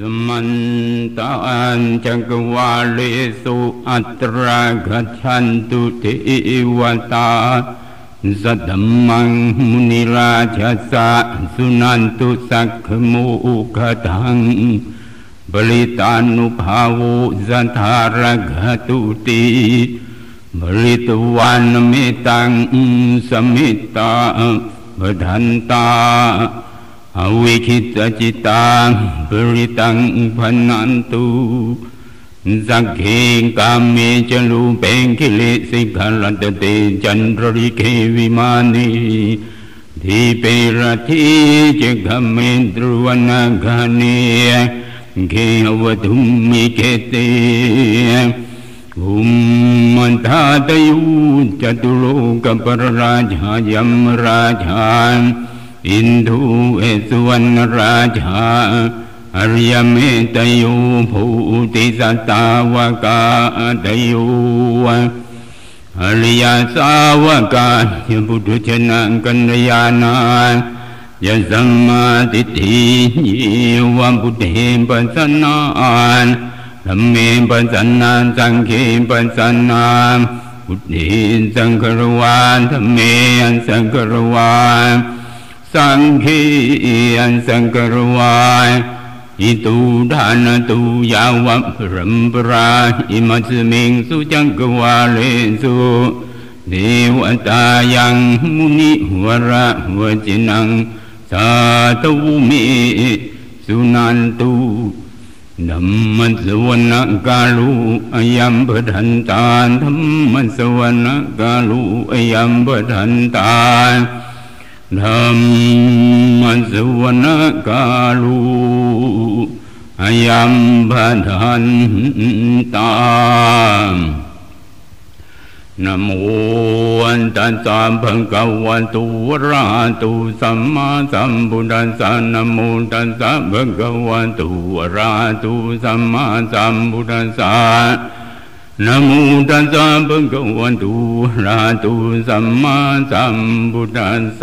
สมันตานจักวาเลสุอัตรา อวิคิตจิตังบริตังพันันตุสักเขกามิจลูเปงคิเลสิกขลัตเตจันทริเควิมานีทีเปรทีจิกขมิตรวนาคานีเขวทุมมิเกเตอุมมันทาตยุจตุโลกปรราชายมราชา อินทุเอสุวรรณราชาอริยเมตโยภูติสัตตาวกาตโยอริยสาวกาญพุทธชนะกัญญาณายสัมมาทิฏฐิวัมพุทธปัสสนานธรรมเมปัสสนาสังเขปัสสนาพุทธิสังฆรวานธรรมเมสังฆรวาน สังเขอันสังฆรวานอิตูดานตูยาวัพรมปราอิมัสมิงสุจังกวาเลสุเทวตายังมุนิวระวจินังสาธุมิสุนันตุนัมมัสวนะกาลุอยัมปทันตาธรรมสวนะกาลุอยัมปทันตา ธรรมสวนะกาลุอยัมปทันตามนโมอนตัสสะภะคะวะโตอะระหะโตสัมมาสัมพุทธัสสะนโมตัสสะภะคะวะโตอะระหะโตสัมมาสัมพุทธัสสะ นะโมตัสสะภะคะวะโตอะระหะโตสัมมาสัมพุทธัสส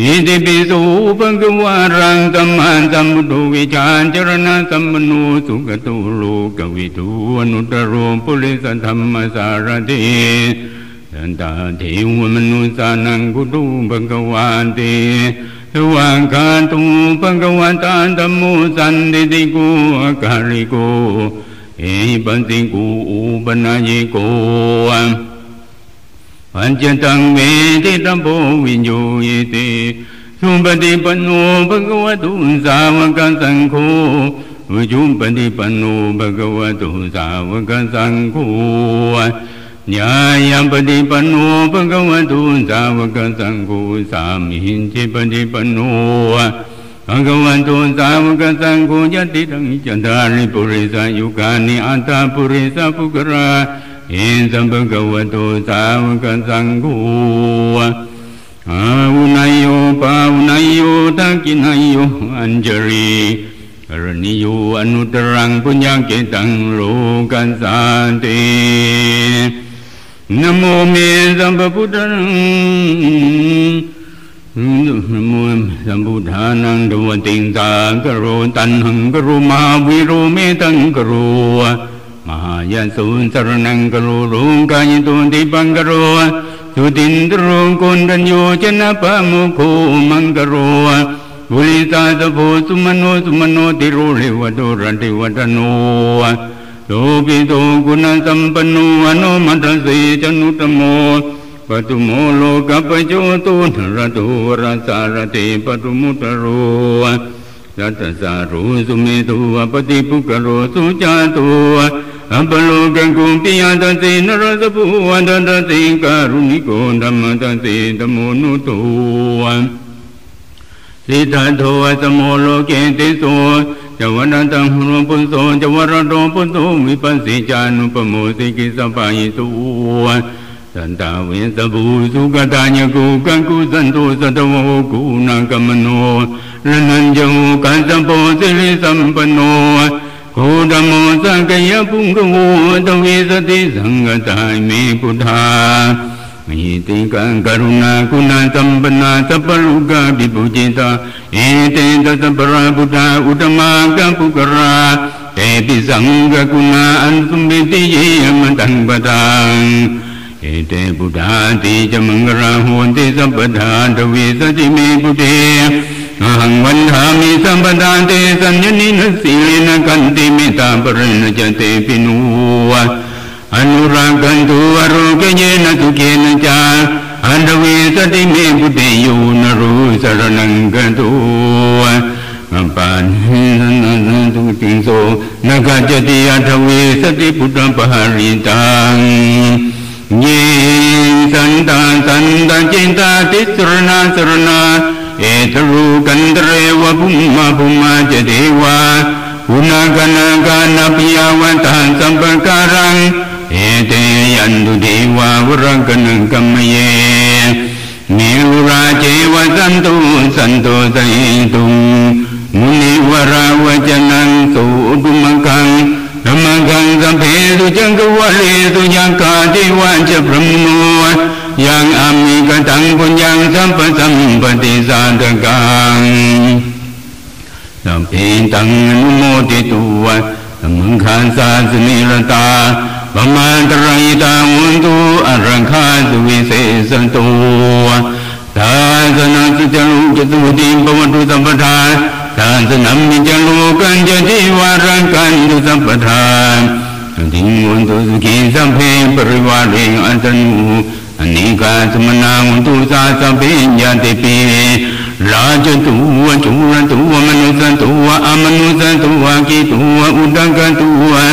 อิติปิโสปังกวารังตัมมางตัมพุทโธวิจารจรณะตัมมโนสุกตุโลกวิทูอนุตโรปุริสธรรมสารติสันตาเทวมนุสานังกุตุปังกะวะติสวังคาตุปังกวะตาธัมโมสันติติโกอะคาริโกเอหิปันติโกอุปนายิโก อันเจตังเวทิตัมโบวิญญูติสุปฏิปันโนภะกวาตุสาวกสังโฆวิจุปฏิปันโนภะกวาตุสาวกสังโฆญาญาปฏิปันโนภะกวาตุสาวกสังโฆสามิหินจิปฏิปันโนภะกวาตุสาวกสังโฆาติทั้งจันทาริปุริสายุกานิอัตตาปุริสาภุกรา อินสัมภะวะโตสาวกสังโฆอาวุนายโยปาวุนายโยทักินายโยอัญจรีกรณิโยอนุตรังปุญญเกตังโลกันสาตินโมเมสัมพุทธังนโมสัมพุทธานังดวติงตากโรตันหังกโรมาวิโรเมตังกโร มหายาสุนสรนังกโรรุงกายตุติปังกโรสุตินตรุงกุนดัญโยชนะปะมุโคมังกโรบุริตาตโพสุมโนสุมโนติโรเลวโดรันติวัตโนโลปิโตกุณสัมปันโนอนุมัตสีจนุตโมปตุโมโลกปโจตุนรตุรัสารติปตุมุตโรยัตสารุสุเมตุวปฏิปุกโรสุจาตุ อัปโลกันกุปิยตันตินรสภูวันตันติการุณิโกธรรมตัน ဘူဓမ္မံသံကယပုဂ္ဂဝတဝေသတိသံဃတာမေပုထာမေတိကံကရုဏာကုဏံသမ္ပနာသပ္ပလူကပိပုจิตာဧတေသသပရဗုဒ္ဓဥတမကံပုကရာတေပိသံဃကုဏာအံသမိတိယေယမတံပတံဧတေဗုဒ္ဓတိဇမင်္ဂရဟောတိသပ္ပဓာတဝေသတိမေပုတေ अहं वह्नामि सम्पदान्ते संयनिन सीलेन कन्ति मितापरेण च ते पिनुव अनुरागन्तु अरोगयेन सुखेन च अन्धवे सति मे बुद्धे यो नरो शरणं गतो अपानिसो न गच्छति अथवे सति पुटपहरितां ये सन्ता सन्त चिन्ता तिसृणा सृणा เอตรูกันตเรวะภุมมาภุมาจเทวาอุณากนาคานาปิยาวันตันสัมปการังเอเตยันตุเทวาวรังกนังกัมเยเนวราเจวะสันตุสันโตสัยตุมุนิวราวจนังสุอุมกังธรรมกังสัมเพตุจังกวะเลตุยังกาติวันจะพรหมโนยังอามิ กตังปุญญังสัมปสัมปติสาตกังสัมเพตังอนุโมติตุวะสัมมังคันสาสนิรตาปมาตรายตาวุนตุอรังคาสุวิเศษตุทานสนาสุจลุจตุติปวัตุสัมปทานทานสนัมมิจลุกันจติวารังกันตุสัมปทาติงวุนตุสุขีสัมเพปริวาเรงอันตนุ นิกาสมนาหุตุสาสเปิญาติปีราชตุวะจุรันตุวะมนุสันตุวะอามนุสันตุวะกิตุวะอุดังกันตุวะ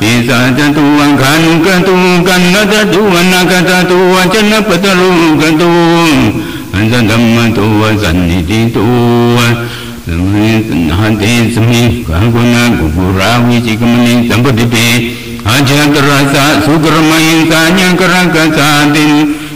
ปิสาจตุวะขันุกันตุกันนัตตุวะนนักาตุวะจนปตลุกันตุอันสันธรรมตุวะสันนิติตุวะสมิหันเตสมิกังกุณากุบุราวิจิกมณีสัมปติเปอาจารตระสะสุกรมัยสาญังกรังกสาติน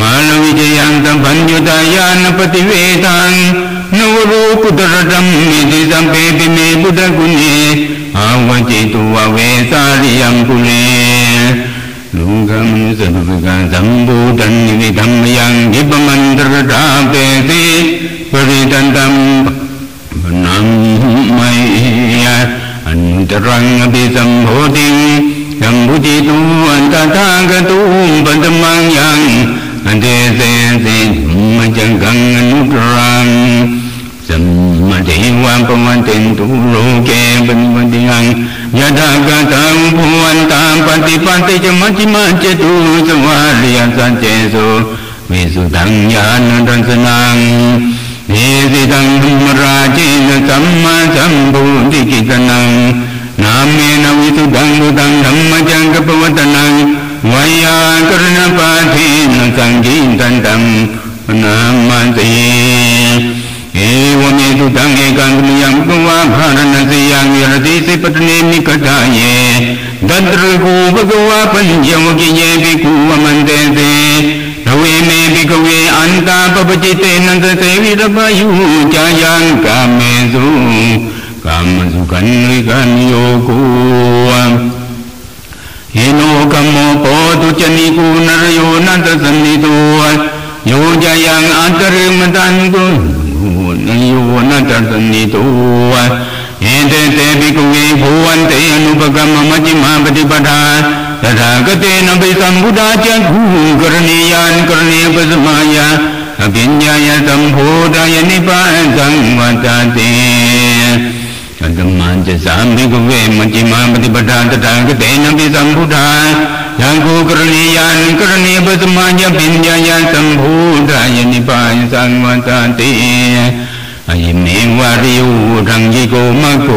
मानविजयान्तभञ्जुताया न पतिवेदान् नव मे रतं आवचितु सपेति कुले बुधुले आवचितु वेतार्य कुलेम्बोधन् विधं अन्तरङ्गपि परितम् सम्भुजितु सम्भोधिं सम्भुजितु อันเทเสสิมัจจังกังอนุตรังสัมมาเทวันปวันเตนตุโลเกปนิวันติยังยะดากะตังภวันตามปฏิปันติจมัจจิมัจจตุสวาริยสัจเจสุวิสุทังญาณทัสนังเนสิตังธรรมราเจนะสัมมาสัมพุทธิกิตนังนามินวิสุดังดุตังธรรมจังกปวัตนังวายากรณปาทิ တံဂိတံတံမနာမန္တေဧဝမေတုတံဧကံကမိယံကုဝါဘာရဏစီယံယရတိစိပတနေနိကတယေတတရဟုဘဂဝါပဉ္စဝကိယေဘိကုဝမန္တေသေနဝေမေဘိကဝေအန္တာပပจิตေနန္တသေဝိတပယုကြာယံကာမေသုကာမစုကံဝိကံယောကုဝံ หิโนกัมโมโปตุจนิกูนโยนัตสันนิโตโยจะยังอัตริมันตันกุนโยนัตสันนิโตเอเตเตปิกุเวภูวันเตอนุปกรรมมัจิมาปฏิปทาตถาคตนปิสัมพุทธาจักขุกรณียานกรณีปัสมายาอภิญญาญาสัมโพธายนิพพานสังวัตติ มันจะสามิกเวมัจิมาปฏิบัปทแตถาคตนปิสัมพุทธายังโกกรณียันกรณีปัสมายปิญญายานสัมภูทายนิพายสังวัตติอายิเมวาริยูทังยิโกมะโก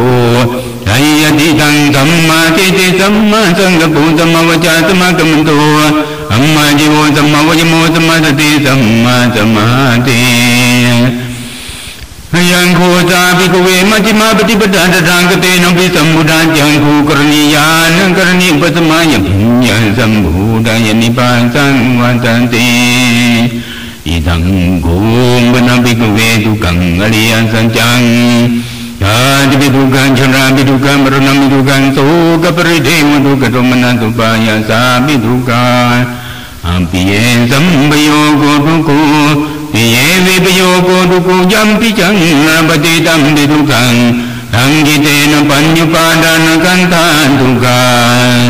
ไตยติทังธรรมาทิฏฐิสัมมาสังกัปูสัมมาวจาสัมมากัมมันโตอัมมาจิโวสัมมาวจโมสัมมาสติสัมมาสมาธิ ယံခောသာဘိကဝေမတ္တိမပฏิပဒံတံကတေနပိသမ္ဗုဒ္ဓံယံခုကရဏီယာနံကရဏီပသမယံယံသမ္ဗုဒ္ဓံယနိဗ္ဗာန်သံဝတံတိဣဒံဂုံဘနဘိကဝေဒုက္ခံအရိယံစံကြံယာတိပိဒုက္ခံခြရာပိဒုက္ခံမရဏပိဒုက္ခံသောကပရိဒေဝဒုက္ခတောမနတုပါယသာပိဒုက္ခံအံပိယေသမ္ပယောဂုဒုက္ခ เยวิปโยโกตุโกยัมปิจังนาปฏิตัมติทุกังทังกิเตนะปัญญุปาดานกันตาทุกัน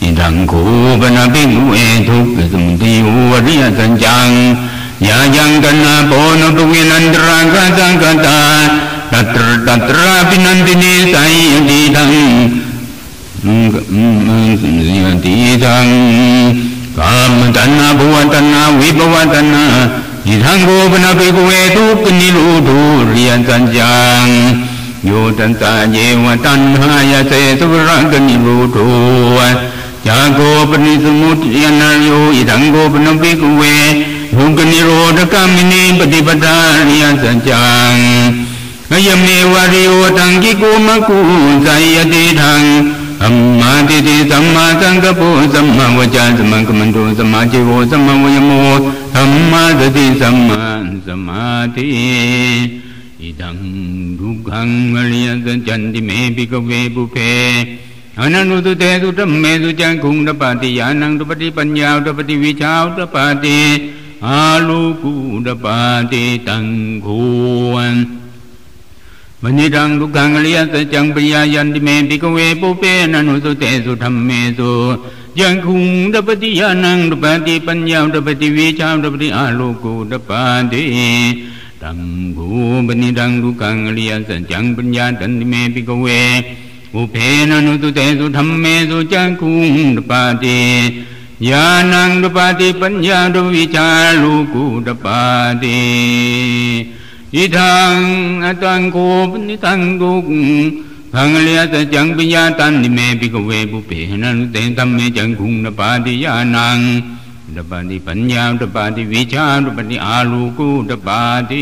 อิทังคูปนาปิกุเอทุกขสมุทิอุวริยสัญจังยาจังกันนาโปนปุกินันตรังกาสังกตาตัตรตัตระปินันตินิสัยดีทัง Mm, mm, mm, mm, mm, mm, mm, mm, กามตัณหาภวตัณหาวิบวตัณหาอิทังโกปนะเปกเวตุปนิโรธูเรียนสัญจังโยตันตาเยวตันหายาเตสุรังกนิโรูดูยาโกปนิสมุตยานาโยอิทังโกปนะเปกเวหุกนิโรธกามินีปฏิปทาเรียนสัญจังนยมเนวาริโอตังกิโกมะกุใจยติทัง Amma Titi Samma Sankapo Samma Vacha Samma Kamanto Samma Chivo Samma Vayamo Samma Tati Samma ti Idam Dukhang Aliyasa Chanti Me Bhikave Bhupe Ananutu Te Sutam Me Suchang Khung Dapati, Yanang Dapati Panyao Dapati, Vichao Dapati Aluku Dapati Tangkuan มณีรังทุกังเลียสัจจังปริยายันติเมปิกเวปุเปนันุสุเตสุธรรมเมสุยังคุงดัปติยานังดัปติปัญญาดัปติวิชาดัปติอาโลกุดัปติตังภูปนิดังทุกังเลียสัจจังปัญญาตันติเมปิกเวปุเพนันุสุเตสุธรรมเมสุจังคุงดัปติญาณังดัปติปัญญาดัปวิชาโลกุดัปติ อิทังอตังโกปนิทังทุกพังเลียตจังปิยาตันนิเมปิกเวปุเปหนันเตธรรมเมจังคุงนปาติญาณังดปาติปัญญาดปาติวิชาดปาติอาลูกูดปาติ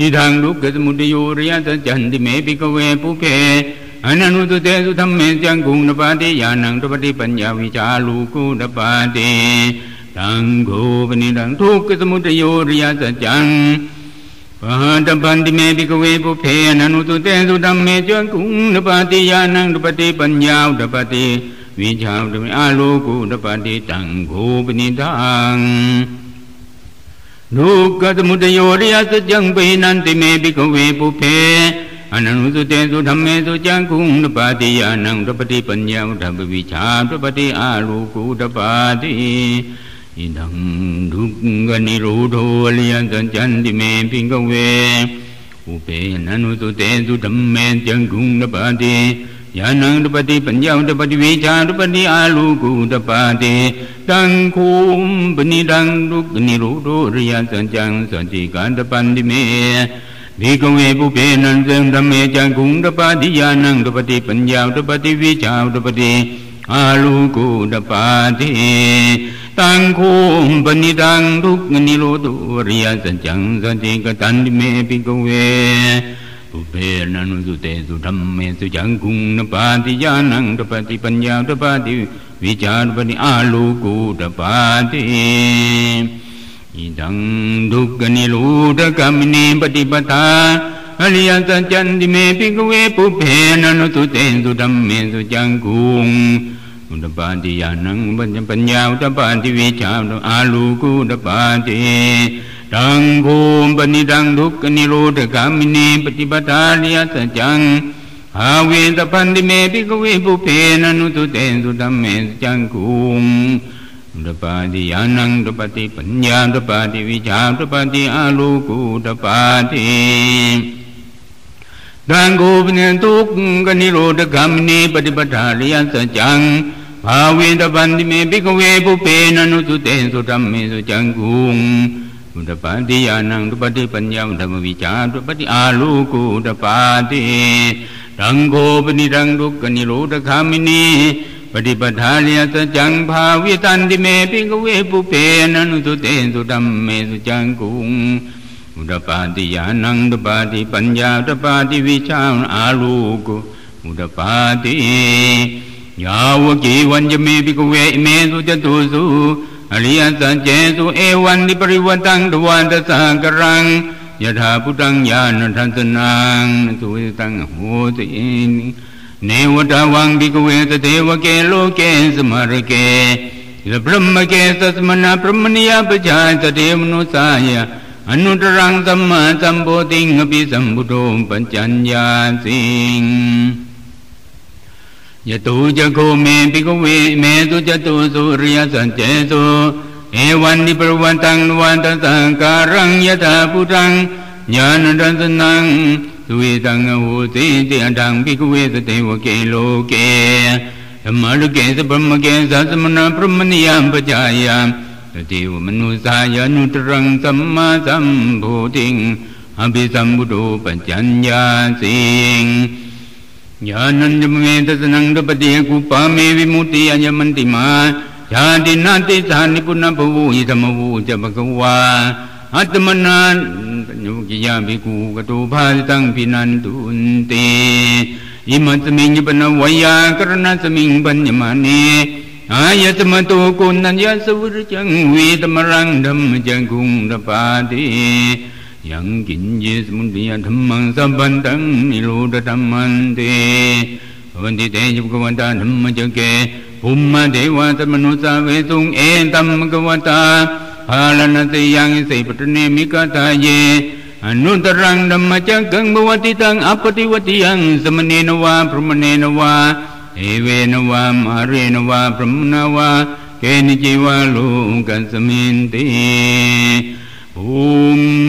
อิทังลุกสมุตโยริยตจันติเมปิกเวปุเปอนันุตเตสุธรรมเมจังคุงนปาติญาณังดปาติปัญญาวิชาลูกูดปาติทังโกปนิทังทุกขสมุตโยริยตจัง အလယံသံကြံတိမေပိကဝေဥပေနန္တုတေသုဓမ္မေကြံကုဏပါတိယာနံတပတိပညာတပတိဝိချာတပတိအာလုကုတပါတိတံခုပဏိတံဒုက္ခនិရောဓောရိယသံကြံသတိကံတပန္တိမေဒီကုံေပုပေနံသံဓမ္မေကြံကုံတပါတိယာနံတပတိပညာတပတိဝိချာတပတိအာလူကုတပါတိ อิดังดุกขนิโรโธอริยสัจจันติเมพิงกเว อุเปนันุสุเตสุธรรมเมจังคุงนปาติยานังตปฏิปัญญาตปฏิวิชาตปฏิอาลูกุตปาติตังคุมปนิดังทุกนิโรโธอริยสัจจังสัจจิการตปันติเมภิกเวปุเพนันเซงธรรมเมจังคุงตปาติยานังตปฏิปัญญาตปฏิวิชาตปฏิอาลูกุตปาติ ทานิยสัจจังอาเวตพันธิเมปิกเวปุเพนันุตุเตสุธรรมเมสุจังคุงดปาติยานังดปฏิปัญญาดปาติวิชาดปฏิอาลูกุดปาติอิดังทุกขนิโรธกามินีปฏิปทานิยสัจจังภาเวตพันธิเมปิกเวปุเพนันุตุเตสุธรรมเมสุจังคุง อุตปาติยานังอุปติปัญญาธรรมวิจารุปติอาลูกุอุตปาติรังโกปนิรังดุกนิโรธคามินีปฏิปทาเลียสจังภาวิตันติเมปิกเวปุเพนันุตุเตสุตัมเมสุจังกุงอุตปาติยานังอุตปาติปัญญาอุตปาติวิชาอาลูกุอุตปาติยาวกีวันจะเมปิกเวเมสุจตุสุอริยสัจเจสุ เอวันนิปริวัตังตวันตสังกรังยถาพุทธังญาณทันตนังสุวิตังโหติเนวตาวังบิกเวตเทวเกโลเกสมารเกยพรหมเกสัสมนาพรหมนิยปจายตเทมนุสายอนุตรังสัมมาสัมโพธิงอภิสัมพุทโธปัญจัญญาสิงยตูจะโคเมปิกเวเมตุจตุสุริยสัจเจตุเอวันนิป ယာဝကိဝံယမေဘိကဝေအမေစုတတုစုအရိယသံကျေစုဧဝံနိပရိဝတံတဝန္တသံကရံယထာပုတံယာနထသနံသူဝေတံဟောတိနေဝတဝံဘိကဝေတတေဝကေလောကေသမရကေယဗြဟ္မကေသမနာဗြဟ္မနိယပဇာတတေမနုသာယអនុត្តរង្គសម្មាសម្ពោធិងអភិសម្ពុទ្ធោបញ្ញញ្ញាសិ ปัญญญาสิงญาณัญจเมตสนังดปฏิกุปาเมวิมุตติอัญมันติมาญาตินาติสานิปุณภวูอิธรรมวูจะบกวาอัตมนาปัญญกิยาภิกูกตุภาสิตังพินันตุนเตอิมัตมิญปนวยากรณสมิงปัญญมานี อายตมตุกุนัญญสวุรจังวีตมรังธรรมจังคุงตปาติ ยังกินเยสมุติยธรรมังสัมปันตังนิโรธธรรมันเตวันติเตจุกวันตาธรรมจังเกภุมมเทวตมนุสาเวสุงเอตัมกวตาภาลนติยังสิปตเนมิกตาเยอนุตรังธรรมจักกังบวติตังอปติวติยังสมเนนวาพรหมเนนวาเอเวนวามาเรนวาพรหมนวาเกนิจิวาลุกัสมินติ ภู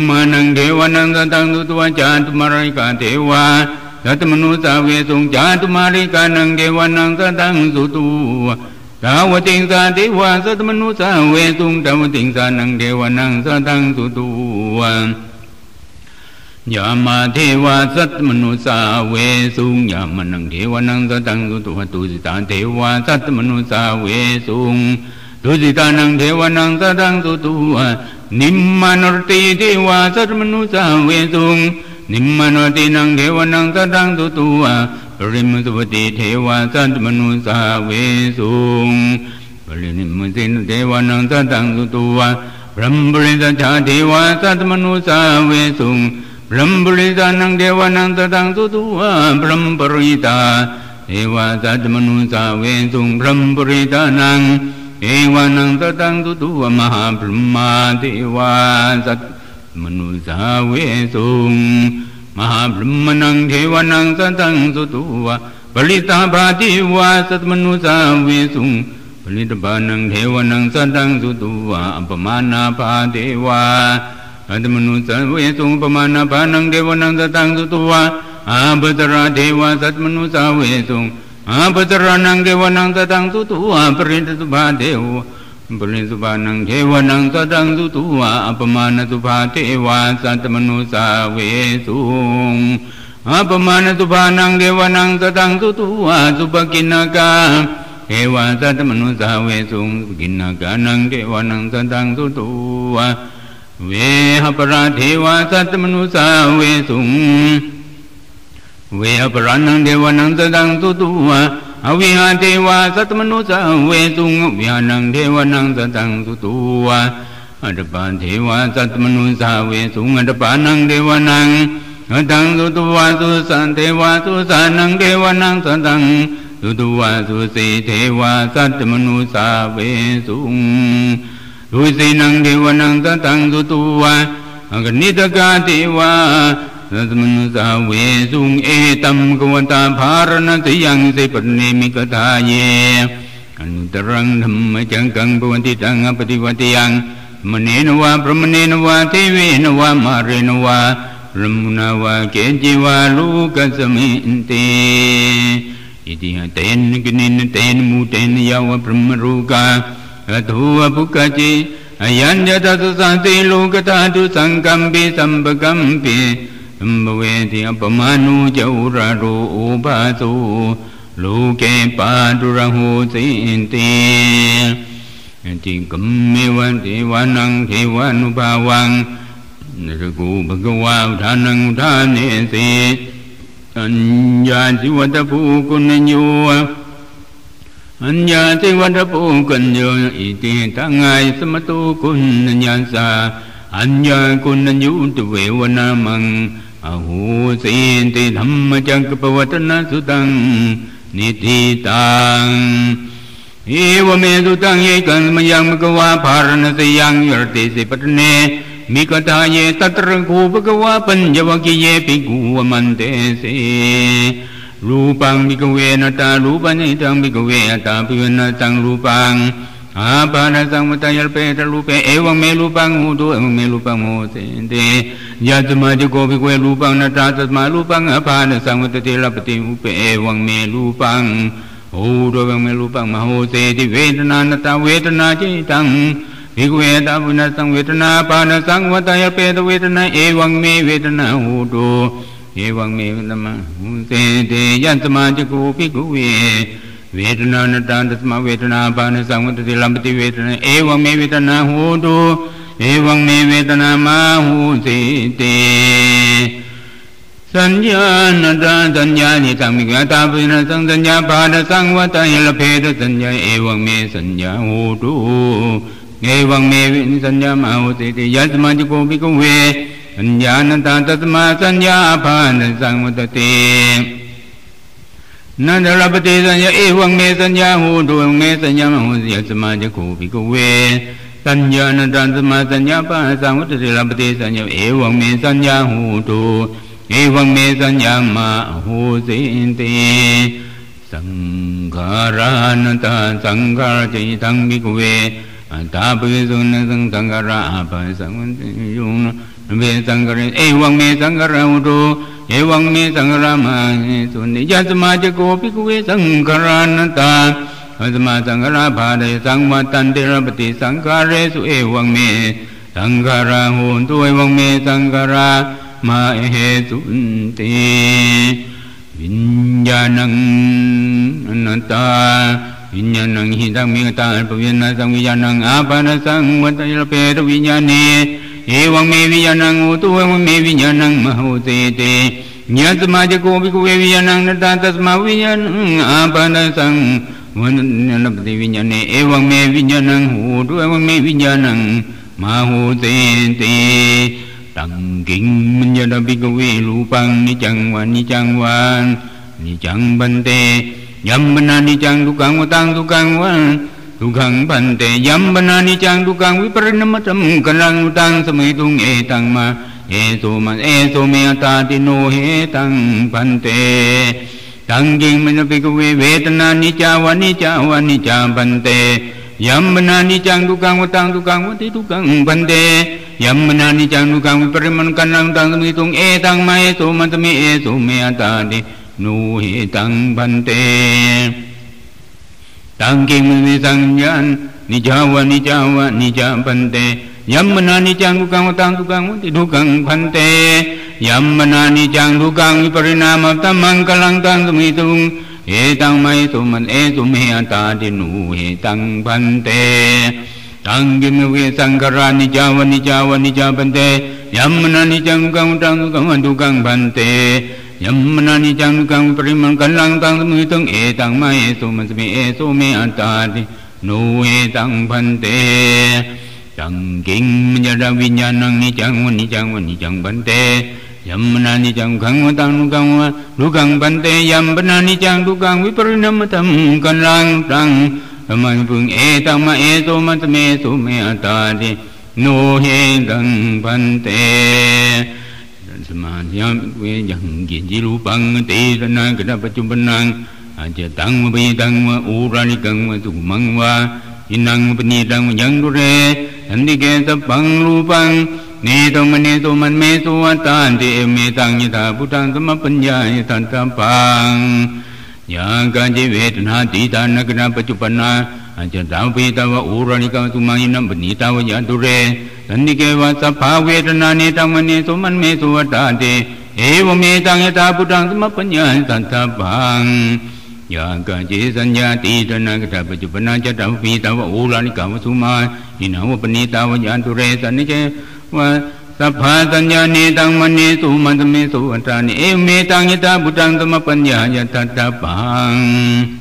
มินังเทวานังตังตุตวจาตุมาริกาเทวาสัตมนุสาเวสุงจาตุมาริกานังเกวานังสัตังสุตุดาวติงสาเทวาสัตมนุสาเวสุงดาวติงสานังเทวานังสัตังสุตุยามาเทวาสัตมนุสาเวสุงยามานังเทวานังสัตังสุตุตุสิตาเทวาสัตมนุสาเวสุง ตุสิตานังเทวานังสัตังสุตุนิมมานรติเทวาสัตมนุสาเวสุงนิมมโนตินังเทวนังสัตังตุตัวปริมุสุปติเทวาสัตมนุสาเวสุงปรินิมุสินเทวนังสัตังตุตัวพรหมบริสัชาเทวาสัตมนุสาเวสุงพรหมบริสานังเทวนังสัตังตุตัวพรหมปริตาเทวาสัตมนุสาเวสุงพรหมปริตานัง เอวานังสัตังตุตัวมหาพรหมาเทวาสัตมนุสาเวสุงมหาพรหมนังเทวนังสัตังสุตุวะปริตาภาติวาสัตมนุสาเวสุงปริตบานังเทวนังสัตังสุตุวะอัปมานาภาเทวาอัตมนุสาเวสุงปมานาภานังเทวนังสัตังสุตุวะอาบตระเทวาสัตมนุสาเวสุง Ah, Abhadranangge wanang tadang tutu aprinta tu bhadeu aprinta banang ge wanang tadang tutu apamana tu bhate wa santamanusa wesu apamana tu banangge wanang tadang tutu subakinaka he wa santamanusa wesu nang nangge wanang tadang tutu weha paradhe wa santamanusa wesu เวาสัตมนุสาเวสุงอัปมานังเทวนังตะสุปกินากาเทวาสัตมนุสาเวสุงกินากานังสัตังสุตุวะเวหปราเทวาสัตมนุสาเวสุงเวหปรานังเทวนังสัตังสุตุวะอวิหาเทวาสัตมนุสาเวสุงวิหานังเทวนังสัตังสุตุวะอัตปานเทวาสัตมนุสาเวสุงอัตปานังเทวานังสัตังสุตุวาสุสันเทวาสุสานังเทวานังสัตังสุตุวาสุสีเทวาสัตมนุสาเวสุงดุสินังเทวานังสัตังสุตุวะอกนิตกาเทวา สัตมันสาเวสุงเอตัมกวตาภารณติยังสิปณิมิกทาเยอนุตรังธรรมจังกังปวันติตังอปฏิวัติยังมเนนวาพระมเนนวาเทวีนวามารีนวารัมนาวาเกจิวาลูกสมินติอิติหเตนกนินเตนมูเตนยาวะพรมรูกาอทูวะภุกจิอยัญญาตัสสันติลูกตาตุสังกัมปิสัมปกัมปิ เวทิอปมานุจอุระรูอุปาตุลูกเกปาดุระหูสินติจิกัมเมวันเทวานังเทวานุภาวังนรกูบกวาทานังทานเนสิอัญญาจิวัตภูกุณโยอัญญาจิวัตภูกุณโยอิติตังไงสมตุคุณัญญาสาอัญญาคุณัญยุตเววนามัง अहो सेते धम्मचक्रपवतन सुतं निधिताम् एवमेदुतं एकन्मयं गवा फारणसयं यर्ते से पटने मिकथाये तत्र गोपगवा पञ्चवकीये पिगुवमन्ते से รูปังมิกเวนตารูปัญญังมิกเวตาปิวนาตังรูปัง หูตุเอวังเมรูปังโมเสนเตยัตมาจโกภิกเวรูปังนาตาตัสมารูปังอาปานาสังมต เตลปติอุเปเอวังเมรูปังหูตุเอวังเมรูปังมโหเสติเว နန္ဒရပတိသံယဧဝငေသညာဟုဒုငေသညာမဟုစီယသမာဇကုဘိကဝေသညာနတံသမာသညာပသံဝတ္တေရပတိသံယဧဝငေသညာဟုဒုဧဝငေသညာမဟုစေတေသံဃာရဏတံသံဃာจิตံဘိကဝေအတာပိစုံသံဃာရအပံသံဝတ္တယုံ เวสังกรเอวังเมสังกราอุดูเอวังเมสังกรามาสุนิยสมาจโกภิกเวสังกรานัตาอัตมาสังฆราภาเดสังวัตันเตระปฏิสังฆาเรสุเอวังเมสังฆราหูนตุเอวังเมสังฆรามาเหตุนติวิญญาณังนัตาวิญญาณังหิตังมีตาปวิญญาณสังวิญญาณังอาปาณสังวัตยรเปตวิญญาณี एवं मे विजनं होतुवं मे विजनं महोते ते ज्ञातमाज कोऽपि कुवे विजनं नृता तस्मा विजनम् आपदसं वनपति विजने एवं मे विजनं होतु एवं मे विजनं महोते ते tận kinh minh gia đa bi cô vi lu pang ni chăng wa ni chăng wa ni chăng bante nhâm bana ni chăng tu cang wa tang tu cang wa ทุกังปันเตยัมปนานิจังทุกังวิปริณมะจัมกันรังตังสมัยตุงเอตังมาเอโสมันเอโสเมียตาติโนเฮตังปันเตตังกิงมันปิกเวเวทนานิจาวานิจาวานิจาปันเตยัมมนานิจังทุกังวตังทุกังวติทุกังปันเตยัมมนานิจังทุกังวิปริมันกันรังตังสมัยตุงเอตังมาเอโสมันตมิเอโสเมียตาติโนเฮตังปันเต tangi muni sangyan nijawa nijawa, nijabante. Yammana nijang dukang tang dukang dukang bante yammana nijang dukang viparinama tamang kalang tang E etang mai tuman etum he atadinu etang bante tangi muni sangkara nijawa nijawa, nijabante. Yammana nijang dukang tang dukang dukang bante ยัมมนานิจังกังปริมังกันลังตังสมุตังเอตังมาเอสุมันสมิเอสุเมอัตตาตินุเอตังพันเตจังกิงมัญญาวิญญาณังนิจังวันนิจังวันนิจังพันเตยัมมนานิจังขังวตังนุกังวะลุกังพันเตยัมปนานิจังลุกังวิปริณมตัมกันลังตังมังพุงเอตังมะเอโสมัตเมสุเมอตตาติโนเฮตังพันเต สมาธิยามเวยังกินจิรูปังเตระนังกระปัจจุบันนังอาจจะตังมะเบตังมะอุรานิกังมะสุมังวาอินังปณีตังยังดุเรสันติเกสปังรูปังเนตมเนโตมันเมสุวัตานติเมตังยถาพุทธังสมปัญญายทันตปังยังกันจิเวทนาติตานกระปัจจุบันนา อาจารย์ปีตาวอุรานิกังสุมายินัมปณีตาวยันตุเรสันติเกวะสัพพาเวทนาเนตังมเนโตมันเมสุวัตานติเอวเมตังยถาพุทธังสมปัญญายทันตปังยากาเจสัญญาตีตนากตาปัจจุบันจะตาปีตาวโอลานิกาวสุมาอินาวปณิตาวยันตุเรสันนิเจวะสัพพะสัญญาเนตังมณีสุมันตเมสุอัตานิเอเมตังยตาบุตังตมปัญญายตัตตปังเยเกจิสังกรตีตานกตาปัจจุบันจะตาปีตาวโอลานิกาวสุมาอินาวะปณิตาวเยตุเรสันติเกวะสัพเพสังขาราเนตังมณีโสมันเมสุวัตาติเมตังยตาพุทังสัมมปัญญายทัตถปังยังกินจิวิญาณังติระนังกะปัจจุบังจะตังวิตังวะโอรานิกังวะตุมังวินังปณิตังวะยังดุเรสันติเกวะสัพพัง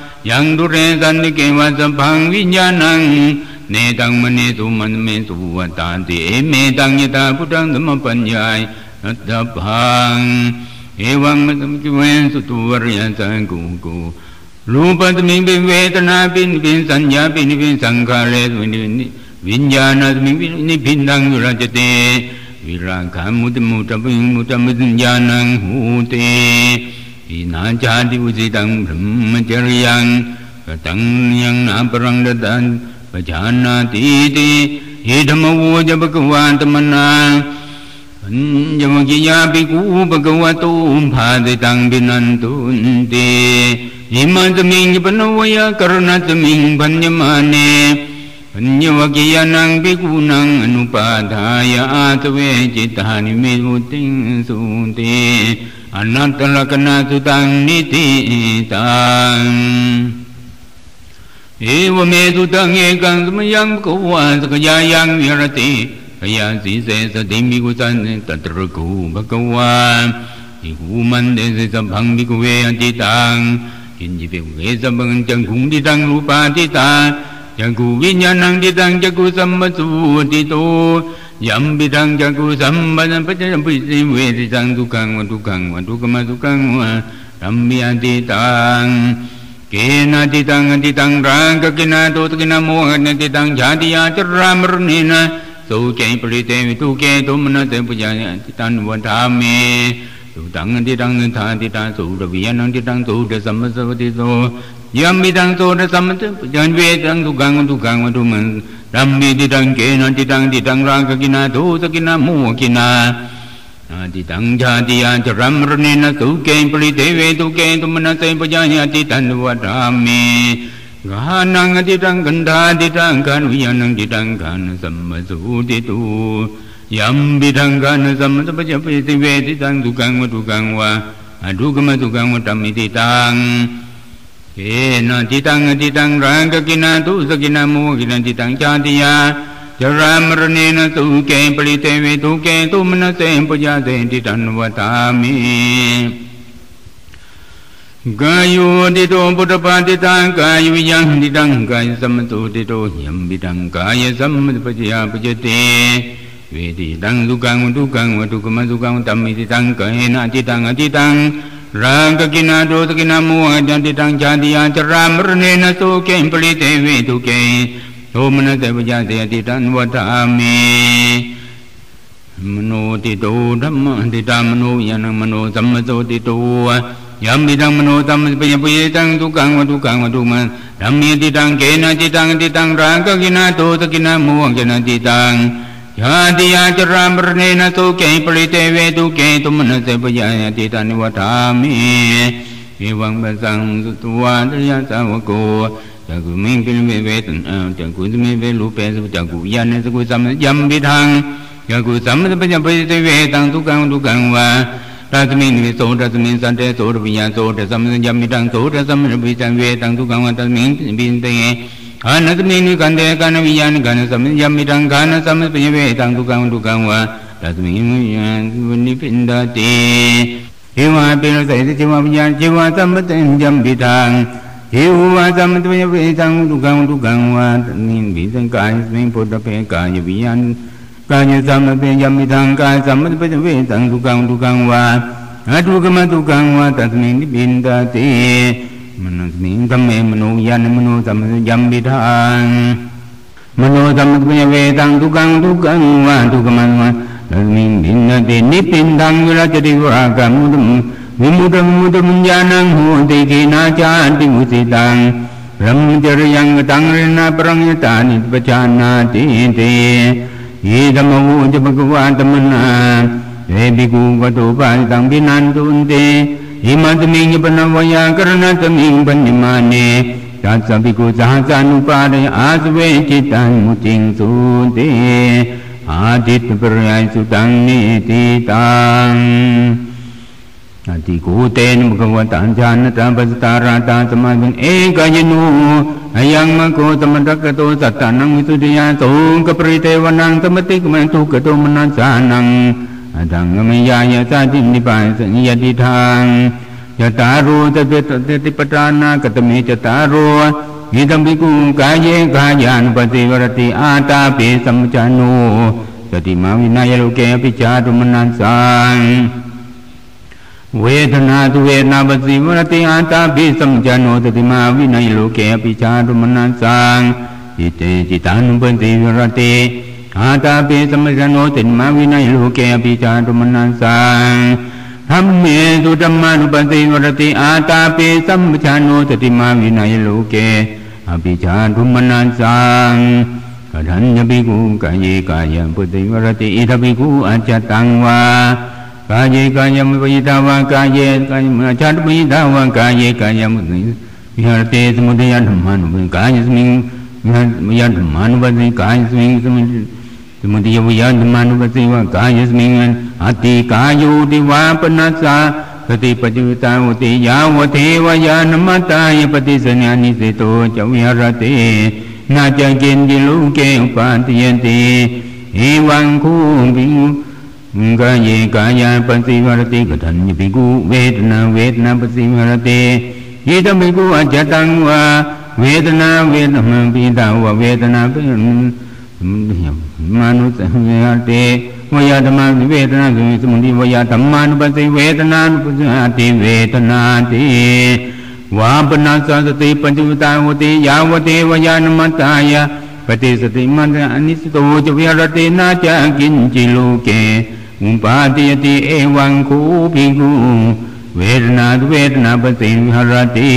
yang durekan kewa sabhang vijnanang netang mani tu manme tu vatanti eme tang yata putang dhamma panyai natabhang evang matam kiven sutu varyasang kuku රූපත්මින් පින් වේතනාපින් පින් සංඥාපින් පින් සංඛාරේතුමින් විඤ්ඤාණත්මින් නිබින්දං රජතේ විරාගම් මුදමුතපින් මුතමින් ඥානං හූතේ. ปีนาจาติอุสิตังพรหมจริยังกตังยังนาปรังดตันปจานาติติหิธรรมวูจะปะกวาตมนาปัญญมกิยาปิกูปะกวาตุมภาติตังบินันตุนตีหิมันตมิงปนวยกรณตมิงปัญญมาเนปัญญวกิยานังปิกูนังอนุปาทายาตเวจิตานิมิตุติงสุตีาทิตาจังกูวิญญาณังทิตังจักกุสัมปสุติโตยัมปิตังจักกุสัมปันปัจจัม ปิสิเวทิตังทุกังวันทุกังวันทุกมาทุกังวันรัมมิอันติตังเกนะติตังอันติตังรั yam midang to da samanta jan ve dang tu gang tu gang tu man ram ni di dang ke na di dang di dang rang ka kina do ta kina mu kina ti tang cha ti ya cha ram ra ni na tu ke pri te ve tu ke tu man te pa ja ya ti tan wa ra mi ga nang ti dang gan da ti dang kan vi nang ti dang kan sam ma su ti tu yam bi dang kan sam ma pa ja pe ti ve ti dang tu gang tu gang wa adu ga ma tu gang wa tam ti dang ကေနံတိတံတိတံရာဂကိနာဒုသကိနာမောကိနာအာတိတံဇာတိယံဇရမရဏေနသုကေပရိဒေဝေတုကေတုမနစေပဇာညတိတံဝတ္တာမေဂာနံအတိတံကန္ဓာတိတံကံဝိယနံတိတံကံသမ္မသုတိတုယံပိထံကနသမတပကြပိသိဝေတိတံဒုက္ခံဝဒုက္ခံဝါအဒုက္ခမဒုက္ခံဝတမိတိတံကေနတိတံတိတံရံကကိနတု รังกกินาโดตกินาโมหะจันติตังจันติยานจรามรเนนะสุเกงปริเตเวทุเกงโทมนัสเตปจันตติตันวัฏามีมโนติโตธรรมติตามโนยานังมโนสัมมโตติโตยามิตังมโนตัมมปยปุยตังทุกังวัตุกังวัตุมันธรรมีติตังเกนะติตังติตังรังกกินาโตตกินาโมัะจันติตัง ปะสังสุตวาตยาสาวโกจักุมิงปิลเวเวตันอาจักุสมิเวลุเปสุจักุยานะสกุสัมยัมปิทังจักุสัมมะ anatme nu kande kana vijana kana samyamitam kana samyapetam dukam dukam va tasmin nipindate eva pena saita cheva vijana cheva samyatam jambitam eva samyapetam dukam dukam va tasmin vidam kaya smin potape kaya vijana kaya samyamitam kaya samyapetam dukam dukam va အတုကမတုကံဝါတသမိနိပိန္ဒတိ mano niệm tâm mê mano yan mano tâm yam bi tha mano tâm punya ve tăng tu căng tu căng và tu cam an Darmin binna te nipin dang vila chati vaka mudam Vimudam mudam janang huti kina chanti musitang Brahmacharyang tang rina parangyata nitpachana tinte Yedam avuja bhagavatamana Vebiku vato pasitang binantunte imadming ibanawaya karena teming banyamane jasa biku jasa nupada aswe citan muting sute adit berayat sudang niti tang Nanti kuten mengkawatan jana tanpa setara dan semakin eka jenu Ayang mengko teman nang kato satanang itu dia Tung keperitewanang men tu kato menang sanang อดังอมิยายะสาจินิปายสัญญาติทางยะตารูจะเปตเตติปตานากตมิจตารูหิตมิกุกายเยกายานุปติวรติอาตาเปสัมจานุสติมาวินายโลเกอภิจารุมนันสังเวทนาทุเวทนาปสิวรติอาตาภิสัมจานุสติมาวินายโลเกอภิจารุมนันสังอิเตจิตานุปติวรติ อาตาปิสมัสโนติมาวินัยโลเกอปิจารุมนัสสังธรมเมตุธรรมานุปติวรติอาตาปิสัมปชานโนติมาวินัยโลเกอภิชาทุมนันสังกทันญปิกูกายกายปุติวรติอิทปิกุอาจตังวากายกายมปิตาวากายกายมอาจตปิตาวากายกายมุติวิหารเตสมุทยาธรรมานุปนิกายสมิงวิหารยาธรรมานุปนิกายสมิงสมุง สมุติยวิยธรมานุปสิวะกายสมิงันอติกายุติวาปนัสสะสติปัจจุตาอุติยาวเทวยานมัตตายปฏิสัญญานิสิโตจวิหารตินาจังเกณฑิลุเกอุปาติยันติอิวังคูบิกายกายาปสิวารติกทันยปิกุเวทนาเวทนาปสิวรติยิตมิกูอาจตังวาเวทนาเวทนาปิตาวเวทนาเป็น มันเษยมมนุษย์เวทีวยาธรรมเวทนาสุสมุทิวยาธรรมานุปัสสิเวทนานุปัสสติเวทนาติวาปนาสันสติปัญจวิตาวติยาวติวยานมัตตายะปฏิสติมันานิสตูจวิรตินาจักินจิลูกเกอุปาติยติเอวังคูภิกุเวทนาเวทนาปสิวิหรติ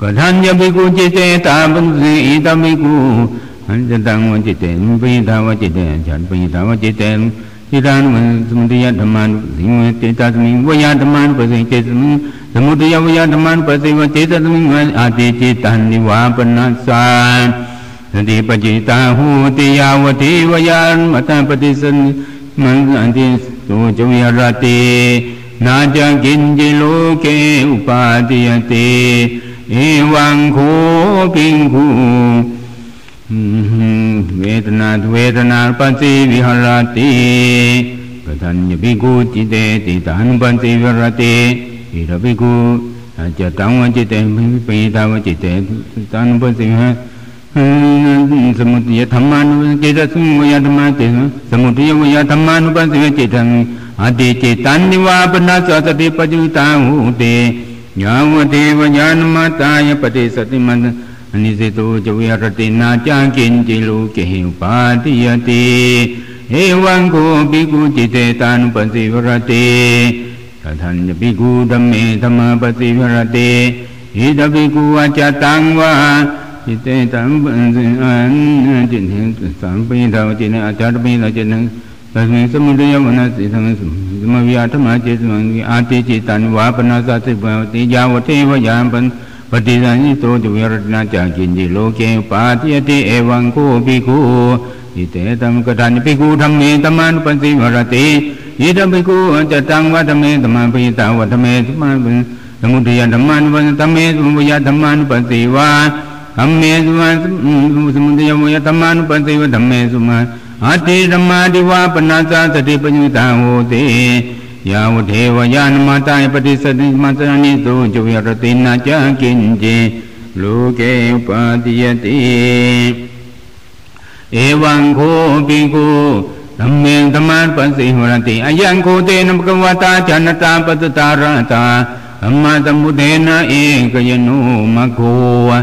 Pradhanyabhiku chite tapansi itabhiku Anjantang vachite nupayita vachite Chanpayita vachite Chitan samudiya dhamman pasimva cheta samim Vaya dhamman pasim cheta samim Samudiya vaya dhamman pasim cheta samim Ati chitan nivapanna san Sati pachita huti yavati vayan mata patisan Mansanti sojavya rati Naja kinji loke upatiyate เอวังโคปิงคูเวทนาเวทนาปัจจิวิหารติปัทัญญปิกุจิเตติตานุปัจจิวิหารติอิระปิกุอาจจะตังวจิตเตมิปิตาวจิตเตตานุปัจจิหะสมุทัยธรรมานุเจตสุโมยธรรมาติสมุทัยโมยธรรมานุปัสสิเจิตังอติเจตันนิวาปนาสสติปัจจุตังหูเต ยาวเทวญาณมตายปฏิสติมันอนิสิตุจวิรตินาจากินจิลูกิอุปาติยติเอวังโกภิกขุจิเตตานุปัสสิวรติกทันภิกขุธัมเมธัมมาปัสสิวรติอิตภิกขุวจตังวาจิเตตังปัสสิอันจินหิสังปิทาวจินะอัจจตปิทาจินะ तस्मिन् समुदय मनसि समव्यातमाचेतमङ्गि आते चेतानि वापना सा भवति यावथेव यापन् पतिदानितो विरटना च किञ्चि लोके पात्यते एवं कोऽपि को इते तं कथानि पिकूढमे तमानुपति भरति इदपिको च तं वधमे तमापिता वधमे समुदय धम्मानुपन् तमे समुया धम्मानुपति वा धम्मे सुमा समुदय वय तमानुपति वा धम्मे सुमा มุทยโมยธรรมาเมสุมาอาทิธรรมาดิวาปนาสาสติปัญญาโหติยาวเทวยานมาตายปฏิสติมาสนิสุจุยรตินาจักินจโลเกปฏิยติเอวังโคปิโกธรรมเมธรรมานปัสสิหรติอายังโคเตนภควตาจันตาปตตาราตาธรรมะธรรมุเทนะเอกยนุมะโคสั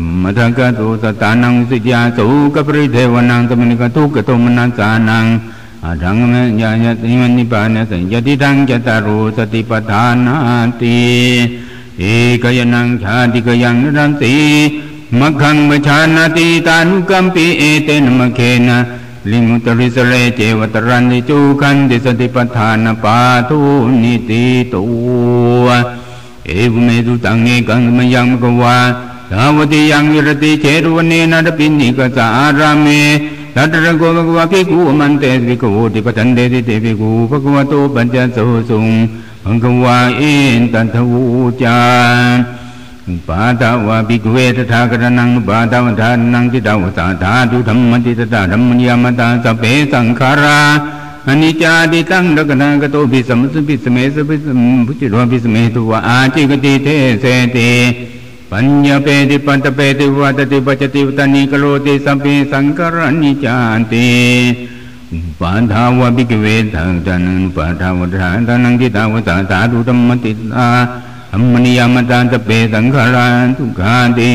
มมทกตุสตานังสิยาสุกปริเทวนังตมนิกทุกขโทมนัสสานังอาทังเมญาญติมันนิปานะสัญญติทังจตารุสติปทานาติเอกยนังชาติกยังนันติมัคขังมชานาติตานุกัมปิเอเตนมะเคนะลิมุตริสเลเจวตรันติจูคันติสติปทานปาทุนิติตุเอวเมตุตังเอกังมยังมกวา สาวติยังวิรติเจรุวเนนะดปินิกสารามีตัตระโกมกวาภิกุมันเตสิกโวติปทันเดติเตภิกุภควโตปัญจโสสุงมังกวาอินตันทวูจาปาตาวะภิกเวทถากรนังปาตาวทานังจิตาวสาธาตุธรรมติตตาธรรมนิยมตาสเปสังขาราอนิจจาดิตังดกนังกโตภิสัมุสภิสเมสุภิสมุจิโรภิสเมตุวะอาจิกติเทเสติ ปัญญาเปติปันตเปติวัตติปัจติวตานิกโลติสัมปีสังกรณิจานติปาทาวะภิกเวทังจันังปาทาวะทานังจิตาวสาธาตุธรรมติตาธรรมนิยมตานตเปสังขาราทุกขาติ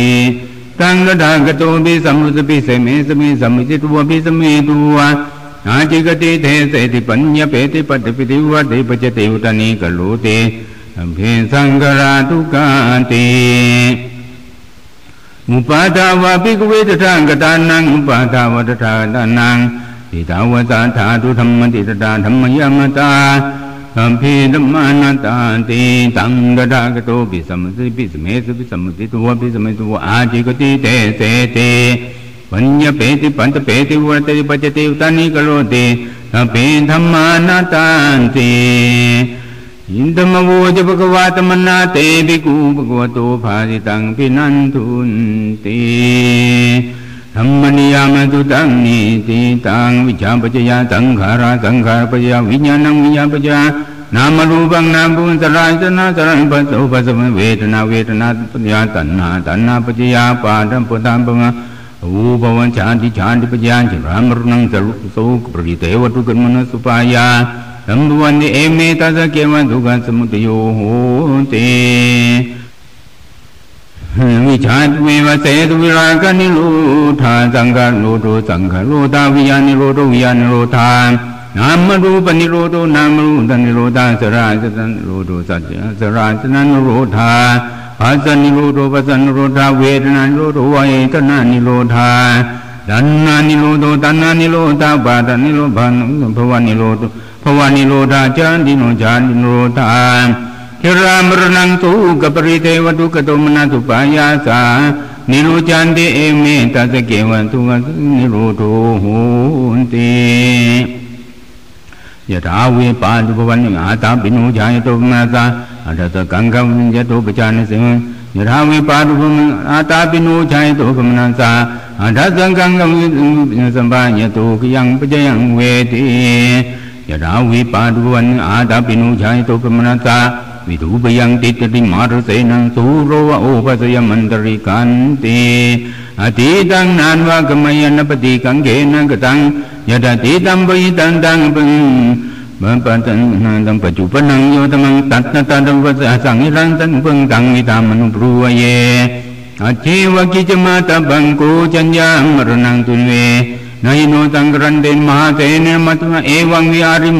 ตังกดากโตภิสัมมุสภิเสเมสมิสัมมิจิตวะภิสเมตุวะอาจิกติเทเสติปัญญาเปติปัตติปิวัติปัจติอุตานิกโลติ อภิสังกราทุกขันติอุปาทาวะปิกเวทตังกตานังอุปาทาวะตถาตานังติตาวะตาธาตุธรรมติตาธรรมยมตาสัมพีธรรมานาตาติตังกตากโตปิสัมสิปิสเมสุปิสัมติตัวปิสเมสุอาจิกติเตเสติปัญญาเปติปันตเปติวัติปัจจติอุตานิกโรติสัมพีธรรมานาตาติ มโวจะภควาตมนาเตปิกูภควโตภาสิตังปินันทุนติธรรมนิยามตุตังนิติตังวิชาปัจจยาสังขาราสังขารปัจจยาวิญญาณังวิญญาณปัจจยานามรูปังนามปุญสลายสนาสรังปัสสุปัสสมเวทนาเวทนาปัจจยาตัณหาตัณหาปัจจยาปาดัมปุตัมปังอุปวันชาติชาติปัจจยาจิรามรุนังสรุสุปริเทวตุกรมนสุปายา สัมภวันติเอเมตาสสะเกวัทุกันสมุทโยโหติวิชาตุเมวเสตุวิราคานิโรธาสังฆโรโตสังฆโรตาวิญาณิโรโตวิญาณิโรธานามรูปนิโรโตนามรูปนิโรธาสราสันโรโตสัจสราสันนโรธาปัสสนิโรโตปัสสนโรธาเวทนานิโรโตวายตนานิโรธาดันนานิโรโตตันนานิโรธาบาตานิโรบาภวานิโรโต ภาวณิโรธาจานติโนจานิโรธาคิรามรนังตุกปริเทวตุกตุมนาตุปายาสานิโรจันติเอเมตัสเกวันตุกนิโรโทโหติยะถาเวปาตุปวันอาตาปิโนจายตุมาสาอัตตะกังกังยตุปจานสิงยะถาเวปาตุปวันอาตาปิโนจายตุกมนาสาอัตตะกังกังสัมปายตุกยังปจยังเวติ ยราวิปาดุวันอาดาปินุชายตุปมนัสสะวิทูปยังติตติมารเสนังสูโรวะโอปัสยมันตริกันติอติตังนานวะกมยนปฏิกังเกนังกตังยดาติตัมปยิตันตังปังบัปัตังนันตังปัจจุปนังโยตมังตัตตะตังวัสสังหิรันตังปังตังวิตามนุปรุวเยอจิวะกิจมาตบังโกจัญญามรณังตุนเว นายโนตังกรันเดนมหาเสนมัตมะเอวังวิอาริ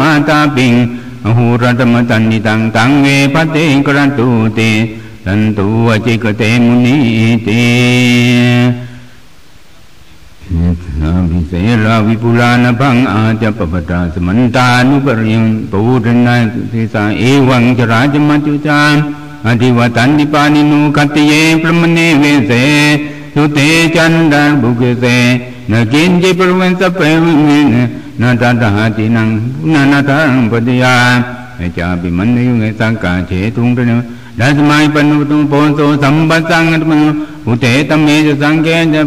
มาตาปิงอหูรัตมตันนิตังตังเวปเตกรันตุเตตันตุวจิกเตมุนีเตนาวิเสราวิปุลานพังอาจปปตาสมันตานุปริยปูรนาทิสเอวังจราจมัจจุจามอธิวตันติปานินุคัตเยพระมเนเวเสเตจันดาบุกเสนกินจิปรวันสเปมินนาตาตหาตินังนานาทังปฏิยาไอจาปิมันยุงไอสังกาเฉตุงตระเนดัสมัยปนุตุโพโสสัมปัสสังอัตมนุอุเทตเมจสังเกจะ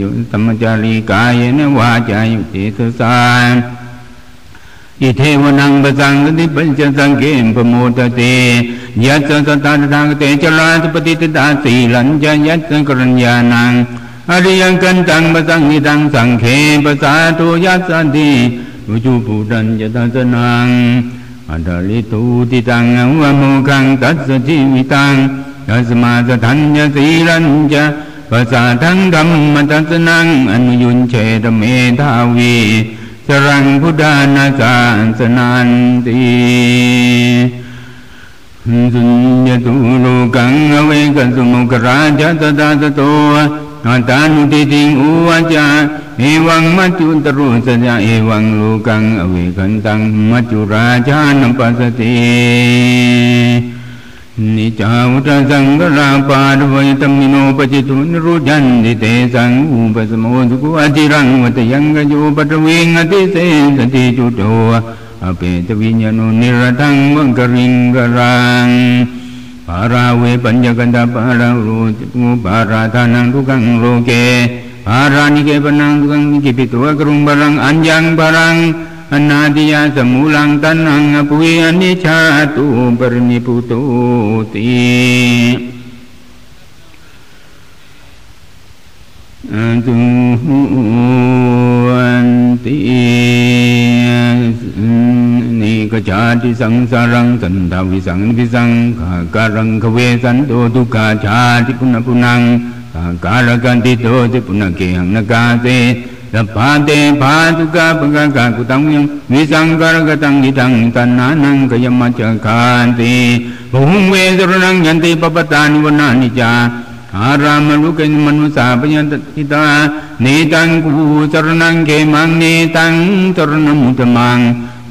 ยุสัมมจารีกายเนวาจายุเจตสานอิเทวนังปสังติปัญจสังเกมปโมตเตยัสสตาทางเตจลาสปฏิตตาสีลัญญยัสกรัญญานัง อริยังกันตังปสังนิตังสังเขปสาตุยัสสันติอุจุปุตัญญตาสนังอัตลิตูติตังอวมุขังตัสสจิวิตังยัสมาสทัญญสีลัญญาภาษาทั้งธรรมตัสนังอนุยุนเชตเมธาวีสรังพุทธานาสานสนันติสุญญตุโลกังอเวกัสมุกราชตตาตโตอาตานุติติงอุวาจาเอวังมัจจุตรุสโต งมัจจุราชานัปัสตินิจาวุตสังกราปาดวัยตมิโนปจิ ตุนรุจันติเตสังอุปสมุสุกุอจิรังวัตยังกโยปตวิงอติเสสติจุโตอเปตวิญญาณนิรทังวังกริงกรังปาราเวปัญญกันตาปารารูตุปาราธานังทุกังโลเกปารานิเกปนังทุกังกิปิตัวกรุงบารังอัญญังบารังอนาดิยาสมุลังตันหังอภุยอนิชาตุปรินิพุตุติอันตุ นิกจาติสังสารังสันทาวิสังวิสังขะการังขเวสันโตทุกขาชาติปุณพุนังขะการกันติโตติปุณเกหังนกา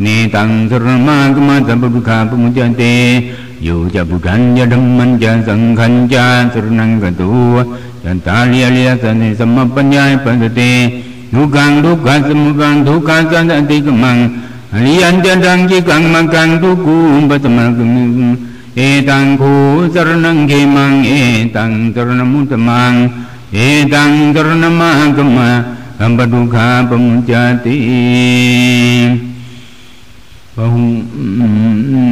เตสภาเตภาตุกาปกากากุตังยังวิสังการกตังนิตังตันนา หุ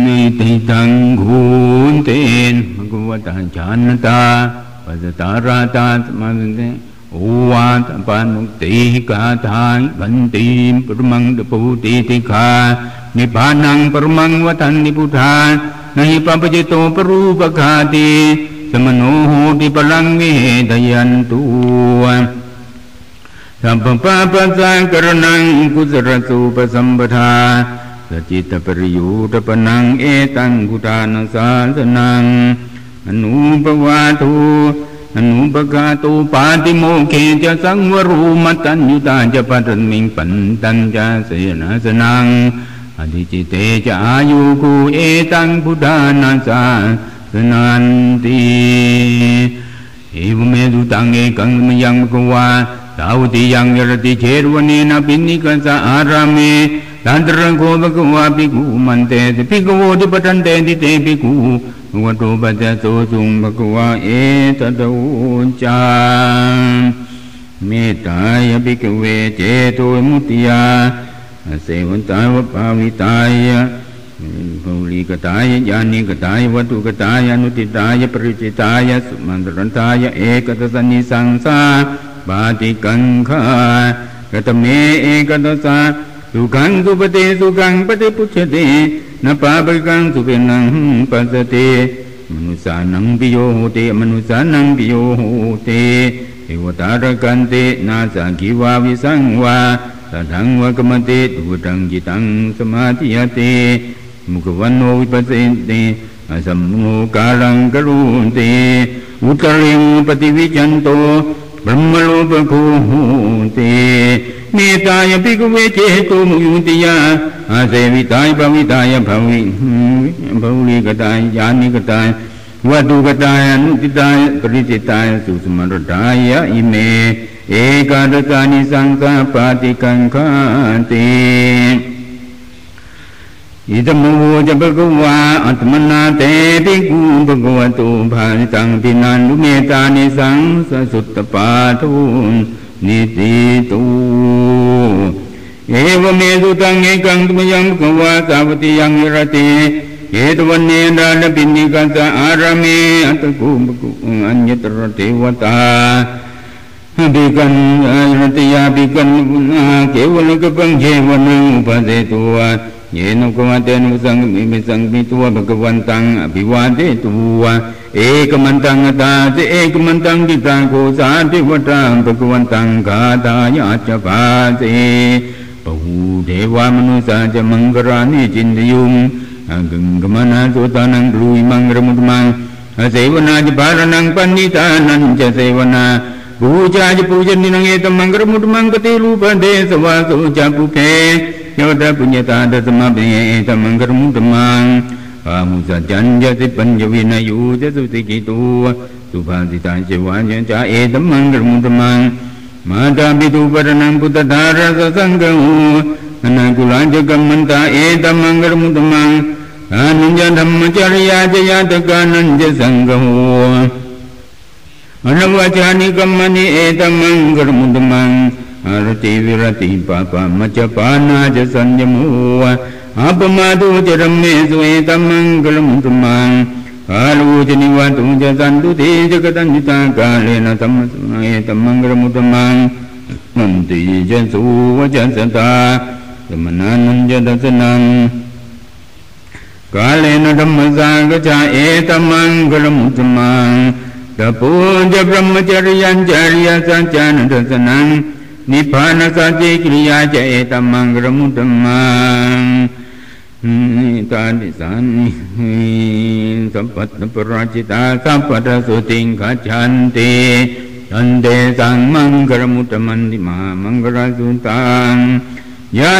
มิติตังคูนเตนมังกุวัตจานตาปัสตาราตามาสันเตโอวาตปานุติกาทานบันติมปรมังดปูติติคานิพานังปรมังวัฏนิพุทานนิปัมปจิโตปรูปคาติสมโนโหติปลังวิตยันตุสัมปปะปัสสังกรณังกุสรสุปสัมปทา สจิตปริยุตปนังเอตังกุตานังสาสนังอนุปวาทูอนุปกาตุปาติโมเขจะสังวรูมัตัญญุตาจะปัตมิงปันตัญจะเสนาสนังอธิจิเตจะอายุคูเอตังพุทธานาสาสนันติเอวเมตุตังเอกังมยังมกวาสาวติยังยรติเชรวเนนะปินิกัสสะอารามิ ตันตรังโคบกวาปิกุมันเตติปิกโวติปตันเตติเตปิกุวัตุปัจจโตสุงบกวาเอตตะอุจามเมตตายปิกเวเจโตมุติยาเสวันตาวปาวิตายภูริกตายญาณิกตายวัตุกตายอนุติตายปริจิตายสุมันตรันตายเอกตสันนิสังสาบาติกังขากตเมเอกตสา สุขังสุปฏิสุขังปฏิปุชตินปาปกังสุเปนังปัสติมนุสานังปิโยโหติมนุสานังปิโยโหติเอวตารกันเตนาสังกีวาวิสังวาสัทังวะกมติตุตังจิตังสมาธิยติมุขวันโนวิปัสสิติสัมโมกาลังกรุนติอุตริงปฏิวิจันโตบรมโลภคูติเมตายภิกเวเจโตมุยุติยาอาเสวิตายภวิตายภวิภวิกตายญาณิกตายวัตุกตายอนุติตายปริจิตายสุสมรตายอิเตอุตังเริงปฏิวิจันโต ปตันเตติเตปิกุวัตุกตายอ อิเมเอกาดสานิสังฆปาติกัมโวจะภะคะวาอัตมนาเตปิกูภะคะวะโตภาริตังปินันลุเมตานิสังสสุตตปาทุนนิติตูเอวเมตุตังเอกังตุมยังภะคะวาสาวัติยังวิรติเอตวันเนดาลปินิกัสสะอารามมอัตกุภะกุอัญญตรเทวตาบิกันรติยาบิกันเกวลกปังเจวนังอุปเสตัว เยนุกวัตเตนุสังมิมิสังมิตัวภะกวันตังอภิวาเตตัวเอกมันตังตาเจเอกมันตังกิตังโคสาติวตังภะกวันตังกาตายาจภาเสปหูเทวามนุสาจะมังกรานิจินตยุงอังกมนาสุตานังกลุยมังรมุตมังเสวนาจิปารนังปันนิตานันจะเสวนาบูชาจะปูชนีนัง เอตมังกรมุตมังกติรูปเดสวาสุจะปุเพโยตปุญญาตาดัสมาเปเอตมังกรมุตมังอามุสจันยติปัญญวินายุจะสุติกิตุสุภาสิตาเจวานจาเอตมังกรมุตมังมาตาปิตุปรนังพุทธธารสสังฆูอนากุลาจกัมมันตาเอตมังกรมุตมังอานุญธรรมจริยาจยาตกานันจสังฆูอนุวัจานิกัมมณิเอตมังกรมุตมัง อารติวิรติปาปามัจจปานาจะสัญญมูอัปมาตุจรมเมสุเอตมังกรมุตมังกาลูจนิวัตุจะสันตุติจกตัญญิตากาเลนะธรรมสุเอตมังกรมุตมังมันติจะสุวจัสตาสมนานันจะดัสนังกาเลนะธรรมสังกจาเอตมังกรมุตมังตปูจะพรหมจริยัญจริยสัจจานุสนังนิพพานสัจจิกิริยาจะเอตมังกรมุตมังตาดิสันสัมปัตตปราจิตาสัมปัตสุติง ขจันติอันเดสังมังกรมุตมันติมามังกรสุตังยา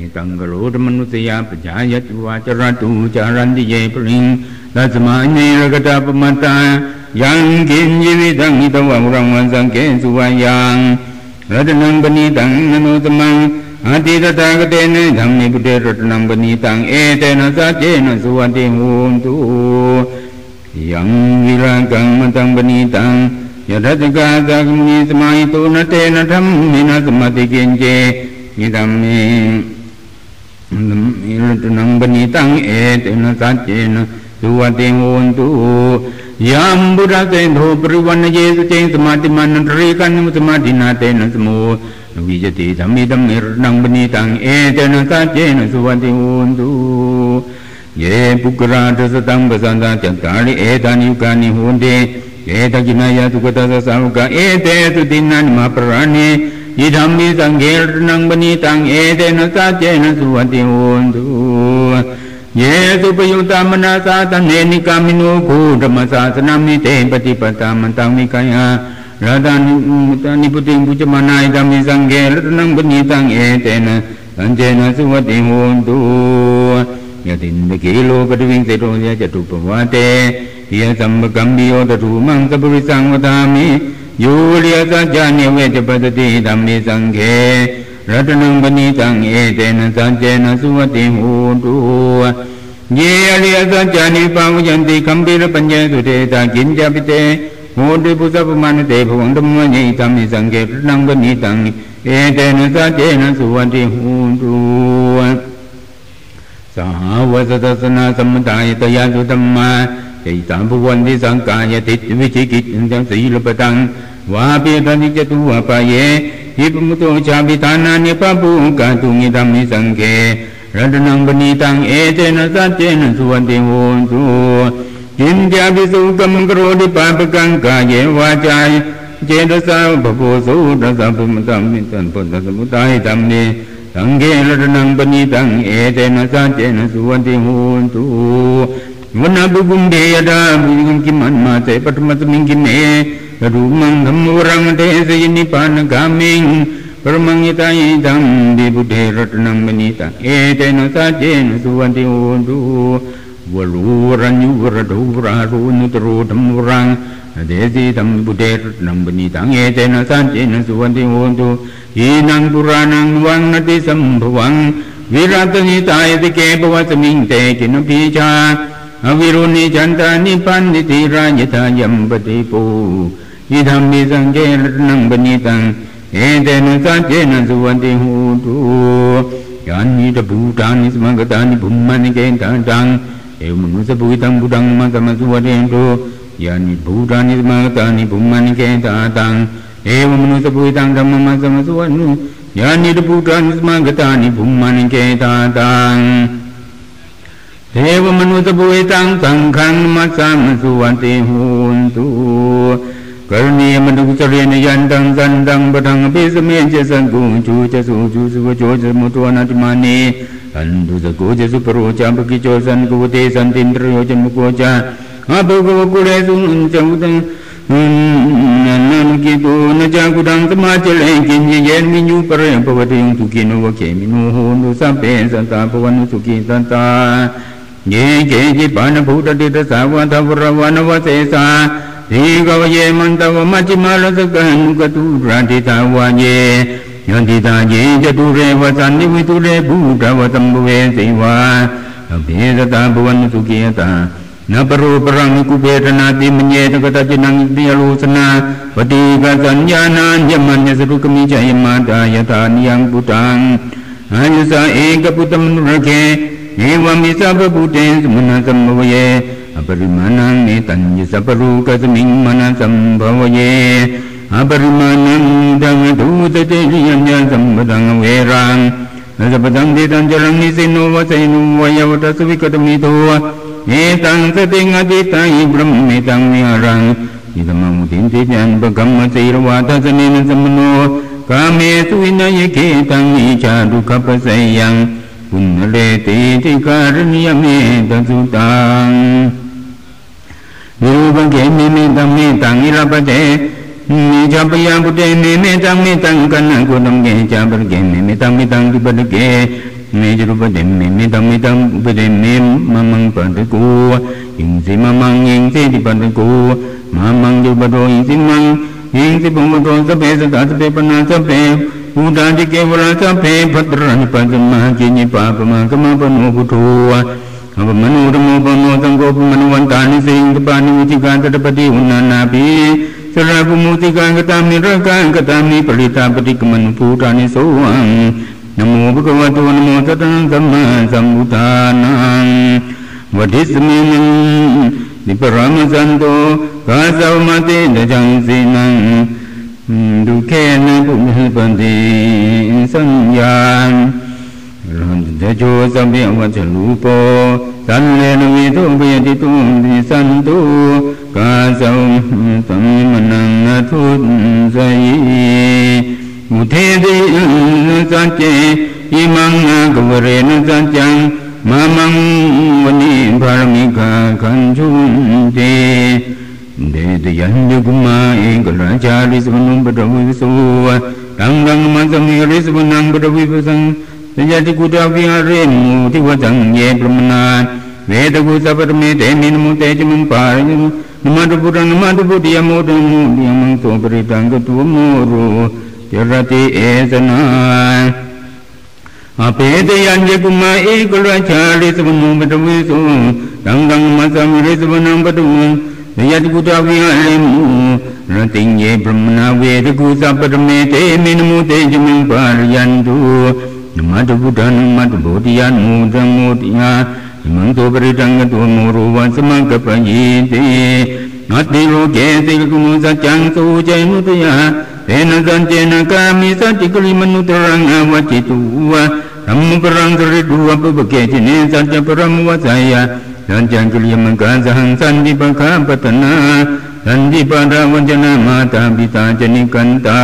นิรภูตานิสมากตานิภุมมานิวายมันตรมนุสักจาปัยตันตตมัยภูตานิสเมนุสัมเพนิตังกโรธมนุสยาปจายตุวาจรตุจารันติเยปริงตัสมาเนรกตาปมัตตายังกินยิวิตังนิตวังรังวันสังเกสุวายังรัตนังปณีตังนโนตมังอาทิตตากเตนะธรรมิพุทธรัตนังปณีตังเอเตนะสัจเจนะสุวัติโหตุยังวิรังกังมตังปณีตังยทัตกาสักมีสมัยตุนเตนะธรรมินะสมติเกินเจนิธรรมิ มิรตนังบณีตังเอเตนะสัจเจนะสุวัติโหตุยามบุระเตโทปริวันเยสุเจสมาติมันนริกันมุสมาตินาเตนะสมุวิจติธรรมิธรรมิรนังบณีตังเอเตนะสัจเจนะสุวัติโหตุเยปุกราทสตังปสันตาจัตตาริเอตานิยุกานิโหติเอตกินายตุกตาสสาวกเอเตสุตินันมาปรานิ อิธรรมิสังเกรนังบณีตังเอเตนะสัจเจนะสุวัติโหตุเยสุปยุตตามนาสาตเนนิกามิโนภูธรรมศาสนามิเตปฏิปตามันตังมิกายาราดานิมุตานิพุติงปุจมานายธรรมิสังเกรนังบณีตังเอเตนะสัจเจนะสุวัติโหตุยตินเกโลปฏิวิงเสโรยะจตุปวะเตยสัมปกัมบิโยตถุมังสปุริสังวตามิ ยูเรียสัจจานิเวจปตติธรรมิสังเขรัตนังปณิตังเอเตนะสัจเจนะสุวติหูตุเจิติสามานเตภวังธัมมะญิธรรมิสังเขรัตนังปณิตังเอเตนะสัจเจนะสุวติหูตุสาวสตัสนตายตยาสุตัมมาใจตามภวันที่สังกายติดวิชิกิจจังสีลปตังวาปิตันิจตุวปายเยหิปมุตโตชาปิตานานิปะปุกาตุงิตัมมิสังเกรัตนังปณีตังเอเจนะสัจเจนะสุวันติโหตุจินจาปิสุกัมกโรดิปาปกังกายเยวาจายเจตสาภโพสุตสะภุมตัมมิตันปุตตสมุตายตัมเนสังเกรัตนังปณีตังเอเจนะสัจเจนะสุวันติโหตุ วันนาบุกุมเดียดาบุกุมกิมันมาเตปฐมสมิงกินเนรูมังธรรมวรัง เทสยนิพานกามิงปรมังยิตายดังดิบุเทรัตนังมณีตังเอเตนะสัจเจนะสุวันติโอตุบวรูรัญยุวรดูรารูนุตรูธรรมรังเดสิธรรมบุเดรนัมบนิตังเอเจนะสันเจนะสุวันติโหตุอีนังปุรานังวังนติสัมภวังวิรัตนิตายติเกปวัตมิงเตกินพีชาอวิรุณิจันตานิปันติติราญทายัมปติปูอิธรรมิสังเกรนังบนิตังเอเตนะสัจเจนะสุวันติโหตุยานิตบูตานิสมังกตานิบุมมานิเกตังตังเอวมนุสบุตังบุดังมัตมสุวัเรนโตยานิบูตานิสมังกตานิบุมมานิเกตังตังเอวมนุสบุตังธรรมมัตมสุวันยานิตบูตานิสมังกตานิบุมมานิเกตังตัง เทวมนุสบุตังสังขังมัสสามสุวันติหุนตุกรณีมนุษย์เรียนยันตังสันตังปทังปิสเมจสังกุจูจะสุจูสุวโจจะมุตวนาติมานีอันดุสกุจะสุปโรจามปกิโจสันกุเตสันตินทรโยจมุโกจาอาภกวกุเรสุนจังุตังนันกิตุนจักุดังสมาจเลกินเยนมิญูปะเรปวติงตุกินวะเขมินุโหนุสัพเพสันตาปวันุสุกิสันตาเยเกจิปานภูตติตสาวะทวรวานวเสสาทีกวเยมันตวมัจจิมาลสกันุกตุราติตาวาเยยันติตาเยจตุเรวสันนิวิตุเรภูตวตัมบเวสิวาอภิสตาภวันสุขียตานาปรูปรังกุเบรนาติมเยตกตจินังติยโลสนาปฏิกสัญญาณัญยมันยสรุกมิจายมาตายตานิยังปุตังอายุสาเอกปุตตมนุรเก เอวมิสัพพุเตสมุนาสัมภวเยอปริมาณังเนตัญญสัพรูกสมิงมนาสัมภวเยอปริมาณังดังทูตเตยัญญสัมปดังเวรังสัพพังเดตัญจรังนิสิโนวะไสนุวยวัตสวิกตมิโตเอตังสติงอติตังบรมเมตังวิหารังอิตมังมุตินติจันปะกัมมะสีรวาทัสเนนสัมโนกาเมสุวิ นัยเกตังอิชาดุขปะไสยังปุณเลติติการณิยเมตสุตังวิรูปเกมิเมตังเมตังอิรปะเตนิจัปยาปุเตเมเมตังเมตังกันนังกุตังเกจาปะเกเมเมตังเมตังติปะเกเมจรุปเตเมเมตังเมตังอุปเตเมมะมังปันตะกูอิงสิมะมังอิงสิติปันตะกูมะมั งยุปโตอิงสิมังอิงสิปุมโตสเปสตาสเปปนาสเป Udadi kevara sape patrani padma kini papa makama pano putuwa Apa manu ramo pano sangko pamanu wantani sehingga pani utika यद नृतिंगे ब्रह्मणा वेद कुतपरमे ते मिनमु तेजमं पारयन्तु मधुबुधं मधुबोधियानुदमोदिया इमं तो परितङ्गतो मोरुवसमकपयीते अति लोके तिलकुमु सत्यं सूचयनुतया तेन सञ्चेन कामि सतिकुलिमनुतरं वचितुवा धम्मपरं सरिदुवपकेचिने सत्यपरं वसया yanjangul yam ganjang sandipa kapatana sandipa ravanjana mata pita janikanta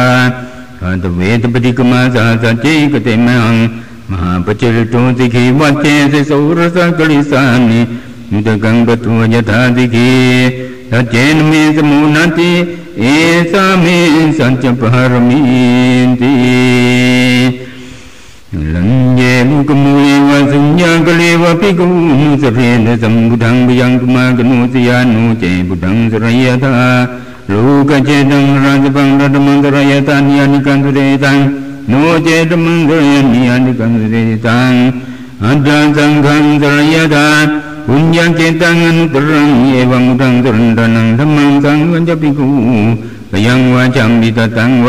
anta veda padikama sasa chekate mahang mahapachal to dikhi vate se saurasa kalisani yudakang batu yatha dikhi yachen me samunati esa me sancha paraminti สันตุกาสัมตัมมนังทุตไสมุเทติสัจเจอิมังกวเรนสัจจังมามังวันิภา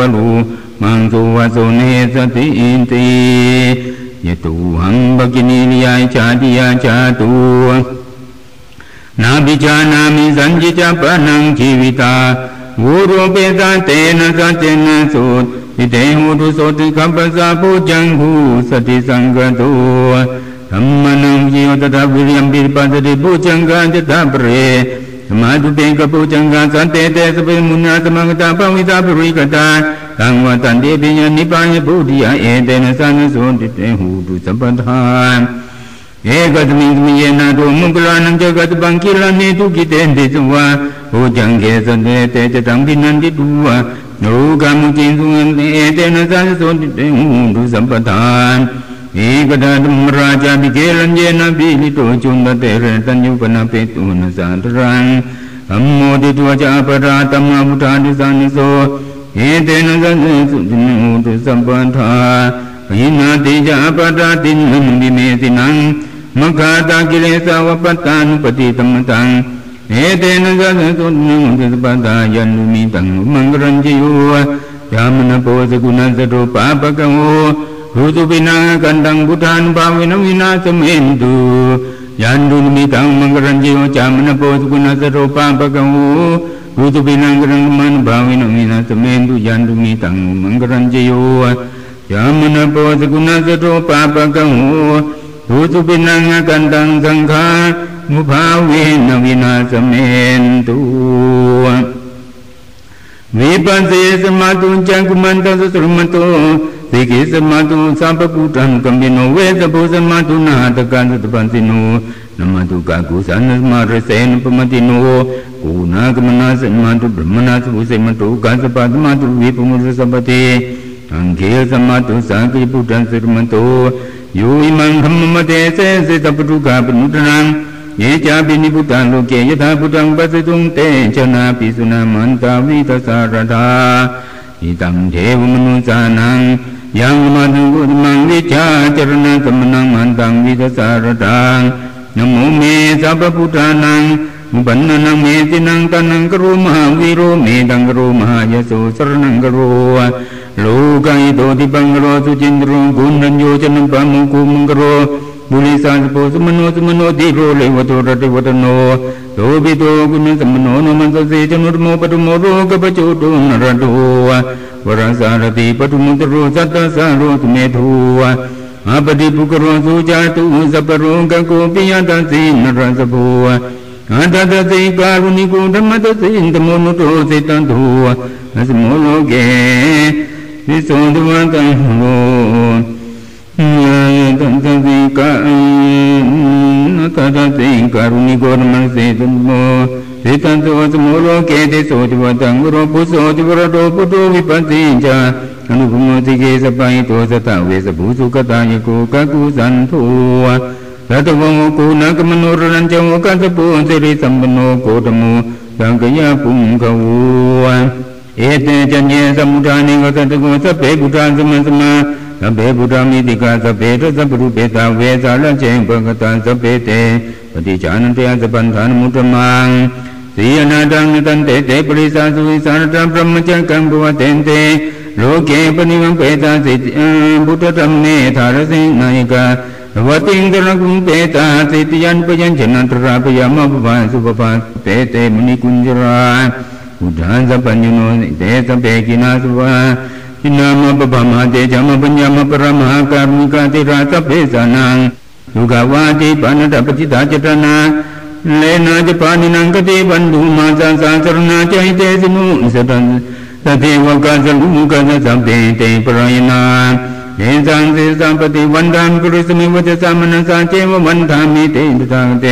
ร มังสุวสุเนสติอินติยะตุหังบกินิลยาชาติยาชาตุนาบิจานามิสันจิจปะนังชีวิตาวูรูเปตาเตนะสัจเจนะสุติเตหูตุสติคัมปะสาภูจังหูสติสังกัตุธรรมนังยิโอตถาวิริยมปิปัสติภูจังกันจตาเปรธรรมะตุเปงกภูจังกันสันเตเตสเปมุนาสมังกตาปวิตาปริกตา Sangwa tante pinya nipaya bodhiya etena eh, sana sonti hudu sabadhan. Eka tmi tmi yena do jagat bangkila ne tu. Ho jang ke sonti pinan di tuwa. Nuka mungkin sungan te eh, sana sonti hudu sabadhan. Eka tata meraja bikelan jena bini chunda te retan yukana petuna sadrang. Ammo di tuwa japa rata mabutani sana. เอเตนะจันสุจินุตุสัมปันธาปหินาติจาปตาตินุมิเมตินังมคาตากิเลสาวปตตานุปติตัมตังเอเตนะจันสุจินุตุสัมปันธายันุมิตังมังกรัญจิโยยามนะโพสกุณัสโตปาปะกังโอรูตุปินากันตังพุทานุภาวินวินาสเมนตุยันดุมิตังมังกรัญจิโยจามนะโพสกุณัสโตปาปะกังโอ Utu pinangkarang man bhavino minata mendu jandu mitang mangkaran jayo Yamana pavata gunasato papakam Utu pinanga kantang sangkha mubhavena vinasamentu Vipase samatu jankumanta susurmanto Sikhi samatu sampakutam kambino Vesapu samatu nahatakanta tapantino namadu gagu sana mara sen pemati nuwo. Kuna kemenas namadu bermenas buse matu gaza patu matu wipu musa sabati angkil sama tu sakit budan sermatu yu iman hamamate sen se sabudu gabu Ye cha bini buta ye ta buta ngba se tung te cha na pi su na yang ma tu wu man wi cha cha ra na. นโมเมสัพพุทธานังมุบันนังเมตินังตันังกรุมาวิโรเมตังกรุมายโสสรนังกรุโลกัยโตติปังกรสุจินโรุกุนัญโยชนัมมุกุมกรบุริสันโพสมโนสมโนติโรเลวตุรติวตโนโตปิโตกุณสมโนนมันสเสจนุรโมปตุโมโรกปจุตุนรโตววรสารติปตุมุตโรสัตตสารุสเมธู အပတိပုကရောသုจาတုသပရောကကိုပိယတသိနရသဘောအတတသိကာရုဏိကုဓမ္မတသိဓမ္မနုတောစေတံတောအစမောလောကေသစ္စောတဝတံဟောယတံသိကာနတတသိကာရုဏိကုဓမ္မစေတမောေတံသောသမောလောကေတိသောတဝတံဂရောပုသောတဝရတောပုတောဝိပတိဇာအနုဘမောတိကေ Anupumo tike sapayi to sata ve sabu sukata yako kaku santua Ratavamo ko nakamano raranchamo kasapo siri sampano kotamo Sankaya pumkavo Ete chanye samudhani kasatako sape bhutan samasama Sape bhutamidika sape rasapurupeta ve salachem bhagatan sape te Patichanatya sapanthanamutramang Siyanatang natante te parisa suvisanatam brahmachakam bhuvatente lo panimam peta siti buddha tamne tharase naika wati indrakum peta siti yan pajan jana trapa yama bhavan subhava pete muni kunjara udhan sapanyuno desa pekina subha Inama bapama te jama banyama parama karmika te rasa pesanang Yuga wati panada pacita cetana Lena jepani nangkati bandhu masa sasarana cahite semu Setan ัติวกันสลุงกันสัมปิเตปรายนานเนสังสิสัมปติวันดันปุริสนิวัจสามนัสสาเจววันธามิเตปตังเต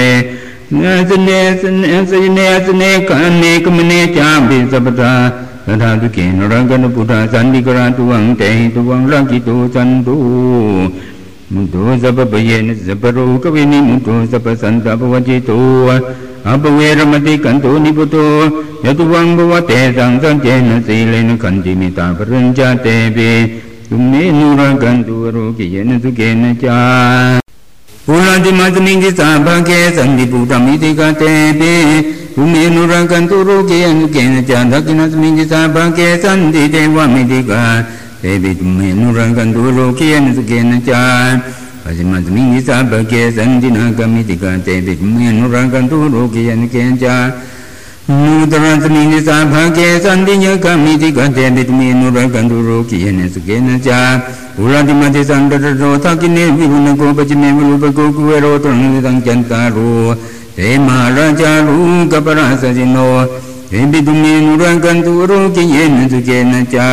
เนสเนสเนสเนสเนกันเนกมเนจามปิสัพตาสัทธาทุกินรังกันปุถะสันติกราตุวังเตตุวังรังกิตุสันตุมุตุสัพเพเยนสัพโรกวินิมุตุสัพสันตปวัจิตุ อภเวรมติกันโตนิพุโตยตุวังภวเตสังสังเจนสีเลนขันติมิตาปริญจเตเปตุเมนุรังกันตุโรกิเยนสุเกนะจาปุราติมัตมิงจิสาภาเกสันติปุตมิติกาเตเปตุเมนุรังกันตุโรกิเยนะเกนะจาทักินัสมิงจิสาภาเกสันติเตวะมิติกาเตเปตุเมนุรังกันตุโรกิเยนสุเกนะจา అజిమద్మి నిసాభకే సంధిన కమితి కాంతే విజ్ఞ అనురాగంతో రోగియన్ కేంచా నూతనతమి నిసాభకే సంధిన కమితి కాంతే విజ్ఞ అనురాగంతో రోగియన్ సుకేనచా ఉలాదిమతి సందరో తకినే విగుణ గోపచిమే విలుపకో కువేరో తృణిదం చెంతారో హే మహారాజారు కపరా సజినో హే విదుమే అనురాగంతో రోగియన్ సుకేనచా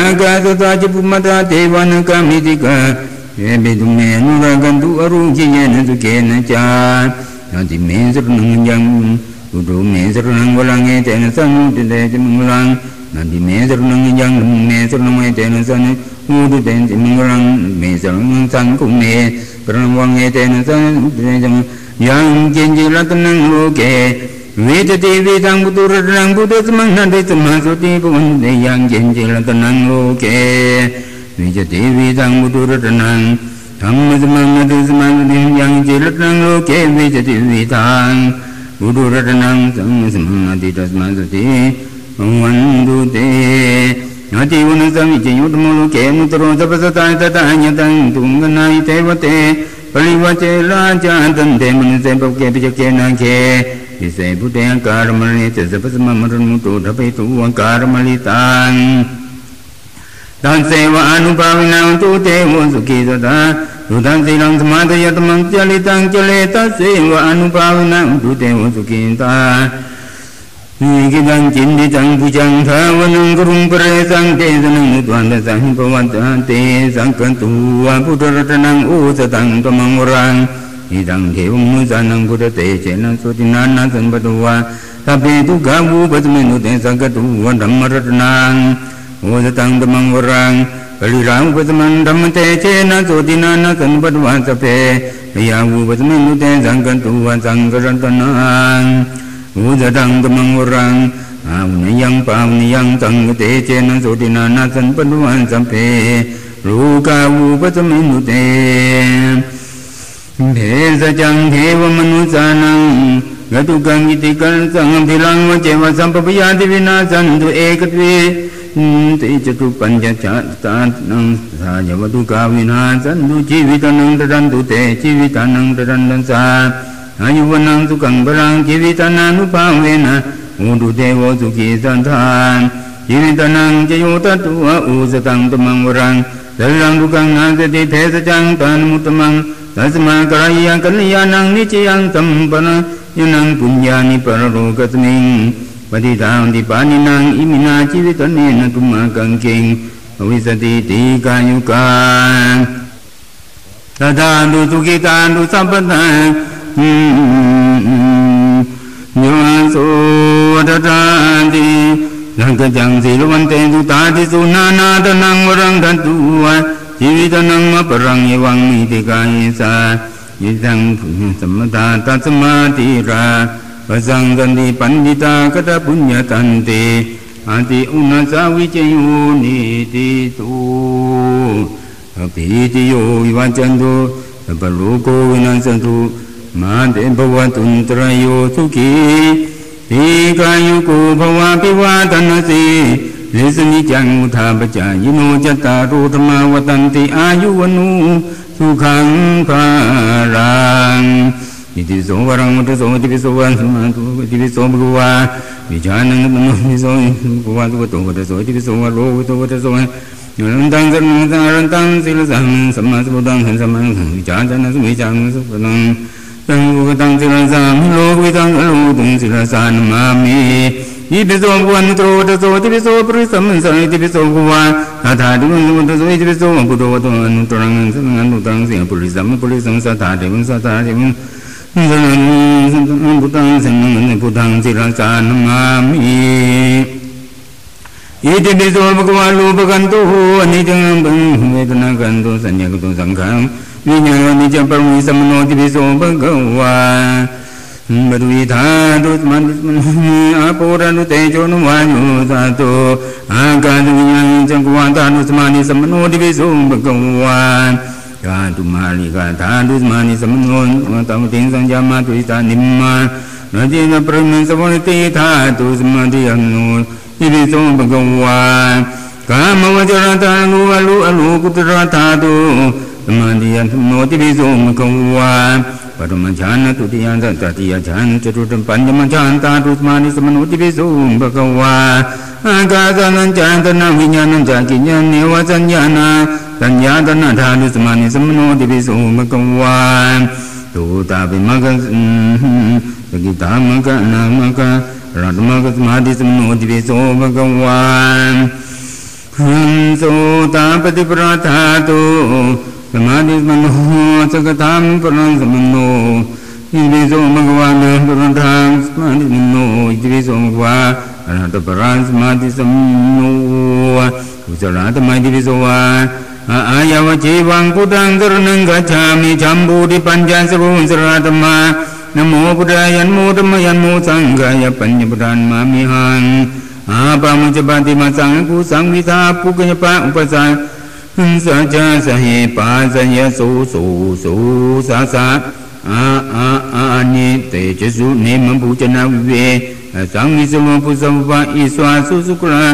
ఆగాస తాజి పుమత దేవన కమితి కాంతే านุตรัสมิงิสาภะเกสันติยกมิติกาเตปิเมนุรังกันตุโรกิยันสุเกนจาอุราติมัติสันตระโรทักิเนวิบุณโกปจิเมวรุ ปโกกุเวโรตรังตังจันตารุเตมาราจารุกปราสจิโนเตปิตุเมนุรังกันตุโรกิยันสุเกนจาอากาสตาจิปุมตาเทวานกมิติกาเอบิตุเมนุรกันตุอรุจิเยนะตุเกนะจานาติเมสรนังยังอุดุเมสรนังวลังเอเตนะสันุติเตจมังลังนาติเมสรนังยังเมสรนังเอเตนะสันุอุดุเตจมังลังเมสรนังสังกุเมกรณวังเอเตนะสันุติเตจมังยังเจนจิรัตนังโลเกเวทติวิตังบุตุรนังบุตุสมังนันติสมาสุติปุวันเดยังเจนจิรัตนังโลเกวิจติวิตังบุตุรตนังธรรมสมังมตุสมังติยังจิรตนังโลเกวิจติวิตัง บุตุรตนังสังสมังอติตัสมาสติวันตุเตนาติวุนสังวิจยุตโมโลเกมุตโรสัพสตายตตาญตังตุงกนายเทวเตปริวัจลาจาตันเตมนุเสปเกปิจเกนาเคอิเสพุเตอการมลิเตสัพสมมรมุตุทัพพิตุวังการมลิตังตังเสวะอนุภา มุตตังตมังวรังปริราอุปตมังธรรมเตเชนะโสตินานะสันปัตวาสเปยาวุปตมังนุเตสังกันตุวันสังกันตนังมุตตังตมังวรังอาวุนยังปาวุนยังสังกเตเชนะโสตินานะสันปัตวาสเปรูกาวุปตมังนุเตเทสจังเทวมนุสานังกตุกังยิติกันสังพิลังวเจวสัมปปยาติวินาสันตุเอกตวี manusanang Gatukang itikan sang bilang wacewa sampapayanti vinasantu ekatve ติจตุปัญญาจัตตานังสายวัตุกาวินาสันตุชีวิตานังตรันตุเตชีวิตานังตรันตันสาอายุวนังสุขังบรังชีวิตานานุภาเวนะอุดุเทวสุขีสันทานชีวิตานังจโยตตัวอุสตังตมังวรังสัลลังทุกังนาสติเพสจังตานมุตมังตัสมากรายยังกัลยานังนิจยังสัมปนะยนังปุญญานิปรโลกัสมิง ปฏิทางติปานินังอิมินาชีวิตเนนตุมากังเกงวิสติติกายุกาตถานุสุขิตานุสัมปทาโยสุตถาติสังกจังสิลวันเตตุตาติสุนานาตนังวรังทันตุวะชีวิตนังมะปรังเยวังมิติกายสายิสังสมตาตัสมาติรา สังสันติปัญญิตากตปุญญาตันติอันติอุณสาวิเชโยนิติตูปิติโยวิวัจันตุสัพโลโกวินัสตุมาเตภวตุนตรายโยทุกีทีกายุกูภวะพิวาตนาสีนิสนิจังอุทาปจายโนจตารูธรรมาวตันติอายุวนูสุขังภารัง อิติโสวรังมุตโสติปิโสวันสมาตุติปิโสภะวาวิจานังตโนมิโสภะวาตุโตวัตโสติปิโสวะโลวิโตวัตโสยนันตังสันนังสังรันตังสิลสังสัมมาสัพพังสัมมาวิจาจันสุวิจางสุปนังตังอุกตังสิลสังโลกวิตังโลตุงสิลสานมามิอิปิโสภวันโตวัตโสติปิโสปริสัมมังสังติปิโสภะวาอาถาดุงวันตโสติปิโสพุทโธวัตโตอนุตรังสังอนุตังสิปุริสัมปุริสังสัทธาเทวสัทธาเทวสังพุทธังสังฆพุทธังสิรัสานมามิอิ ติปิโสภะคะวะรูปกันตุอนิจจังปังเวทนากันตุสัญญากันตุสังขารวิญญาณนิจจังปรมิสัมโนติปิโสภะคะวะบรวิธาตุสมันอาปุรานุเตโชนุวายุสาตุอากาศวิญญาณจังกวาตานุสมานิสัมโนติปิโสภะคะวะกาตุมาลิกาธาตุสมานิสัมโนตัมติง สัญญามาตุอิตานิมมานาจินปรมิสัมโนติธาตุสมาธิอนุอิริโสภะคะวะกามวจรตานุวะลุอลุกุตรธาตุสมาธิอนุติปิโสภะคะวะปรมัญชานตุติยานตติยานจตุตปัญจมัญชานตาตุสมานิสมนุติปิโสภะคะวะอากาสันัญจตนะวิญญาณัญจกิญญาเนวสัญญาณาสัญญาตนะธาตุสมานิสมนุติปิโสภะคะวะตุตาปิมะกะสกิตามะกะนามะกะรัตมะกะสมาธิสมนุติปิโสภะคะวะหันโสตาปฏิปราธาตุสมาธิสมโนสกตามปรังสมโนอิติโสมกวานะปรังทางสมาธิสมโนอิติโสมกวาอรหัตปรังสมาธิสมโนกุศลธรรมอิติโสวา อายาวจีวังพุทธังสรนังกัจฉามิจัมบูติปัญญาสรุสรธรรมานโมพุทธายันโมธรรมยันโมสังฆายปัญญปทานมามิหังอาปามุจปาติมาสังกุสังวิทาปุกญปะอุปสังสัจจะสหิปัสยสุสุสุสาสะอาอาอานิเตจสุเนมบุจนาวิเวสังวิสมปุสัมปะอิสวาสุสุกรา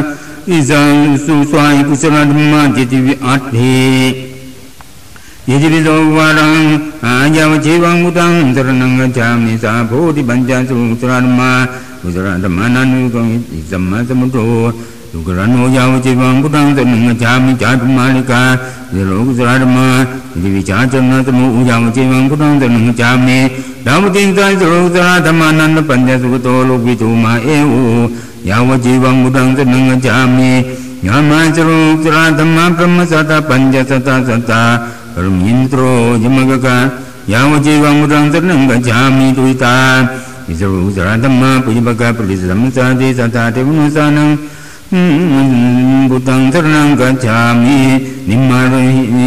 อิสังสุสวาอิกุศลธรรมะจิติวิอั สุกรันโหยาวจิวังพุทธังสนังอาจามิจารุมาลิกาเยโลกุสราธมาจิวิจาจันนาตมุอุยาวจิวังพุทธังสนังอาจามิดาวติงตันสุโลกุสราธมานันตปัญญาสุกโตโลกวิจูมาเอวยาวจิวังพุทธังสนังอาจามิยามาจโลกุสราธมาพรหมสัตตปัญญาสัตตสัตตาปรมินโตรยมกกา yang uji wang mudang seneng gajami tuita Isru usaran tema punya baga perlis sama sadi sata tebunusanang 부당 드러난 가자미 님마로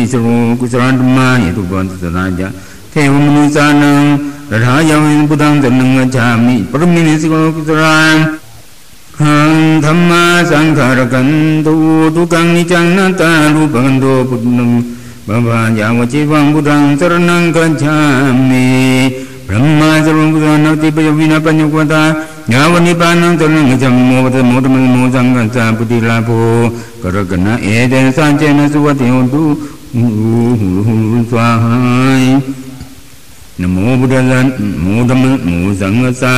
이스로 구스란드마 이두반드나자 대우문사는 라야윈 부당 드러난 가자미 브르미니스고 구스란 한 담마 상카라간도 두강니 장난타 루방도 부능 바바야와지방 부당 드러난 가자미 ब्रह्मा सर्वं नवति पयविना पञ्चवता ज्ञावनिपानं तरणगजं मोदमोदमोजङ्गं पुतिलाभो करगण एतेन साञ्चेन सुवतियोन्तु स्वाहाय नमो बुद्धं मोदम मोजङ्गसा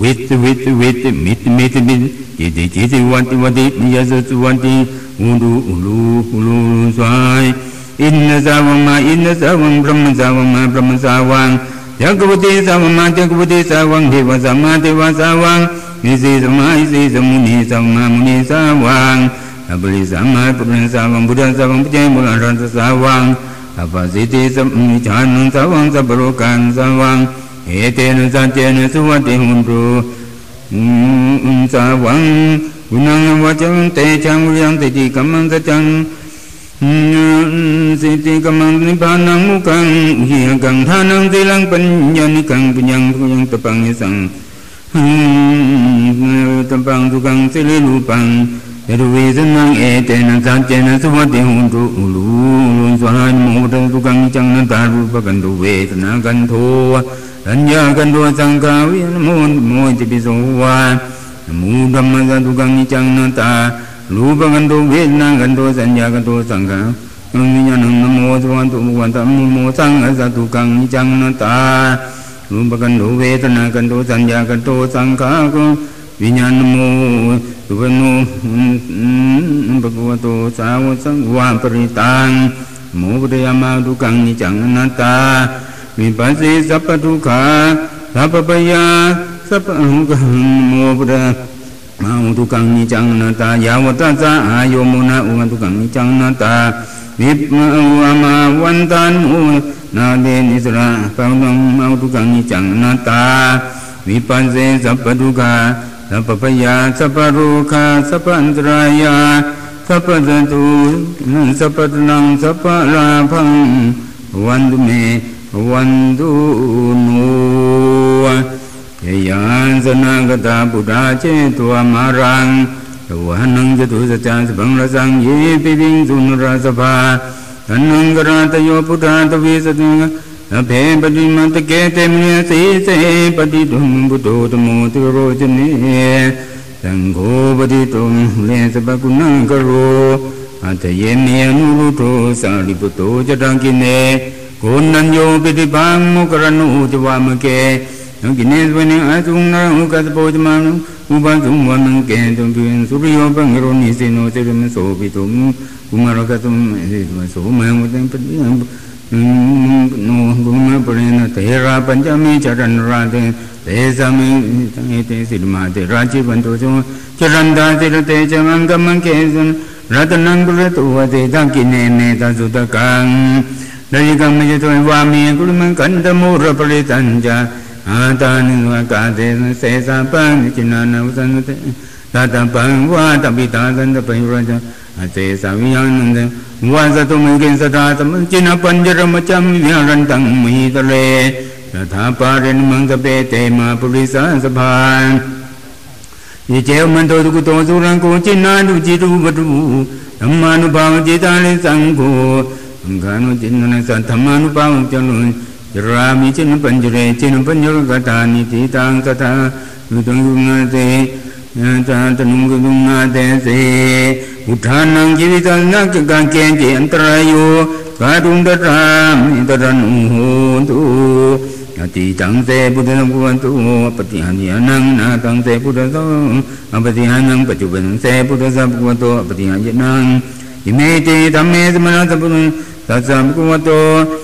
वित् वित् वित् मित् मित् मित् चिति चिति वन्ति वदि यजसु वन्ति उलु उलु उलु स्वाय อินสาวังมาอินสาวังพรหมสาวังมาพรหมสาวังยักรพุติสาวังมาจักรพุติสาวังเทวสามาเทวสาวังอิสิสมาอิสิสมุนีสาวมามุนีสาวังอัปริสามาปุริสาวังบุทธสาวังพุทธมุลันรันสาวังอัปสิติสมุนีฌานุสาวังสัพโรกันสาวังเอเตนุสัจเจนุสุวัติหุนโรอุนสาวังกุณังวัจังเตชังวิยังติจิกัมมังสัจัง ทนากันโทสัญญากันโทสังกาวินโมโมจิปิโสวามูธรรมะทุกังนิจังนาตา รูปกันโตเวทนากันโตสัญญากันโตสังขารนังนิยานังนโมสวันตุวันตัมโมสังอสัตุกังนิจังนาตารูปกันโตเวทนากันโตสัญญากันโตสังขารวิญญาณโมตุปโนภะคะวะโตสาวสังวาปริตังโมปุตยามาทุกังนิจังนาตาวิปัสสิสัพพทุขาสัพพปยาสัพพังกังโมปุระมา อุตุกังนิจังนาตายาวตาจาอายโมนาอุตุกังนิจังนาตาวิปมาอุอามาวันตันมุนาเดนิสระปังนังมาอุตุกังนิจังนาตาวิปัสเสสัพพทุกาสัพพยาสัพพโรคาสัพพันตรายาสัพพะตุสัพพะนังสัพพะลาภังวันตุเมวันตุโน ยานสนากตาปุราเจตัวมารังตัวานังจตุสจจะสังรสังเยปิวิงสุนราสภาอันนังกราตโยพุทธาตวิสติงอเพปฏิมัตเกเตมเนสีเสปฏิตุมบุตโตตโมติโรจเนสังโฆปฏิตุมเลสปะกุณังกโรอัตเยเมอนุรุโตสาริปุโตจตังกินเนโกนัญโยปิฏิปังมุกรณุจวามเก กิเนสวเนอาสุงนาอุกัสโปจมานุอุปาสุงวันังเกตุมปินสุริโยปังโรนิสิโนเจริมโสปิตุมกุมารกตุมเอสโสมะมุตังปฏินุบุม ปริณเทระปัญจมีจรันราเตเตสามิตังเตสิลมาเตราจิปันโตจงจรันดาสิรเตจมั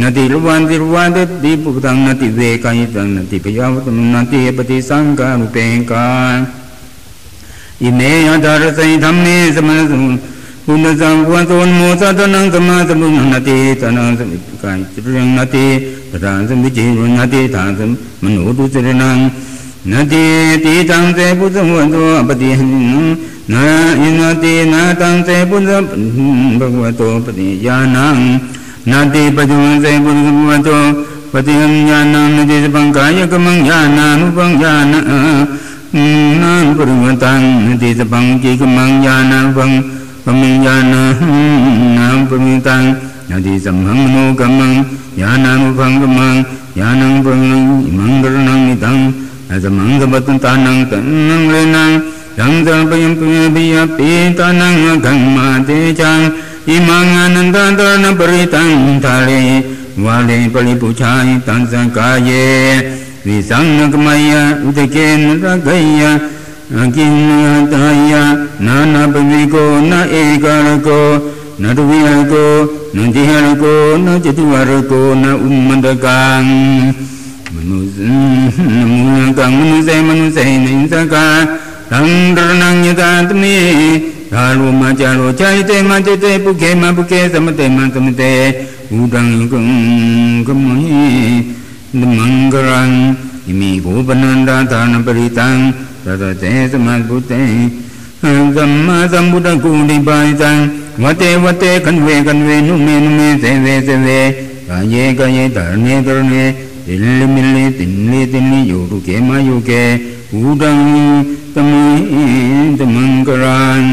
นติรวันติรวันเดติปุตังนติเวกายิตังนติปยาวตมนติปฏิสังกาลุเปงกาอิเมยจารสัยธรรมเมสมณสมุนบุญสังวันโสนโมสัตนังสมาสมุนนติตนังสมิกายจิรังนติปทานสมิจิรุนติทานสมมโนตุสรนังนติตีตังเตปุตวันโตปฏิหันนาอินนตินาตังเตปุตตะภะวะโตปฏิญาณัง นาติปัจจุบันเตปุสภะวะโตปฏิหันญาณังนาติสปังกายกมังญาณานุปังญาณังนังปริมตังนติสปังจิกมังญาณังปังปมิญาณังนังปริมตังนาติสัมหังโนกมังญาณังปังกมังญาณังปังมังกรณังนิตังอาสมังสัพตันตานังตันนังเลนังยังจะปยมปยปิยปิตานังกังมาเตจัง อิมังอนันตตระนปริตังทาเลวาเลปริปุช ca lô ma cha lô cha te, ma te te bu ke ma bu ke sam te ma sam te u đăng cung cung hi mangalang imi go bananda dana paritang tata te samabhute samma sambuddha kuni bhaitang vate vate kanve kanve nume nume seve seve kaye kaye dharne dharne illi milli tinli tinli yoruke mayuke udang มิตมังกรัน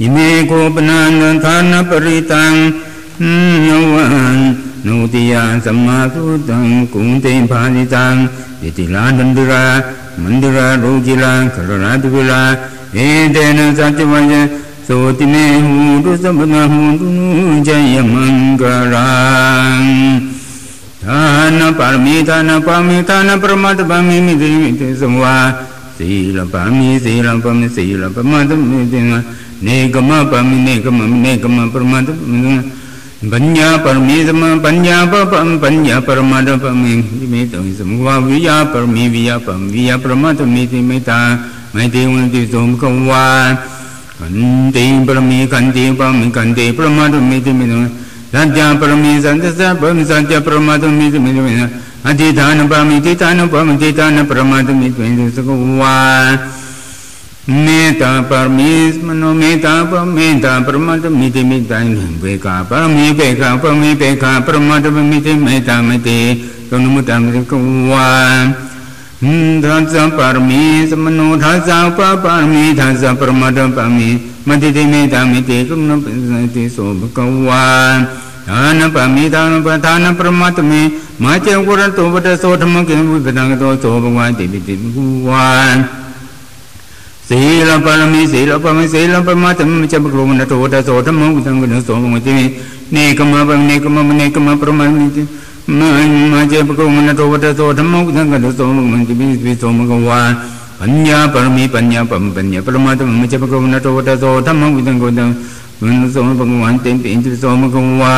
ยิเมโกปนานทานปริตังยวันโนติยาสัมมาสุตังกุงเตภานิตังอิติลานันดุรามันดุราโรจิลาคารนาตุเวลาเอเตนะสัจจวัญโสติเมหูตุสัมปนาหูตุจยมังกรังทานปารมีทานปามิทานปรมาตปามิมิติมิติสมวา စီလပမီစီလပမစီလပမတမေသင်္နေကမပမနေကမနေကမပရမတပညာပရမေသမပညာပပံပညာပရမတပမေဒီမေတုံသမဝဝိယပရမေဝိယပံဝိယပရမတမေတိမေတာမေတိဝံတိသမကဝါခန္တိပရမေခန္တိပမေခန္တိပရမတမေတိမေနသတ္တပရမေသံသစ္စပရမေသံတပရမတမေတိမေနมิมิตาวิยาปรมีวิยาปัมมิติเมตานุปัมมิติเมตาสัจจปรมีสันตสัพพมสัจจปรมาตมิติเมตาอธิฐานปามิติฐานปามิติฐานปรมาตมิตเมตาสกวาเมตตาปรมีมโนเมตตาปรเมตตาปรมาตมิติมิตานิเวกาปรมีเวกาปรมีเวกาปรมาตมิติเมตตามิติตนุมุตตามิติกวาทัสสะปรมีสมโนทัสสะปะปรมีทัสสะปรมาตปรมีมติติเมตตามิติกุณปิสติโสภกวา ทานปมิทานปทานปรมัตมิมาเจกุรันตุปะโสธรรมกินบุตตังโตโสภวาติปิติกุวาสีลปรมีสีลปรมีสีลปรมาตมิจะบกรมนโตตโสธรรมบุตังกุนโสภวติเนกมะปเนกมะเนกมะปรมามิมามาเจบกรมนโตตโสธรรมบุตังกุนโสภวติปิปิโสมกวาปัญญาปรมีปัญญาปัมปัญญาปรมาตมิจะบกรมนโตตโสธรรมบุตังกุน มันสมบังวันเต็มเป็นจุสมกวา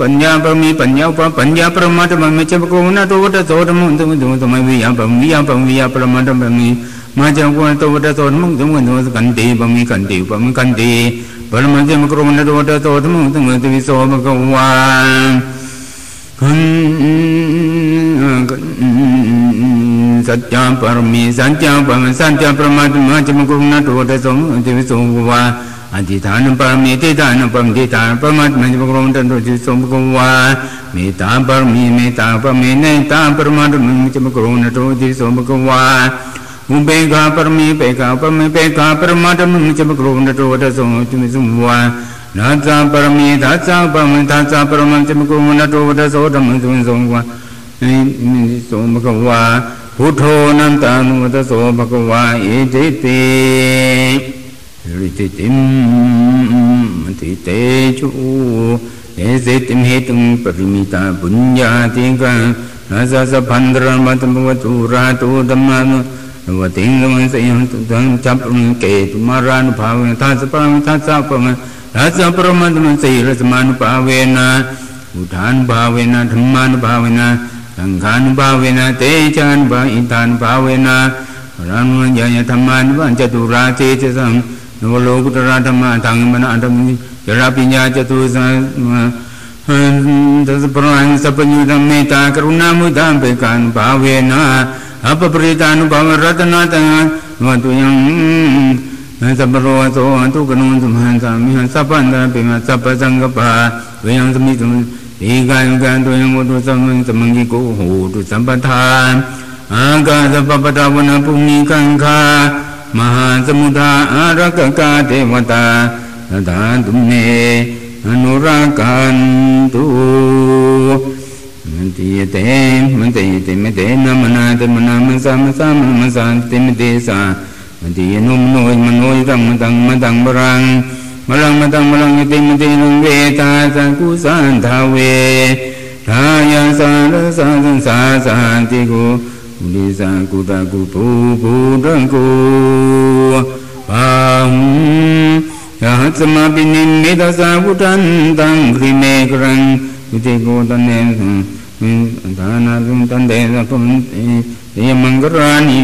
ปัญญาปรมีปัญญาปปัญญาปรมาตมันไม่ใช่ปกวนโตวัตโสธรรมตุมตุมตุมวิยาปวิยาปวิยาปรมาตปมีมาจังกวนโตวัตโสธรรมตุมตุมกันติปมีกันติปมีกันติปรมาจมกรวนโตวัตโสธรรมตุมตุวิโสมกวากัน สัจจปรมีสัจจปรมสัจจปรมาตมาจมกุณโตวัตโสตุวิโสวาอธิฐานปรมีติฐานปรมีติฐานปรมัตมันจมกรมตันตุจิสมกุวาเมตตาปรมีเมตตาปรมีเนตาปรมัตมันจมกรมตุจิสมกุวาอุเบกาปรมีเบกาปรมีเบกาปรมัตมันจมกรมตุวัตโตุมิสมวานาจาปรมีทัจจาปรมีทัจจาปรมัจมกรมตุวัตโสมตุมิสมวา นิสมกวาพุทโธนันตานุวัตโสภควาเอจิติริติติมติเตจูเอเสติมเหตุปริมิตาบุญญาติกังนาสสะพันธรมัตมวตุราตุธัมมานุวติงมันสยังตุตังจัปรุเกตุมารานุภาเวนทัสปะทัสสะปะมะทัสสะปรมันตมันสีรสมานุภาเวนะอุทานภาเวนะธรรมานุภาเวนะ สังฆานุภาเวนะเตจานุภาอิทานุภาเวนะรังวัญญาธรรมานุภาจตุราเจจสังนวโลกุตระธรรมะทางมนะธรรมยราปิญญาจตุสัทัสปรังสัพยุตัมเมตตากรุณามุตัมเปกันภาเวนะอัปปริตานุภาวรัตนาตังวัตุยังสัพพโรโสทุกนุสมันสามิหัสัพพันตาปิมาสัพพสังกปะเวยังสมิตุ ဒီကံကံတွင်ဝတ္ထုသမင်သမင်ကြီးကိုဟူတုသမ္ပထံအံကသပပတဝနပုညိကံခာမဟာသမုဒ္ဒအာရကကဒေဝတာသဒ္ဒတုနေအနုရကံတုမတိယတေမတိယတေမတေနမနာတမနာမသမသမမသံတေမတေသာမတိယနုမနောမနောယကမတံမတံဗရံ มสามสามมสานเตมเตสามันตินุมตังมตังมตังบรังมรังมตังมรังเตมเตนุเวตาสังกุสันทาเวทายาสารสาสังสาสันติโกอุลิสังกุตะกุปูปูดังกุปังยาสมาปินิมิตาสาวุตันตังคริเมกรังอุติโกตันเนสังทานาสุตันเดสัพมันเตยมังกรานิ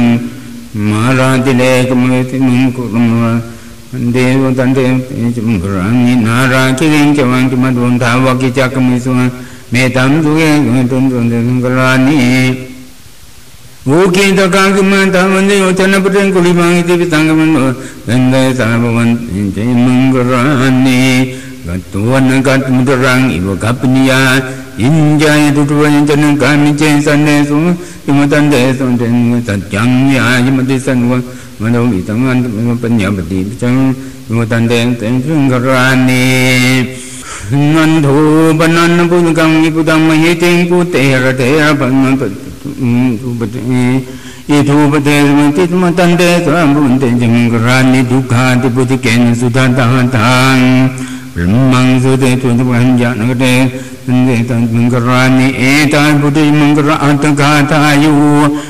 มาราติเลกมติมุงกุรมวะเดวตันเดจุมกรังนินา กิมาดุนทาวกิจักมิสุเมตัมสุเกตุนตุนเดสังกรานิ Uki to kankamanta mande utana puten kulimang iti pitangaman ganda sabawan injay manggarani gatuan gat mudarang iwa kapniya injay tutuwan janang kami chen sanne su imatan de son den satyang ya imati sanwa madaw itangan panyabati pichang imatan de ten sungarani nan thu banan pudang ipudang mahiting pute rate banan pat ทุปเตอิทุปเตสมุติมตันเตสามบุญเตจังกรานิทุกขาติปุติเกนสุทันตาทังพรมังสุเตตุนปัญญานกเตตันเตตันมังกรานิเอตานปุติมังกราอัตตายุวาจโนตินติเนตรเดมตันติตุวันเววิธานิจุปันตวานิมุงคังกมยินรูสปัญโยมหาการุณิกุณาตุเวตายสัพปันนังปุเรตุอปารมีสัพพตุสัมโพธิปุนังเอเตสังสุติเรเจนเจยันตุโพธิยามูเลสกยังเอวังตุวังวิจโยยยาตุเจย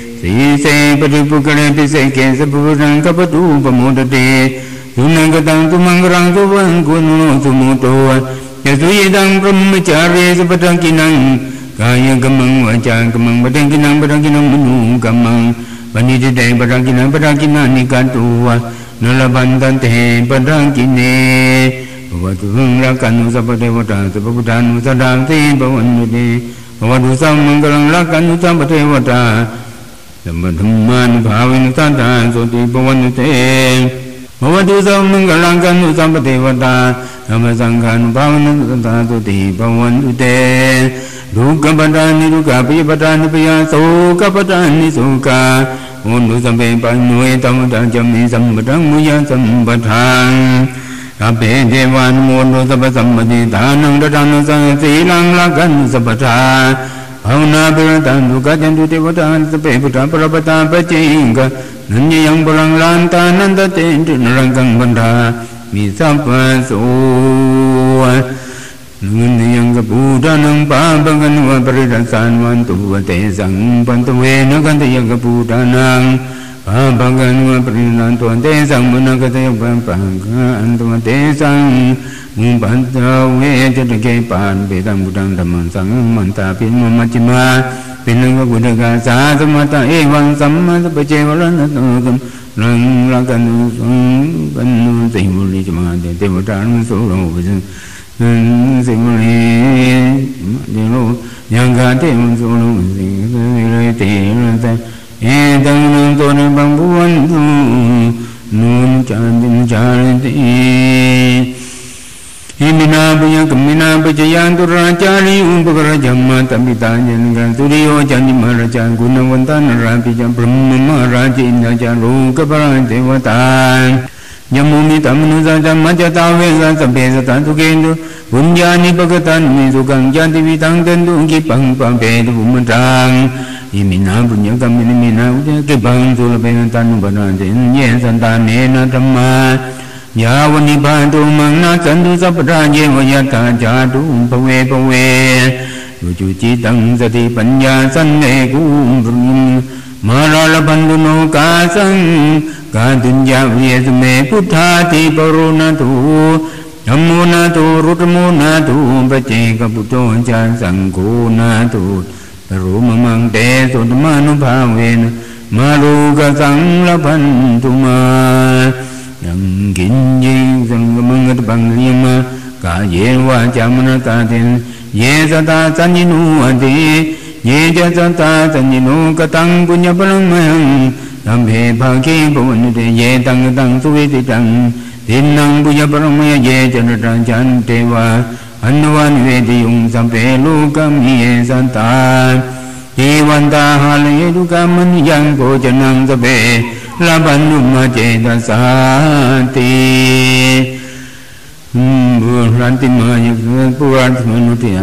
ตุปโมดเตสุนังกตังตุมังรังตุวังกุโนตุมุโตยสุยดังพรหมจารีสุปตังกินังกายกมังวาจากมังปตังกินังปตังกินังมนุกมังปณิติเตปตังกินังปตังกินังนิกันตุวะนลบันตันเตปตังกิเนวัตุรักันนุสัพเทวตาสัพพุทธานุสัดาติป သမထမန်ဘာဝိနသတ္တံသောတိဘဝနတေဘဝတုသောမင်္ဂလံကံဥသမ္ပတိဝတံသမသံဃံဘာဝနသတ္တံသောတိဘဝနတေဒုက္ကပတနိဒုက္ခပိပတနိပယသောကပတနိသောကဝန္တုသမ္ပေပံဝေတမ္တံဇမိသမ္ပတံမူယံသမ္ပထံအဘေဒေဝံမောနုသပသမ္မတိဒါနံတတံသံသီလံလကံသပ္ပထာ Auna Bharatan Dukajan Dute Vatan Tape Putra Parapata Pachinga Nanyayang Parang Lanta Nanda Tentu Narangang Bandha Misapa Soa Nanyayang Kaputa Nang Pabangan Vaparidasan Vantu Vate Sang Pantuwe Nagantayang Kaputa Nang Ah, pāṅpaṅgānuvā pṛṇāntuva tēsāṅ munākataya pāṅpaṅgāntuva tēsāṅ mūpāntāvē chatakē pāṅpētāṅ guṭāṅ dhammaṅ saṅgāṅ mantā pīnmo macchimā pīnāṅga guṭakā sāsamata evaṅ sammata pachevaranatokam rāṅ rākanu saṅ pannu sīmuli chamāte tevatāṇu sūrō visaṅ sīmuli chamāte rō yāṅgā tevaṅ sūrō visaṅ sīrē tērā saṅ เอตังนังตัวนังบังบุวันตุนุนจันติจารติหิมินาปยังกัมมินาปจยันตุราชาริอุปกรจัมมาตมิตาจันกันตุริโอจันิมาราจันกุณวันตานราปิจัมพรหมมาราจินาจารุรกปราเทวตา สัจมัจจตาเวสัสเปสตันตุเกนุบุญญาณิปกตันมิสุกังยันติวิตังตันตุกิปังปังเป ma ra la bandhuno ka sang ka dunya vyasme buddha ti paruna tu. Namo na tu rutamo na tu pache ka buddho chan sangho na tu. Taru mamang te sotamanu bhavena ma ru ka sang la bandhu ma. Yang kin yin sang mangat bang lima ka ye wa chamana ta ten ye sata sanjinu ati ye ja ta ta ta ni nu ka tang pu nya pa lang ma yang tam bhe pa ke pu ni de ye tin nang pu nya pa lang ma ye ja na tang chan te wa an wan ve ti yung sam pe lu kam ta ye wan ta ha le ye du yang ko ja nang sa pe la ban nu ma je ta ti Buranti maya puranti manuti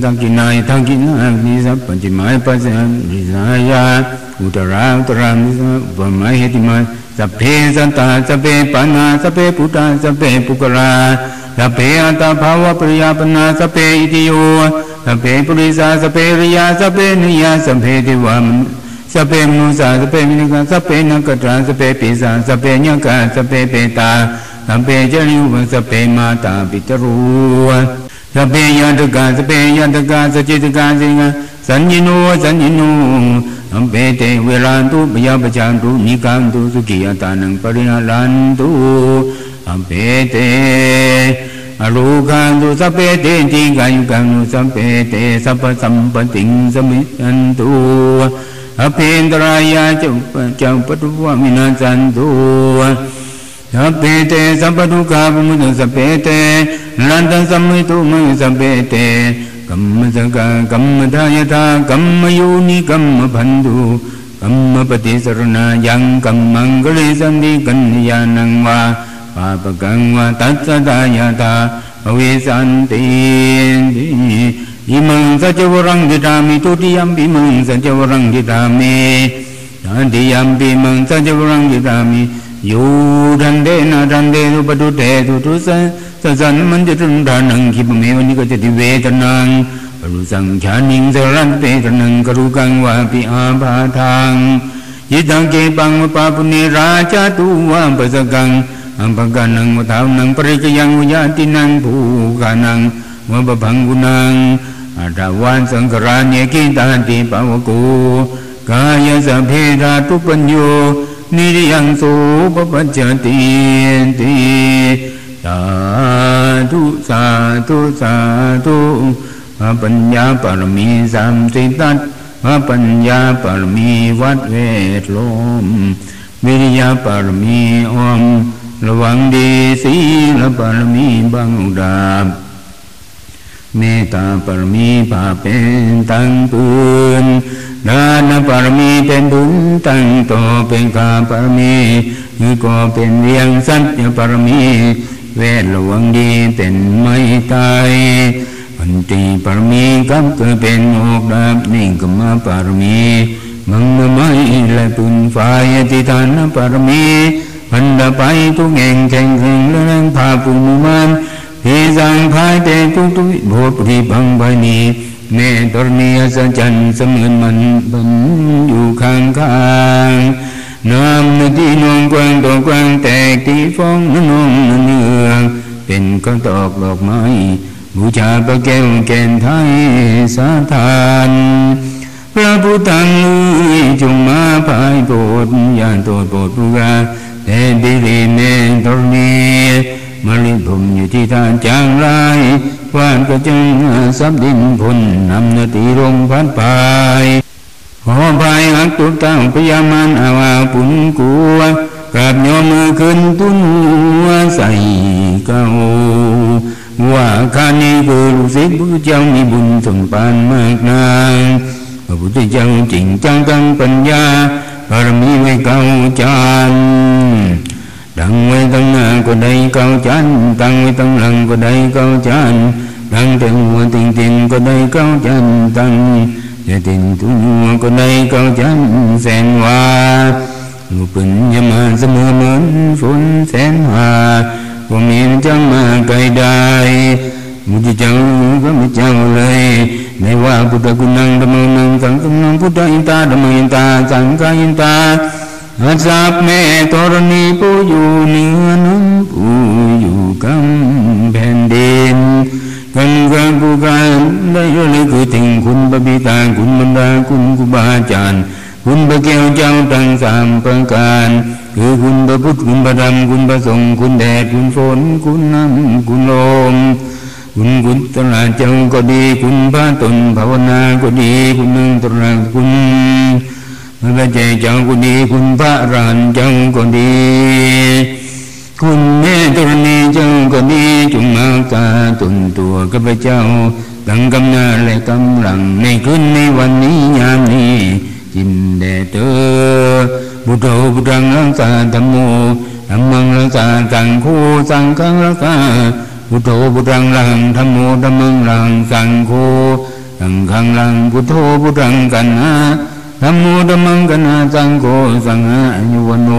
Tankina tankina nisa panchimaya pasya nisaya Utara utara nisa upamaya hetimaya Sabbe santa sabbe panna sabbe puta sabbe pukara Sabbe anta bhava priyapana sabbe itiyo Sabbe purisa sabbe riya sabbe niya sabbe divamana Sabbe mnusa sabbe minika sabbe nakatra sabbe pisa sabbe nyaka sabbe peta สเปจริวังสเปมาตาปิตรูวันสเปยันตกาสเปยันตกาสจิตกาสิงาสัญญิโนสัญญิโนอัมเปเตเวรันตุปยาปจานตุนิกานตุสุกิยตานังปรินาลันตุอัมเปเตอรูคันตุสัเพเตจิกายุกันตุสัเพเตสัพสัมปติงสมิทันตุอภินตรายาจุปจังปทุวะมินาจันตุ สัพเพเตสัพพทุกขาปมุตสัพเพเตนันตังสัมมิทุมังสัพเพเตกัมมะสังกะกัมมะทายะทากัมมะยูนิกัมมะพันธุกัมมะปฏิสรณายังกัมมังกะเลสันติกัญญาณังวาปาปกังวาตัสสะทายะทาอเวสันติติอิมังสัจวรังดิธามิทุติยัมปิมังสัจวรังดิธามิทันติยัมปิมังสัจวรังดิธามิ ยูดันเดนะดันเดนุปตุเตตุตุสันสัสันมันจะตุนดานังคิปเมวนิกจะติเวทนังปรุสังขานิงสรันเตตนังกรุกังวาปิอาภาทังยิตังเกปังวปาปุเนราชาตุวาปะสกังอัมปกานังวทาวนังปริกยังวิญาตินังภูกานังวะปะพังกุนังอัตวันสังกรานเยกิตาติปาวกูกายสัพเพธาตุปัญโย นิยังโสปปัจจติติสาธุสาธุสาธุปัญญาปรมีสามสิตัตปัญญาปรมีวัดเวทลมวิริยาปรมีอมระวังดีสีละปรมีบังดาบ เมตตาปรมีผ่าเป็นตั้งปืนดานปรมีเป็นบุญตั้งต่อเป็นกาปรมีคือก็เป็นเรียงสัจปรมี เวทระวังดีเป็นไม่ตายอันตีปรมีกับเกิดเป็นอกดาบนิ่งกมาปรมีมังไม่และปุนฝ่ายติทานปรมีพันดาไปทุกแห่งแข่งแข่งและนั่งพาปุมมัน พิสังภายเตทุกทุกโบปริบังบานีเนตรณีสัจจันเสมือนมันบันอยู่ข้างข้างน้ำนาที่นองกวางตกกวางแตกที่ฟองนองเนืองเป็นก็ตอกดอกไม้บูชาพระแก้วแก่นไทยสาทานพระพุทธังจงมาภายโปรดญาณโตโปรดผู้กาแต่ดิริเมตรณี มาลิผมอยู่ที่ท่าจางไรวานกระจังซับดินพนนำนาตีลงพัดไปขอภายหักตุกตั้งพยามันอาวาปุ่นกัวกราบยอมือขึ้นตุ้นหัวใส่เก้าว่าข้านี้คือลูกศิษย์พระเจ้ามีบุญสมปานมากนางพระพุทธเจ้าจริงจังตั้งปัญญาบารมีไม่เก่าจาน ดังไว้ตั้งหน้าก็ได้เก่าจานตั้งไว้ตั้งหลังก็ได้เก่าจานดังแต่หัวติงติงก็ได้เก่าจานตั้งจะติงตัวก็ได้เก่าจานแสนว่าลูกปืนยามาเสมอเหมือนฝนแสนหาก็มีจังมาไกลได้มุจจังก็ไม่เจ้าเลยในว่าพุทธกุณังธรรมังสังฆนังพุทธอินตาธรรมอินตาสังฆอินตา อาสาบแม่ตรณีผู้อยู่เหนือน้ำผู้อยู่กำแผ่นดินกันกันผู้การได้เลยคือถึงคุณบบิตาคุณบรรดาคุณครูบาอาจารย์ คุณพระแก้วเจ้าทั้งสามประการ คือคุณพระพุทธคุณพระธรรมคุณพระสงฆ์คุณแดดคุณฝนคุณน้ำคุณลมคุณคุณตระเจ้าก็ดี คุณพระตนภาวนาก็ดี คุณนึงตระคุณ พระเจ้าจ้าก็ดี คุณพระรานเจ้าก็ดี คุณแม่ตรณีเจ้าก็ดีจงมาตาตุนตัวกับพระเจ้าตั้งกำนาและกำลังในคืนในวันนี้ยามนี้จินเดเตอบุตโธบุตรังรักษาธรรมโมธรรมังรักษาสังโฆสังฆังรักษาพุทโธพุทธังลังธรรมโมธรรมังลังสังโฆสังฆังลังพุทโธพุทธังกันนะ ธรรมโมธรรมังกันนะสังโฆสังฆายุวโน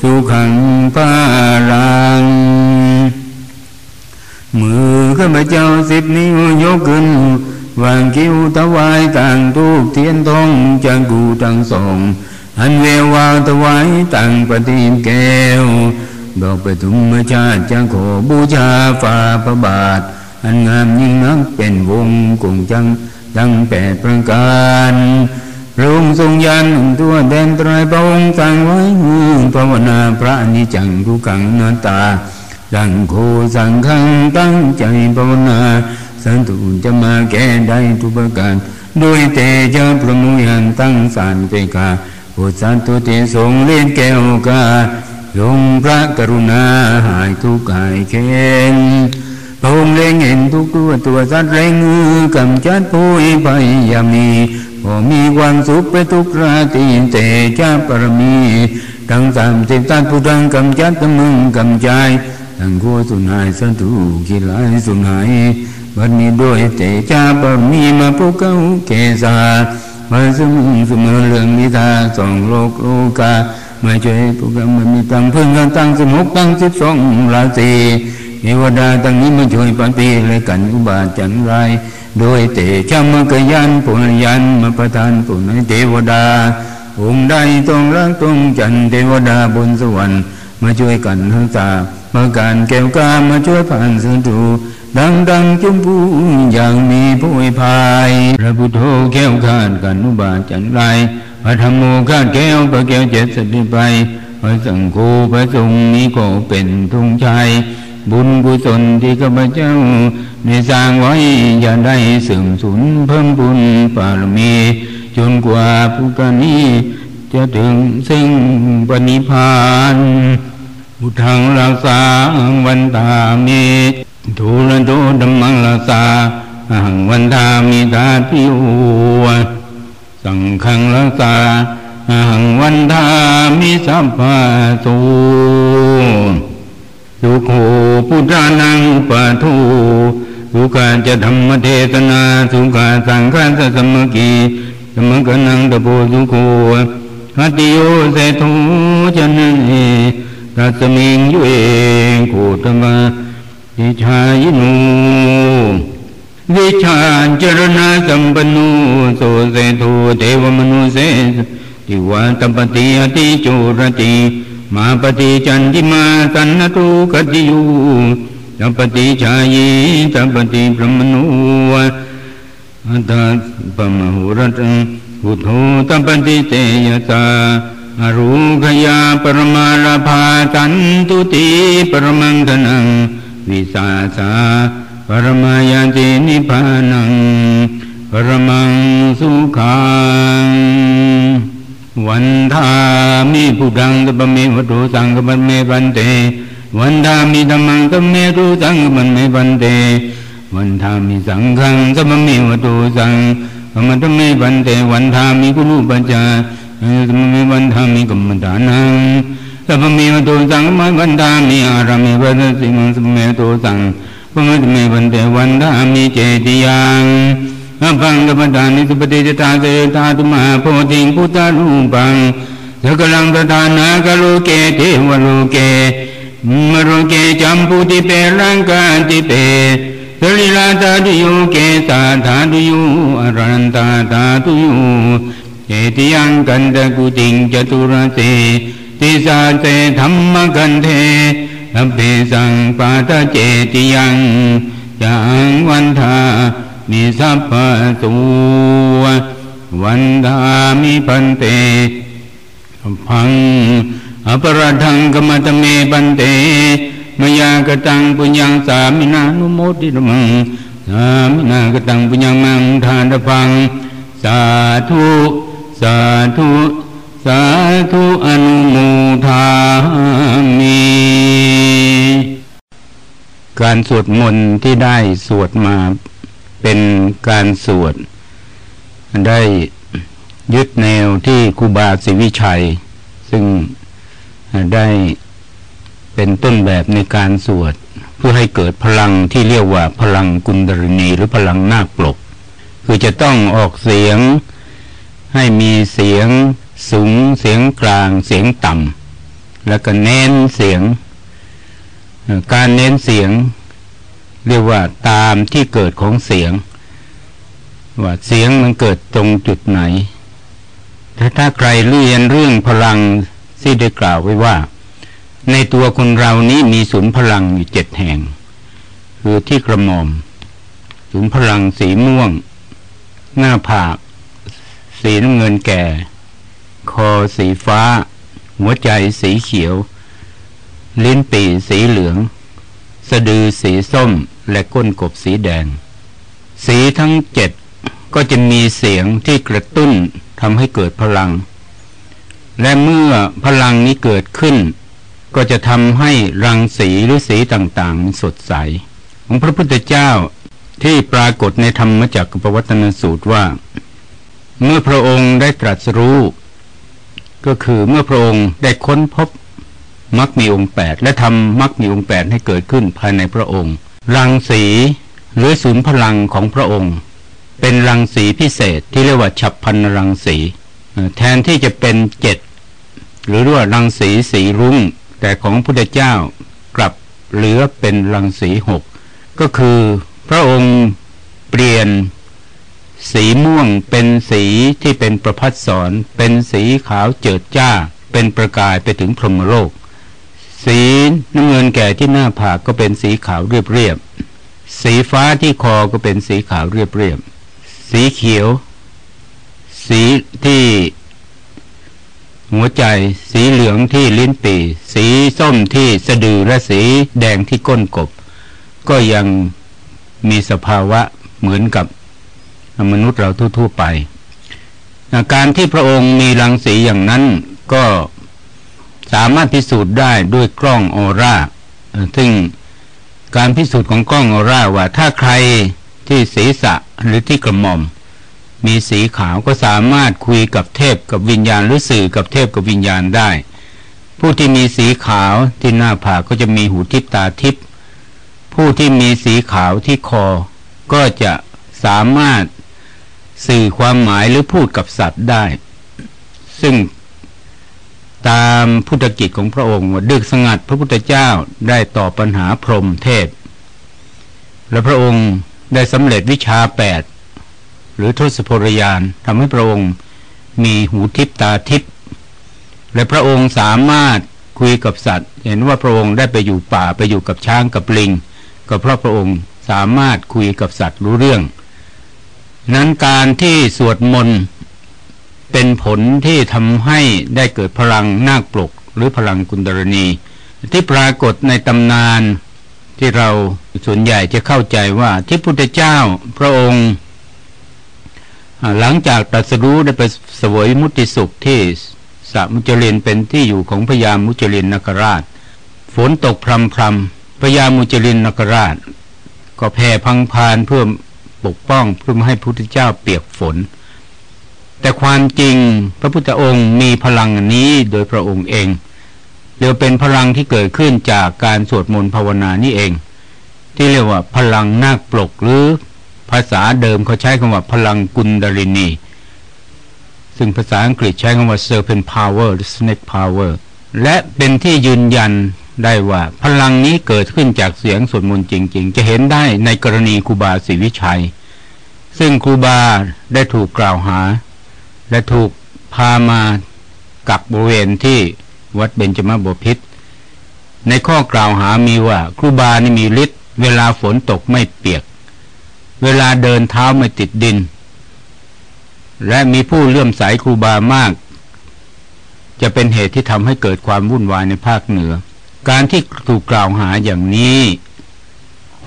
สุขังปาลัง มือข้าพเจ้าสิบนิ้วยกขึ้น วางคิ้วถวายต่างทูกเทียนทองจังกูทั้งสองอันเววาวถวายต่างปฏิมแก้ว ดอกไปถุมชาติจังขอบูชาฝ่าพระบาท อันงามยิ่งนักเป็นวงกุงจังจังแปดประการ ระองค์ทรงยันตัวแดนตรายพระองค์สั่งไว้ภาวนาพระนิจังทุกังนาตาสังโฆสังขังตั้งใจภาวนา สันตุจะมาแก้ได้ทุกประการโดยเตจาประมุยันตั้งสารเปกาพุทธตุเตทรงเล่นแก้วกาลงพระกรุณาหายทุกข์หายเข็นพระองค์เล็งเห็นทุกตัวตัวสัตว์เร่งมือกำจัดผู้ไปยามี พอมีความสุขไปทุกราตรีแต่จ้าปรมีทั้งสามสิบตัดผู้ดังกำจัดมึงกำใจทั้งโคสุนายสันตุกิลายสุนายบัดนี้ด้วยเตจ้าปรมีมาพวกเขาเกษามาสมเสมอเรื่องนิทาสองโลกโลกามาช่วยพวกเรามันมีตังเพิ่งกันตั้งสิบหกตั้งสิบสองราตีเทวดาตั้งนี้มาช่วยปฏิเลยกันอุบาจันไร โดยเตชะมกยันปุญยันมาประทานปุณเทวดา องค์ใดต้องรักต้องจันเทวดาบนสวรรค์มาช่วยกันทั้งตามาการแก้วกามาช่วยผ่านสื่ดูดังดังจุมพูอย่างมีผู้พายพระพุทโธแก้วขาดกันอุบาจันไรพระธรรมโมขาดแก้วพระแก้วเจ็ดสติไปพระสังโฆพระสงฆ์นี้ก็เป็นทุงชัย บุญกุศลที่ข้าพเจ้าได้สร้างไว้อย่าได้เสื่อมสูญเพิ่มบุญปารมี จนกว่าผู้กันนี้ จะถึงซึ่งปณิพานบุทังรักษาวันตามิทูลโตดัมมังรักษาหังวันตามิตาพิวสังขังรักษาหังวันตามิสัพพะตู สุโขพุทธานังปะทูสุขาจะธรรมเทศนาสุขาสังฆาสสมกีสมกนังตะโพสุโขหัติโยเสทุจันเนรัสมิงยุเองโคตมะวิชายนูวิชาจรณะสัมปนุโสเสทุเทวมนุเสติวาตปฏิอติจุรติ मापति चन्द्रिमा तन्नतो तु तपति जपति तपति ब्रह्मणो ब्रह्मणु। महुरत् उधो तपति ते यथा अरोघया परमालभा तन्तु ते परमाङ्घनं विशा परमायातिनिपानं परमं सुखा ฏิพรหมนุอัตตปมหุรัตพุทโธตัปฏิเตยสามาลาภาสันตุติปรมังธนังวิสามิพพานังปรมังสุขังวันทามิพุทังตปเมวตุสังกปันเมปันเตวันทามิธรรมังตเมตุสังกปันเมปันเตวันทามิสังฆังตปเมวตุสังกมัตเมปันเตวันทามิกุลุปัจจาตปเมวันทามิกัมมตานังตปเมวตุสังกบัมวันทามิอารามิปัสสิมังตปเมตุสังปมัตเมปันเตวันทามิเจติยัง อภังกปดานิสุปฏิจตาเสตาตุมาโพธิงพุทธรูปังสกลังตถานากโลเกเทวโลเกมโรเกจัมพุติเปรังกาติเปสลิลาตาตุโยเกสาธาตุโยอรันตาธาตุโยเจติยังกันตะกุติงจตุรเสติสาเสธรรมกันเทอเบสังปาตเจติยังยังวันทา นิสัพพตุวันดามิปันเตพังอปรทังกมตเมปันเตมยากตังปุญญังสามินานุโมติมังสามินากตังปุญญังมังทานพัง สาธุสาธุสาธุอนุโมทามิการสวดมนต์ที่ได้สวดมา เป็นการสวด ได้ยึดแนวที่ครูบาศรีวิชัย ซึ่งได้เป็นต้นแบบในการสวด เพื่อให้เกิดพลังที่เรียกว่าพลังกุณดรณีหรือพลังนาคปลก คือจะต้องออกเสียงให้มีเสียงสูงเสียงกลางเสียงต่ำแล้วก็เน้นเสียง การเน้นเสียง เรียกว่าตามที่เกิดของเสียง ว่าเสียงมันเกิดตรงจุดไหน ถ้าถ้าใครเรียนเรื่องพลังที่ได้กล่าวไว้ว่า ในตัวคนเรานี้มีศูนย์พลังอยู่เจ็ดแห่ง คือที่กระหม่อม ศูนย์พลังสีม่วง หน้าผาก สีน้ำเงินแก่ คอสีฟ้า หัวใจสีเขียว ลิ้นปีสีเหลืองสะดือสีส้ม และก้นกบสีแดง สีทั้งเจ็ดก็จะมีเสียงที่กระตุ้นทำให้เกิดพลัง และเมื่อพลังนี้เกิดขึ้น ก็จะทำให้รังสีหรือสีต่างๆ สดใส ของพระพุทธเจ้าที่ปรากฏในธรรมจักรปวัตนสูตรว่า เมื่อพระองค์ได้ตรัสรู้ ก็คือเมื่อพระองค์ได้ค้นพบมรรคมีองค์แปดและทำมรรคมีองค์แปดให้เกิดขึ้นภายในพระองค์ รังสีหรือศูนย์พลังของพระองค์ เป็นรังสีพิเศษที่เรียกว่าฉับพันรังสีแทนที่จะเป็นเจ็ดหรือว่ารังสีสีรุ้ง แต่ของพุทธเจ้ากลับเหลือเป็นรังสีหกก็คือพระองค์เปลี่ยนสีม่วงเป็นสีที่เป็นประพัดสอนเป็นสีขาวเจิดจ้า เป็นประกายไปถึงพรหมโลก สีน้ำเงินแก่ที่หน้าผากก็เป็นสีขาวเรียบเรียบสีฟ้าที่คอก็เป็นสีขาวเรียบเรียบสีเขียว สีที่หัวใจ สีเหลืองที่ลิ้นปีสีส้มที่สะดือและสีแดงที่ก้นกบ ก็ยังมีสภาวะเหมือนกับมนุษย์เราทั่วๆไป การที่พระองค์มีรังสีอย่างนั้นก็ สามารถพิสูจน์ได้ด้วยกล้องออร่าซึ่งการพิสูจน์ของกล้องออร่าว่าถ้าใครที่ศีรษะหรือที่กระหม่อม มีสีขาวก็สามารถคุยกับเทพกับวิญญาณหรือสื่อกับเทพกับวิญญาณได้ ผู้ที่มีสีขาวที่หน้าผากก็จะมีหูทิพตาทิพผู้ที่มีสีขาวที่คอ ก็จะสามารถสื่อความหมายหรือพูดกับสัตว์ได้ ซึ่ง ตามพุทธกิจของพระองค์ดึกสงัดพระพุทธเจ้าได้ตอบปัญหาพรหมเทพ และพระองค์ได้สำเร็จวิชาแปดหรือทศพลยานทำให้พระองค์มีหูทิพตาทิพและพระองค์สามารถคุยกับสัตว์ เห็นว่าพระองค์ได้ไปอยู่ป่าไปอยู่กับช้างกับลิง ก็เพราะพระองค์สามารถคุยกับสัตว์รู้เรื่อง นั้นการที่สวดมนต์ เป็นผลที่ทำให้ได้เกิดพลังนาคปลกหรือพลังกุณดรณี ที่ปรากฏในตำนานที่เราส่วนใหญ่จะเข้าใจว่าที่พุทธเจ้าพระองค์หลังจากตรัสรู้ได้ไปสวยมุติสุขที่สมุจลินเป็นที่อยู่ของพญามุจลินนคราช ฝนตกพรำพรำพญามุจลินนคราช ก็แผ่พังพานเพื่อปกป้องเพื่อไม่ให้พุทธเจ้าเปียกฝน แต่ความจริงพระพุทธองค์มีพลังนี้โดยพระองค์เองเรียกเป็นพลังที่เกิดขึ้นจากการสวดมนต์ภาวนานี่เอง ที่เรียกว่าพลังนาคปลกหรือภาษาเดิมเขาใช้คำว่าพลังกุนดารินี ซึ่งภาษาอังกฤษใช้คำว่า serpent power หรือ snake power และเป็นที่ยืนยันได้ว่าพลังนี้เกิดขึ้นจากเสียงสวดมนต์จริง ๆ จะเห็นได้ในกรณีครูบาศรีวิชัย ซึ่งครูบาได้ถูกกล่าวหา และถูกพามากักบริเวณที่วัดเบญจมาบพิษ ในข้อกล่าวหามีว่าครูบานี่มีฤทธิ์เวลาฝนตกไม่เปียก เวลาเดินเท้าไม่ติดดิน และมีผู้เลื่อมใสครูบามาก จะเป็นเหตุที่ทำให้เกิดความวุ่นวายในภาคเหนือ การที่ถูกกล่าวหาอย่างนี้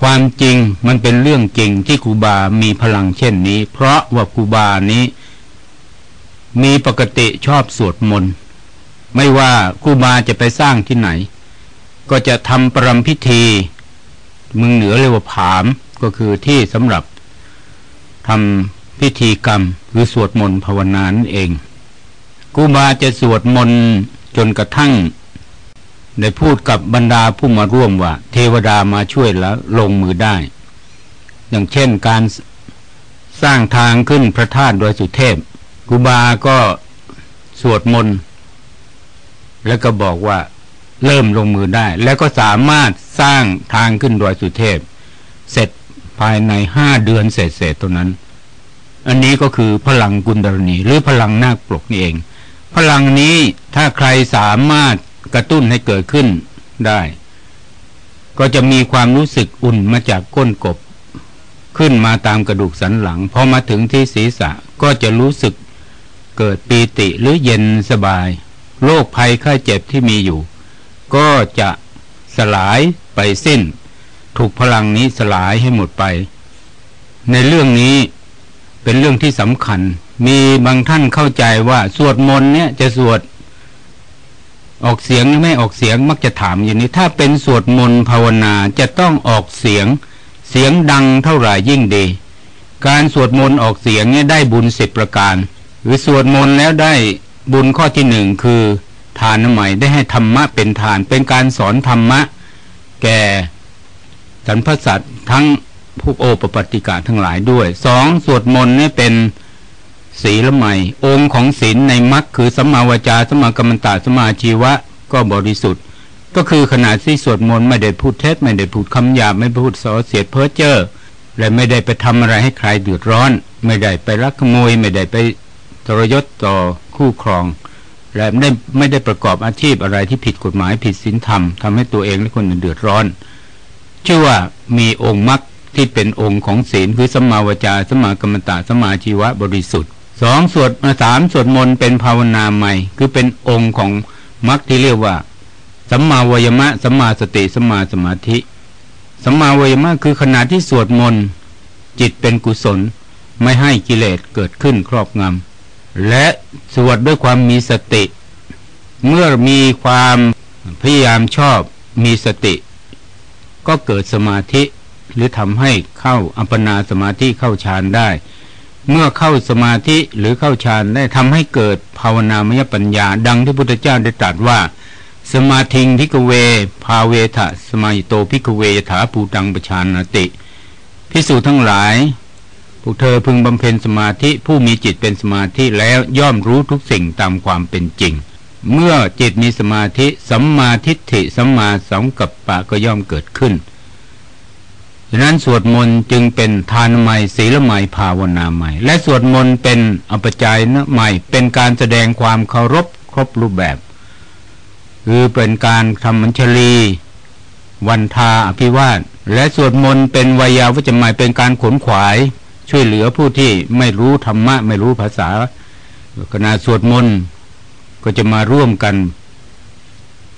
ความจริงมันเป็นเรื่องจริงที่ครูบา มีพลังเช่นนี้ เพราะว่าครูบานี้ มีปกติชอบสวดมนต์ไม่ว่าครูบาจะไปสร้างที่ไหน ก็จะทำปรมพิธี มึงเหนือเรียกว่าผามก็คือที่สำหรับทำพิธีกรรมหรือสวดมนต์ภาวนานั่นเองครูบาจะสวดมนต์จนกระทั่ง ได้พูดกับบรรดาผู้มาร่วมว่า เทวดามาช่วยแล้วลงมือได้ อย่างเช่นการสร้างทางขึ้นพระธาตุโดยสุเทพ ครูบาก็สวดมนต์แล้วก็บอกว่าเริ่มลงมือได้ แล้วก็สามารถสร้างทางขึ้นดอยสุเทพ เสร็จภายในห้าเดือนเศษเศษตัวนั้น อันนี้ก็คือพลังกุณดรณี หรือพลังนาคปลกนี่เอง พลังนี้ถ้าใครสามารถกระตุ้นให้เกิดขึ้นได้ ก็จะมีความรู้สึกอุ่นมาจากก้นกบ ขึ้นมาตามกระดูกสันหลังพอมาถึงที่ศีรษะก็จะรู้สึก เกิดปีติหรือเย็นสบาย โรคภัยไข้เจ็บที่มีอยู่ ก็จะสลายไปสิ้น ถูกพลังนี้สลายให้หมดไป ในเรื่องนี้เป็นเรื่องที่สำคัญ มีบางท่านเข้าใจว่าสวดมนต์เนี่ยจะสวด ออกเสียงหรือไม่ออกเสียงมักจะถามอย่างนี้ ถ้าเป็นสวดมนต์ภาวนาจะต้องออกเสียง เสียงดังเท่าไหร่ยิ่งดี การสวดมนต์ออกเสียงเนี่ยได้บุญสิบประการ หรือสวดมนต์แล้วได้บุญข้อที่หนึ่งคือทานใหม่ได้ให้ธรรมะเป็นทานเป็นการสอนธรรมะ แก่สรรพสัตว์ทั้งพวกโอปปติกะทั้งหลายด้วยสองสวดมนต์นี่เป็นศีลใหม่ องค์ของศีลในมรรคคือสัมมาวจาสัมมากรรมตาสัมมาชีวะก็บริสุทธิ์ ก็คือขณะที่สวดมนต์ไม่ได้พูดเท็จไม่ได้พูดคำหยาบไม่พูดส่อเสียดเพ้อเจ้อและไม่ได้ไปทำอะไรให้ใครเดือดร้อน ไม่ได้ไปรักขโมย ไม่ได้ไป ทรยศต่อคู่ครอง และไม่ได้ไม่ได้ประกอบอาชีพอะไรที่ผิดกฎหมายผิดศีลธรรมทำให้ตัวเองและคนอื่นเดือดร้อน ชื่อว่ามีองค์มรรคที่เป็นองค์ของศีลคือสัมมาวจาสัมมากรรมตะสัมมาชีวะบริสุทธิ์สองสวดสามสวดมนต์เป็นภาวนาใหม่ คือเป็นองค์ของมรรคที่เรียกว่าสัมมาวยมะสัมมาสติสัมมาสมาธิสัมมาวยมะคือขณะที่สวดมนต์จิตเป็นกุศล ไม่ให้กิเลสเกิดขึ้นครอบงำ และสวดด้วยความมีสติ เมื่อมีความพยายามชอบมีสติ ก็เกิดสมาธิหรือทำให้เข้าอัปปนาสมาธิเข้าฌานได้ เมื่อเข้าสมาธิหรือเข้าฌานได้ทำให้เกิดภาวนามยปัญญา ดังที่พุทธเจ้าได้ตรัสว่า สมาธิงพิกเว ภาเวทะสมาโตพิกเวยถาปูตังปชานติพิสูจทั้งหลาย พวกเธอพึงบำเพ็ญสมาธิผู้มีจิตเป็นสมาธิแล้วย่อมรู้ทุกสิ่งตามความเป็นจริง เมื่อจิตมีสมาธิสัมมาทิฏฐิสัมมาสังกัปปะก็ย่อมเกิดขึ้นฉะนั้นสวดมนต์จึงเป็นทานใหม่ศีลใหม่ภาวนาใหม่ และสวดมนต์เป็นอปจายนะใหม่ เป็นการแสดงความเคารพครบรูปแบบ คือเป็นการทำมัญชลีวันทาอภิวาทและสวดมนต์เป็นวายาวัจใหม่เป็นการขนขวาย ช่วยเหลือผู้ที่ไม่รู้ธรรมะ ไม่รู้ภาษาขณะสวดมนต์ก็จะมาร่วมกัน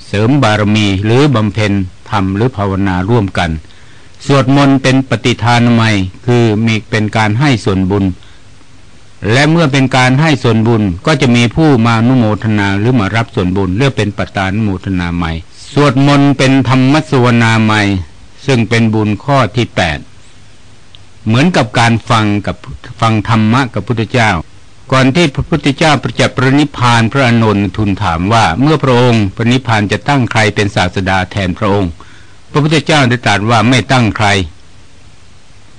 เสริมบารมีหรือบำเพ็ญธรรมหรือภาวนาร่วมกัน สวดมนต์เป็นปฏิทานใหม่คือมีเป็นการให้ส่วนบุญ และเมื่อเป็นการให้ส่วนบุญก็จะมีผู้มานุโมทนาหรือมารับส่วนบุญเรียกเป็นปตานุโมทนาใหม่ สวดมนต์เป็นธรรมสวนาใหม่ซึ่งเป็นบุญข้อที่แปด เหมือนกับการฟังกับฟังธรรมะกับพุทธเจ้า ก่อนที่พระพุทธเจ้าประจักษ์ปรินิพานพระอนุนทูลถามว่าเมื่อพระองค์ปรินิพานจะตั้งใครเป็นศาสดาแทนพระองค์ พระพุทธเจ้าได้ตรัสว่าไม่ตั้งใคร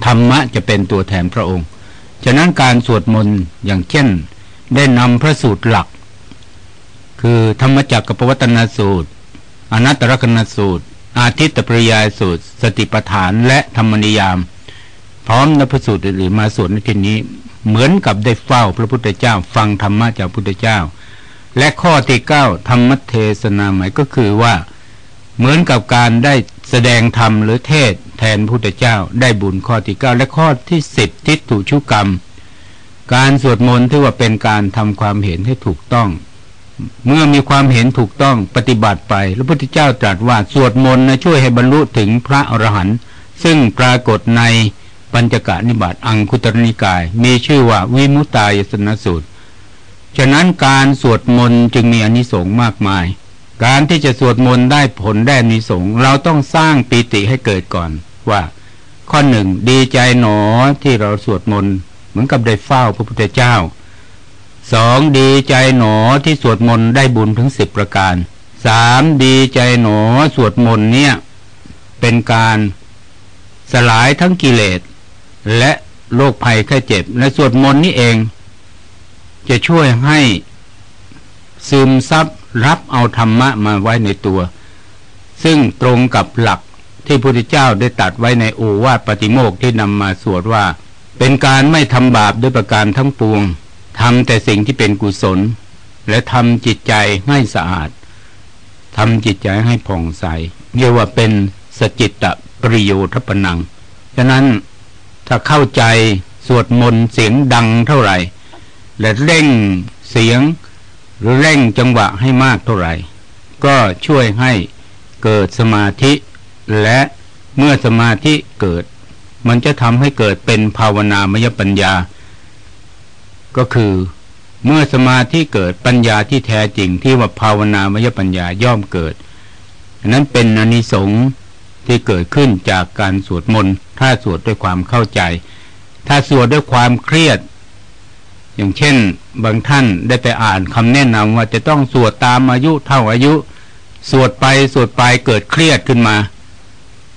ธรรมะจะเป็นตัวแทนพระองค์ ฉะนั้นการสวดมนต์อย่างเช่น ได้นำพระสูตรหลัก คือธรรมจักรกับปวัตนสูตร อนัตตลกนสูตร อาทิตตปริยายสูตร สติปัฏฐานและธรรมนิยาม ร้อมนพสูตรอื่นๆมาสวดในที่นี้ เหมือนกับได้เฝ้าพระพุทธเจ้า ฟังธรรมะจากพระพุทธเจ้า และข้อที่เก้าธรรมเทศนาหมายก็คือว่า เหมือนกับการได้แสดงธรรมหรือเทศแทนพุทธเจ้า ได้บุญข้อที่เก้าและข้อที่สิบทิฏฐุชุกรรม การสวดมนต์ถือว่าเป็นการทำความเห็นให้ถูกต้อง เมื่อมีความเห็นถูกต้องปฏิบัติไปพระพุทธเจ้าตรัสว่าสวดมนต์นะช่วยให้บรรลุถึงพระอรหันต์ซึ่งปรากฏใน ปัญจกานิบาตอังคุตรนิกาย มีชื่อว่าวิมุตตายสนสูตร ฉะนั้นการสวดมนต์จึงมีอนิสงส์มากมาย การที่จะสวดมนต์ได้ผลได้อนิสงเราต้องสร้างปีติให้เกิดก่อนว่า ข้อหนึ่งดีใจหนอที่เราสวดมนต์เหมือนกับได้เฝ้าพระพุทธเจ้าสองดีใจหนอที่สวดมนต์ได้บุญถึงสิบประการสามดีใจหนอสวดมนต์เนี่ยเป็นการสลายทั้งกิเลส และโรคภัยแค่เจ็บ และสวดมนต์นี่เอง จะช่วยให้ซึมซับรับเอาธรรมะมาไว้ในตัว ซึ่งตรงกับหลักที่พระพุทธเจ้าได้ตัดไว้ในโอวาทปฏิโมกที่นำมาสวดว่า เป็นการไม่ทำบาปด้วยประการทั้งปวงทำแต่สิ่งที่เป็นกุศล และทำจิตใจให้สะอาดทำจิตใจให้ผ่องใสเรียกว่าเป็นสจิตตประโยชน์ปนัง ฉะนั้น ถ้าเข้าใจสวดมนต์เสียงดังเท่าไหร่ และเร่งเสียงหรือเร่งจังหวะให้มากเท่าไหร่ ก็ช่วยให้เกิดสมาธิและเมื่อสมาธิเกิด มันจะทำให้เกิดเป็นภาวนามยปัญญา ก็คือเมื่อสมาธิเกิดปัญญาที่แท้จริงที่ว่าภาวนามยปัญญาย่อมเกิด นั้นเป็นอนิสงส์ ที่เกิดขึ้นจากการสวดมนต์ถ้าสวดด้วยความเข้าใจ ถ้าสวดด้วยความเครียด อย่างเช่น บางท่านได้ไปอ่านคำแนะนำว่าจะต้องสวดตามอายุเท่าอายุ สวดไปสวดไปเกิดเครียดขึ้นมา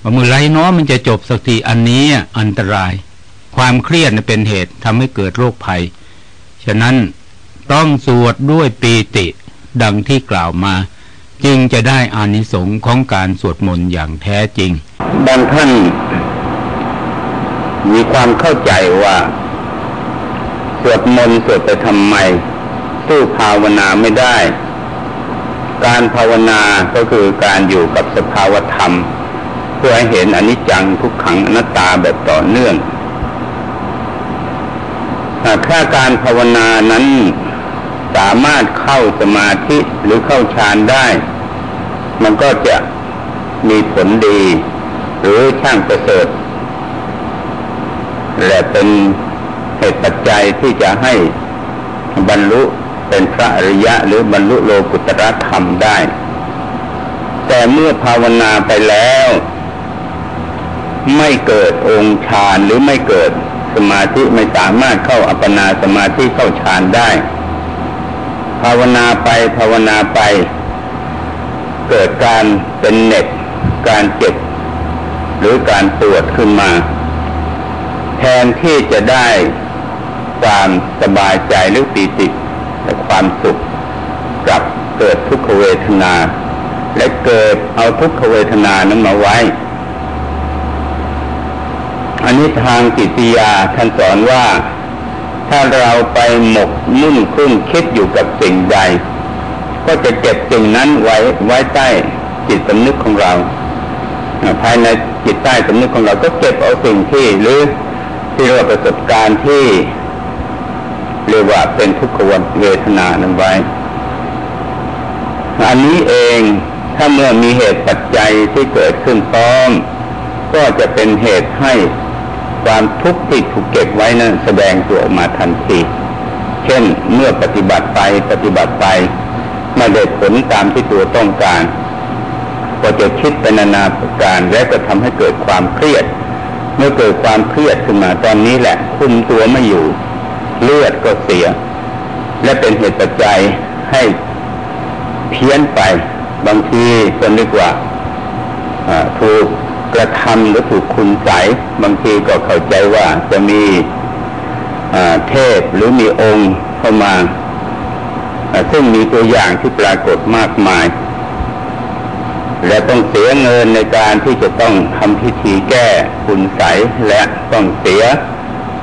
ว่ามือไรเนาะมันจะจบสักทีอันนี้อันตราย ความเครียดเป็นเหตุทำให้เกิดโรคภัย ฉะนั้นต้องสวดด้วยปีติดังที่กล่าวมา จึงจะได้อานิสงส์ของการสวดมนต์อย่างแท้จริง บางท่านมีความเข้าใจว่า สวดมนต์สวดไปทำไม สู้ภาวนาไม่ได้ การภาวนาก็คือการอยู่กับสภาวธรรม เพื่อให้เห็นอนิจจังทุกขังอนัตตาแบบต่อเนื่องถ้าการภาวนานั้น สามารถเข้าสมาธิหรือเข้าฌานได้ มันก็จะมีผลดี หรือช่างประเสริฐและเป็นเหตุปัจจัยที่จะให้บรรลุเป็นพระอริยะ หรือบรรลุโลกุตระธรรมได้ แต่เมื่อภาวนาไปแล้ว ไม่เกิดองค์ฌานหรือไม่เกิดสมาธิไม่สามารถเข้าอัปปนาสมาธิเข้าฌานได้ ภาวนาไปภาวนาไป เกิดการเป็นเน็ตการเจ็บ หรือการปวดขึ้นมา แทนที่จะได้ความสบายใจหรือปีติและความสุขกลับเกิดทุกขเวทนา และเกิดเอาทุกขเวทนานั้นมาไว้ อันนี้ทางจิติยาท่านสอนว่า ถ้าเราไปหมกมุ่นคุ้นคิดอยู่กับสิ่งใด ก็จะเก็บสิ่งนั้นไว้ไว้ใต้จิตสำนึกของเรา ภายในจิตใต้สำนึกของเราก็เก็บเอาสิ่งที่หรือที่เรียกว่าประสบการณ์ที่เรียกว่าเป็นทุกขวัเวทนานั้นไว้ อันนี้เองถ้าเมื่อมีเหตุปัจจัยที่เกิดขึ้นพร้อม ก็จะเป็นเหตุให้ ความทุกข์ที่ถูกเก็บไว้นั้นแสดงตัวออกมาทันทีเช่นเมื่อปฏิบัติไปปฏิบัติไปไม่ได้ผลตามที่ตัวต้องการ ก็จะคิดไปนานาประการและก็ทำให้เกิดความเครียด เมื่อเกิดความเครียดขึ้นมาตอนนี้แหละ คุมตัวไม่อยู่ เลือดก็เสีย และเป็นเหตุปัจจัยให้เพี้ยนไป บางทีก็นึกว่าถูก กระทำหรือถูกคุณใสบางทีก็เข้าใจว่าจะมีเทพหรือมีองค์เข้ามา ซึ่งมีตัวอย่างที่ปรากฏมากมาย และต้องเสียเงินในการที่จะต้องทำพิธีแก้คุณใสและต้องเสีย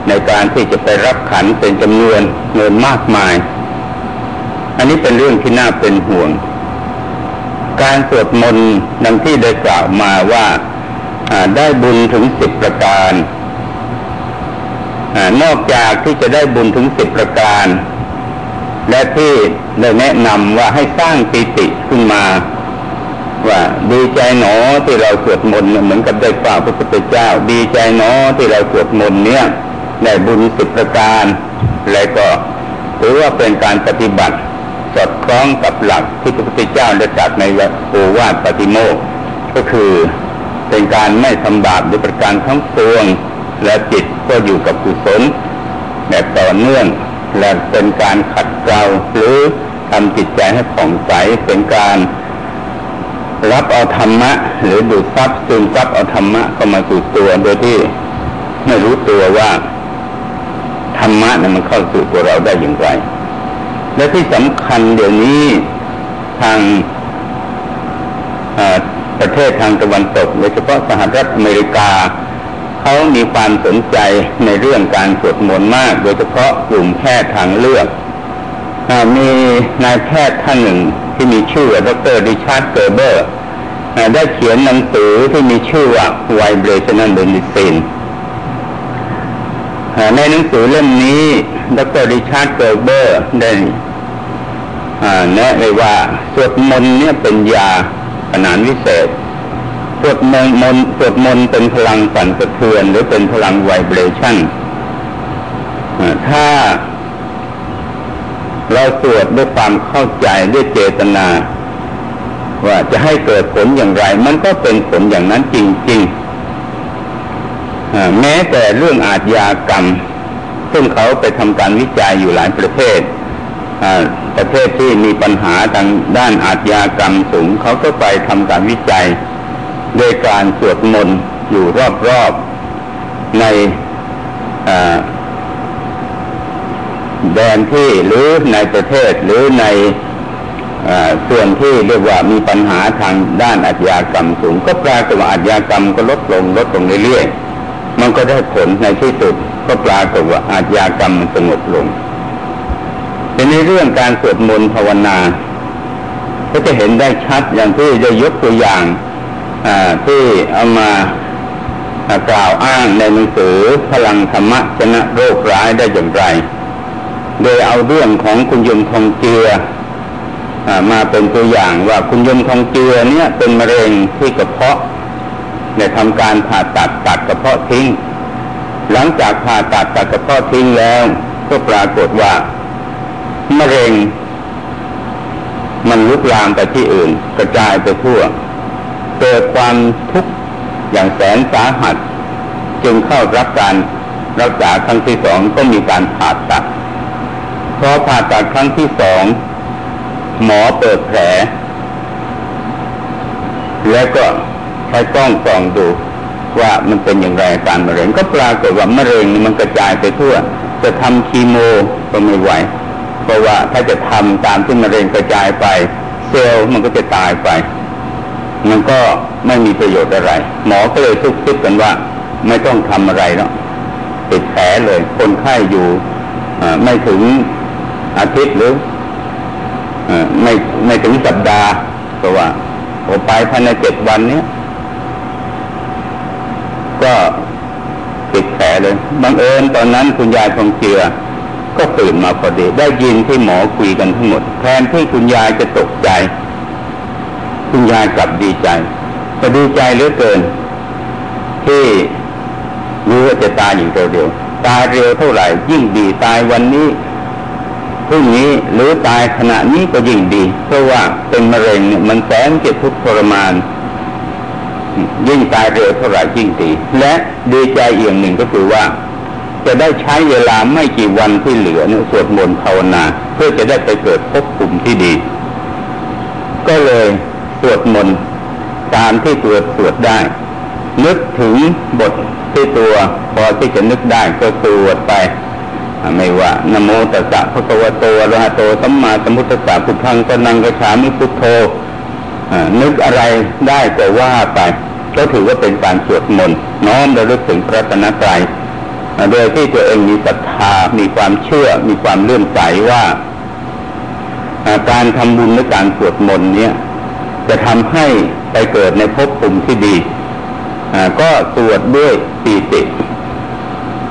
ในการที่จะไปรับขันเป็นจำนวนเงินมากมาย อันนี้เป็นเรื่องที่น่าเป็นห่วง การสวดมนต์ดังที่ได้กล่าวมาว่า ได้บุญถึงสิบประการอนอกจากที่จะได้บุญถึงสิบประการ และที่ได้แนะนำว่าให้สร้างปิติขึ้นมา ว่าดีใจหนอที่เราสวดมนต์เหมือนกับได้กล่าวพระพุทธเจ้า ดีใจหนอที่เราสวดมนต์เนี่ยได้บุญสิบประการ และก็ถือว่าเป็นการปฏิบัติสอดคล้องกับหลักที่พระพุทธเจ้าได้ตรัสในโอวาทปฏิโมกก็คือ เป็นการไม่ทำบาปด้วยประการทั้งปวง และจิตก็อยู่กับกุศลแบบต่อเนื่อง และเป็นการขัดเกลาหรือทำจิตใจให้ผ่องใสเป็นการรับเอาธรรมะ หรือดูดซับซึมซับเอาธรรมะเข้ามาสู่ตัวโดยที่ไม่รู้ตัวว่า ธรรมะนั้นมันเข้าสู่ตัวเราได้อย่างไร และที่สำคัญเดี๋ยวนี้ทาง ศทางตะวันตกโดยเฉพาะสหรัฐอเมริกาเขามีความสนใจในเรื่องการสวดมนต์มาก โดยเฉพาะกลุ่มแพทย์ทางเลือกมีนายแพทย์ท่านหนึ่งที่มีชื่อดรริชาร์ดเกอร์เบอร์ได้เขียนหนังสือที่มีชื่อว่า Vibrational Medicine ในหนังสือเล่มนี้ดรริชาร์ดเกอร์เบอร์ได้แนะเลยว่าสวดมนต์เนี่ยเป็นยาขนานวิเศษ สวดมนต์มนสวดมนต์เป็นพลังสั่นสะเทือน หรือเป็นพลัง vibration ถ้า เราสวดด้วยความเข้าใจด้วยเจตนา ว่าจะให้เกิดผลอย่างไร มันก็เป็นผลอย่างนั้นจริงๆแม้แต่เรื่องอาทยากรรม ซึ่งเขาไปทำการวิจัยอยู่หลายประเทศประเทศที่มีปัญหาทางด้านอาชญากรรมสูง เขาก็ไปทำการวิจัย โดยการสวดมนต์อยู่รอบๆในแดนที่หรือในประเทศหรือในส่วนที่เรียกว่ามีปัญหาทางด้านอาชญากรรมสูง ก็ปรากฏว่าอาชญากรรมก็ลดลงลดลงเรื่อยๆมันก็ได้ผลในที่สุด ก็ปรากฏว่าอาชญากรรมมันสงบลงในเรื่องการสวดมนต์ภาวนา ก็จะเห็นได้ชัดอย่างที่ได้ยกตัวอย่าง ที่เอามากล่าวอ้างในหนังสือพลังธรรมะชนะโรคร้ายได้อย่างไร โดยเอาเรื่องของคุณยมทองเจือมาเป็นตัวอย่างว่าคุณยมทองเจือเนี่ยเป็นมะเร็งที่กระเพาะได้ทำการผ่าตัดตัดกระเพาะทิ้ง หลังจากผ่าตัดตัดกระเพาะทิ้งแล้ว ก็ปรากฏว่ามะเร็ง มันลุกลามไปที่อื่น กระจายไปทั่ว เกิดความทุกข์อย่างแสนสาหัส จึงเข้ารับการรักษาครั้งที่สองก็มีการผ่าตัดพอผ่าตัดครั้งที่สองหมอเปิดแผล แล้วก็ใช้กล้องส่องดูว่ามันเป็นอย่างไรการมะเร็งก็ปรากฏว่ามะเร็งมันกระจายไปทั่ว จะทำคีโมก็ไม่ไหว เพราะว่าถ้าจะทำตามที่มะเร็งกระจายไป เซลล์มันก็จะตายไป มันก็ไม่มีประโยชน์อะไร หมอก็เลยทุกคิดกันว่า ไม่ต้องทำอะไรแล้วปิดแผลเลย คนไข้อยู่ไม่ถึงอาทิตย์หรือไม่ไม่ถึงสัปดาห์เพราะว่าโอไปภายในเจ็ดวันเนี้ยก็ปิดแผลเลยบังเอิญตอนนั้นคุณยายทองเจือ ก็ตื่นมาพอดี ได้ยินที่หมอคุยกันทั้งหมด แทนที่คุณยายจะตกใจ คุณยายกลับดีใจก็ดีใจเหลือเกิน ที่รู้ว่าจะตายอย่างเร็วๆตายเร็วเท่าไหร่ ยิ่งดีตายวันนี้พรุ่งนี้หรือตายขณะนี้ก็ยิ่งดี เพราะว่าเป็นมะเร็งมันแสนเจ็บทุกทรมาน ยิ่งตายเร็วเท่าไหร่ยิ่งดี และดีใจอีกหนึ่งก็คือว่า จะได้ใช้เวลาไม่กี่วันที่เหลือเนี่ยสวดมนต์ภาวนา เพื่อจะได้ไปเกิดภพภูมิที่ดี ก็เลย สวดมนต์ตามที่ตัวสวดได้ นึกถึงบทที่ตัวพอที่จะนึกได้ก็สวดไป ไม่ว่านโมตัสสะพระกวโตอระหะโตสัมมาสัมพุทธัสสะพุทธังสนังกระฉามิพุทโธนึกอะไรได้ก็ว่าไป ก็ถือว่าเป็นการสวดมนต์น้อมระลึกถึงพระตนตรัยโดยที่ตัวเองมีศรัทธา มีความเชื่อ มีความเลื่อมใสว่า การทำบุญและการสวดมนต์เนี่ย จะทำให้ไปเกิดในภพภูมิที่ดี ก็สวดด้วยปีติ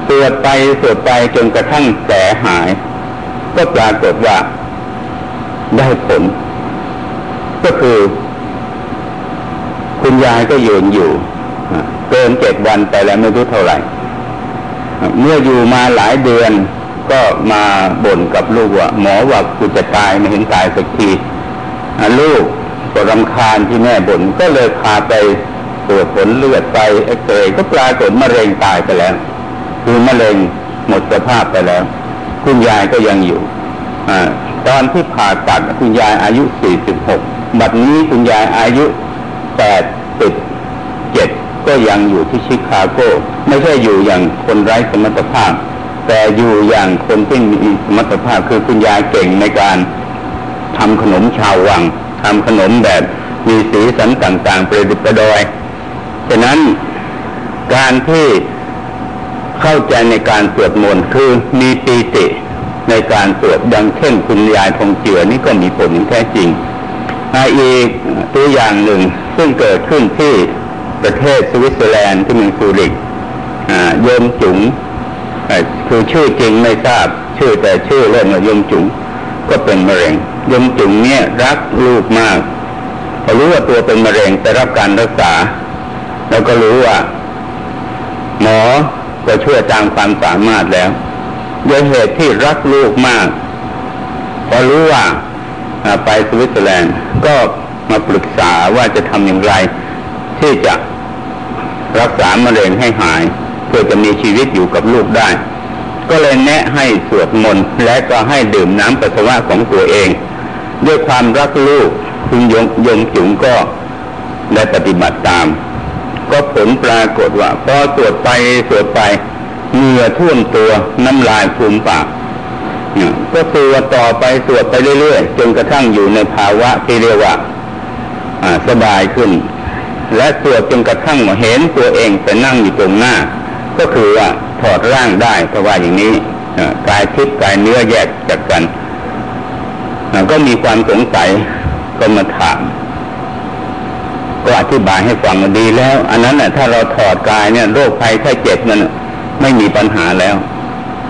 สวดไปสวดไปจนกระทั่งแผลหาย ก็ปรากฏว่าได้ผล ก็คือ คุณยายก็ยืนอยู่เกินเจ็ดวันไปแล้วไม่รู้เท่าไหร่ เมื่ออยู่มาหลายเดือนก็มาบ่นกับลูกว่า หมอว่ากูจะตายไม่เห็นตายสักทีลูก ก็รำคาญที่แม่บ่นก็เลยพาไปตรวจผลเลือดไปเอ็กซเรย์ก็ปรากฏมะเร็งตายไปแล้ว คือมะเร็งหมดสภาพไปแล้ว คุณยายก็ยังอยู่อตอนที่ผ่าตัดคุณยายอายุ 46 บัดนี้คุณยายอายุ 87 ก็ยังอยู่ที่ชิคาโก ไม่ใช่อยู่อย่างคนไร้สมรรถภาพ แต่อยู่อย่างคนที่มีสมรรถภาพคือคุณยายเก่งในการทำขนมชาววัง ทำขนมแบบมีสีสันต่างๆประดิษฐ์ประดอยฉะนั้นการที่เข้าใจในการสวดมนต์คือมีปีติในการสวดดังเช่นคุณยายทองเจือนี่ก็มีผลอย่างแท้จริงอีกตัวอย่างหนึ่งซึ่งเกิดขึ้นที่ประเทศสวิตเซอร์แลนด์ที่เมืองซูริกโยมจุ๋งคือชื่อจริงไม่ทราบชื่อแต่ชื่อเล่นว่าโยมจุ๋งก็เป็นมะเร็งยมจุ๋งเนี่ยรักลูกมากพอรู้ว่าตัวเป็นมะเร็งแต่รับการรักษา แล้วก็รู้ว่า หมอก็ช่วยตามความสามารถแล้วด้วยเหตุที่รักลูกมาก พอรู้ว่าไปสวิตเซอร์แลนด์ก็มาปรึกษาว่าจะทำอย่างไร ที่จะรักษามะเร็งให้หาย เพื่อจะมีชีวิตอยู่กับลูกได้ ก็เลยแนะให้สวดมนต์และก็ให้ดื่มน้ำปัสสาวะของตัวเอง ด้วยความรักลูกคุณยงยงจุ๋งก็ได้ปฏิบัติตาม ก็ผลปรากฏว่าพอสวดไปสวดไปเหงื่อท่วมตัวน้ำลายฟูมปากก็สวดต่อไปสวดไปเรื่อยๆจนกระทั่งอยู่ในภาวะที่เรียกว่าสบายขึ้น และสวดจนกระทั่งเห็นตัวเองไปนั่งอยู่ตรงหน้า ก็คือว่าถอดร่างได้เพราะว่าอย่างนี้กายทิพย์กายเนื้อแยกจากกัน ก็มีความสงสัยก็มาถาม ก็อธิบายให้ฟังดีแล้ว อันนั้นแหละถ้าเราถอดกายเนี่ย โรคภัยไข้เจ็บมันไม่มีปัญหาแล้ว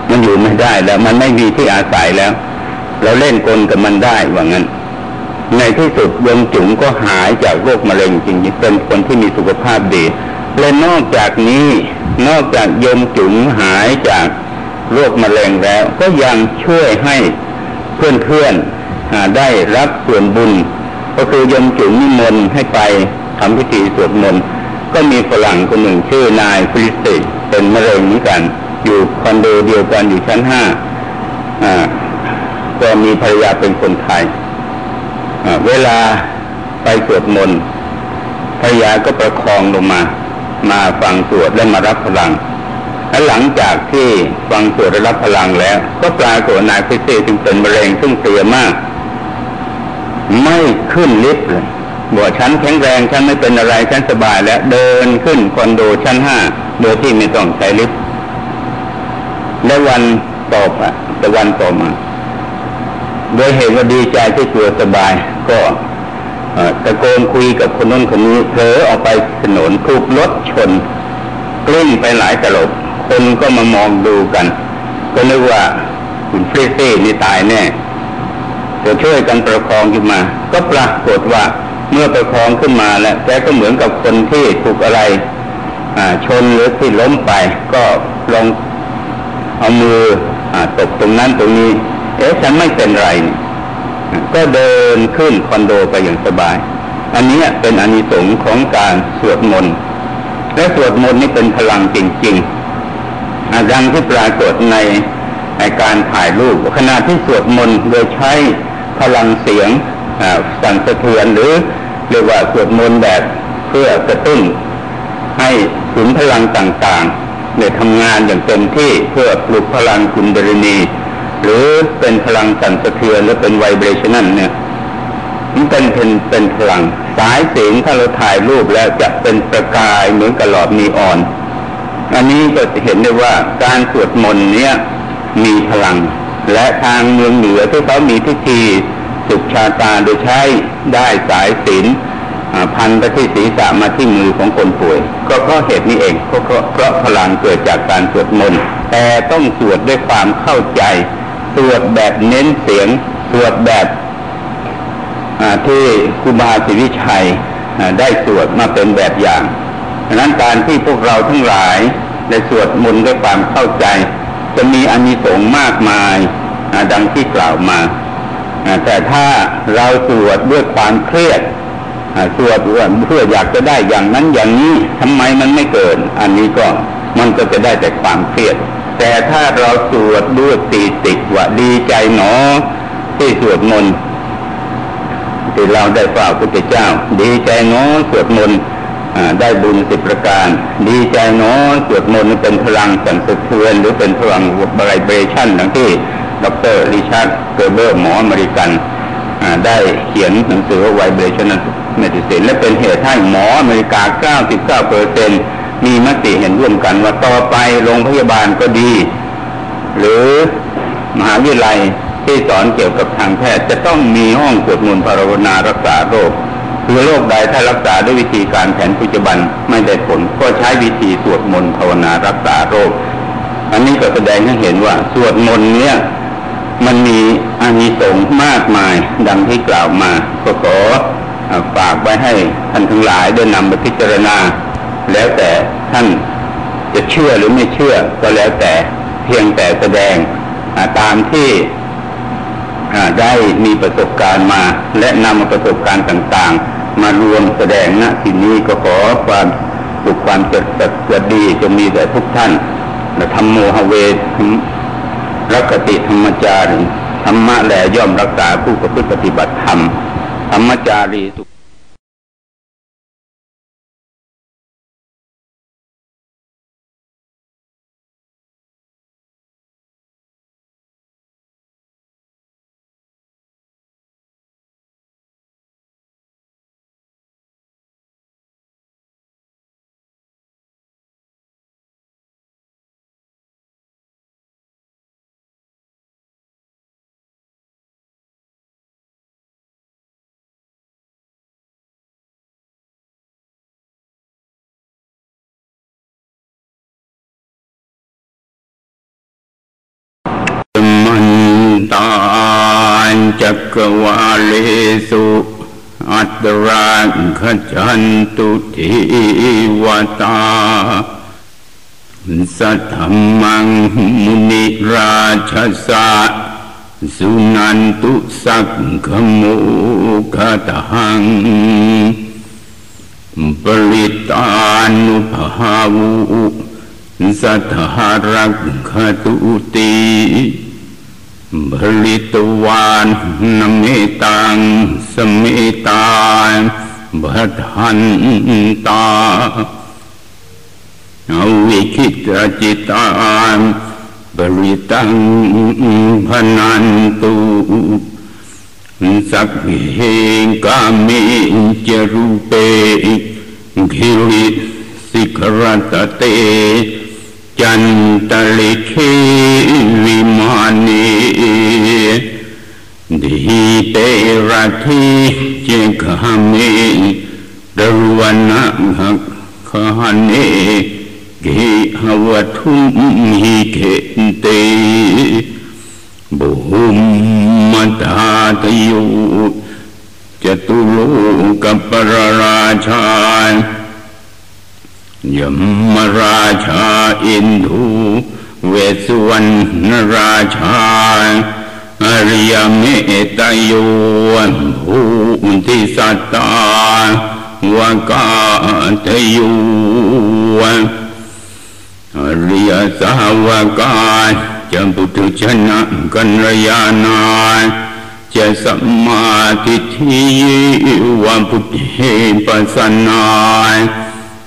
มันอยู่ไม่ได้แล้ว มันไม่มีที่อาศัยแล้ว เราเล่นกลกับมันได้ว่างั้น ในที่สุดยมจุ๋มก็หายจากโรคมะเร็งจริงๆเป็นคนที่มีสุขภาพดีและนอกจากนี้นอกจากยมจุ๋มหายจากโรคมะเร็งแล้ว ก็ยังช่วยให้เพื่อนๆ ได้รับส่วนบุญ ก็คือยมจุ๋มนิมนต์ให้ไปทำพิธีสวดมนต์ก็มีฝรั่งคนหนึ่งชื่อนายฟริสติเป็นมะเร็งเหมือนกัน อยู่คอนโดเดียวกันอยู่ชั้นห้าก็มีภรรยาเป็นคนไทยเวลาไปสวดมนต์ภรรยาก็ประคองลงมา มาฟังสวดและมารับพลังและหลังจากที่ฟังสวดและรับพลังแล้ว ก็ปลากฏนายพิเศษจึงเป็นมะเร็งซึ่งเสียมาก ไม่ขึ้นลิฟต์เลยบอกฉันแข็งแรงฉันไม่เป็นอะไรฉันสบายแล้วเดินขึ้นคอนโดชั้นห้าโดยที่ไม่ต้องใช้ลิฟต์และวันต่อไปแต่วันต่อมา โดยเหตุว่าดีใจที่ตัวสบาย ก็ตะโกนคุยกับคนนู้นคนนี้เผลอออกไปถนนถูกรถชนกลิ้งไปหลายตลบคนก็มามองดูกัน ก็นึกว่าคุณเฟรซี่นี่ตายแน่ จะช่วยกันประคองขึ้นมา ก็ปรากฏว่าเมื่อประคองขึ้นมาแล้วแกก็เหมือนกับคนที่ถูกอะไรชนหรือที่ล้มไป ก็ลองเอามืออตกตรงนั้นตรงนี้ เอ๊ะฉันไม่เป็นไร ก็เดินขึ้นคอนโดไปอย่างสบาย อันนี้เป็นอนิสงส์ของการสวดมนต์และสวดมนต์นี่เป็นพลังจริงๆดังที่ปรากฏในในการถ่ายรูปขณะที่สวดมนต์โดยใช้ พลังเสียงสั่นสะเทือนหรือเรียกว่าสวดมนต์แบบเพื่อกระตุ้นให้ขุนพลังต่างๆเนี่ยทำงานอย่างเต็มที่เพื่อปลุกพลังคุณเดรณีหรือเป็นพลังสั่นสะเทือนหรือเป็นไวเบรชั่นเนี่ยมันเป็นเป็นเป็นพลังสายเสียงถ้าเราถ่ายรูปแล้วจะเป็นประกายเหมือนกับหลอดนีออน อันนี้ก็จะเห็นได้ว่าการสวดมนต์เนี้ยมีพลัง และทางเมืองเหนือที่เขามีพิธีสุขชาตาโดยใช้ได้สายศีลพันไปที่ศีรษะมาที่มือของคนป่วย ก็เพราะเหตุนี้เองเพราะเพราะพลังเกิดจากการสวดมนต์แต่ต้องสวดด้วยความเข้าใจสวดแบบเน้นเสียงสวดแบบที่ครูบาสิวิชัยได้สวดมาเป็นแบบอย่างดังนั้นการที่พวกเราทั้งหลายได้สวดมนต์ด้วยความเข้าใจ จะมีอานิสงส์มากมายดังที่กล่าวมา แต่ถ้าเราสวดด้วยความเครียดสวดเพื่ออยากจะได้อย่างนั้นอย่างนี้ทำไมมันไม่เกิด อันนี้ก็มันก็จะได้แต่ความเครียด แต่ถ้าเราสวดด้วยตีติดว่าดีใจหนอ ที่สวดมนต์ที่เราได้ฝ่าพุทธเจ้า ดีใจหนอสวดมนต์ ได้บุญสิบประการ ดีใจหนอสวดมนต์เป็นพลังสั่นสะเทือน หรือเป็นพลังvibration ดังที่ดรริชาร์ดเกอร์เบอร์หมออเมริกันได้เขียนหนังสือว่า Vibrational Medicine และเป็นเหตุให้หมออเมริกา 99เปอร์เซ็นมีมติเห็นร่วมกันว่าต่อไปโรงพยาบาลก็ดี หรือมหาวิทยาลัยที่สอนเกี่ยวกับทางแพทย์จะต้องมีห้องสวดมนต์ภาวนารักษาโรค คือโรคใดถ้ารักษาด้วยวิธีการแผนปัจจุบันไม่ได้ผลก็ใช้วิธีสวดมนต์ภาวนารักษาโรค อันนี้ก็แสดงให้เห็นว่าสวดมนต์เนี้ยมันมีอานิสงส์มากมายดังที่กล่าวมาก็ขอฝากไว้ให้ท่านทั้งหลายได้นำไปพิจารณา แล้วแต่ท่านจะเชื่อหรือไม่เชื่อก็แล้วแต่เพียงแต่แสดงตามที่ ได้มีประสบการณ์มา และนำประสบการณ์ต่างๆ มารวมแสดงณที่นี้ก็ขอความสุขความเจริญดีจะมีแต่ทุกท่านและทำโมหเวรักติธรรมจารีธรรมะแลย่อมรักษาผู้ประพฤติปฏิบัติธรรมธรรมจารีสุข จักวาเลสุอัตราขจันตุทิวตาสัทธมังมุนิราชสะสุนันตุสักขโมกตังปริตานุภาวุสัทธารักขตุติ បលិតវាននមេតាំសមេតាបតហន្តាអវិគិតចិតាបលិតាំភនន្តុសัพហេកាមេចរូបេគិរិសិករតតេ จันตลิขีวิมานีดีเตระทีเจคามิดรวนาหักขานีกิหวทุมหิเกเตบุมมตาตยุจตุโลกปรราชา ยมราชาอินทูเวสวรรณราชาอริยเมตโยภูติสัตตาวกาตโยอริยสาวกาจะปุถุชนะกัญยานาจะสัมมาทิฏฐิวันพุทธิปัสสนาย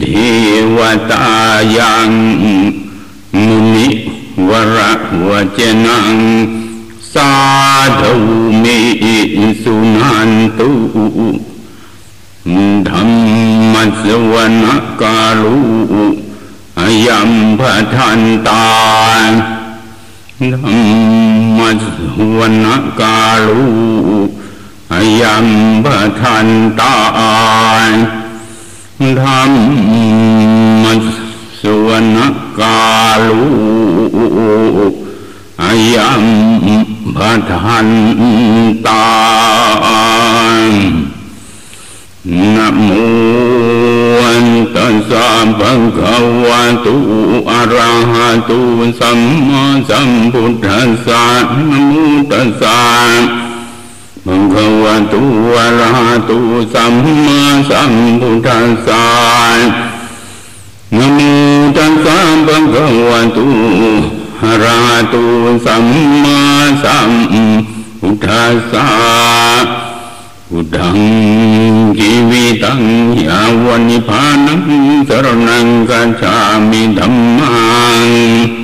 เทวตายังมุนิวรวจนังสาธุเมสุนันตุธรรมสวนกาลุอยัมพทันตาธรรมสวนกาลุอยัมพทันตา ธรรมสวนกาลูอายัมพัทันตานะโมตัสสะภะคะวะโตอะระหะโตสัมมาสัมพุทธัสสะนะโมตัสสะ มังคะวะตุวะระหะตุสัมมาสัมพุทธัสสะนะโมตัสสะภะคะวะตุอะระหะตุสัมมาสัมพุทธัสสะพุทธังชีวิตังยาวนิพานังสรนังกัจฉามิธัมมัง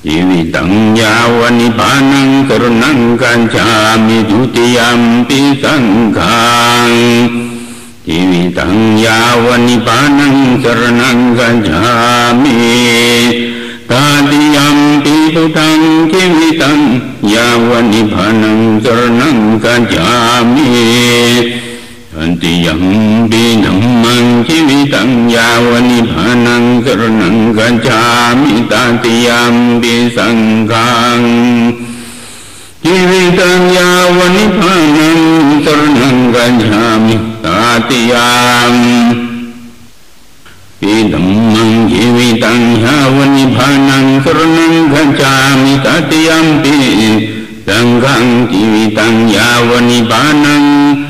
ජීවිතං යාව නිපානං කරුණං කංචාමි ဒုတိယံ පි සංඝං ජීවිතං යාව නිපානං කරුණං කංචාමි තාදියම් පි සුතං කිවිතං යාව නිපානං කරුණං කංචාමි กัจฉามิทุติยมปิทุทังจิวิตังยาวนิพานังมังทุติยมปิธรรมังชีตังยาวนิพานังมังชีวิตังยาวนิพานังสรนังกัจฉามิตาติยมปิพุทังชีวิตังยาวนิพานังสรนังกังปินัมมังชีวิตังยาวนิพานังสรนังกัจฉามิตาติยมปิสังฆังชีวิตังยาวนิพานังมังกัจฉามิตาติยมปิดัมมังชีวิตังยาวนิพานังสรนังกัจฉามิตาติยมปิสังฆังชีวิตังยาวนิพานัง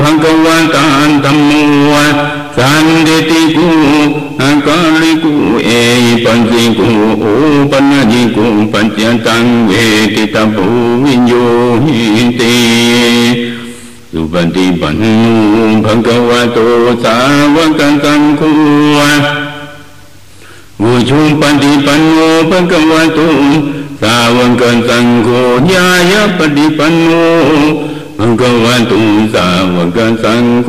หังสัมมาสัมโธเวารณะสันโนสุงตุรูกวิตูอนุตโรปุริสันธรรมสารเทสัทธาเทวมนุสานังอุทุมภังกานสันเดติกุอาการลิกุเอปัญจิกุโอปัญญิกุปัญจตังเวติตาภูวิญโยหิติสุปฏิปันโนภะคะวะโตสาวกสังโฆวุชุปฏิปันโนภะคะวะโตสาวกสังโฆญาญปฏิปันโน ภะคะวะโตสาวกสังโฆ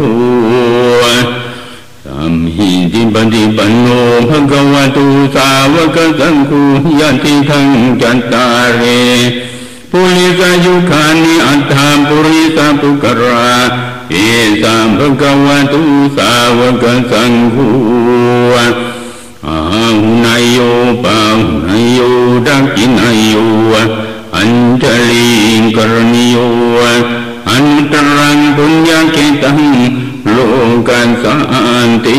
สัมหิติปฏิปันโนภะคะวะโตสาวกสังโฆยะติทังจัตตาเรปุริสายุขานิอัตถาปุริสาปุกราเอสัมภะคะวะตุสาวกสังฆอาหุนายโยปาหุนายโยดักขินายโยอัญชลีกรณิโย อันตรังปุญญาเกตังโลกันสันติ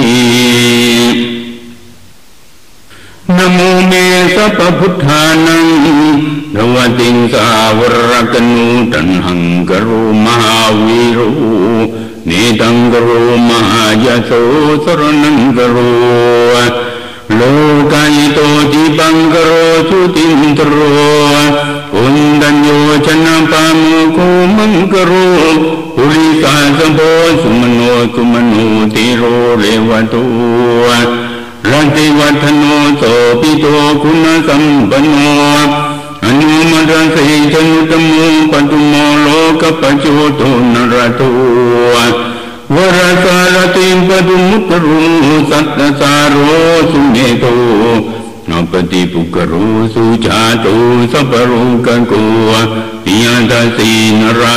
นโมเมสัพพุทธานังนวติงสาวรกนูตันหังกรุมหาวิรุเนตังกรุมหายโสสรนังกรุโลกายโตจิบังกโรชุตินตโร อุนดัญโยชนะปามุโคมังกโรปุริสาสโพสุมโนสุมโนติโรเรวตุรันติวัฒโนโสปิโตคุณสัมปนโนอนุมัตสิจนุตโมปัตุโมโลกปัจจุโตนรตุวรสารติปตุมุตรุสัตตสารโสุเมโต นปฏิปุกโรสุชาโตสัพโรกันโกปิยันตสีนรา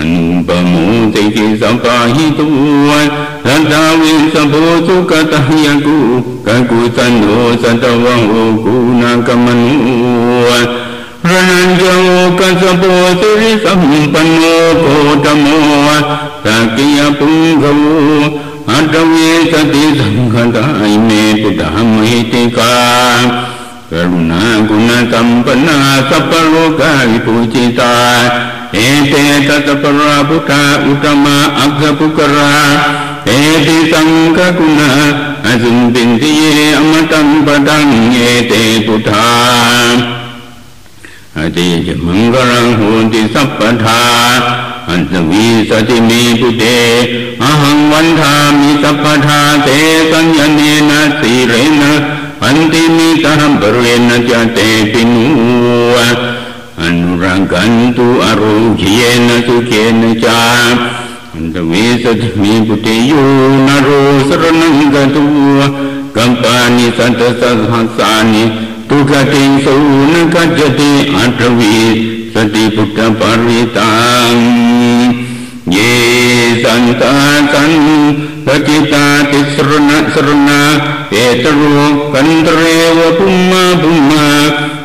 अनुपमो तेजि सपाहितो रतावि सभोतु कतः यकु ककुतनो सतवहो कुनकमनो प्रणञ्जो कसपोतुरि सम्पन्नो कोटमो तकियपुङ्गवो अटवे सति सङ्घताय मे पुटः महितिका करुणा गुणसम्पन्ना सपरोका विपूजिता एते तत् पर्वा पुट उतमा एति तङ्कुना असन् पिङ्गे अमटं पठन्ये ते पुठा अति च मङ्गलं होति सपथा अन्तमी सति मे पुते अहं वन्धामि सपथा ते संयेन शीलेन अन्तिमीतः बलेण च ते पिनु โตวิปัสสิจามอนุปโมติกิสัมปาหิตุวันรัตาวิสัพโพสุกตา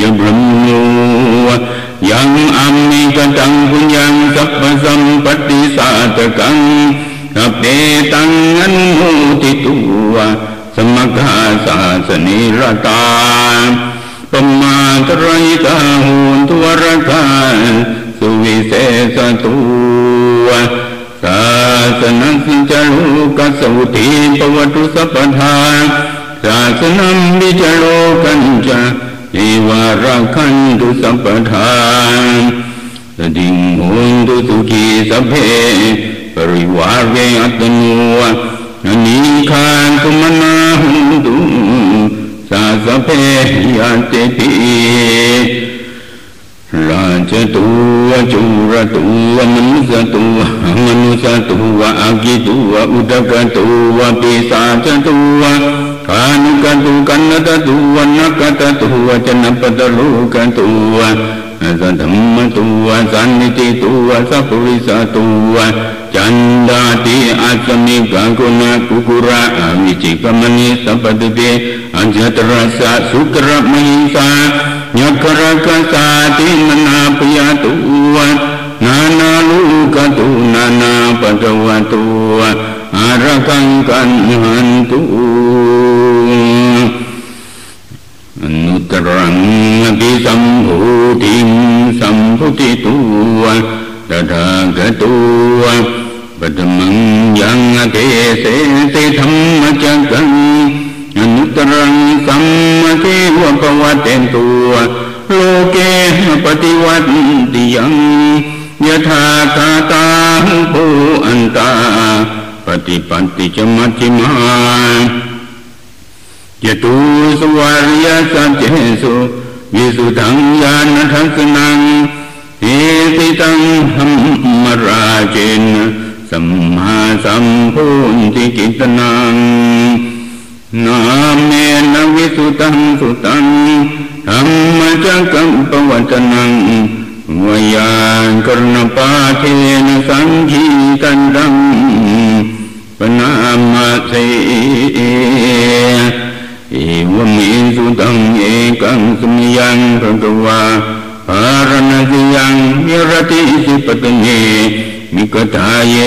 ยบรมโนยังอัมมิกตังปุญญังสัพพสัมปติสาตกังสัพเตังอนุโมติตัวสมกาสาสนิรตาปมาตรายตาหุนทวรกาสุวิเศษตัวศาสนัสิจลุกสุติปวัตุสัพพทาศาสนัมวิจโลกันจา เิวารักขันตุสัพพทานสติงหุนตุสุขีสัพเพปริวารเวอัตโนอนิคานตุมนาหุนตุสาสเพยันติปิราชตัวจุรตัวมนุสตัวมนุสตัวอากิตัวอุดกตัวปิสาจตัวกานุกันตุกัวนักตตัวจนตุวะมันติตัวสัพพิตัวจันดาติอาสมิกังกุณากุกุระอวิจิกมณีสัพพเปอัญจตรสะสุกรมหิสานาปยตัว นานาลูกตุนานาปะวตัวอารกั งกันหันตุอนุตรังปิสัมภูติสัมพุติตัวตถาคตัวปัตมั ติธรรมจักกังอนุตรังสัมมาเทวปวัตเตตัวโลเกปฏิวันตาปฏิปันติจมัจจิมายตูสวาริยสัจเจสุวิสุทังญาณทัสนังเอติตังหัมมราเจนสัมมาสัมพุนติกิตนังนาเมนวิสุตังสุตังธรรมจักัมปวัตนังวยานกรณปาเทนสังขีกันดัง ปนามาเสเอวเมสุตังเอกังสมยังพระกวาภารณสิยังมิรติสิปตเนมิกตาเย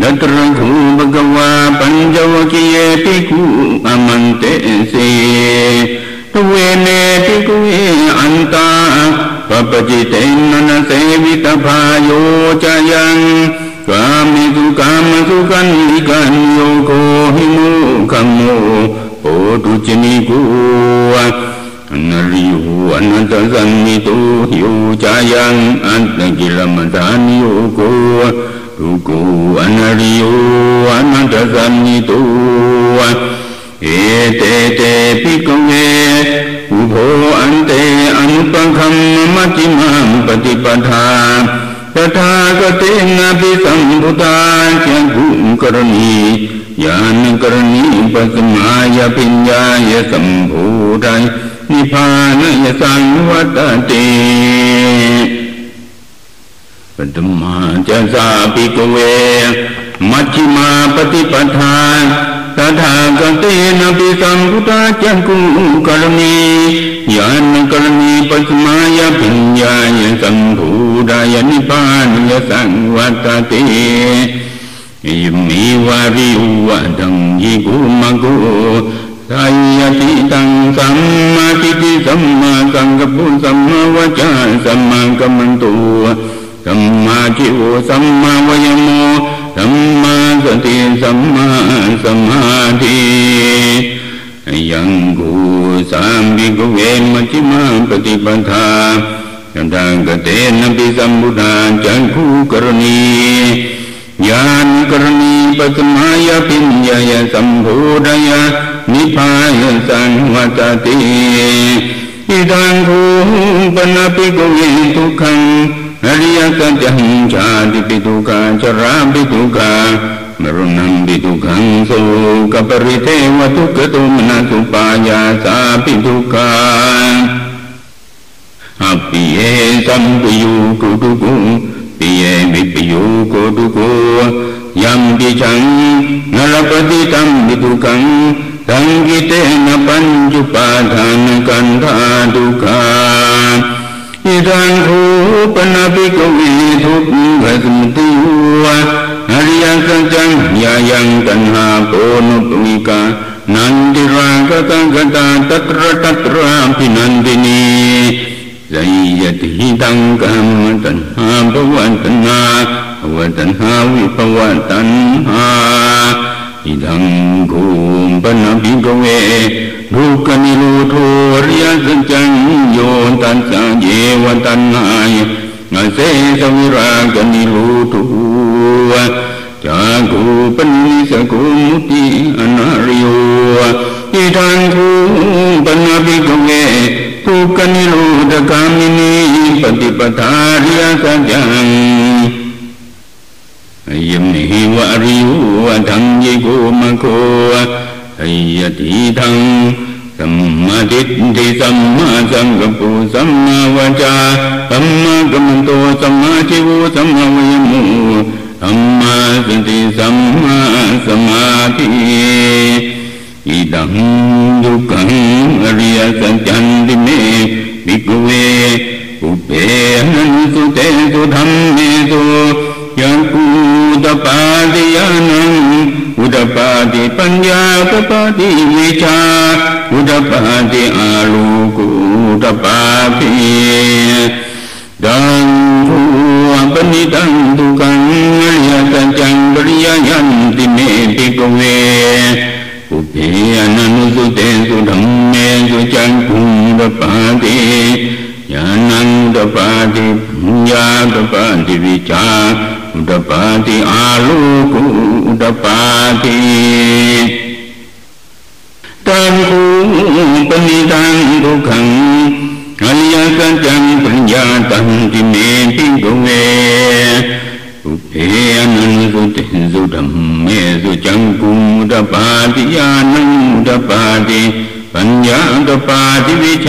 นัตรังคูบกวาปัญจวกิเยปิคูอมันเตเสตเวเนปิกุเออันตาปปจิเตนนเสวิตภาโยจยัง กามิสุกามสุกันลิกันโยโกหิมุขโมโอตุจนิกุ तथागतेनापि कतेनपि सम्भृताय करणीय यान् पिञ्जाय सम्भूताय निपानय संवदते पद्मा च सापि कुवे महिमापतिपथा ตกิลมัสาการิโยอนันตสันนิโตเตเตปิกเวอุโภอันเตอนุปังคัมมัจจิมังปฏิปทาตเตนะปิสัมพุทธาจักขุกรณีญาณกรณีปัสมายปิญญายสัมภูดนิพพานยสังวัตตาเวมัชฌิมาปฏิปทานตถาคเตนะปิสัมพุทธาจักขุกรณีญาณกรณีปัสมายปิญญายสัมภูไดนิพพานยสังวัตติยิมีวาริวะดังยิกุมะกุสายติตังสัมมาทิฏฐิสัมมาสังกัปปุสัมมาวจาสัมมากัมมันตุสัมมาจิโวสัมมาวายโม สัมมาสติสัมมาสมาธิยังกูสามบิกเวมัจิมาปฏิปทาจันทังกเตนะปิสัมบุทาจันคูกรณีญาณกรณีปัสมายปิญญายสัมภูดยานิพพานสังวัตติอิดังภูปนาปิกุเวทุขังอ อ ริยสัจจังชาติปิตุกาจราปิตุกามรณังปิตุขังโสกปริเทวทุกขตุมนาสุปายาสาปิตุกาอภิเยสัมปยุกุตุกุปิเยวิปยุกุตุกุยัมปิจังนรปฏิตัมปิตุกังสังกิเตนะปัญจุปาทานกันธาตุกา อิทังคูปนาปิกวิทุกขสมติวะอริยสัจจังยายังตัณหาโกนุปวิกานันติรากตังกตาตัตระตัตระพินันตินีสยติตังกัมตัณหาภวันตัณหาภวตัณหาวิภวตัณหาอิดังคูปนาปิกเว รูกนิโรโทริยสัจจังโยตัสสะเยวันตัณหายอาเสสวิรากนิโรโทจากูปนิสกุมุติอนาริโยอิทังคูปนาปิกเวทุกนิโรธกามินีปฏิปทาริยสัจจังยมนิวาริโยทังยิโกมโกยติทัง สัมมาทิฏฐิสัมมาสังกัปปุสัมมาวาจาสัมมากัมมันโตสัมมาชิวสัมมาวิมุสัมมาสติสัมมาสมาธิอิดังยุกังอริยสัจจันติเมภิกเวอุเปนันสุเตสุธรรมเมสุยังกูตปาติยานังอุดปาติปัญญาตปาติวิชา อุดปาติอาลูกุอุดปาติดังภูปนิตังตุกังอริยสัจจังปริยยันติเมปิกเวอุเพอนันสุเตสุธรรมเมสุจังคุดปาติญาณังดปาติญาดปาติวิชาอุดปาติอาลูกุอุดปาติตังคูปนิตังทุขังอริยสัจจังปัญญาตังติเมปิกเวอุเพอนันสุเตสุธรรมเมสุจังกุมุดปาติญาณังอุดปาติปัญญาตปาติวิชาตปาติอาโลกุอุตปาติ อิดังทุกขสมุติวะอริยสัจจันติเมภิกเวปุเพอนันุสุเตสุตัมเมสุจังคุมุตปาติญาณังตปาติปัญญาตปาติวิช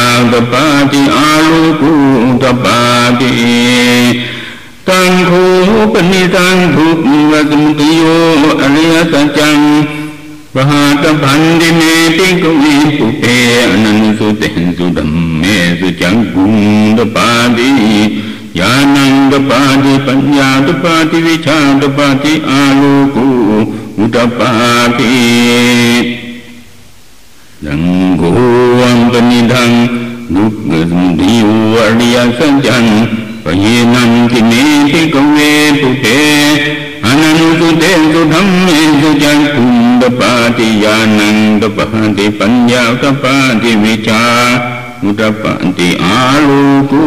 าตปาติอาโลกุตปาติตังโคปนิตังทุกวสมุติโยอริยสัจจังปหาตพันธิเม ติกวิปุเปอนังตปาติญาณังตปาติปัญญาตปาติวิชาตปาติอาโลกุอุตปาติดังโกวังปนิทังนุกเกสมุติโยอริยสัจจังปยนันติเมติกเวตุเตอนันตุเตสุธรรมเมสุจังคุมตปาติยานันตปาติปัญญาตปาติวิชาอุตปาติอาลูกุ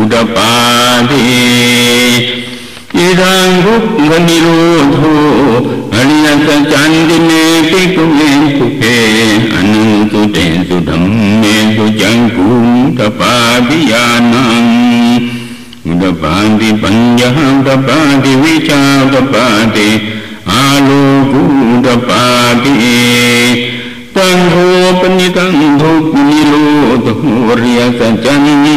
อุตปาติอิรังรุกขนิโรธโทอริยสัจจันติเมปิกเวสุเพอนันตุเตสุธรรมเมสุจังคุมตปาติยานังอุตปาติปัญญาตปาติวิชาตปาติอาโลกุตปาติตังโหปนิตังทุกขนิโรธโหอริยสัจจันลั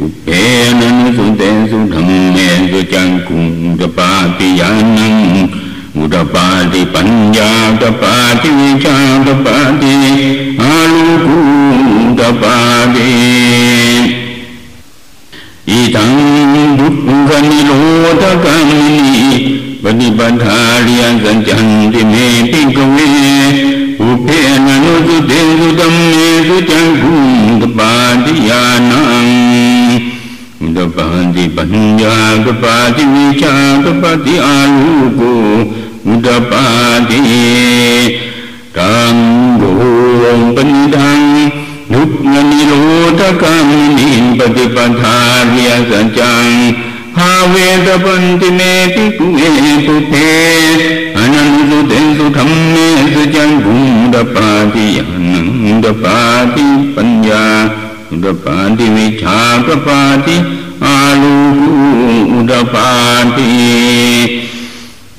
อุเพนันุสุเตสุธรรมเมสุจังอุงตปาติยานังอุตปาติปัญญาตปาติวิชาตปาติอาลูกุตปาติตังกุมปนิตังทุกขนิรูปอนิยสังสัจจิกตันติเมปิกเวอุเปนันสุเตรรมินังอุตปาติปัญญาตปาติวิชาตปาติอาลูกุตปาติตังดุกนิโรธกังมินีปฏิปทาเรียนสัจจันติเมปิกเวอุเพนนุสุเตสุตัมเมสุจังคุงตปาติปัญญาตปาติวิชาตปาติอาลูโกอุตปาติกังโกปัญญังนุกนิโรธกัมมิปฏิยานัง पान्ति पञ्जाकृपाति मे चाकपति आलुगो मुद्रपाति तां भो पञ्जु निरोधकामुनि पति पथा व्यस चावेदपन्तिमेति कुवे सु हनन्दु ते सुम् मे अस चु दपाति अनन्द पाति पञ्जापाति मे चापपाति อาลูอุดปาติ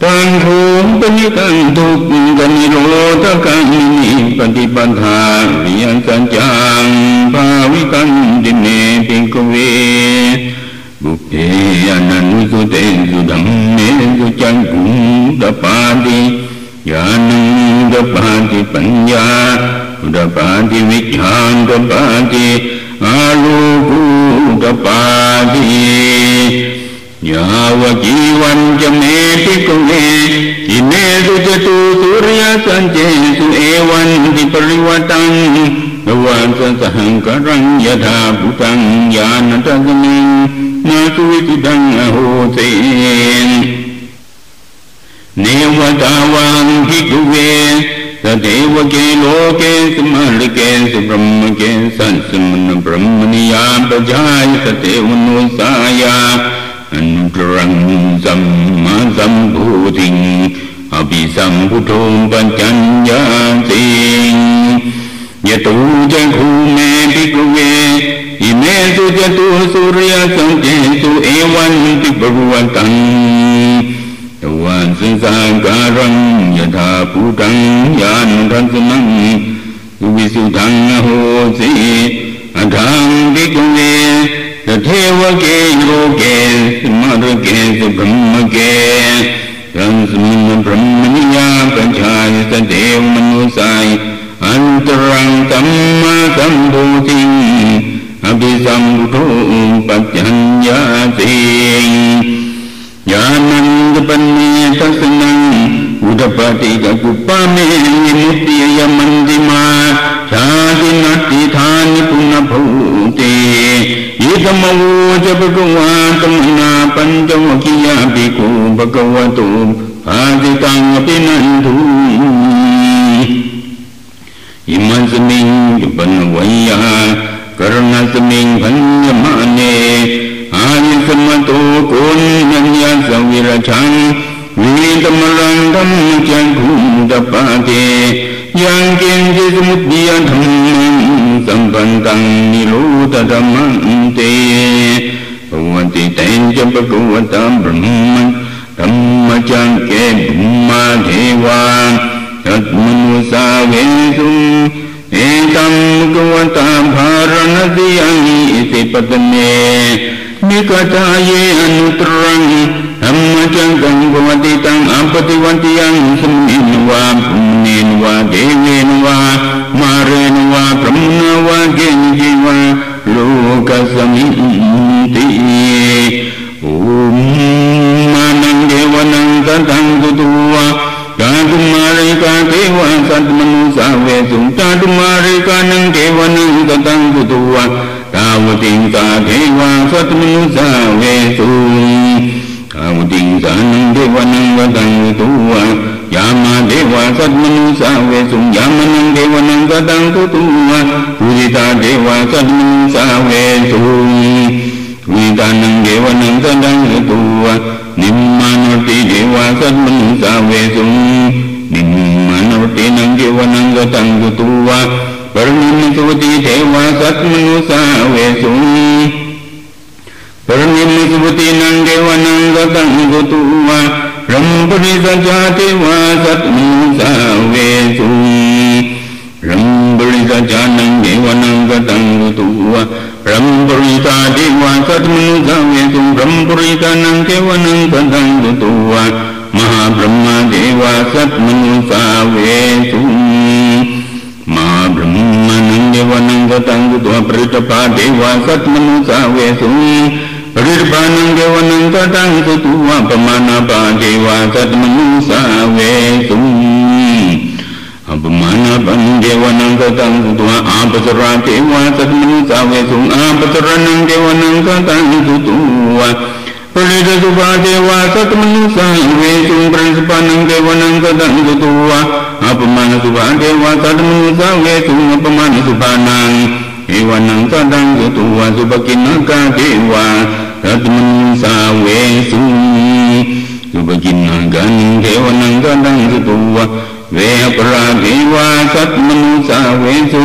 ตังทุปนิตังทุกกนิโรธกังนิปฏิปัฏฐาวิยังสัจจังภาวิกังดิเนปิงกเวบุเพอนันสุเตสุดัมเมสุจังกุดปาติญาณังดปาติปัญญาดปาติวิชาดปาติอาลูกุ ดปาติยาวจีวันจะเมติกเวอิเมสุจตุสุริยสันเจสุเอวันติปริวัตังนวันสัสหังกรังยถาภุตังญาณตัสมิงนาสุวิสุดังอโหเตนเนวตาวังพิกุเว सदैव के लोके तु मडकेसु ब्रह्म के संन ब्रह्मनि या प्रजाय सेव सम्भूति अपि सम्भुटोम् पञ्चति यतो जघूमे पितुवे इमे तु चतुः सूर्यसु ते तु एवन्ति भगवतम्। ตุวันสิสาการังยถาภูตังยานุทัสมังยุบิสุทังโหสีอัถังดิกุเมตเทวเกโยเกสมารเกสพรหมเกรัมสมุนพรหมนิยาปัญชาสเดวมนุสัยอันตรังตัมมาตัมบูติอภิสัมพุทุธปัจจัญญาติ යානන්දපන්නේ තසනං උදපටික කුප්පමේ නිමුතිය මන්දිමා ඡාති නට්ටි ථානි පුන භූතේ ඊතම වූ ජබකවා තමනා පංචමුඛියා බිකෝ භගවතු ආදිතං අපිනන්දු ඉමන්සමින් යබන වය්‍යා කරණසමින් භඤ්ඤමානේ สมตุกุลยันญาสวิรชังวีตมรังธรรมจันคุตปาเตยังเกณฑิสมุตติยธรรมสัมปันตังนิโรธธรรมังเตปวันติเตนจัปะกวตามบรมธรรมจังเกบุมาเทวาจัตมนุสาเวสุเอตัมกวตามภารณติยังอิสิปตเน නිකටායේ අනුතරං අම්මචං ගංගවති තං අපතිවන්ති යං සම්මින්වා පුන්නේනවා දේවේනවා මාරේනවා බ්‍රහ්මනවා ගෙන්ජිවා ලෝක සමිති ඕම් මනං දේවනං තං කුතුවා කාතුමාරේකා දේවං සත්මනුසාවේ සුන්තාතුමාරේකා නං දේවනං තං කුතුවා ติงสาเทวาสัตมนุสาเวสุอาวุติงสาหนังเทวานังวตังตุวายามาเทวาสัตมนุสาเวสุยามานังเทวานังวตังตุตุวะภูริตาเทวาสัตมนุสาเวสุวิตานังเทวานังวตังตุวะนิมมานติเทวาสัตมนุสาเวสุนิมมานตินังเทวานังวตังตุวะ ปริตสุภาเทวาสัตมนุสาเวสุปริสปานัง เกวนังกตังสุตุวะ อัปมานาสุภาเทวาสัตมนุสาเวสุอัปมานาสุภานังเอวนังสัตังสุตุวะสุปกินังกาเทวาสัตมนุสาเวสุสุปกินังกันเทวนังสัตังสุตุวะเวปราเทวาสัตมนุสาเวสุ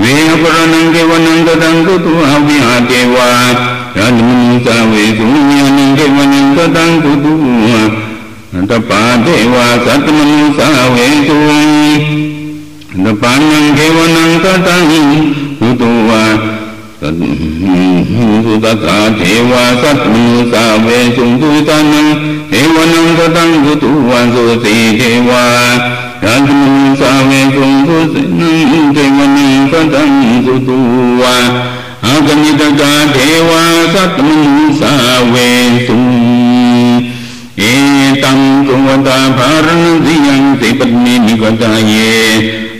เวปรานังเทวันังสัตังสุตุวะวิหาเทวาสัตมนุสาเวสุยานังเทวันังสัตังสุตุวะตปาเทวาสัตมนุสาเวสุนปานังเทวนังสัตังสุตุวะสัตสุตตาเทวาสัตมนุสาเวสุสุตานังเทวนังสัตังสุตุวะสุสีเทวาสัตมนุสาเวสุสุสีนังเทวนังสัตังสุตุวะอากนิตกาเทวาสัตมนุสาเวสุเอ สุวตาภารณสิยังสิปนินิกตาเย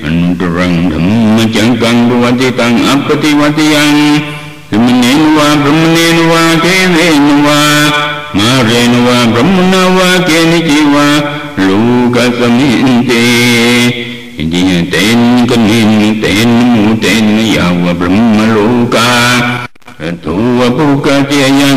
อันตรังธรรมจังกังปวัติตังอัปติวัติยังสมเนนวะพรมเนนวะเทเนวะมาเรนวะพรมนาวะเกนิจิวะลูกสมิเตยิเตนกนินเตนมูเตนยาวพรมโลกา ญ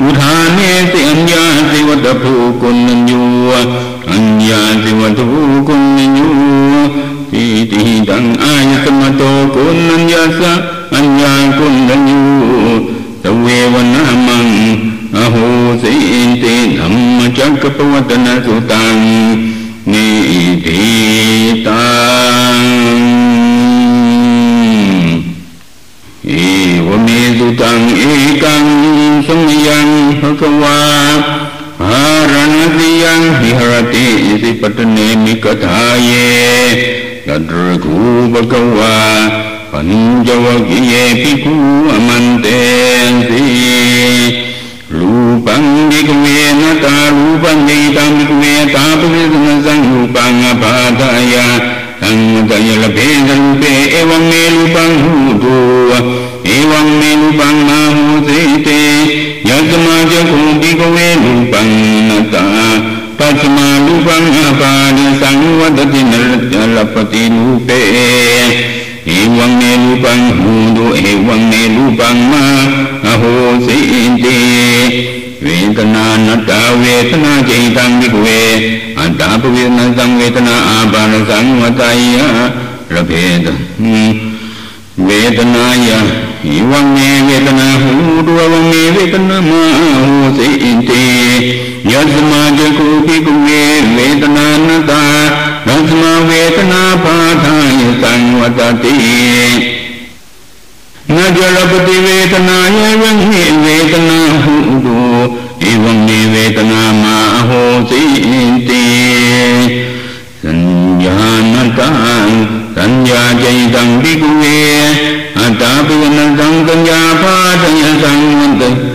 ญาสะอัญญากุณัญญูตเววนามังอโหสิติธรรมจักรปวัตนสุ ตังนิติตังเอวเมสุตังเอกังสมยังภควาหารณสิยังหิหรติสิปตเนมิกทาเยตัตรคูภควาปัญจวกิเยปิคูอมันเตสีรูปังดิกเวนะตารูปังดิตังดิกเวตาปริสุสังรูปังอภาทายาตังตยลเพสรูเปเอวังเมรูปังหูตุเอวังเมรูปังมาหูสิเตยัสมาจะคูดิกเวรูปังนตา ปัสมารูปังอภาดิสังวัตตินรปติรูเปเอวังเมรูปังหูตุเอวังเมรูปังมาอโหสิติเวทนานัตตาเวทนาเจตังวิกเวอัตตาปเวทนาสังเวทนาอาบานสังวัตายะระเพตเวทนายะอิวังเมเวทนาหูดววังเมเวทนามาหูสิติ ยัสมาจกุปิกุเวเวทนานตายัสมาเวทนาปาทายสังวัตตินาจลปฏิเวทนาเยวังหิเวทนาหูดูเอวังนิเวทนามาโหสิติสัญญาณตังสัญญาใจตังปิกุเวอัตตาปิวันตังสัญญาภาตัญสังวันตระเบดสัญญาเยเอวังเมสัญญาหูดูวังเมสัญญามาโหสิติ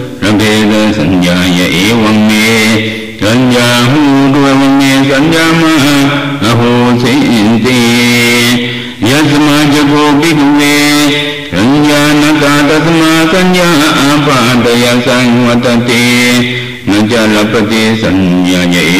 สมาสัญญาอาปาตยสังวัตตินจลปฏิสัญญาเย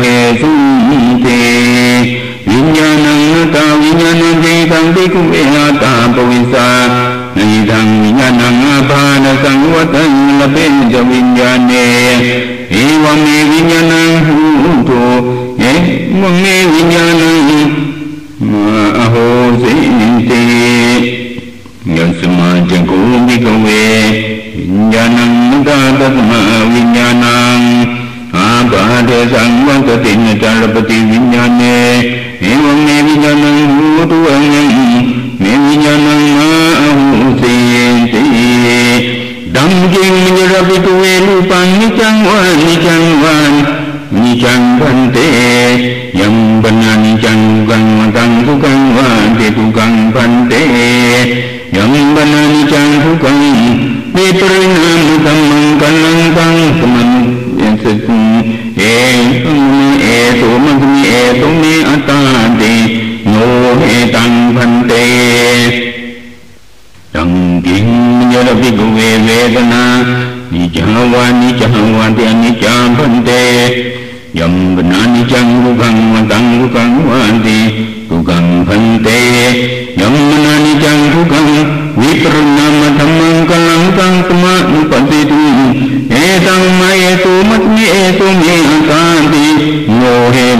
เอตุเมอัตตาติโนเอตังพันเตตังกิงยรภิกเวเวทนานิจาวานิจาวาเตอนิจามพันเตยัมบนานิจังกุกังวันตังกุกังวันติกุกังพันเตยัมบนานิจังกุกังวิปรณามธรรมังกัลัง ตังสมานุปติตุเอตังมาเอตุมัตมิเอตุเมอัตาติโมเห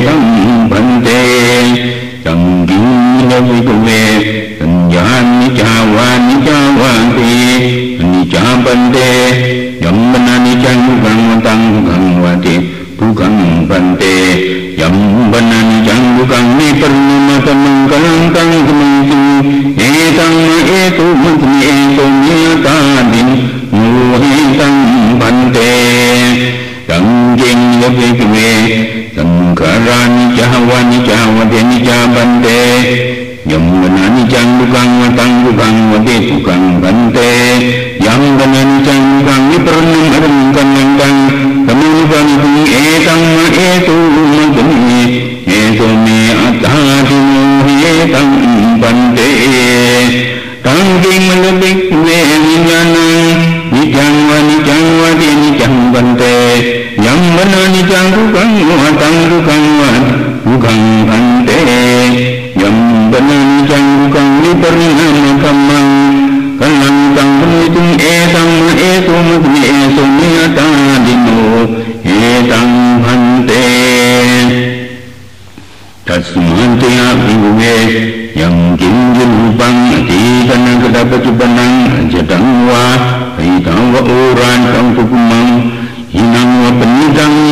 ตังพันเตจังกินวิกเวสัญญานิจาวานิจาวาตินิจ tu mất nhẹ ta định ngũ hi tăng văn tề tận kinh lớp vi kì tận cha hoa ni cha hoa thiên ni cha văn tề nhầm mình ani chăng du căng văn tăng du căng văn tề du căng văn tề yang văn ani chăng du căng ni pernum arum căng yang căng kamu văn hung e tăng ma e tu ma tu ni e tu ni atha tu ni winyanang nijang wa nijang wa di nijang bante yang benani jang bukan watang bukan wat bukan bante yang benani jang bukan ni pernah kamang kalang tang penitung etang ma etu magni etu me atati muhi etang bante ตัสมันเตยภิเวยังกินยุปังอดีต นังกตปัจจุบันังจ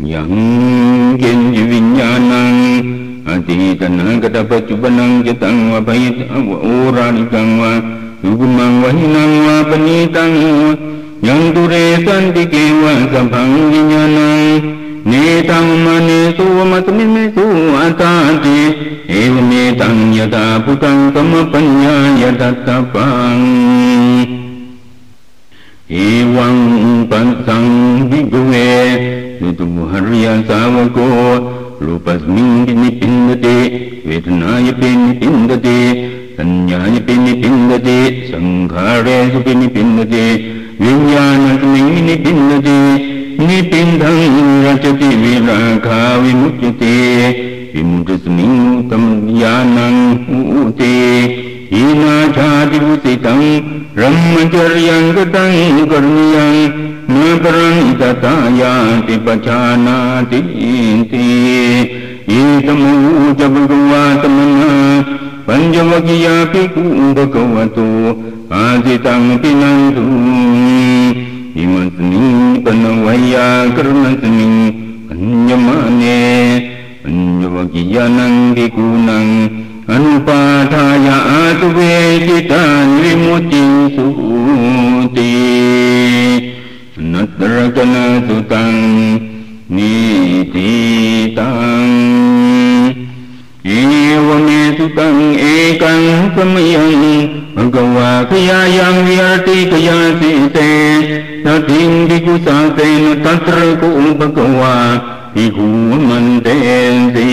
วิรติขยาสิเตตัทิงดิกุสาเตนตัตระกุภะกวาภิกขุมัน हर्यको रूपस्मिङ्गी निपिन्दते वेदनायपि निपिन्दते संज्ञायपि निपिन्दते सङ्घारेषु निपिन्दते विज्ञानस्मै निपिन्दते निपिका विमुच्यते किमृतमिूतम् ऊते บิกเวสัปังดิตังจะคุมัดบิกเวอาทิ अनुपाधाय आत्वेदितान् विमुतिं सुहूति नत्र कलतु तं नीतिताम् एवमेतु तम् एकं समयं भगवाखयायां विहरति कयासि ते तथिं दिगुसासेन तत्र को भगवा विगुमन्तेन्ति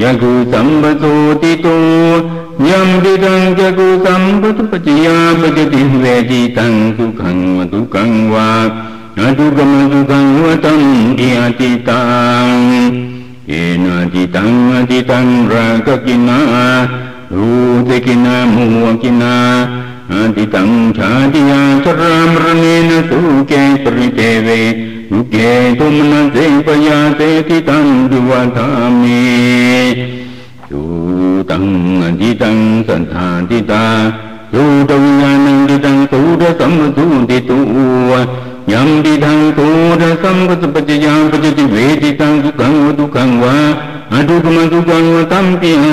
จะกุสัมปโตติโตยัมปิตังจะกุสัมปตุปัจจยาปจติ เวทิตังสุขังวทุขังวาอทุกขมสุขังวตังอิอาทิตังอนาจิตังอจิตังรากกินารูตกินามุวกินาอจิตังชาติยาชรามรเนนสุเกปริเทเวสุเกตุมนาเสปยาเสติตังดุวัฏามิสุตังอจิตังสันทาติตาสุตวิญญาณังจิตังสุรสัมสุติตุยัม ปิทังโตระสัมปตปัจจยาปัจจิเวทิตังสุขังวทุขังวะอทุกขมทุขังวะตัมปิอ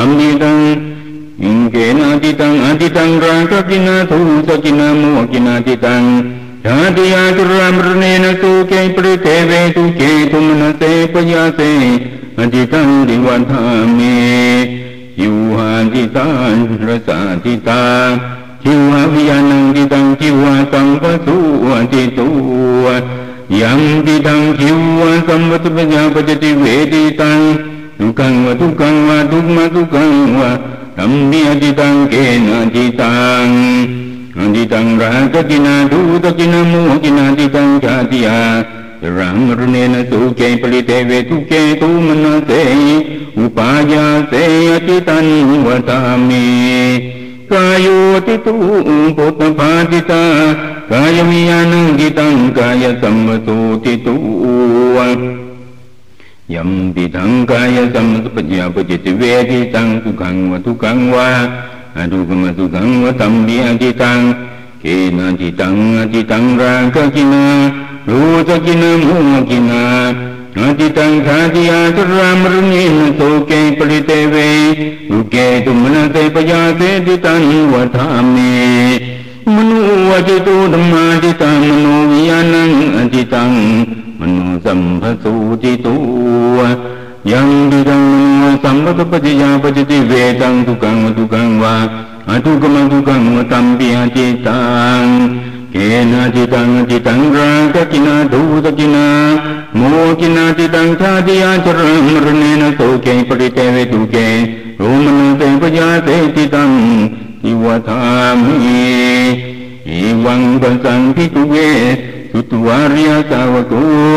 าจิตังเจนะจิตังอาจิตังรากกินาโทกกินาโมกินาอาจิตังชาติยาจรมรณินสุเกปลิเตเวสุเกโตมนังเสบอุปายาเสติตันวะธามิขันังอาจิตังอันทาจิตาขันวิญญาณังจิตังขันสั มมโสติโตยัมปิตังขันสัมปจา ಅತಿತಂ ಖಾದಿಯ ಸುರಾಮೃಣೀನಂತು ಕೇ ಪಡಿತೇವೆ ಉಕೆ ತುಮನತೆ ಪಯಾತೆ ದಿತಂ ವಧಾಮೆ ಮನು ಅತಿತು ಧಮ್ಮಾದಿತ ಮನು ವಿಯಾನಂ ಅತಿತಂ ಮನು ಸಂಭಸೂತಿತು ಯಂ ದಿದಂ ಮನು ಸಂಭಸಪತಿಯ ಪತಿತಿ ವೇದಂ ದುಃಖಂ ದುಃಖಂ ವಾ ಅದುಃಖಮ ದುಃಖಂ ತಂಬಿಯ ಚೇತಾಂ เอนาจิตังจิตังรากกินาดูตกินาโมกินาจิตังชาติยาจรมรเนนโตเกปริเตวิตุเกโรมนุเตปยาเตจิตังอิวทามิอิวังปัสังพิกุเวสุตวาริยสาวกุว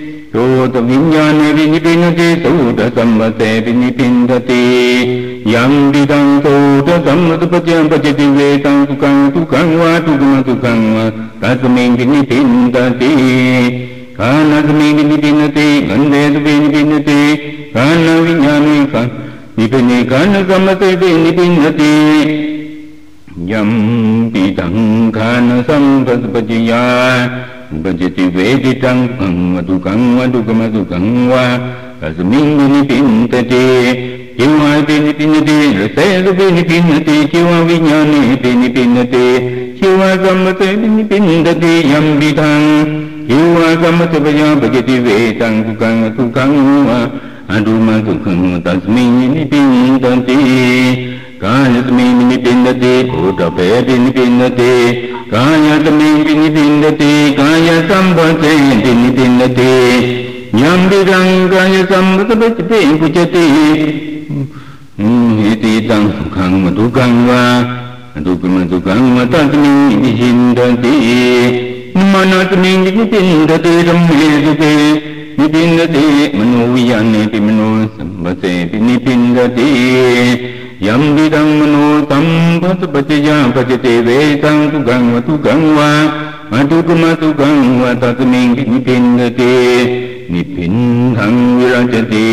ज्ञान विनिपिनते तोट संमते विनिपिन्दति यम् तोट सम्मत भजति वेतं तु कङ् वा कङ्गीनि निपिन्दति का ने निपिनते गङ्गेद्विनिति का कानविज्ञाने विज्ञाने घन समते यं यम् पितं घन าติตังชาติยารังรุเนนะสุเกปริเตเวทุเกตุม นะเสอุปายาเสอติตันวะตามิกายโยติตุปุตตภาติ यम् विदम्मनो तम् मत पतिजा भजते वेदम् तु वा गङ्गी निपिन्दते निपिन्धं विरजते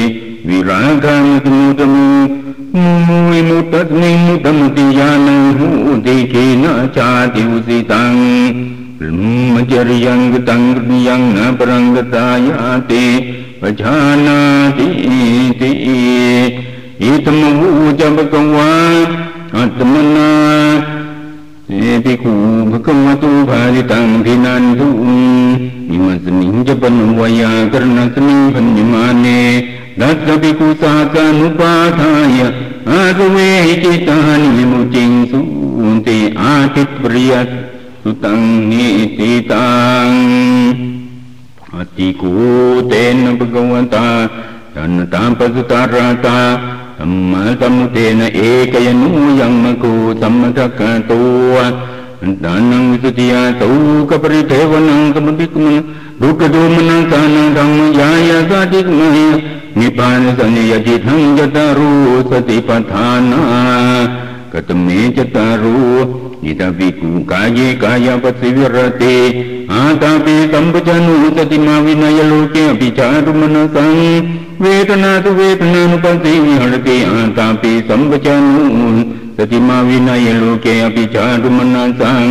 विरागमतिमुदमुपुतमति या नू देखेन चाति उदिताम् जर्यङ्गतम् विङ्गतायाते जानाति เอตมวุจัมปะกังวาอัตมนาเอปิคูภะกัมตุภาริตังพินันทุมิมัสมิงจะปนุวยากรณสมิงพันยมาเนดัตปิคูสากานุปาทายะอาตุเวหิจิตานิมุจิงสุนติอาทิตปริยสุตังนิติตังอติกูเตนภะกวันตาจันตามปสุตาราตา ธรรมะรมเทนะเอกยนุยังมะคูธรรมทักตัวดานังวิสุติยาตูกปริเทวนังกมุติกมังดุกดูมนังตานังธรรมยายากาติกมัยนิพพานสัญญาจิตังจตารูสติปัฏฐานา กตมีจตารู काये कायापतिविरते आतापि सम्पजनुसतिमाविनयलोके अपि चारुमनसं वेदना तु वेदनानुपति विहरते आतापि सम्पजनुन् सतिमाविनयलोके अपि चारुमनसं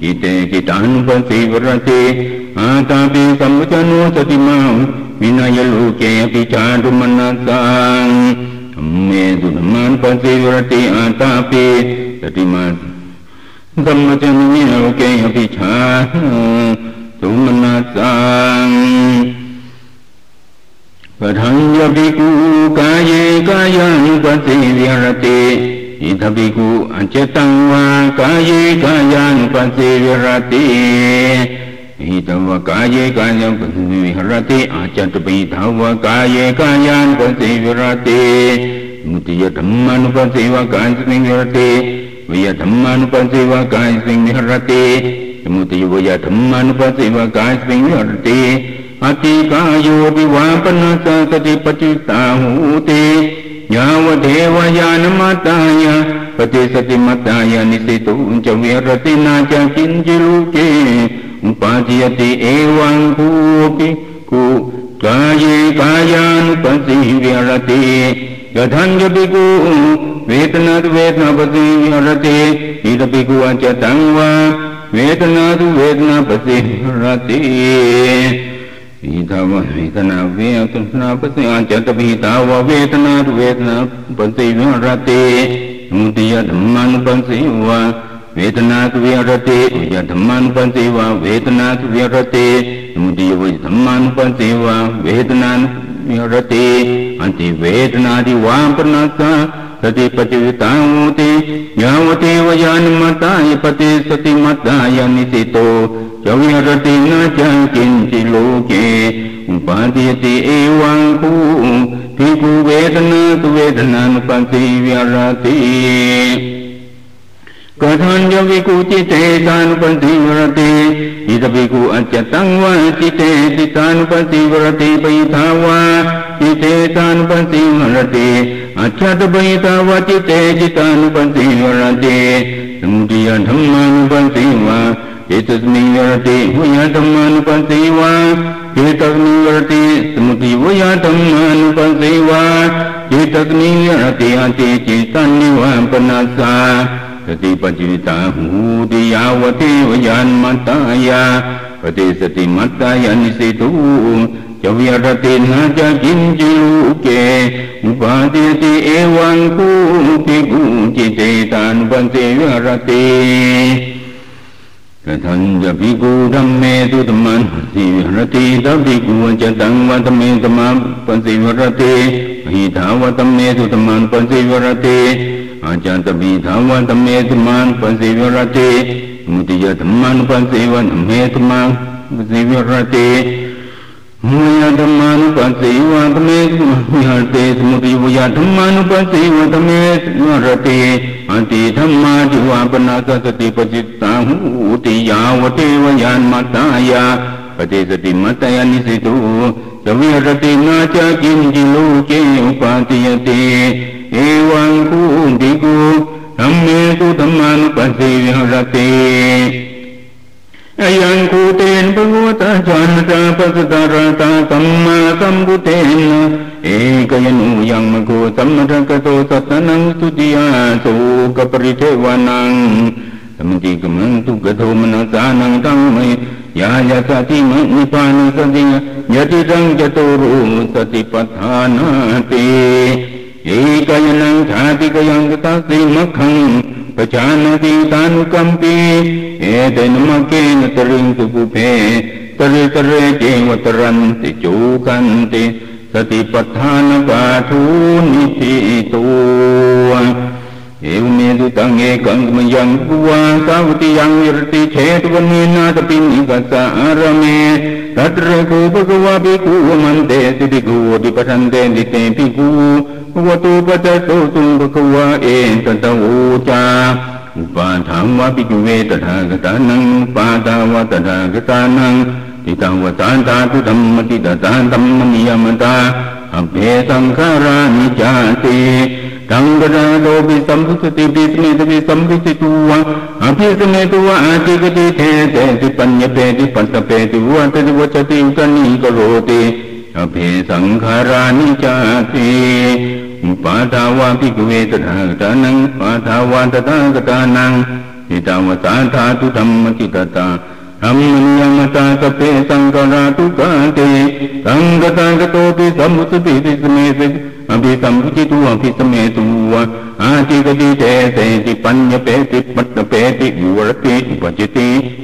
चिते चितानुपतिव्रते आतापि सम्पजनु सतिमा विनयलोके अपि चारुमनसं मे सुधमान् पतिव्रते आतापि सतिमा นปัสสิวรติอาตาปิสติมาสัมมจนิโลเกอภิชาสุมนาสังปะทังย วิยธรรมานุปัสสิวากายสิงนิหรติสมุติวิยธรรมานุปัสสิวากายสิงนิหรติอติกายโยวิวาปนัสสติปจิตาหูติยาวเทวยานมัตตายะปฏิสติมัตตายะนิสิตุจเวรตินาจกินจิลูเกอุปาทิยติเอวังภูปิภูกายกายานุปัสสิวิหรติยะทันยติกู เวทนาตุเวทนาปฏิหรติอิทปิกุอัจตังวาเวทนาตุเวทนาปฏิหรติอิทาวะเวทนาเวทนาปฏิอัจตปิทาวะเวทนาตุเวทนาปฏิหรติมุติยธรรมานุปัสสิวาเวทนาตุเวิรติมุติยธรรมานุปัสสิวาเวทนาตุเวิรติมุติยวิธรรมานุปัสสิวาเวทนานุวิรติอันติเวทนาติวามปนัสสะ सतिपतिताहुति यावदेवयान्मताय पते सति मताय निशितो चव्यरति न च किञ्चि लोके उपादीयते एवाङ्कु भिकु वेदना तु वेदनानुपति व्यरति कथान्यविकु चिते तान् प्रतिव्रते हितविकु अच्यतं वा चिते तान् प्रतिव्रते पयिथा वा चिते तान् प्रतिव्रते अच्यत पयिता वा चिते चितान् प्रतिव्रते समुदीय धर्मानुपन्ति वा एतस्मिन् व्रते भूया धर्मानुपन्ति वा एतस्मिन् व्रते समुदि भूया धर्मानुपन्ति वा एतस्मिन् व्रते अति चितान्निवापनासा สติปัจจิตาหูติยาวเทวยานมัตตายาปฏิสติมัตตายานิสิตุจวิรตินาจะกินจิลุเกอุปาติติเอวังคูปิกุจิเตตานปันเตวิรติกทัญญภิกุธัมเมตุตมันสิวรติตัพภิกุจะตังวัตเมตมะปันสิวรติหิทาวัตเมตุตมันปันสิวรติ อาจารย์ตบีธาวันตเมตมันปัสสิวรติมุติยธรรมันปัสสิวันเมตมันปัสสิวรติมุยธรรมานุปัสสิวันเมตมันเตสมุติวุยธรรมานุปัสสิวันเมตวรติอันติธรรมาจิวาปนาสติปจิตตังหุติยาวเทวยานมัตตายาปฏิสติมัตตายานิสิตุสวิรตินาจกินจิโลเกอุปาติยติ เอวังคูติกูธรรมเมตุธรรมานุปัสสิวิหรติอายังคูเตนภวตาจานตาปัสตารตาสัมมาสัมพุเตนเอกยนุยังมโกสัมมทักโตสัตนังสุติยาสุกปริเทวานังสมติกมันตุกโทมนัสานังตังเมยายาสติมนิพานสติยติรังจตุรุสติปัฏฐานาติ ඒකයනං ඡාතිකයං තස්සේ මක්ඛං පජානති තානුකම්පි ඒතෙන මකේන තරින් තුපේ තරතරේ ජීවතරන්ති චෝකන්ති සතිපට්ඨාන පාඨෝ නිතිතෝ එවනේදු තං ඒකං මයං පුවා සවතියං යර්ති ඡේතවනේනාතපි නිගසාරමේ తత్ర గోపగోపి కూమంతే తిరిగోపి పఠంతే నితే పిగూ วตูปัฏฐานปาทูนิติตัวเอวเมตุตังปะควะภิกขุมันเตสิภิกขุดิปทันเตดิเตภิกขุวตุปัจโตสุภะคะวะเอตตะโวจาอุปาทังวะภิกขุเวตถาคตานังปาตาวะตถาคตานังติตังวตานตาตุธรรมติตตานธรรมนิยมตาอเภสังขารานิจาติตังกระโดบิสัมพุสติบิสเมตบิสัมพุสิตุวะอภิสเมตุวะอาติกติเทเตติปัญญเปติปัสสเปติวะตติวัจติอุตนิกโรติ อเภสังขารานิจาติปาทาวาภิกเวตถาตานังปาทาวาตถาคตานังทิตาวสาธาตุธรรมจิตตาธรรมนิยมตาสเปสังกราตุกาติสังกตังกโตปิสัมมุสปิติสเมสิอภิสัมพุจิตุอภิสเมตุวะอาติกติเตเตติปัญญเปติปัตตเปติยุวรติปัจจิติอุตานิกโรติสเปสังกราตุกาติอุปาทาวาภิกเวตถาคตานังปติบุรรมจิตตาธรรมนิยามตาสเปติปิสัมมุจิต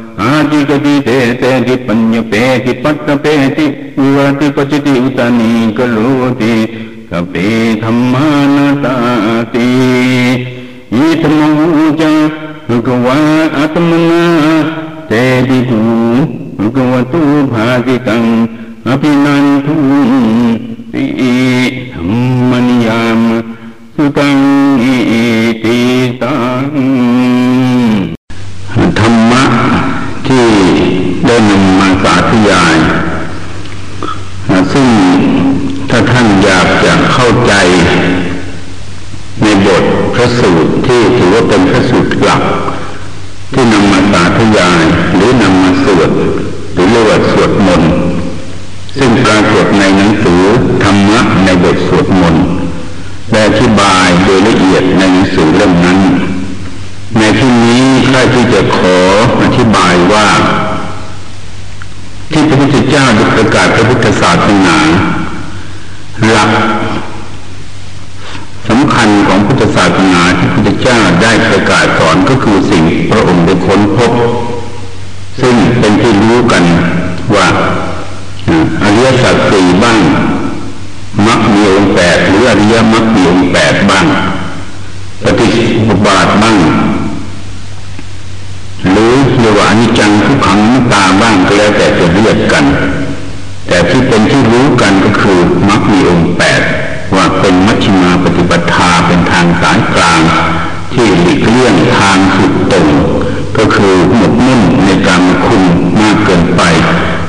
आदि तेति पन्यपेति पट्टपेति उवति पचिति उत निरोति कपेथम् मानतातिगवा आत्मना ते जितु भुगवतु भाति तम् अपि नन्तु मन्याम् सुताम् ได้นำมาสาธยาย ซึ่งถ้าท่านอยากจะเข้าใจในบทพระสูตรที่ถือว่าเป็นพระสูตรหลัก ที่นำมาสาธยาย หรือนำมาสวดหรือเรียกว่าสวดมนต์ซึ่งปรากฏในหนังสือธรรมะในบทสวดมนต์และอธิบายโดยละเอียดในหนังสือเล่มนั้น ในที่นี้ข้าที่จะขออธิบายว่า ที่พระพุทธเจ้าได้ประกาศพระพุทธศาสนาหลักสำคัญของพุทธศาสนาที่พระพุทธเจ้าได้ประกาศสอนก็คือสิ่งพระองค์ได้ค้นพบ ซึ่งเป็นที่รู้กันว่าอริยสัจสี่บ้างมรรคมีองค์แปดหรืออริยมรรคมีองค์แปดบ้างปฏิสุบาทบ้าง เรียกว่าอนิจจังทุกขังนิตาบ้างก็แล้วแต่จะเรียกกัน แต่ที่เป็นที่รู้กันก็คือมรรคมีองค์แปดว่าเป็นมัชฌิมาปฏิปทาเป็นทางสายกลาง ที่หลีกเลี่ยงทางสุดตรงก็คือหมกมุ่นในการคุณมากเกินไป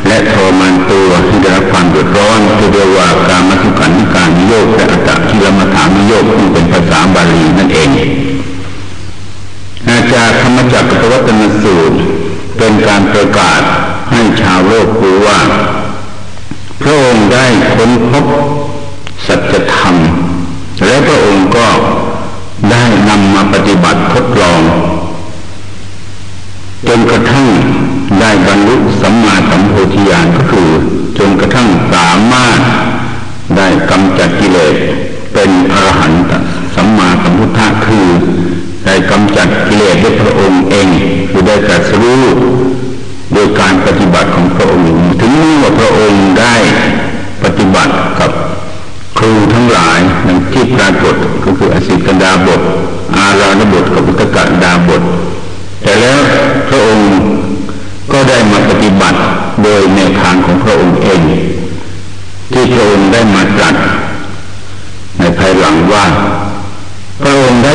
และทรมานตัวที่ได้รับความเดือดร้อนที่เรียกว่าการมัสุขันธิการนิโยกและอัตตกิลมัฐานิโยกซึ่เป็นภาษาบาลีนั่นเอง จารย์ธรรมจักรวัตนสูตร เป็นการประกาศให้ชาวโลกรู้ว่า พระองค์ได้ค้นพบสัจธรรม และพระองค์ก็ได้นำมาปฏิบัติทดลองจนกระทั่งได้บรรลุสัมมาสัมโพธิญาณก็คือจนกระทั่งสามารถได้กำจัดกิเลสเป็นอรหันตสัมมาสัมพุทธะคือ ได้กำจัดกิเลสด้วยพระองค์เองคือได้ตรัสรู้โดยการปฏิบัติของพระองค์ ถึงแม้ว่าพระองค์ได้ปฏิบัติกับครูทั้งหลายในที่ปรากฏก็คืออสิกดาบท อาราณบทกับอุตกดาบท แต่แล้วพระองค์ก็ได้มาปฏิบัติโดยในทางของพระองค์เอง ที่พระองค์ได้มาตรัสในภายหลังว่า พระองค์ได้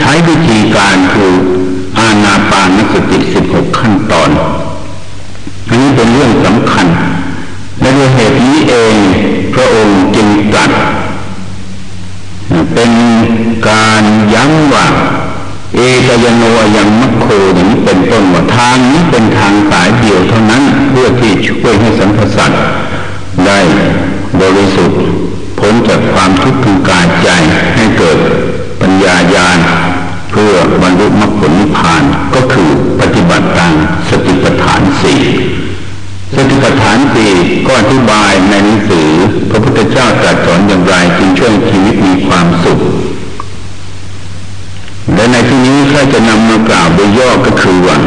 ใช้วิธีการคืออาณาปานสติสิบหกขั้นตอนอันนี้เป็นเรื่องสำคัญ และด้วยเหตุนี้เองพระองค์จึงตรัสเป็นการย้ำว่าเอกยโนยังมัคโคอย่างนี้เป็นต้นว่าทางนี้เป็นทางสายเดียวเท่านั้นเพื่อที่ช่วยให้สัมพสัตได้บริสุทธิ์พ้นจากความทุกข์ทางกายใจให้เกิดาญาณเพื่อบรรลุมรรคผลนิพพานก็คือปฏิบัติตามสติปัฏฐานสี่สติปัฏฐานสี่ก็อธิบายในหนังสือ พระพุทธเจ้าตรัสสอนอย่างไรจึงช่วยชีวิตมีความสุข และในที่นี้ข้าจะนำมากล่าวโดยย่อก็คือว่า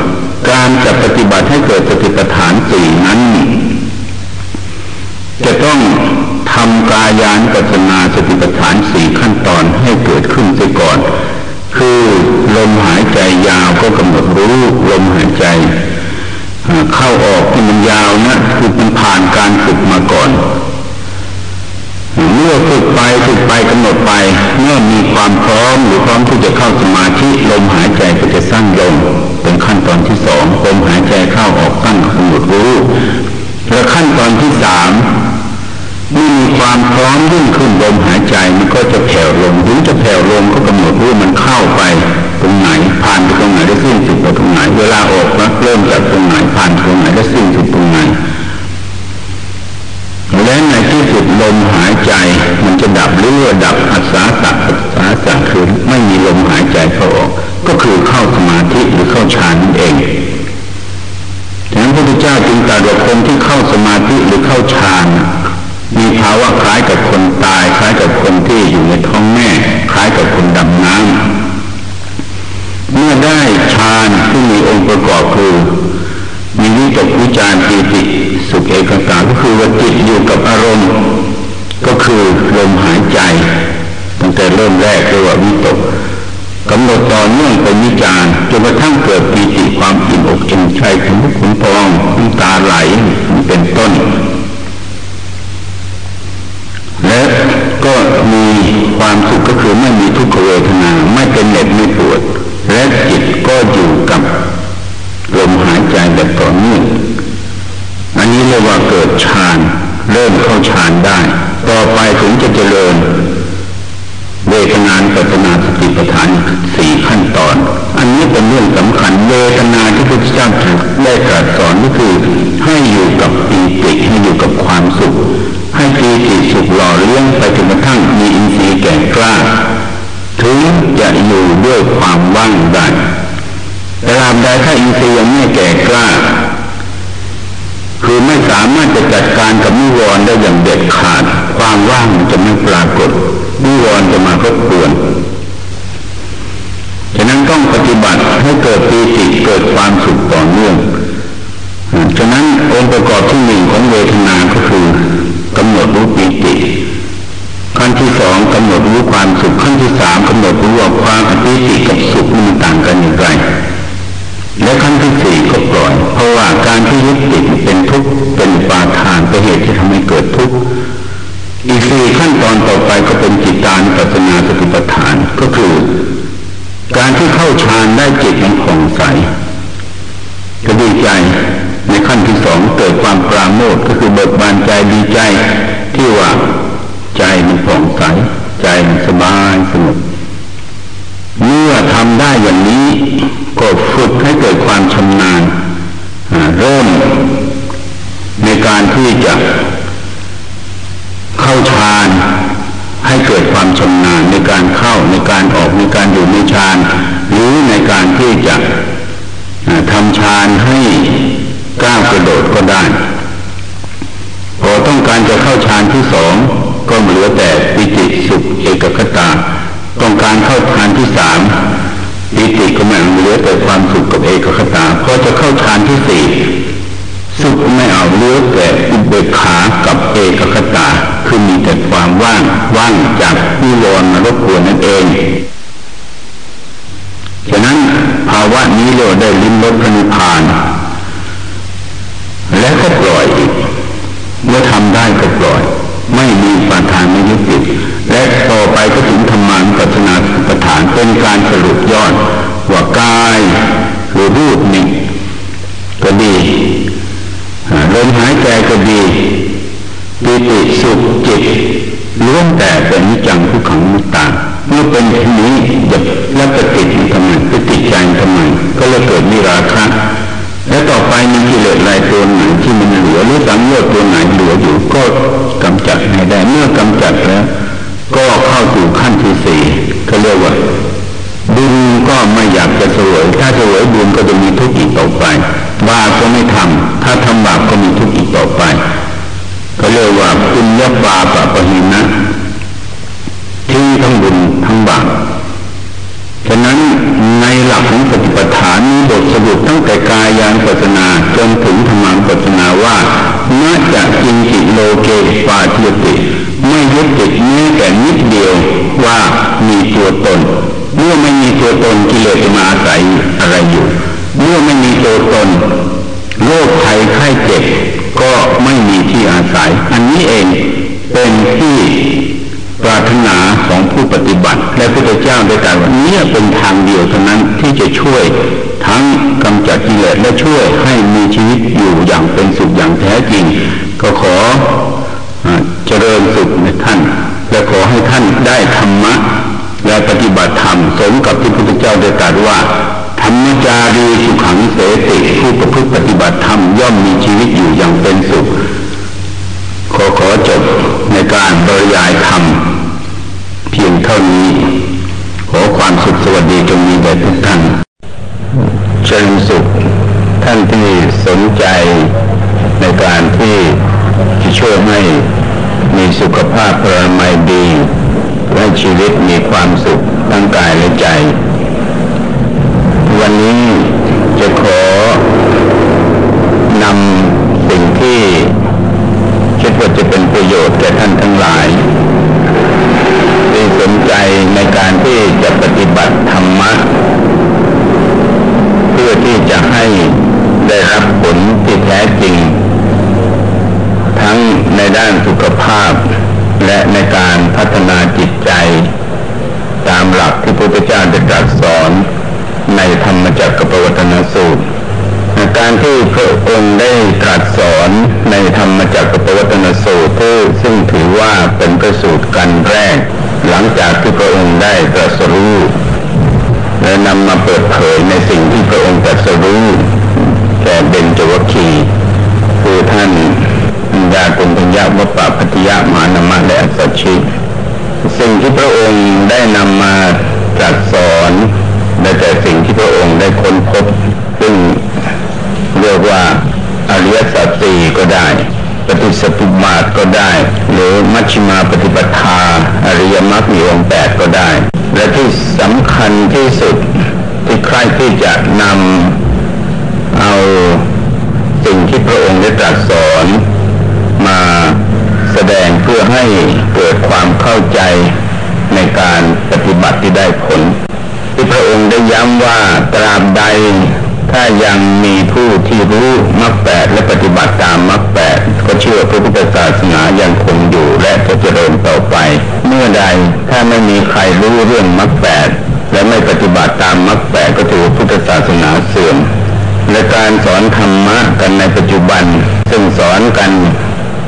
การจะปฏิบัติให้เกิดสติปัฏฐานสี่นั้น จะต้องำกายานปัจนาสติปัฏฐานสี่ขั้นตอนให้เกิดขึ้นเสียก่อน คือลมหายใจยาวก็กำหนดรู้ลมหายใจ เข้าออกที่มันยาวนะคือมันผ่านการฝึกมาก่อนเมื่อฝึกไปฝึกไปกำหนดไป เมื่อมีความพร้อมหรือพร้อมที่จะเข้าสมาธิลมหายใจก็จะสั้นลงเป็นขั้นตอนที่สองลมหายใจเข้าออกตั้งกำหนดรู้และขั้นตอนที่สาม เมื่อมีความพร้อมยิ่งขึ้นลมหายใจมันก็จะแผ่วลงถึงจะแผ่วลงก็กำหนดรู้มันเข้าไปตรงไหนผ่านไปตรงไหนได้สิ้นสุดตรงไหนเวลาออกนะเริ่มจากตรงไหนผ่านตรงไหนได้สิ้นสุดตรงไหนและในที่สุดลมหายใจมันจะดับหรือดับอัศาสัอัศาสัคือไม่มีลมหายใจเข้าออกก็คือเข้าสมาธิหรือเข้าฌานนั่นเองฉะนั้นพระพุทธเจ้าจึงตรัสว่าคนที่เข้าสมาธิหรือเข้าฌาน มีภาวะคล้ายกับคนตาย คล้ายกับคนที่อยู่ในท้องแม่ คล้ายกับคนดำน้ำเมื่อได้ฌานที่มีองค์ประกอบคือมีวิตกวิจารปีติสุขเอกตาก็คือว่าจิตอยู่กับอารมณ์ ก็คือลมหายใจตั้งแต่เริ่มแรกเรียกว่าวิตกกำหนดต่อเนื่องเป็นวิจารจนกระทั่งเกิดปีติความอิ่มอกอิ่มใจขุนขุนพองน้ำตาไหลเป็นต้นและก็ มีความสุขก็คือไม่มีทุกขเวทนา ไม่เป็นเหน็ดไม่ปวด และจิตก็อยู่กับลมหายใจแบบต่อเนื่องอันนี้เรียกว่าเกิดฌานเริ่มเข้าฌานได้ ต่อไปถึงจะเจริญ เวทนานปัจนาสติปัฏฐานสี่ขั้นตอน อันนี้เป็นเรื่องสำคัญเวทนาที่พระพุทธเจ้าได้ตรัสสอนก็คือให้อยู่กับปีติให้อยู่กับความสุข ให้ปีติสุขหล่อเลี้ยงไปจนกระทั่งมีอินทรีย์แก่กล้า ถึงจะอยู่ด้วยความว่างได้แต่ลามใดถ้าอินทรีย์ยังไม่แก่กล้า คือไม่สามารถจะจัดการกับนิวรณ์ได้อย่างเด็ดขาด ความว่างจะไม่ปรากฏนิวรณ์จะมารบกวนฉะนั้นต้องปฏิบัติให้เกิดปีติเกิดความสุขต่อเนื่องฉะนั้นองค์ประกอบที่หนึ่งของเวทนา ก็คือ กำหนดรู้ปีติขั้นที่สองกำหนดรู้ความสุขขั้นที่สามกำหนดรู้ว่าความปีติกับสุขมันต่างกันอย่างไร และขั้นที่สี่ก็ปล่อย เพราะว่าการที่ยึดติดเป็นทุกข์เป็นปาทานเป็นเหตุที่ทำให้เกิดทุกข์อีกสี่ขั้นตอนต่อไปก็เป็นจิตตานปัสนาสติปัฏฐานก็คือ การที่เข้าฌานได้จิตมันผ่องใสก็ดีใจ ขั้นที่สองเกิดความปราโมทก็คือเบิกบานใจดีใจ ที่ว่าใจมันผ่องใสใจมันสบายสงบเมื่อทำได้อย่างนี้ก็ฝึกให้เกิดความชำนาญเริ่มในการที่จะเข้าฌานให้เกิดความชำนาญในการเข้าในการออกในการอยู่ในฌานหรือในการที่จะทำฌานให้ ก้าวกระโดดก็ได้ พอต้องการจะเข้าฌานที่สองก็เหลือแต่ปิจิสุขเอกคตา ต้องการเข้าฌานที่สามปิติก็ไม่เหลือแต่ความสุขกับเอกคตาพอจะเข้าฌานที่สี่สุขไม่เอาเหลือแต่อุเบกขากับเอกคตาคือมีแต่ความว่างว่างจากนิวรณ์มารบกวนนั่นเองฉะนั้นภาวะนี้เราได้ลิ้มรสพระนิพพาน และก็ปล่อยอีกเมื่อทำได้ก็ปล่อย ไม่มีปาทานไม่ยึดติดและต่อไปก็ถึงธรรมานุปัสสนาประฐานเป็นการสรุปยอดว่ากายหรือรูปนี้ก็ดีลมหายใจก็ดีปิติสุขจิตล้วนแต่เป็นนิจังทุกขังมุตตาเมื่อเป็นทีนี้จะแล้วไปติดทำไมปติดใจทำไมก็เลยเกิดมีราคะ และต่อไปมีกิเลสลายตัวไหนที่มันเหลือหรือสังโยชน์ตัวไหนเหลืออยู่ก็กำจัดให้ได้เมื่อกำจัดแล้ว ก็เข้าสู่ขั้นที่สี่ก็เรียกว่าบุญก็ไม่อยากจะสวย ถ้าสวยบุญก็จะมีทุกข์อีกต่อไปบาปก็ไม่ทำถ้าทำบาปก็มีทุกข์อีกต่อไปก็เรียกว่าปุญญาบาปะปะหินะที่ทั้งบุญทั้งบาป ฉะนั้นในหลักของปฏิปทานมีบทสรุปตั้งแต่กายานปัสนาจนถึงธรรมังปัสนาว่าเมื่อจะกินจิโลเกปาทิติไม่ยึดติดแม้แต่นิดเดียวว่ามีตัวตนเมื่อไม่มีตัวตนกิเลสจะมาอาศัยอะไรอยู่ เมื่อไม่มีตัวตนโรคภัยไข้เจ็บก็ไม่มีที่อาศัย อันนี้เองเป็นที่ รารถนาของผู้ปฏิบัติ และพระเจ้าได้ตรัสว่านี้เป็นทางเดียวเท่านั้นที่จะช่วยทั้งกำจัดกิเลสและช่วยให้มีชีวิตอยู่อย่างเป็นสุขอย่างแท้จริง ก็ขอเจริญสุขในท่าน และขอให้ท่านได้ธรรมะ และปฏิบัติธรรมสมกับที่พระพุทธเจ้าได้ตรัสว่าธรรมจารีสุขังเสติผู้ประพฤติปฏิบัติธรรมย่อมมีชีวิตอยู่อย่างเป็นสุข ขอขอจบในการบรยายธรรม พียงเท่านี้ ขอความสุขสวัสดีจงมีแด่ทุกท่านเชิญสุขท่านที่สนใจในการที่จะช่วยให้มีสุขภาพพลามัยดีและชีวิตมีความสุขทั้งกายและใจ วันนี้จะขอนำสิ่งที่คิดว่าจะเป็นประโยชน์แก่ท่านทั้งหลาย สนใจในการที่จะปฏิบัติธรรมะ เพื่อที่จะให้ได้รับผลที่แท้จริง ทั้งในด้านสุขภาพ และในการพัฒนาจิตใจ ตามหลักที่พระพุทธเจ้าได้ตรัสสอนในธรรมจักรปวัตนสูตรการที่พระองค์ได้ตรัสสอนในธรรมจักรปวัตนสูตรซึ่งถือว่าเป็นประสูตรกันแรก หลังจากที่พระองค์ได้ตรัสรู้และนำมาเปิดเผยในสิ่งที่พระองค์ตรัสรู้แก่เบญจวัคคีคือท่านญาตุปัญญาวัปปะพัทยามานมะและสัจชิสิ่งที่พระองค์ได้นำมาตรัสสอนได้แต่สิ่งที่พระองค์ได้ค้นพบซึ่งเรียกว่าอริยสัจสี่ก็ได้ ปฏิสตุมาตก็ได้ หรือมัชฌิมาปฏิปทา อริยมรรคมีองค์แปดก็ได้ และที่สำคัญที่สุดที่ใครที่จะนำเอาสิ่งที่พระองค์ได้ตรัสสอนมาแสดงเพื่อให้เกิดความเข้าใจในการปฏิบัติที่ได้ผล ที่พระองค์ได้ย้ำว่าตราบใด ถ้ายังมีผู้ที่รู้มรรคแปดและปฏิบัติตามมรรคแปดก็เชื่อพระพุทธศาสนายังคงอยู่และจะเจริญต่อไป เมื่อใดถ้าไม่มีใครรู้เรื่องมรรคแปดและไม่ปฏิบัติตามมรรคแปดก็ถือพุทธศาสนาเสื่อมและการสอนธรรมะกันในปัจจุบัน ซึ่งสอนกัน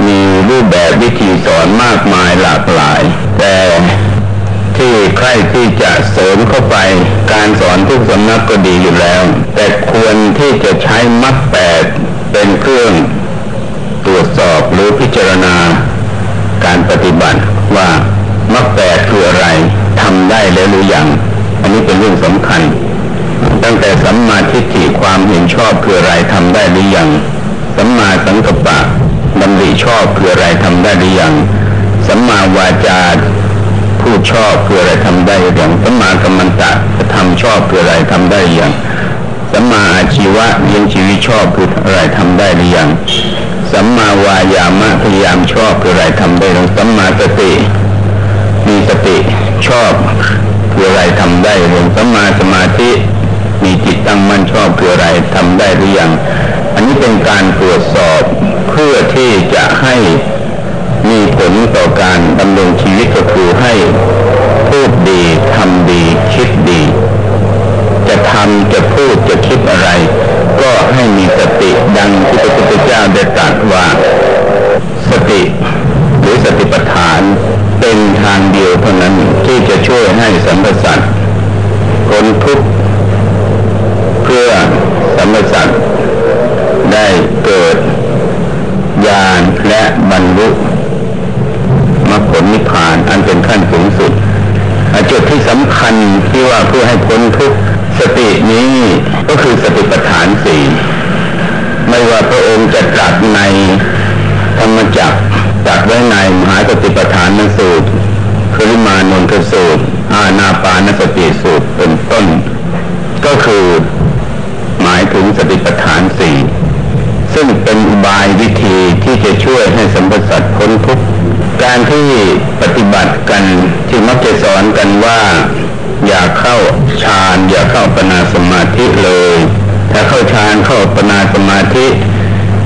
มีรูปแบบวิธีสอนมากมายหลากหลาย แต่ ที่ใครที่จะเสริมเข้าไป การสอนทุกสำนักก็ดีอยู่แล้ว แต่ควรที่จะใช้มรรคแปดเป็นเครื่องตรวจสอบหรือพิจารณา การปฏิบัติว่ามรรคแปดคืออะไรทำได้แล้วหรือยัง อันนี้เป็นเรื่องสำคัญ ตั้งแต่สัมมาทิฏฐิความเห็นชอบคืออะไรทำได้หรือยังสัมมาสังกัปปะดำริชอบคืออะไรทำได้หรือยังสัมมาวาจา พูดชอบคืออะไรทำได้หรือยังสัมมากัมมันตะทำชอบคืออะไรทำได้หรือยังสัมมาอาชีวะเลี้ยงชีวิตชอบคืออะไรทำได้หรือยังสัมมาวายามะพยายามชอบคืออะไรทำได้หรือสัมมาสติมีสติชอบคืออะไรทำได้หรือสัมมาสมาธิมีจิตตั้งมั่นชอบคืออะไรทำได้หรือยังอันนี้เป็นการตรวจสอบเพื่อที่จะให้ มีผลต่อการดำรงชีวิตก็คือให้พูดดีทำดีคิดดี จะทำจะพูดจะคิดอะไร ก็ให้มีสติดังที่พระพุทธเจ้าได้ตรัสว่า สติหรือสติปัฏฐานเป็นทางเดียวเท่านั้นที่จะช่วยให้สัมปสัตพ้นทุกข์เพื่อสัมปสัตได้เกิดญาณและบรรลุ มรรคผลนิพพานอันเป็นขั้นสูงสุดจุดที่สำคัญที่ว่าเพื่อให้พ้นทุกสตินี้ก็คือสติปัฏฐานสี่ไม่ว่าพระองค์จะตรัสในธรรมจักตรัสไว้ในมหาสติปัฏฐานสูตรคริมานนทสูตร อาณาปานสติสูตรเป็นต้น ก็คือหมายถึงสติปัฏฐานสี่ซึ่งเป็นอุบายวิธีที่จะช่วยให้สัมปสัตพ้นทุกข์ การที่ปฏิบัติกันที่มักจะสอนกันว่า อย่าเข้าฌานอย่าเข้าปนาสมาธิเลย ถ้าเข้าฌานเข้าปนาสมาธิ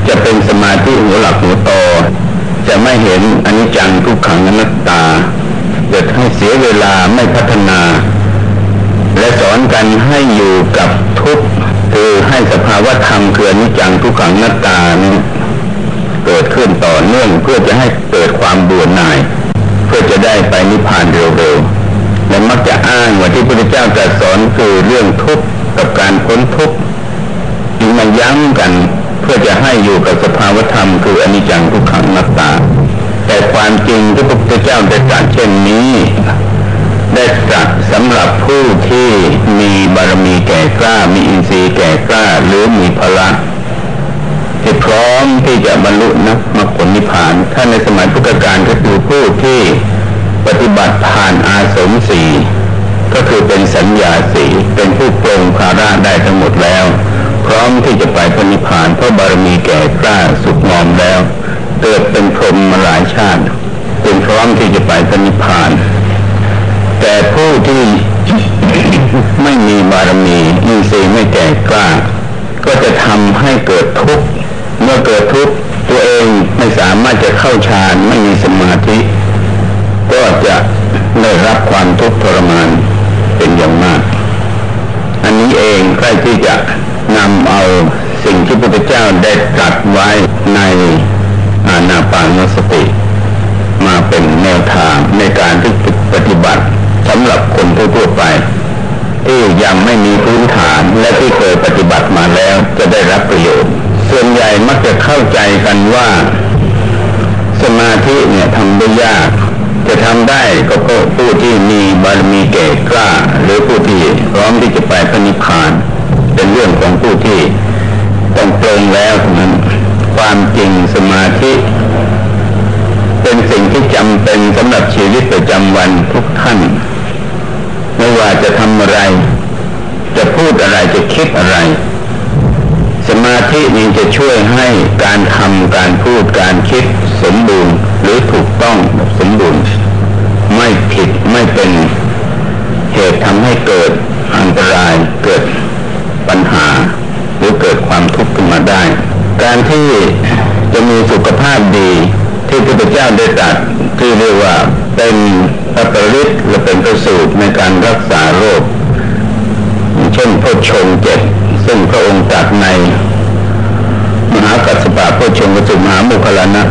จะเป็นสมาธิหัวหลักหัวโตจะไม่เห็นอนิจจังทุกขังอนัตตาจะให้เสียเวลาไม่พัฒนา และสอนกันให้อยู่กับทุกคือให้สภาวะธรรมคืออนิจจังทุกขังอนัตตานี้ เกิดขึ้นต่อเนื่องเพื่อจะให้เกิดความเบื่อหน่าย เพื่อจะได้ไปนิพพานเร็วๆและมักจะอ้างว่าที่พระพุทธเจ้าตรัสสอนคือเรื่องทุกข์กับการพ้นทุกข์จึงมาย้ำกันเพื่อจะให้อยู่กับสภาวธรรมคืออนิจจังทุกขังนัตตา แต่ความจริงที่พระพุทธเจ้าได้ตรัสเช่นนี้ ได้ตรัสสำหรับผู้ที่มีบารมีแก่กล้า มีอินทรีย์แก่กล้าหรือมีพละ ที่พร้อมที่จะบรรลุนะมรรคผลนิพพาน ถ้าในสมัยพุทธกาลก็คือผู้ที่ปฏิบัติผ่านอาสมสีก็คือเป็นสัญญาสีเป็นผู้ปรงภาระได้ทั้งหมดแล้ว พร้อมที่จะไปพนิพพานเพราะบารมีแก่กล้าสุขงอมแล้ว เกิดเป็นพรหมมาหลายชาติเป็นพร้อมที่จะไปพนิพพาน แต่ผู้ที่ไม่มีบารมีอินทรีย์ไม่แก่กล้า ก็จะทำให้เกิดทุกข์ เมื่อเกิดทุกข์ตัวเองไม่สามารถจะเข้าฌานไม่มีสมาธิ ก็จะได้รับความทุกข์ทรมานเป็นอย่างมาก อันนี้เองใครที่จะนำเอาสิ่งที่พระพุทธเจ้าได้ตรัสไว้ในอานาปานสติ มาเป็นแนวทางในการที่ปฏิบัติสำหรับคนทั่วไปที่ยังไม่มีพื้นฐานและที่เคยปฏิบัติมาแล้วจะได้รับประโยชน์ ส่วนใหญ่มักจะเข้าใจกันว่า สมาธิเนี่ยทำได้ยาก จะทำได้ก็เพราะผู้ที่มีบารมีแก่กล้า หรือผู้ที่พร้อมที่จะไปพระนิพพาน เป็นเรื่องของผู้ที่ต้องเปลงแล้วนั้นความความจริงสมาธิ เป็นสิ่งที่จำเป็นสำหรับชีวิตประจำวันทุกท่าน ไม่ว่าจะทำอะไร จะพูดอะไรจะคิดอะไร สมาธินี้จะช่วยให้การทำการพูดการคิดสมบูรณ์หรือถูกต้องสมบูรณ์ ไม่ผิดไม่เป็นเหตุทำให้เกิดอันตรายเกิดปัญหา หรือเกิดความทุกข์ขึ้นมาได้ การที่จะมีสุขภาพดีที่พระพุทธเจ้าได้ตรัสที่เรียกว่าเป็นพระปริศและเป็นประสูตรในการรักษาโรค เช่นพชงเจ็ด ซึ่งพระองค์ตรัสใน มหากัสสปะพชงกสุมหาโมคลานะ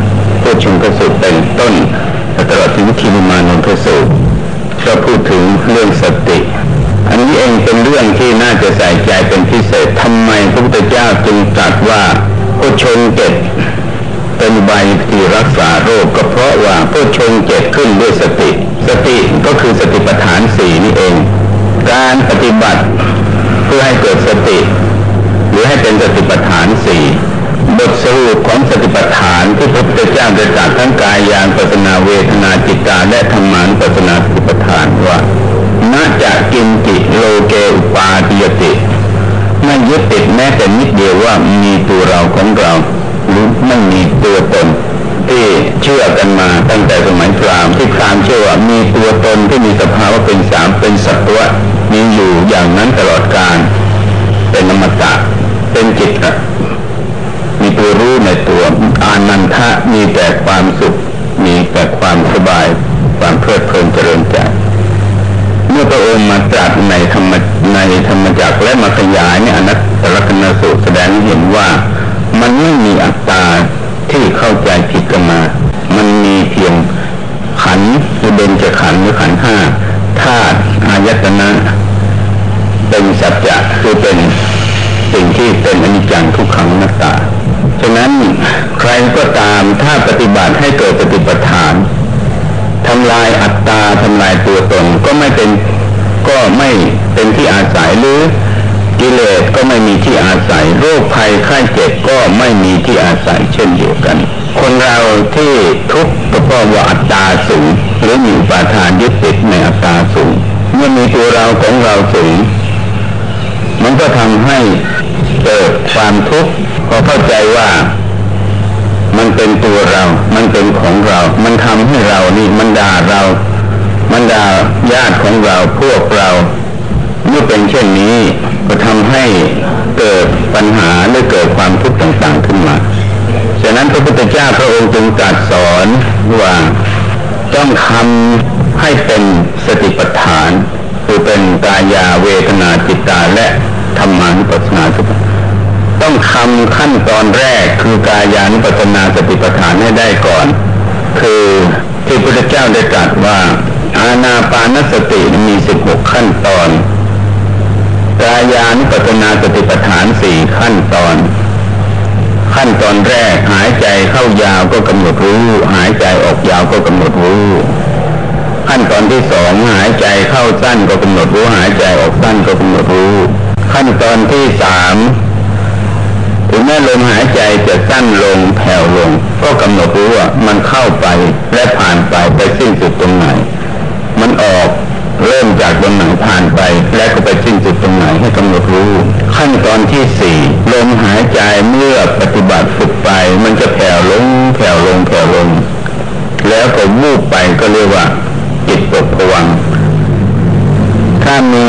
พชงกสุเป็นต้นตลอดถึงคิมานนทสูตรก็พูดถึงเรื่องสติ อันนี้เองเป็นเรื่องที่น่าจะใส่ใจเป็นพิเศษทำไมพระพุทธเจ้าจึงตรัสว่าผู้ชงเจ็ดเป็นใบที่รักษาโรคก็เพราะว่าผู้ชงเจ็ดขึ้นด้วยสติ สติก็คือสติปัฏฐานสี่นี่เอง การปฏิบัติ พื่อให้เกิดสติ หรือให้เป็นสติปัฏฐานสี่บทสรุปของสติปัฏฐานที่พระพุทธเจ้าได้ตรัสทั้งกายยานปัสนาเวทนาจิตาและธรรมานปัสนาสติปัฏฐานว่านาจะกินจิโลเกอุปาติยติไม่ยึดติดแม้แต่นิดเดียวว่ามีตัวเราของเราหรือไม่มีตัวตนที่เชื่อกันมาตั้งแต่สมัยพราหมณ์ที่พราหมณ์เชื่อว่ามีตัวตนที่มีสภาวะเป็นสามเป็นสัตวะ มีอยู่อย่างนั้นตลอดกาลเป็นนมตะเป็นจิตมีตัวรู้ในตัวอานันทะมีแต่ความสุข มีแต่ความสบาย ความเพลิดเพลินเจริญใจเมื่อพระองค์มาตรัสในธรรมในธรรมจักและมาขยายเนี่ยอนัตตลกนสูตรแสดงเห็นว่า มันไม่มีอัตตาที่เข้าใจผิดกันมา มันมีเพียงขันคือเบญจขันหรือขันห้าธาตุอายตนะ เป็นสัจจะคือเป็นสิ่งที่เป็นอนิจจังทุกขังนัตตา ฉะนั้นใครก็ตามถ้าปฏิบัติให้เกิดปฏิปทานทำลายอัตตาทำลายตัวตนก็ไม่เป็นก็ไม่เป็นที่อาศัยหรือกิเลสก็ไม่มีที่อาศัย โรคภัยไข้เจ็บก็ไม่มีที่อาศัยเช่นเดียวกัน คนเราที่ทุกข์ก็เพราะว่าอัตตาสูง หรือมีปาทานยึดติดในอัตตาสูง เมื่อมีตัวเราของเราสูง มันก็ทำให้เกิดความทุกข์พอเข้าใจว่ามันเป็นตัวเรา มันเป็นของเรา มันทำให้เรานี่มันด่าเรา มันด่าญาติของเราพวกเราเมื่อเป็นเช่นนี้ก็ทำให้เกิดปัญหาหรือเกิดความทุกข์ต่างๆขึ้นมาฉะนั้นพระพุทธเจ้าพระองค์จึงตรัสสอนว่าต้องทำให้เป็นสติปัฏฐาน คือเป็นกายาเวทนาจิตตาและ ธรรมานุปัสสนาสติต้องทำขั้นตอนแรกคือกายานุปัสสนาสติปัฏฐานให้ได้ก่อน คือที่พระพุทธเจ้าได้ตรัสว่า อาณาปานสติมีสิบหกขั้นตอน กายานุปัสนาสติปัฏฐานสี่ขั้นตอน ขั้นตอนแรกหายใจเข้ายาวก็กำหนดรู้ หายใจออกยาวก็กำหนดรู้ขั้นตอนที่สองหายใจเข้าสั้นก็กำหนดรู้หายใจออกสั้นก็กำหนดรู้ ขั้นตอนที่สามถึงแม้ลมหายใจจะสั้นลงแผ่วลง ก็กำหนดรู้ว่ามันเข้าไปและผ่านไปไปสิ้นสุดตรงไหน มันออกเริ่มจากตรงไหนผ่านไป และก็ไปสิ้นสุดตรงไหนให้กำหนดรู้ ขั้นตอนที่สี่ลมหายใจเมื่อปฏิบัติฝึกไป มันจะแผ่วลงแผ่วลงแผ่วลง แล้วก็วูบไปก็เรียกว่าจิตตกผวังถ้ามี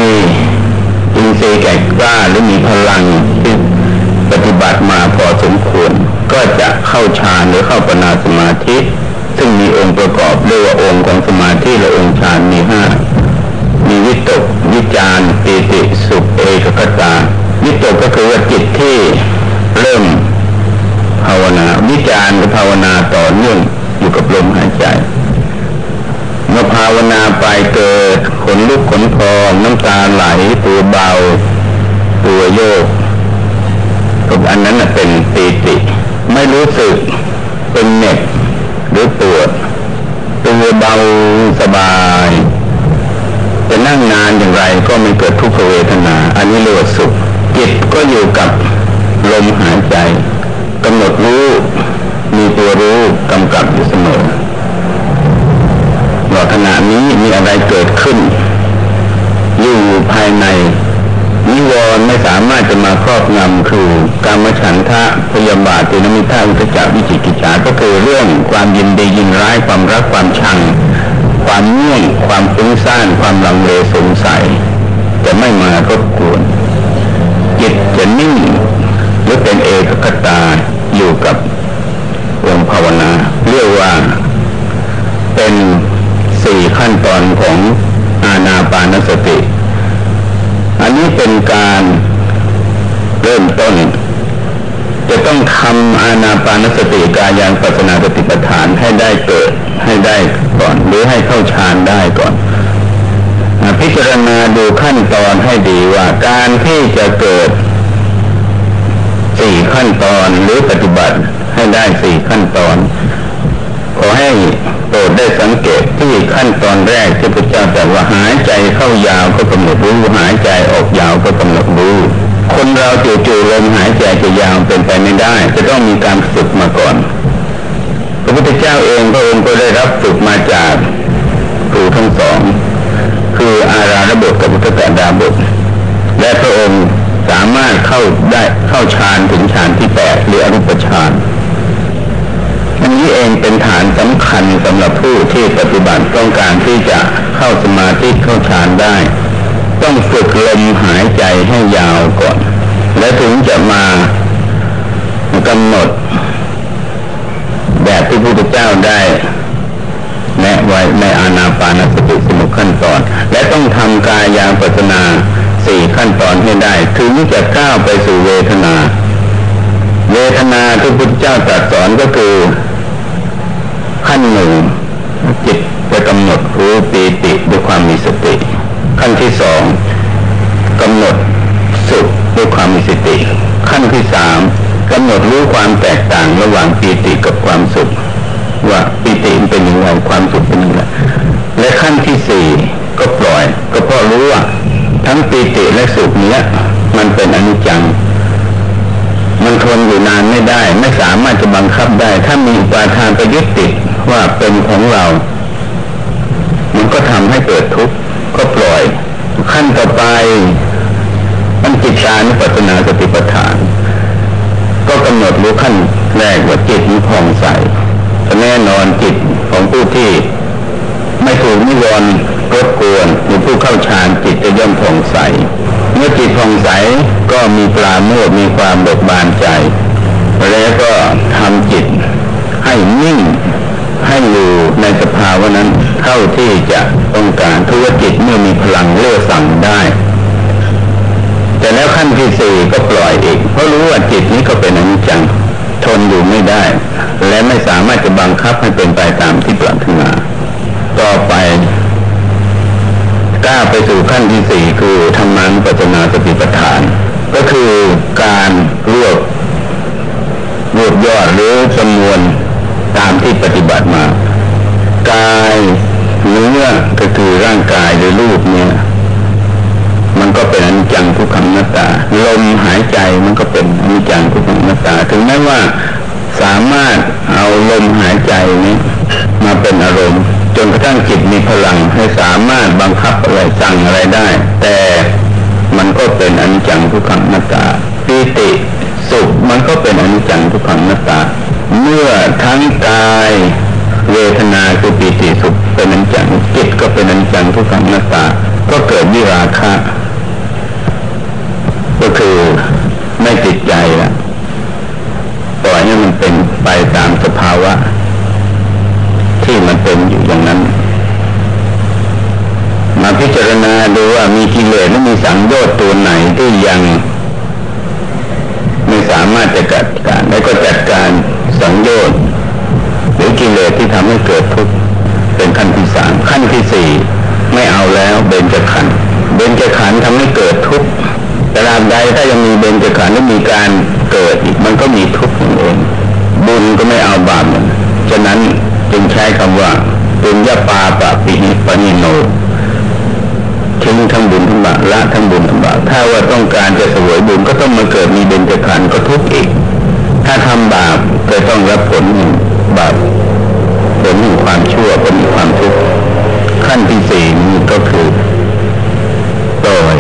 อินทรีย์แก่กล้าหรือมีพลังที่ปฏิบัติมาพอสมควร ก็จะเข้าฌานหรือเข้าปนาสมาธิ ซึ่งมีองค์ประกอบเรียกว่าองค์ของสมาธิและองค์ฌานมีห้ามีวิตกวิจารปีติสุขเอกคตาวิตกก็คือว่าจิตที่เริ่มภาวนา วิจารกับภาวนาต่อเนื่องอยู่กับลมหายใจ เมื่อภาวนาไปเกิดขนลุกขนพองน้ำตาไหลตัวเบา ตัวโยกทุกอันนั้นเป็นปีติ ไม่รู้สึกเป็นเหน็บหรือปวดตัวเบาสบาย จะนั่งนานอย่างไรก็ไม่เกิดทุกขเวทนา อันนี้เรียกว่าสุขจิตก็อยู่กับลมหายใจกำหนดรู้ มีตัวรู้กำกับอยู่เสมอ ขณะนี้มีอะไรเกิดขึ้น อยู่ภายใน นิวรณ์ไม่สามารถจะมาครอบงำคือการมฉันทะพยาบาทตินมิทาอุตจักวิจิกิจฉาก็คือเรื่องความยินดียินร้ายความรักความชัง ความง่วงความฟุ้งซ่านความลังเลสงสัยจะไม่มารบกวนจิตจะนิ่งหรือเป็นเอกคตาอยู่กับองค์ภาวนา เรียกว่าเป็น สี่ขั้นตอนของอาณาปานสติ อันนี้เป็นการเริ่มต้น จะต้องทำอาณาปานสติกายังปัสนาสติปัฏฐานให้ได้เกิดให้ได้ก่อน หรือให้เข้าฌานได้ก่อนพิจารณาดูขั้นตอนให้ดีว่าการที่จะเกิดสี่ขั้นตอนหรือปฏิบัติให้ได้สี่ขั้นตอน ขอให้ ปรดได้สังเกตที่ขั้นตอนแรกที่พระเจ้าแต่ว่าหายใจเข้ายาวก็กำหนดรู้หายใจออกยาวก็กำหนดรู้ คนเราจู่ๆลมหายใจจะยาวเป็นไปไม่ได้ จะต้องมีการฝึกมาก่อน พระพุทธเจ้าเองพระองค์ก็ได้รับฝึกมาจากครูทั้งสอง คืออาราระบทกับพุทธกาดาบทและพระองค์สามารถเข้าได้เข้าฌานถึงฌานที่แปดหรืออรูปฌาน นี้เองเป็นฐานสำคัญสำหรับผู้ที่ปฏิบัติต้องการที่จะเข้าสมาธิเข้าฌานได้ ต้องฝึกลมหายใจให้ยาวก่อน และถึงจะมากำหนด แบบที่พระพุทธเจ้าได้แนะไว้ในอานาปานสติสมุขขั้นตอน และต้องทำกายาปัสนาสี่ขั้นตอนให้ได้ ถึงจะก้าวไปสู่เวทนา เวทนาที่พุทธเจ้าตรัสสอนก็คือ ขั้นหนึ่งจิตจะกำหนดรู้ปีติด้วยความมีสติ ขั้นที่สองกำหนดสุขด้วยความมีสติ ขั้นที่สามกำหนดรู้ความแตกต่างระหว่างปีติกับความสุข ว่าปีติเป็นอย่างไรความสุขเป็นอย่างไรและขั้นที่สี่ก็ปล่อย ก็เพราะรู้ว่าทั้งปีติและสุขเนี้ยมันเป็นอนิจจัง มันทนอยู่นานไม่ได้ ไม่สามารถจะบังคับได้ ถ้ามีอุปาทานไปยึดติดว่าเป็นของเรา มันก็ทำให้เกิดทุกข์ก็ปล่อย ขั้นต่อไปมันจิตชานุปัสนาสติปัฏฐาน ก็กำหนดรู้ขั้นแรกว่าจิตมีผ่องใสแน่นอนจิตของผู้ที่ ไม่ถูกนิวรณ์รบกวนหรือผู้เข้าฌานจิตจะย่อมผ่องใส เมื่อจิตผ่องใสก็มีปราโมทมีความเบิกบานใจ แล้วก็ทำจิตให้นิ่งให้อยู่ในสภาวะนั้นเท่าที่จะต้องการทุกจิตเมื่อมีพลังเลื่อสั่งได้ แต่แล้วขั้นที่สี่ก็ปล่อยอีก เพราะรู้ว่าจิตนี้ก็เป็นอนิจจังทนอยู่ไม่ได้ และไม่สามารถจะบังคับให้เป็นไปตามที่ปรารถนาต่อไป ก้าวไปสู่ขั้นที่สี่คือธรรมังปัจนาสติปัฏฐาน ก็คือการรวบรวบยอดหรือจำนวนตามที่ปฏิบัติมากายเนื้อก็คือร่างกายหรือรูปเนี่ยมันก็เป็นอนิจจังทุกขังนัตตาลมหายใจมันก็เป็นอนิจจังทุกขังนัตตา ถึงแม้ว่าสามารถเอาลมหายใจนี้มาเป็นอารมณ์ จนกระทั่งจิตมีพลังให้สามารถบังคับอะไรสั่งอะไรได้ แต่มันก็เป็นอนิจจังทุกขังนัตตาปีติสุขมันก็เป็นอนิจจังทุกขังนัตตา เมื่อทั้งกายเวทนาคือปีติสุขเป็นอนิจจังจิตก็เป็นอนิจจังทุกขังนัตตา ก็เกิดวิราคะ ก็คือไม่ติดใจละปล่อยให้มันเป็นไปตามสภาวะ ที่มันเป็นอยู่อย่างนั้น มาพิจารณาดูว่ามีกิเลสหรือมีสังโยชน์ตัวไหนที่ยังไม่สามารถจะจัดการและก็จัดการสังโยชน์หรือกิเลสที่ทำให้เกิดทุกข์เป็นขั้นที่สามขั้นที่สี่ไม่เอาแล้วเบญจขันธ์เบญจขันธ์ทำให้เกิดทุกข์แต่ลามใดถ้ายังมีเบญจขันธ์และมีการเกิดอีกมันก็มีทุกข์นั่นเองบุญก็ไม่เอาบาปมันฉะนั้น จึงใช้คำว่าปุญญาปาปะปิหิปนิโนทิ้งทั้งบุญทั้งบาปละทั้งบุญทั้งบาปถ้าว่าต้องการจะสวยบุญก็ต้องมาเกิดมีเบญจพรรณก็ทุกข์อีก ถ้าทำบาปก็ต้องรับผลบาปผลขอความชั่วก็มีความทุกข์ขั้นที่สี่นี่ก็คือต่อย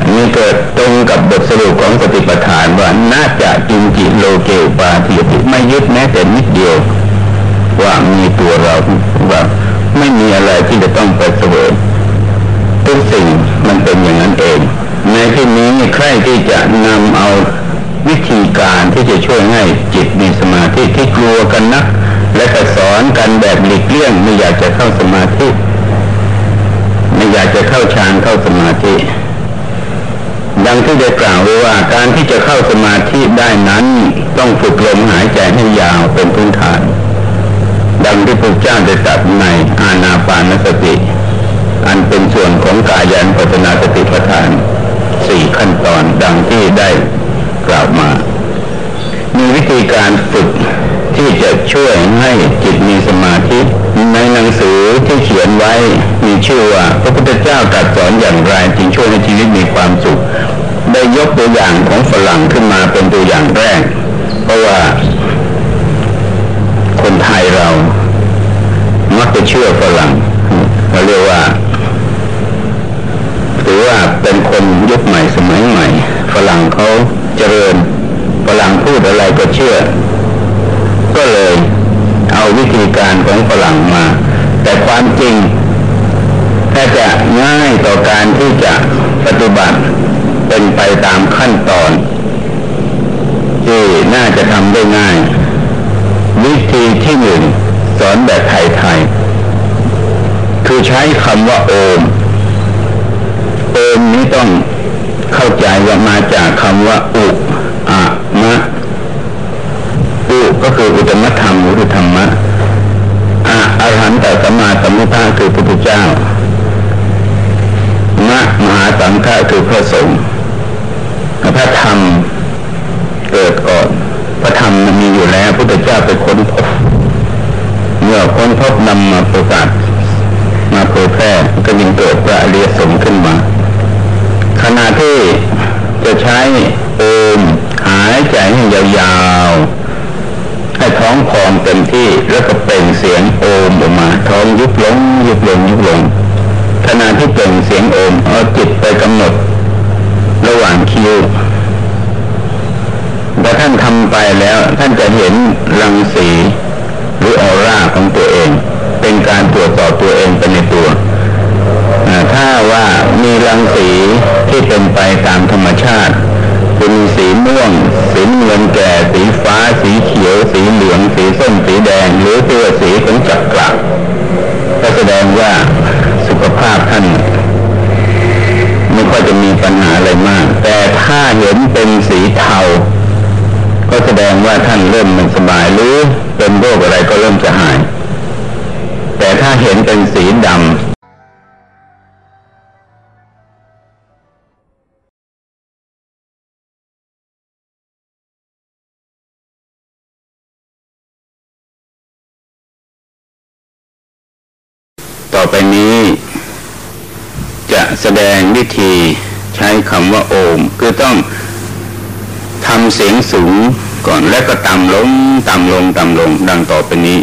อันนี้เกิดตรงกับบทสรุปของสติปัฏฐานว่าน่าจะจิงจิโลเกวปาทิไม่ยึดแม้แต่นิดเดียว ว่ามีตัวเราว่าไม่มีอะไรที่จะต้องไปเสวยทุกสิ่งมันเป็นอย่างนั้นเอง ในที่นี้ใครที่จะนำเอาวิธีการที่จะช่วยให้จิตมีสมาธิที่กลัวกันนัก และก็สอนกันแบบหลีกเลี่ยงไม่อยากจะเข้าสมาธิไม่อยากจะเข้าฌานเข้าสมาธิดังที่ได้กล่าวไว้ว่าการที่จะเข้าสมาธิได้นั้น ต้องฝึกลมหายใจให้ยาวเป็นพื้นฐาน ดังที่พระเจ้าได้ตรัสในอาณาปานสติ อันเป็นส่วนของกายันปัจนาสติปัฏฐานสี่ขั้นตอนดังที่ได้กล่าวมา มีวิธีการฝึกที่จะช่วยให้จิตมีสมาธิ ในหนังสือที่เขียนไว้มีชื่อว่า พระพุทธเจ้าตรัสสอนอย่างไรจึงช่วยให้ชีวิตมีความสุข ได้ยกตัวอย่างของฝรั่งขึ้นมาเป็นตัวอย่างแรก เพราะว่า ยเรา มักจะเชื่อฝรั่งเราเรียกว่าถือว่าเป็นคนยุคใหม่สมัยใหม่ ฝรั่งเขาเจริญฝรั่งพูดอะไรก็เชื่อ ก็เลยเอาวิธีการของฝรั่งมา แต่ความจริงถ้าจะง่ายต่อการที่จะปฏิบัติเป็นไปตามขั้นตอนที่น่าจะทำได้ง่าย วิธีที่หนึ่งสอนแบบไทยๆคือใช้คำว่าโอม โอมนี้ต้องเข้าใจว่ามาจากคำว่า อุอะมะอุก็คืออุตมธรรมอุตธรรมะอะอรหันตสัมมาสัมพุทธะคือพระพุทธเจ้ามะมหาสังฆะคือพระสงฆ์พระธรรมเกิดก่อน พระธรรมมีอยู่แล้วพระพุทธเจ้าไปค้นพบเมื่อค้นพบนำมาประกาศมาเผยแพร่ก็ยิ่งเกิดพระอริยสงฆ์ขึ้นมา ขณะที่จะใช้โอมหายใจให้ยาวๆ ให้ท้องพองเต็มที่แล้วก็เปล่งเสียงโอมออกมา ท้องยุบลงยุบลงยุบลงขณะที่เปล่งเสียงโอมเอาจิตไปกำหนด ระหว่างคิ้ว แต่ท่านทำไปแล้วท่านจะเห็นรังสีหรือออร่าของตัวเอง เป็นการตรวจสอบตัวเองไปในตัว ถ้าว่ามีรังสีที่เป็นไปตามธรรมชาติเป็นสีม่วง สีเงินแก่ สีฟ้า สีเขียว สีเหลือง สีส้ม สีแดง หรือตัวสีของจักรก็แสดงว่าสุขภาพท่านไม่ค่อยจะมีปัญหาอะไรมาก แต่ถ้าเห็นเป็นสีเทา ก็แสดงว่าท่านเริ่มมันสบายหรือเป็นโรคอะไรก็เริ่มจะหาย แต่ถ้าเห็นเป็นสีดำต่อไปนี้ จะแสดงวิธีใช้คำว่าโอม คือต้อง ทำเสียงสูงก่อนแล้วก็ต่ำลงต่ำลงต่ำลงดังต่อไปนี้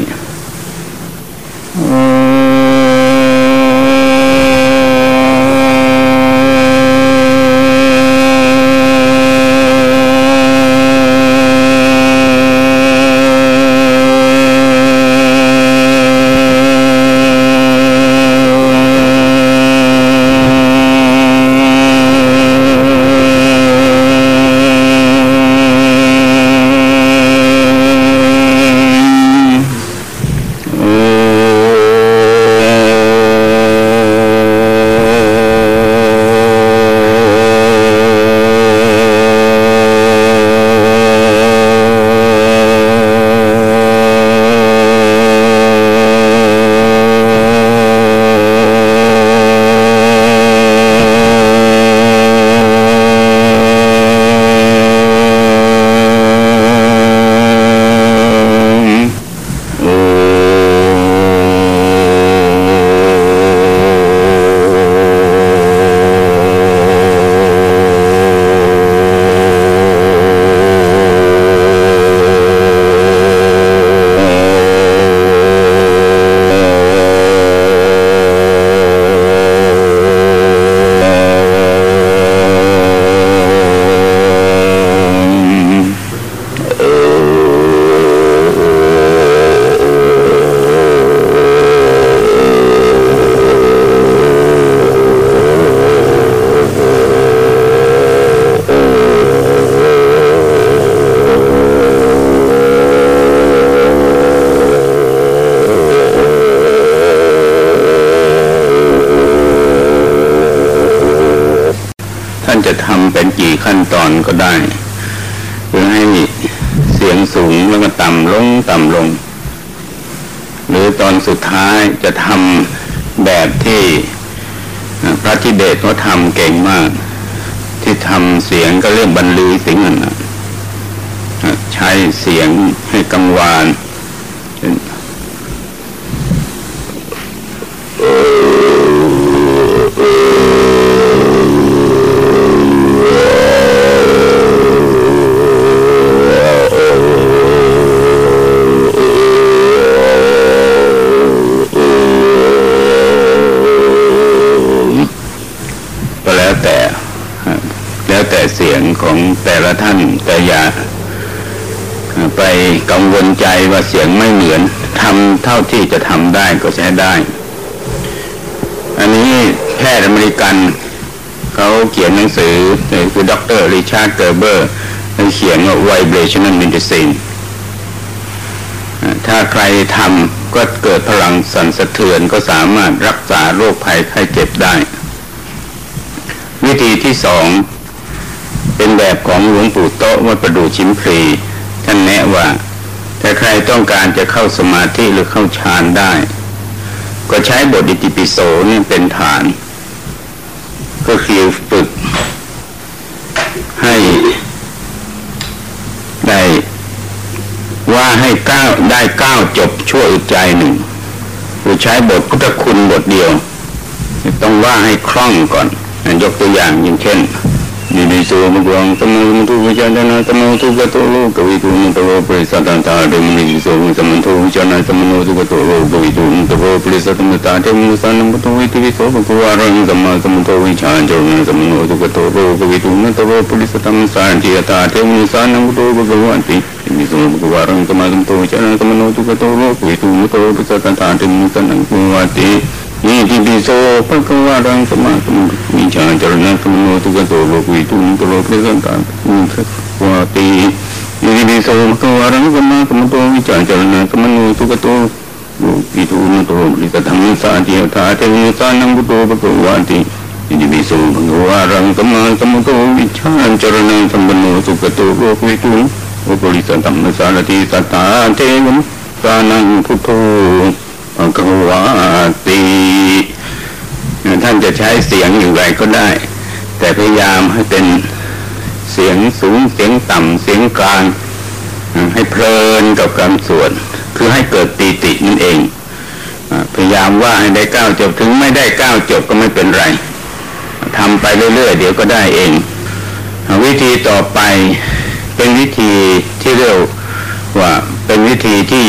ขั้นตอนก็ได้เพื่อให้เสียงสูงแล้วก็ต่ำลงต่ำลง หรือตอนสุดท้ายจะทำแบบที่พระทิเบตเขาทำเก่งมาก ที่ทำเสียงก็เรียกบรรลือสิงห์นใช้เสียงให้กังวาน กังวลใจว่าเสียงไม่เหมือนทำเท่าที่จะทำได้ก็ใช้ได้ อันนี้แพทย์อเมริกัน เขาเขียนหนังสือคือดรริชาร์ดเกอร์เบอร์เขียนว่า vibrational medicine ถ้าใครทำก็เกิดพลังสั่นสะเทือนก็สามารถรักษาโรคภัยไข้เจ็บได้ วิธีที่สองเป็นแบบของหลวงปู่โตวัดประดูชิมพลีท่านแนะว่า ถ้าใครต้องการจะเข้าสมาธิหรือเข้าฌานได้ ก็ใช้บทอิติปิโสนี่เป็นฐาน ก็คือฝึกให้ได้ว่าให้ก้าวได้ก้าวจบชั่วอึดใจหนึ่งคือใช้บทพุทธคุณบทเดียว ต้องว่าให้คล่องก่อน ยกตัวอย่างอย่างเช่น นิริโสมกวังตมมุตุวิจารณะตมมุตุกโตโลกวิตุมุตโลปริสัตันตาเดมินิโสตมมุตุวิจารณะตมมุตุกโตโลกวิตุมุตโลปริสัตันตาเดมินิสันมุตุวิติวิโสมกวารังสัมมาสัมมุตุวิจารณะตมมุตุกโตโลกวิตุมุตโลปริสัตันสานติยตาเดมินิสันมุตุภะวันติมิโสมกวารังสัมมาสัมมุตุวิจารณะตมมุตุกโตโลกวิตุมุตโลปริสัตันตาเดมินิสันภะวันติ อิติปิโสภะคะวะรังสมาธิมิจานจรณะสมโนตุกโตโลกุวิตุนตโลกเปสันตังอุทวาติอิติปิโสภะคะวะรังสมาธิมโตวิจาจรณะสมโนตุกโตโลกุวิตุนตโลปริสัทมิสาติยถาเทวิสานังพุทโธภะคะวะติอิติปิโสภะคะวะรังสมาสมโตวิจานจรณะสมโนตุกโตโลกุวิตุนโลปริสัทมิสาติสัตตาเทวิสานังพุทโธกวาตี ท่านจะใช้เสียงอย่างไรก็ได้ แต่พยายามให้เป็นเสียงสูงเสียงต่ำเสียงกลาง ให้เพลินกับการสวดคือให้เกิดปีตินั่นเองพยายามว่าให้ได้ก้าวจบถึงไม่ได้ก้าวจบก็ไม่เป็นไรทำไปเรื่อยๆเดี๋ยวก็ได้เอง วิธีต่อไปเป็นวิธีที่เรียกว่าเป็นวิธีที่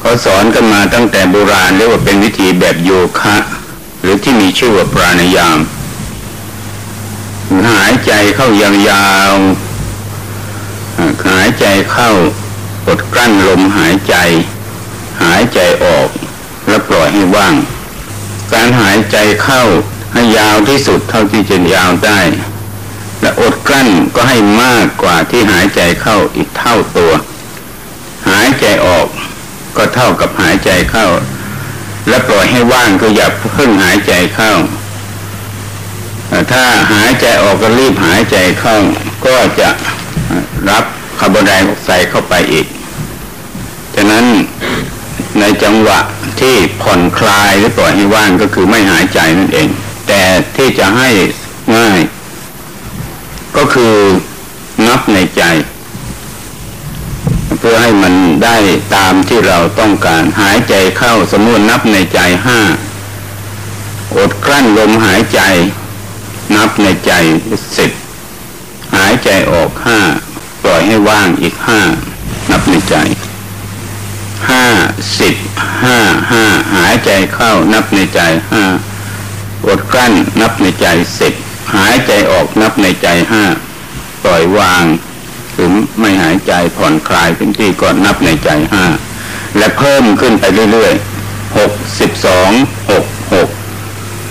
เขาสอนกันมาตั้งแต่โบราณเรียกว่าเป็นวิธีแบบโยคะ รือที่มีชื่อว่าปราณยาม หายใจเข้ายาวๆหายใจเข้ากดกลั้นลมหายใจ หายใจออกแล้วปล่อยให้ว่าง การหายใจเข้าให้ยาวที่สุดเท่าที่จะยาวได้ และอดกลั้นก็ให้มากกว่าที่หายใจเข้าอีกเท่าตัว หายใจออกก็เท่ากับหายใจเข้า และปล่อยให้ว่างก็อย่าเพิ่งหายใจเข้า ถ้าหายใจออกก็รีบหายใจเข้า ก็จะรับคาร์บอนไดออกไซด์เข้าไปอีกฉะนั้นในจังหวะที่ผ่อนคลายหรือปล่อยให้ว่างก็คือไม่หายใจนั่นเอง แต่ที่จะให้ง่าย ก็คือนับในใจพื่อให้มัน ได้ตามที่เราต้องการหายใจเข้าสมมตินับในใจห้าอดกลั้นลมหายใจ นับในใจสิบหายใจออกห้าปล่อยให้ว่างอีกห้านับในใจห้าสิบห้าห้าหายใจเข้านับในใจห้าอดกลั้นนับในใจสิบหายใจออกนับในใจห้าปล่อยวาง ถึงไม่หายใจผ่อนคลายเป็นที่ก่อนนับในใจห้าและเพิ่มขึ้นไปเรื่อยๆหกสิบสองหกหก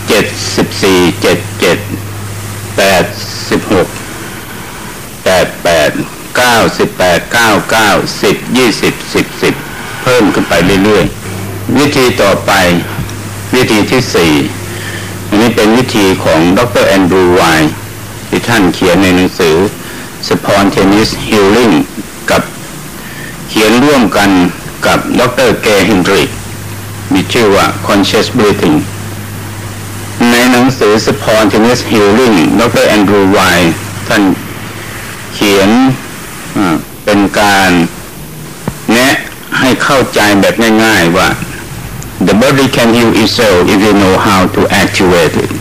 เจ็ดสิบสี่เจ็ดเจ็ดแปดสิบหกแปดแปดเก้าสิบแปดเก้าเก้าสิบยี่สิบสิบสิบเพิ่มขึ้นไปเรื่อยๆ วิธีต่อไปวิธีที่สี่อันนี้เป็นวิธีของดรแอนดรูไวที่ท่านเขียนในหนังสือ Spontaneous Healing กับเขียนร่วมกันกับดรเกเฮนริกมีชื่อว่า Conscious Breathing ในหนังสือ Spontaneous Healing ดรแอนดรูไวท่านเขียนเป็นการแนะให้เข้าใจแบบง่ายๆว่า the body can heal itself if you know how to activate it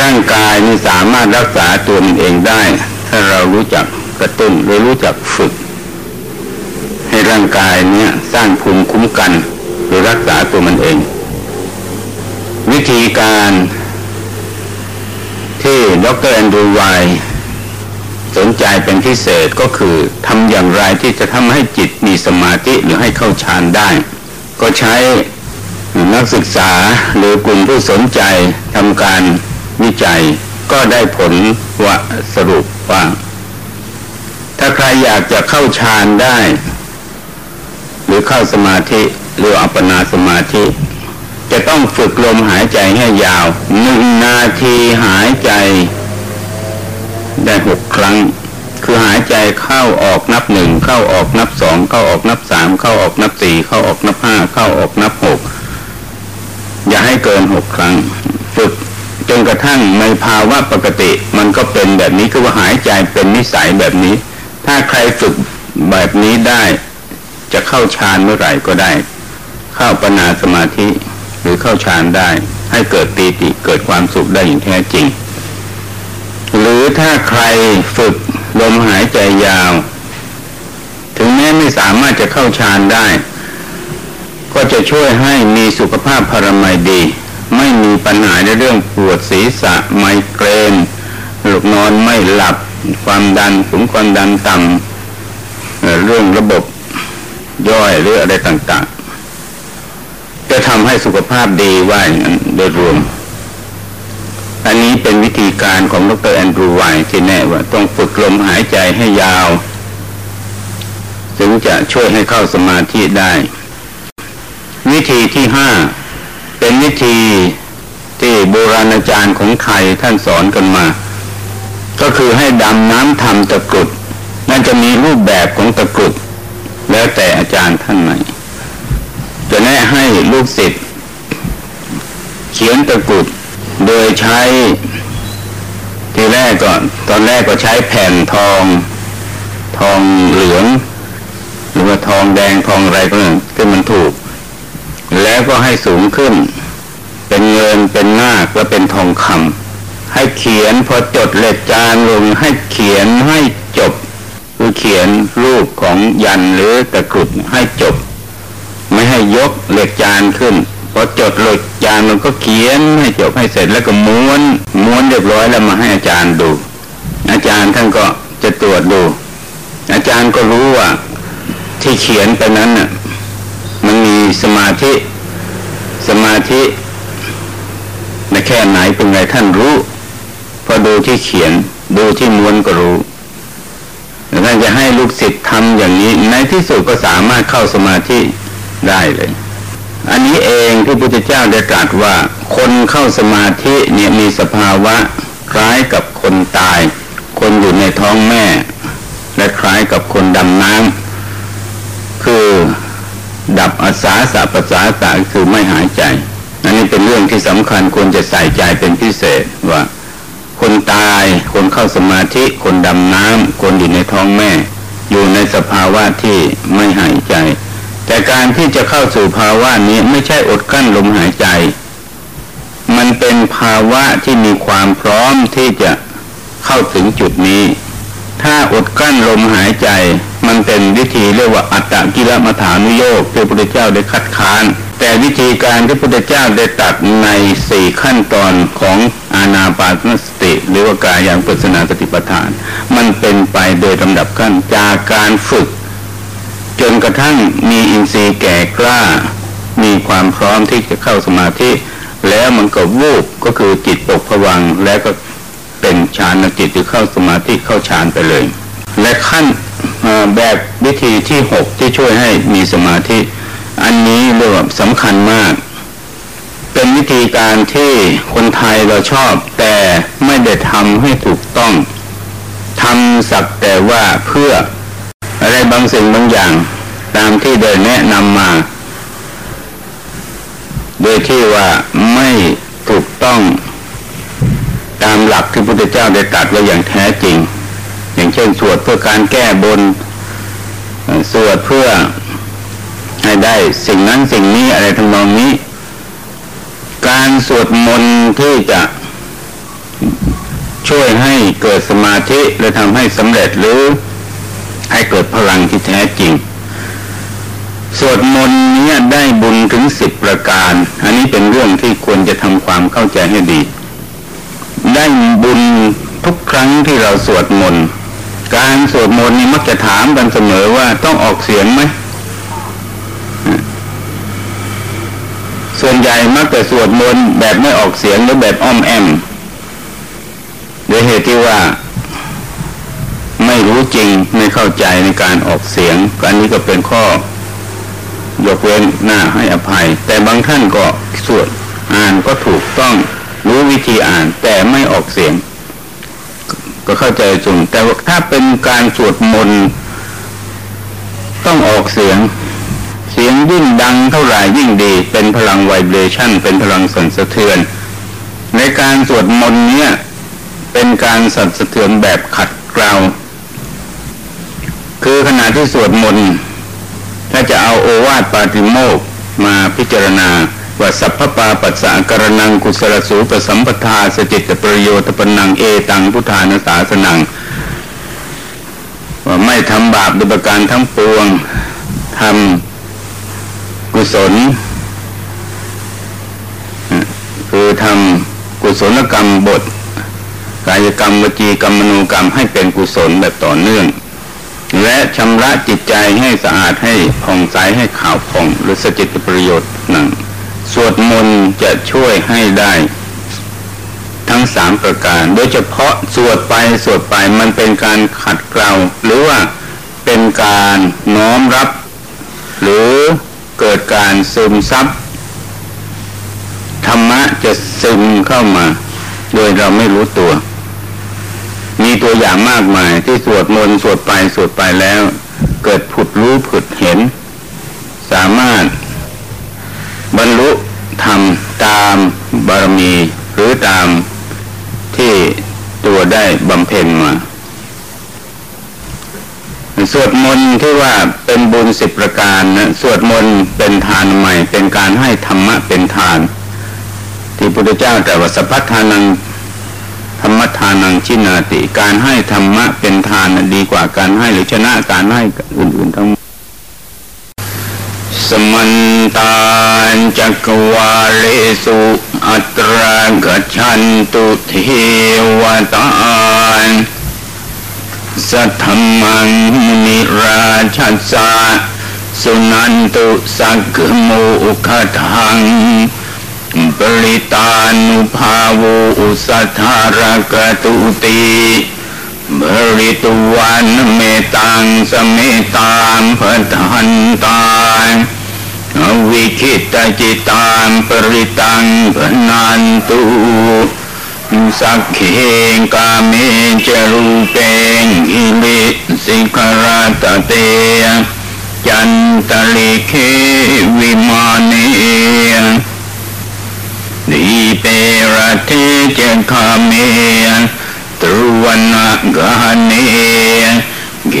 ร่างกายนี่สามารถรักษาตัวมันเองได้ ถ้าเรารู้จักกระตุ้นหรือรู้จักฝึก ให้ร่างกายเนี้ยสร้างภูมิคุ้มกัน หรือรักษาตัวมันเอง วิธีการที่ดรแอนดรูไวสนใจเป็นพิเศษก็คือทำอย่างไรที่จะทำให้จิตมีสมาธิหรือให้เข้าฌานได้ ก็ใช้นักศึกษาหรือกลุ่มผู้สนใจทำการวิจัยก็ได้ผล ว่าสรุปว่า ถ้าใครอยากจะเข้าฌานได้ หรือเข้าสมาธิหรืออัปปนาสมาธิ จะต้องฝึกลมหายใจให้ยาวหนึ่งนาทีหายใจ ได้หกครั้ง คือหายใจเข้าออกนับหนึ่งเข้าออกนับสองเข้าออกนับสามเข้าออกนับสี่เข้าออกนับห้าเข้าออกนับหกอย่าให้เกินหกครั้ง ฝึก จนกระทั่งในภาวะปกติ มันก็เป็นแบบนี้คือว่าหายใจเป็นนิสัยแบบนี้ ถ้าใครฝึกแบบนี้ได้ จะเข้าฌานเมื่อไหร่ก็ได้ เข้าปนาสมาธิหรือเข้าฌานได้ ให้เกิดปีติเกิดความสุขได้อย่างแท้จริง หรือถ้าใครฝึกลมหายใจยาว ถึงแม้ไม่สามารถจะเข้าฌานได้ ก็จะช่วยให้มีสุขภาพพารมัยดี ไม่มีปัญหาในเรื่องปวดศีรษะไมเกรนหลุกนอนไม่หลับความดันสูงความดันต่ำเรื่องระบบย่อยหรืออะไรต่างๆ จะทำให้สุขภาพดีว่าอย่างนั้นโดยรวม อันนี้เป็นวิธีการของดรแอนดรูไวที่แน่ว่าต้องฝึกลมหายใจให้ยาว ถึงจะช่วยให้เข้าสมาธิได้ วิธีที่ห้า เป็นวิธีที่โบราณอาจารย์ของไทยท่านสอนกันมา ก็คือให้ดำน้ำทำตะกรุดนั่นจะมีรูปแบบของตะกรุดแล้วแต่อาจารย์ท่านไหน จะแนะให้ลูกศิษย์เขียนตะกรุดโดยใช้ ทีแรกก่อน ตอนแรกก็ใช้แผ่นทอง ทองเหลือง หรือว่าทองแดงทองอะไรก็ได้ที่มันถูก แล้วก็ให้สูงขึ้น เป็นเงินเป็นหน้าก็เป็นทองคำให้เขียนพอจดเหล็กจานลงให้เขียนให้จบคือเขียนรูปของยันหรือตะกรุดให้จบ ไม่ให้ยกเหล็กจานขึ้นพอจดหลุดจานมันก็เขียนให้จบให้เสร็จแล้วก็ม้วน ม้วนเรียบร้อยแล้วมาให้อาจารย์ดู อาจารย์ท่านก็จะตรวจดู อาจารย์ก็รู้ว่า ที่เขียนไปนั้นน่ะ สมาธิ สมาธิในแค่ไหนเป็นไงท่านรู้ พอดูที่เขียน ดูที่ม้วนก็รู้ท่านจะให้ลูกศิษย์ทำอย่างนี้ ในที่สุดก็สามารถเข้าสมาธิได้เลย อันนี้เองที่พระพุทธเจ้าได้ตรัสว่า คนเข้าสมาธิเนี่ยมีสภาวะคล้ายกับคนตาย คนอยู่ในท้องแม่ และคล้ายกับคนดำน้ำคือ ดับอาสาสะปัสสาสะคือไม่หายใจ อันนี้เป็นเรื่องที่สำคัญควรจะใส่ใจเป็นพิเศษว่า คนตายคนเข้าสมาธิ คนดำน้ำคนอยู่ในท้องแม่ อยู่ในสภาวะที่ไม่หายใจ แต่การที่จะเข้าสู่ภาวะนี้ไม่ใช่อดกั้นลมหายใจ มันเป็นภาวะที่มีความพร้อมที่จะเข้าถึงจุดนี้ ถ้าอดกั้นลมหายใจ มันเป็นวิธีเรียกว่าอัตตกิลมัฐานุโยกที่พระพุทธเจ้าได้คัดค้าน แต่วิธีการที่พระพุทธเจ้าได้ตัดในสี่ขั้นตอนของอาณาปานสติ หรือว่ากายอย่างปัสนาสติปัฏฐาน มันเป็นไปโดยลำดับขั้นจากการฝึก จนกระทั่งมีอินทรีย์แก่กล้า มีความพร้อมที่จะเข้าสมาธิแล้วมันก็วูบก็คือจิตตกผวังแล้วก็ เป็นฌานจิตหรือเข้าสมาธิเข้าฌานไปเลย และขั้นแบบวิธีที่หกที่ช่วยให้มีสมาธิ อันนี้เรียกว่าสำคัญมาก เป็นวิธีการที่คนไทยเราชอบ แต่ไม่ได้ทำให้ถูกต้องทำสักแต่ว่าเพื่ออะไรบางสิ่งบางอย่าง ตามที่ได้แนะนำมา โดยที่ว่าไม่ถูกต้อง ตามหลักที่พระพุทธเจ้าได้ตรัสไว้อย่างแท้จริง อย่างเช่นสวดเพื่อการแก้บนสวดเพื่อให้ได้สิ่งนั้นสิ่งนี้อะไรทำนองนี้ การสวดมนต์ที่จะช่วยให้เกิดสมาธิและทำให้สำเร็จหรือให้เกิดพลังที่แท้จริง สวดมนต์นี้ได้บุญถึงสิบประการ อันนี้เป็นเรื่องที่ควรจะทำความเข้าใจให้ดี ได้บุญทุกครั้งที่เราสวดมนต์การสวดมนต์นี้มักจะถามกันเสมอว่าต้องออกเสียงไหมส่วนใหญ่มักจะสวดมนต์แบบไม่ออกเสียงหรือแบบอ้อมแอมโดยเหตุที่ว่าไม่รู้จริงไม่เข้าใจในการออกเสียงอันนี้ก็เป็นข้อยกเว้นหน้าให้อภัย แต่บางท่านก็สวดอ่านก็ถูกต้อง รู้วิธีอ่านแต่ไม่ออกเสียง ก็เข้าใจจุงแต่ถ้าเป็นการสวดมนต์ต้องออกเสียง เสียงยิ่งดังเท่าไหร่ยิ่งดี เป็นพลังไวเบรชั่นเป็นพลังสั่นสะเทือน ในการสวดมนต์เนี่ยเป็นการสั่นสะเทือนแบบขัดเกลาคือขณะที่สวดมนต์ถ้าจะเอาโอวาทปาติโมกมาพิจารณา ว่าสัพพปาปัสสะกรนังกุศลสูปสัมปทาสจิตประโยชน์ปนังเอตังพุทธานาสาสนัง ว่าไม่ทำบาปดุประการทั้งปวงทำกุศล คือทำกุศลกรรมบท กายกรรมวจีกรรมมโนกรรมให้เป็นกุศลแบบต่อเนื่อง และชำระจิตใจให้สะอาดให้ผ่องใสให้ขาวผ่องหรือสจิตประโยชน์หนึ่ง สวดมนต์จะช่วยให้ได้ ทั้งสามประการ โดยเฉพาะสวดไปสวดไปมันเป็นการขัดเกลาหรือว่าเป็นการน้อมรับ หรือเกิดการซึมซับธรรมะจะซึมเข้ามา โดยเราไม่รู้ตัว มีตัวอย่างมากมายที่สวดมนต์สวดไปสวดไปแล้ว เกิดผุดรู้ผุดเห็น สามารถ บรรลุทำตามบารมีหรือตามที่ตัวได้บำเพ็ญมาสวดมนต์ที่ว่าเป็นบุญสิบประการนะสวดมนต์เป็นทานใหม่ เป็นการให้ธรรมะเป็นทาน ที่พุทธเจ้าแต่ว่าสัพพทานังธรรมทานังชินาติ การให้ธรรมะเป็นทานดีกว่าการให้หรือชนะการให้อื่นๆทั้ง สมันตานจักวาเลสุอัตรากชันตุเทวตานสัทธมังนิราชัสสะสุนันตุสักโมคทังปริตานุภาวุสัทธารกตุติ บริตวันเมตังสเมตามพัทันตาวิคิตจิตามปริตังพนันตุสักเขงกาเมจรูเปงอิลิสิกราตเตจันตลิเควิมานีดีเปรเทเจคาเม ตรุวันกาเนเก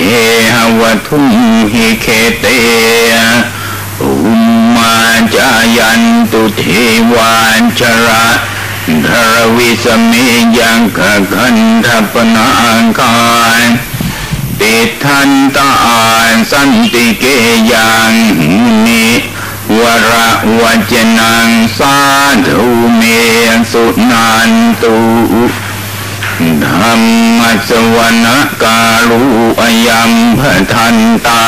หวทุมหิเคเตอุมาจายันตุเทวานชระธรวิสมียังกะขันทัปนาคายติทันตาอนสันติเกยังนิวระวจนังสาธุเมสุนันตุ ธรรมสวนาการุอยัมพทันตา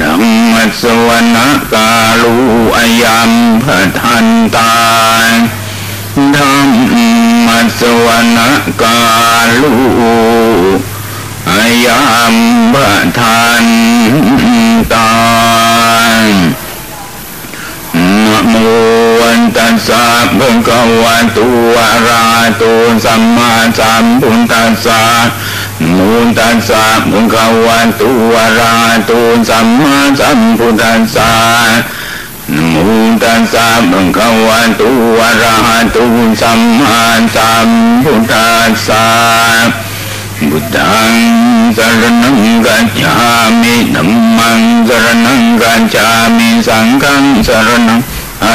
ธรรมสวนาการุอยัมพทันตาธรรมสวนาการุอยามบทานตานนะโม วันตัสสะภะคะวะโตอะระหะโตสัมมาสัมพุทธัสสะมุตัสสะภะคะวะโตอะระหะโตสัมมาสัมพุทธัสสะนโมตัสสะภะคะวะโตอะระหะโตสัมมาสัมพุทธัสสะบุตังสรนังกัจฉามิธัมมังสรนังกัจฉามิสังฆังสรนัง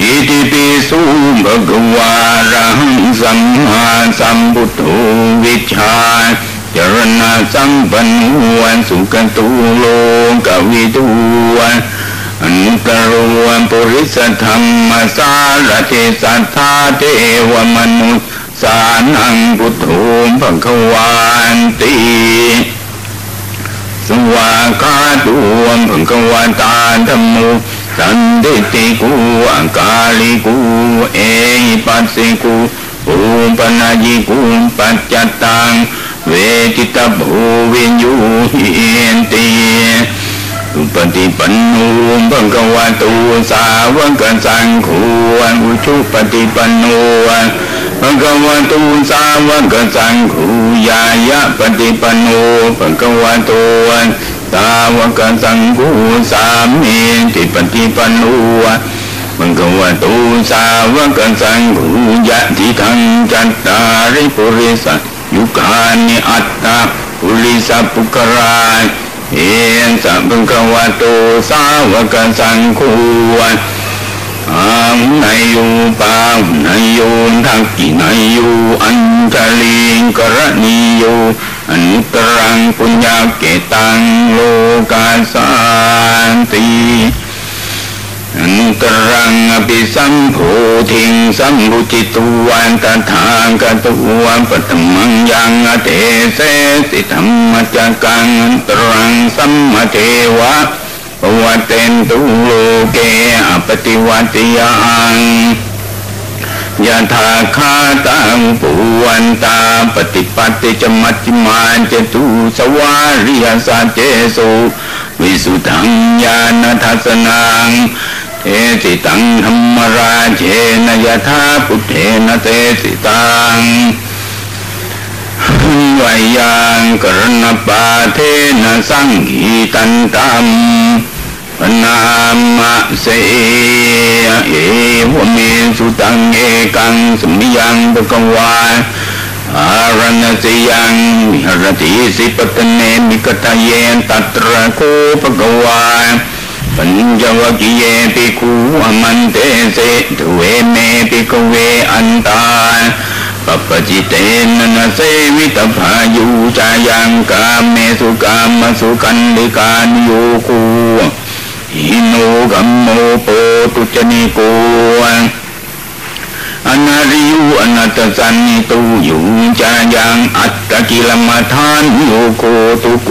อิติปิสุภะคะวารังสัมมาสัมพุทโธวิชาจรณะสัมปันวันสุขตุโลกวิทูวันอนุตรวันปุริสธรรมสารเทสัทธาเทวมนุษสานังพุทโธภควานติสวากาตุวมภควาตาธรรมุ สันติติกูอังกาลิกูเอปัสสิกูปูปนายิกูปัจจตังเวทิตาภูวิญญูหินติอุปติปันโนบังกวาตูสาวังกสังขวนอุชุปฏิปันโนบังกวาตูสาวังกสังขยายะปฏิปันโนบังกวาตู สาวกสังขุสามีติปฏิปันโนบังกวาตูสาวกสังขุยะทิทังจัตตาริปุริสัยุกานิอัตตาปุริสัปุกรายเอนสัมภวะโตสาวกสังคูวันอามนายโยปามนายโยทักกินายโยอันจลิงกรณีโย อันตรังปุญญาเกตังโลกาสันติอนุตรังอภิสัมโพธิงสัมบุจิตวันตถากตุวันปฐมังยังอเทเสสิธรรมจักังอันตรังสัมมเทวะปวัตเตนตุโลเกอปฏิวัติยัง ยะถาคาตังปุวันตาปฏิปัติจมัจจิมานเจตุสวาริยสัจเจสุวิสุทังญาณทัสนังเทสิตังธรรมราเชนยถาพุทเทนเตสิตังวายังกรณปาเทนสังหีตันตัม นามะเสเอวเมสุตังเอกังสมิยังปะกวาอารณสยังวิหรติสิปตเนมิกตเยนตัตระโคปะกวาปัญจวัคคีเยปิคูอมันเตเสตุเวเมปิกเวอันตาปัพพชิเตนะนะเสวิตัพพาโยจายังกาเมสุกามสุขัลลิกานุโยโค หีโนคัมโมโปถุชชนิโกอนริโยอนัตถสัญหิโตโยจายังอัตตกิลมถานุโยโคทุกโข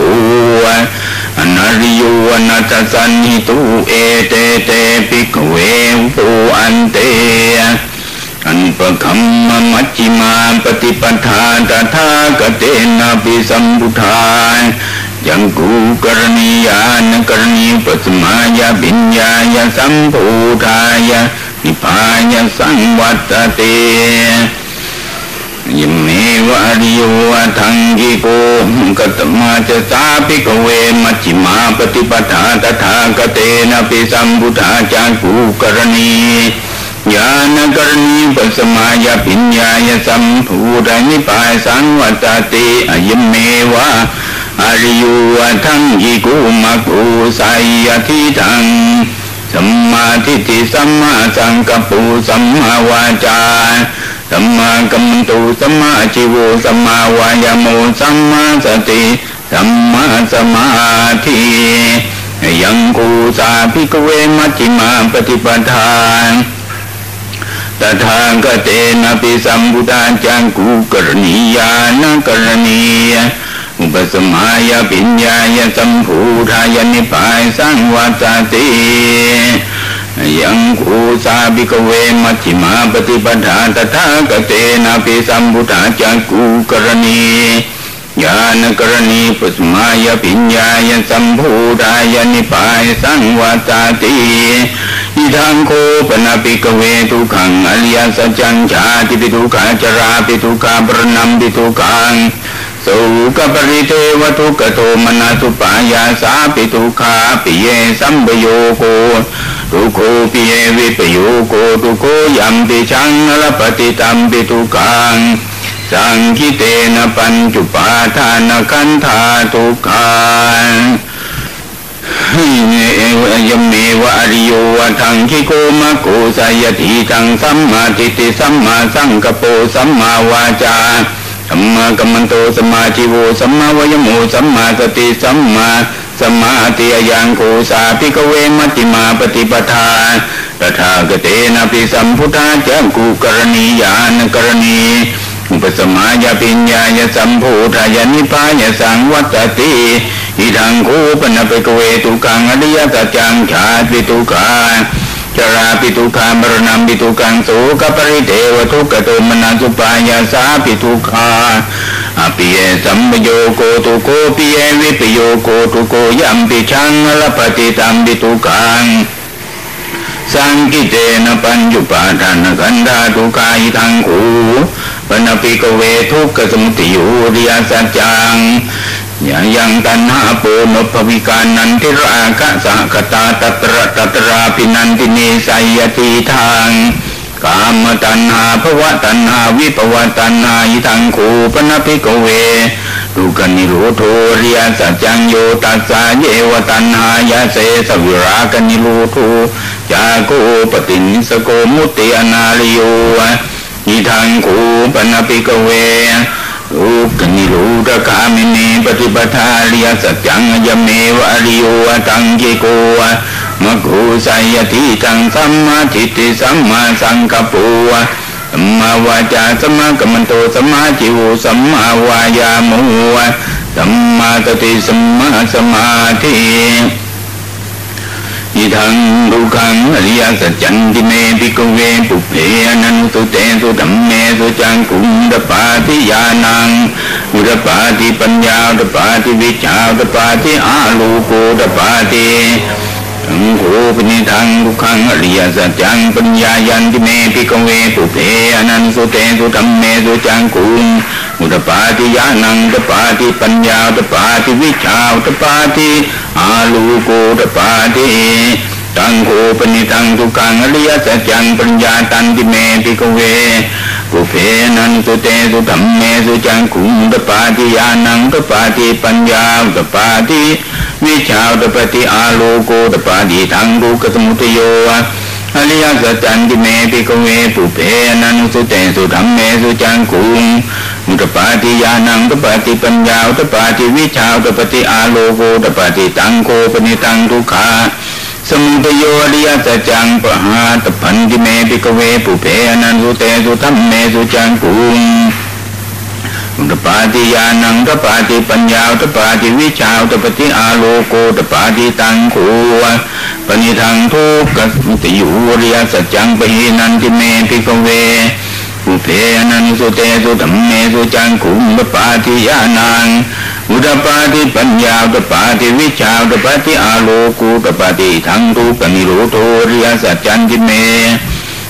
อนริโยอนัตถสัญหิโตเอเตเตภิกขเวปุอันเตอันปะคัมมมัจจิมาปฏิปทาตถากเตนะปิสัมพุทธา ยังกูกรณียานกรณีปัสมายาบิญญายาสัมภูทายานิพายาสังวัตเต ยิเมวะริโยวะทังกิโกกัตมาจะสาปิกเวมัจิมาปฏิปทาตถากเตนะปิสัมพุทธาจากกูกรณี ญาณกรณีปัสมายาปิญญายสัมภูรานิพายสังวัตเตอยิเมวะ อริยุวะทังยิกุมักุสายทิทังสัมมาทิฏฐิสัมมาสังกัปปุสัมมาวาจาสัมมากัมมันตุสัมมาจิวสัมมาวายโมสัมมาสติสัมมาสมาธิยังกูสาภิกเวมัจจิมาปฏิปทานตถาคตเตนะปิสัมพุทธาจังกุกรณียานกรณียอุ ปสมายปิญญายสัมภูทายนิพายสังวัตติยังคูสาบิกเวมัชิมาปฏิปทาตถาคเตนะปิสัมพุทธาจังกุกรณีญาณกรณีปุสมายปิญญายสัมภูทายนิพายสังวัตติอิทังโคปนาปิกเวทุขังอริยสัจจังชาติปิทุขาจราปิทุขาปรนัมปิทุขัง สุกปริเทวทุกโทมนาสุปายาสาปิทุขาปิเยสัมปโยโคทุโคปิเยวิปโยโคทุโคยัมปิชังนรปฏิตัมปิทุขังสังคิเตนะปัญจุปาทานคันธาทุขังยมเมวะอริโยวะทังคิโกมะโกสายติทังสัมมาทิฏฐิสัมมาสังกปรสัมมาวาจา สัมมากัมมันโตสัมมาจิโวสัมมาวายโมสัมมาสติสัมมาสมาติยังโคสาภิกเวมัติมาปฏิปทาตถาคเตนะปิสัมพุทธาจังกุกรณียานกรณีอุปสมายาปิญญายสัมภูทายานิพายสังวัตติอิทังคูปนเปกเวตุกังอริยสัจจังชาติตุกา ราปิตุคามรณะปิตุกังโสกปริเทวทุกโตมนาสุปายาสาปิตุคาอภิเยสัมโยโกตุโกปิเยวิปโยโกตุโกยัมปิชังละปฏิตัมปิตุกังสังกิเตนะปัญจุปาทานกันดาทุกายทังคูปนปิกเวทุกขสมุติยุริยสัจจัง อย่างยังตันหาโปนภวิการนันทิราคะสักตาตตระตตราพินันติเนสัยตีทางกามตันหาภวะตันหาวิปวะตันหาอิทังคูปนภิกเวทุกนิโรโทเรียสัจจังโยตัสสะเยวตันหายาเสสวิรากนิโรโทจาโกปตินิสโกมุติอนาลิโยอิทังคูปนภิกเว รูกนิรูตกามินีปฏิปทาเรียสัจจังยเมวะริโยตังกิโกะมะกุสายติตังสัมมาทิฏฐิสัมมาสังกัปโปสัมมาวาจาสัมมากัมมันโตสัมมาอาชีโวสัมมาวายาโมสัมมาสติสัมมาสมาธิ อิทังทุกขังอริยสัจจันติเมภิกขเวปุพเพอนนุสสุเตสุธัมเมสุจักขุงอุทปาทิญาณังอุทปาทิปัญญาอุทปาทิวิชชาอุทปาทิอาโลโกอุทปาทิตังโขปนิทังทุกขังอริยสัจจังปริญเญยยันติเมภิกขเวปุพเพอนนุสสุเตสุธัมเมสุจักขุง อุทปาทิญาณังอุทปาทิปัญญาอุทปาทิวิชชาอุทปาทิอาโลโกอุทปาทิตังโขปนิทังทุกขังอริยสัจจังปริญญาตันติเมภิกขเวปุพเพอนนุสสุเตสุธัมเมสุจักขุงอุทปาทิญาณังอุทปาทิปัญญาอุทปาทิวิชชาอุทปาทิอาโลโกอุทปาทิอิทังทุกขสมุทโยอริยสัจจันติเมภิกขเวปุพเพอนนุสสุเตสุธัมเมสุจักขุง อุทปาทิญาณังอุทปาทิปัญญาอุทปาทิวิชชาอุทปาทิอาโลโกอุทปาทิตังโขปนิทังทุกขสมุทโยอริยสัจจังปหาตัพพันติเมภิกขเวปุพเพอนนุสสุเตสุธัมเมสุจักขุงงอุตปาติญาณังตปาติปัญญาตปาติวิชาตปาติอาโลโกตปาติตังโคปณิทังทุกขมุติยุริยสัจจังปะหินันติเมปิกเว อุเพนันสุเตสุธรรมเมสุจังคุมปาติยานังอุตปาติปัญญาอุตปาติวิชาอุตปาติอาโลกุตปาติทังทุกนิโรโทริยสัจจันติเม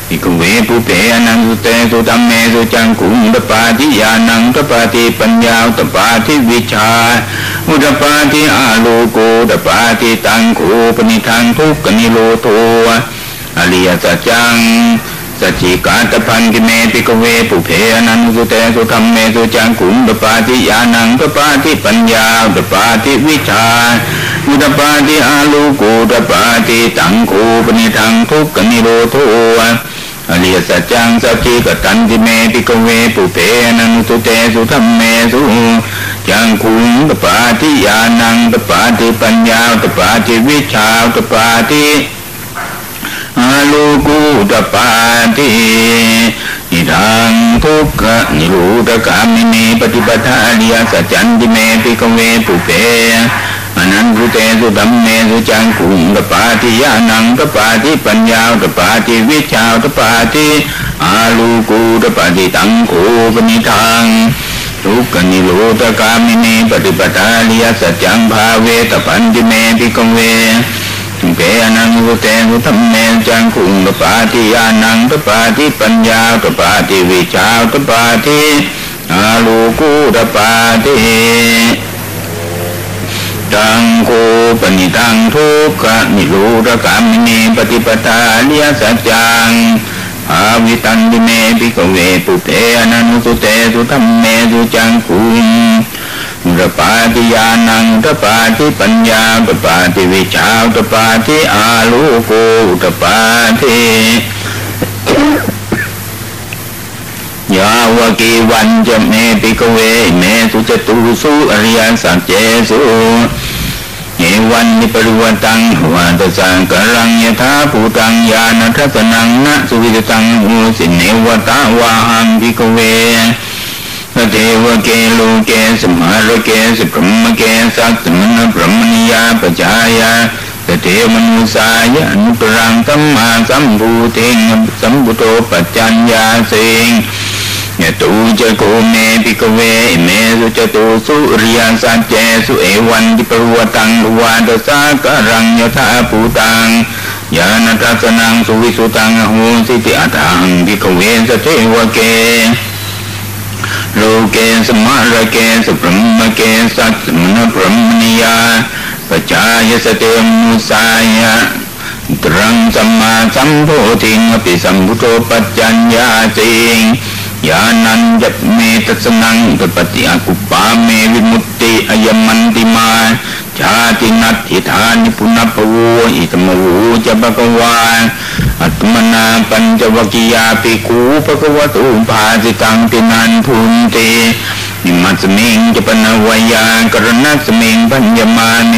อิกเวปุเพนันสุเตสุธรรมเมสุจังคุมอุตปาติยานังตปาติปัญญาอุตปาติวิชา อุตปาติอาโลกุตปาติตังโคปนิทังทุกนิโรโทอริยสัจจัง สัจจิกาตพันกิเมปิกเวปุเพอนันสุเตสุธรรมเมสุจังคุมตปาติยานังตปาติปัญญาตปาติวิชาอุตปาติอาลูกูตปาติตังคูปนิทังทุกขนิโรโทอริยสัจจังสัจจิกตันติเมปิกเวปุเพอนันสุเตสุธรรมเมสุจังคุมตปาติยานังตปาติปัญญาตปาติวิชาตปาติ ลูกูตปาตินิทังทุกขนิรูตกามิเมปฏิปทาเลียสัจจันติเมปิกเวปุเปอนันตุเตสุตัมเมสุจังคุงตปาติยานังตปาติปัญญาตปาติวิชาตปาติอาลูกูตปาติตังโคปนิทังทุกขนิโรธกามิเนปฏิปทาลิยสัจจังภาเวตปันติเมปิกเว เกอนังสุเตสุธรรมเมจังคุงตปาติยานังตปาติปัญญาตปาติวิชาตปาติอาลูกูตปาติตังโคปนิตังทุกขนิโรธคามินีปฏิปทาอริยสัจจังภาวิตันติเมภิกขเวปุพเพอนนุสสุเตสุธัมเมสุจักขุง อุทปาทิญาณังอุทปาทิปัญญาอุทปาทิวิชชาอุทปาทิอาโลโกอุทปาทิยาวกีวัญจะเมภิกขเวอิเมสุจตูสุอริยสัจเจสุเอวันติปริวัฏฏังทวาทสาการังยถาภูตังญาณทัสสนังนะสุวิสุทธังอโหสิเนวตาวาหังภิกขเว สเทวเกโลเกสมารเกสพรหมเกสัสสมณพราหมณิยาปชายะสเทวมนุสสายะอนุตตรังสัมมาสัมโพธิงอภิสัมพุทโธปัจจัญญาสิงยโตจะโขเมภิกขเวอิเมสุจตูสุอริยสัจเจสุเอวันติปริวัฏฏังทวาทสาการังยถาภูตังญาณทัสสนังสุวิสุทธังอโหสิอถาหังภิกขเวสเทวเก โลเกสมารเกสพรหมเกสัสสมณพราหมณิยาปชายะสเทวมนุสสายะตรังสัมมาสัมโพธิงอภิสัมพุทโธปัจจัญญาสิงญาณัญญเมตัสนังตปฏิอากุปาเมวิมุตติอยมันติมาชาตินัตถิธานิปุณปโวอิตมโวจะบกวา อัตมนาปัญจวกิยาปิคูปะกวตุภาสิตังตินันพุนตินิมัสมิงจะปนวยากรณสมิงปัญญมาเน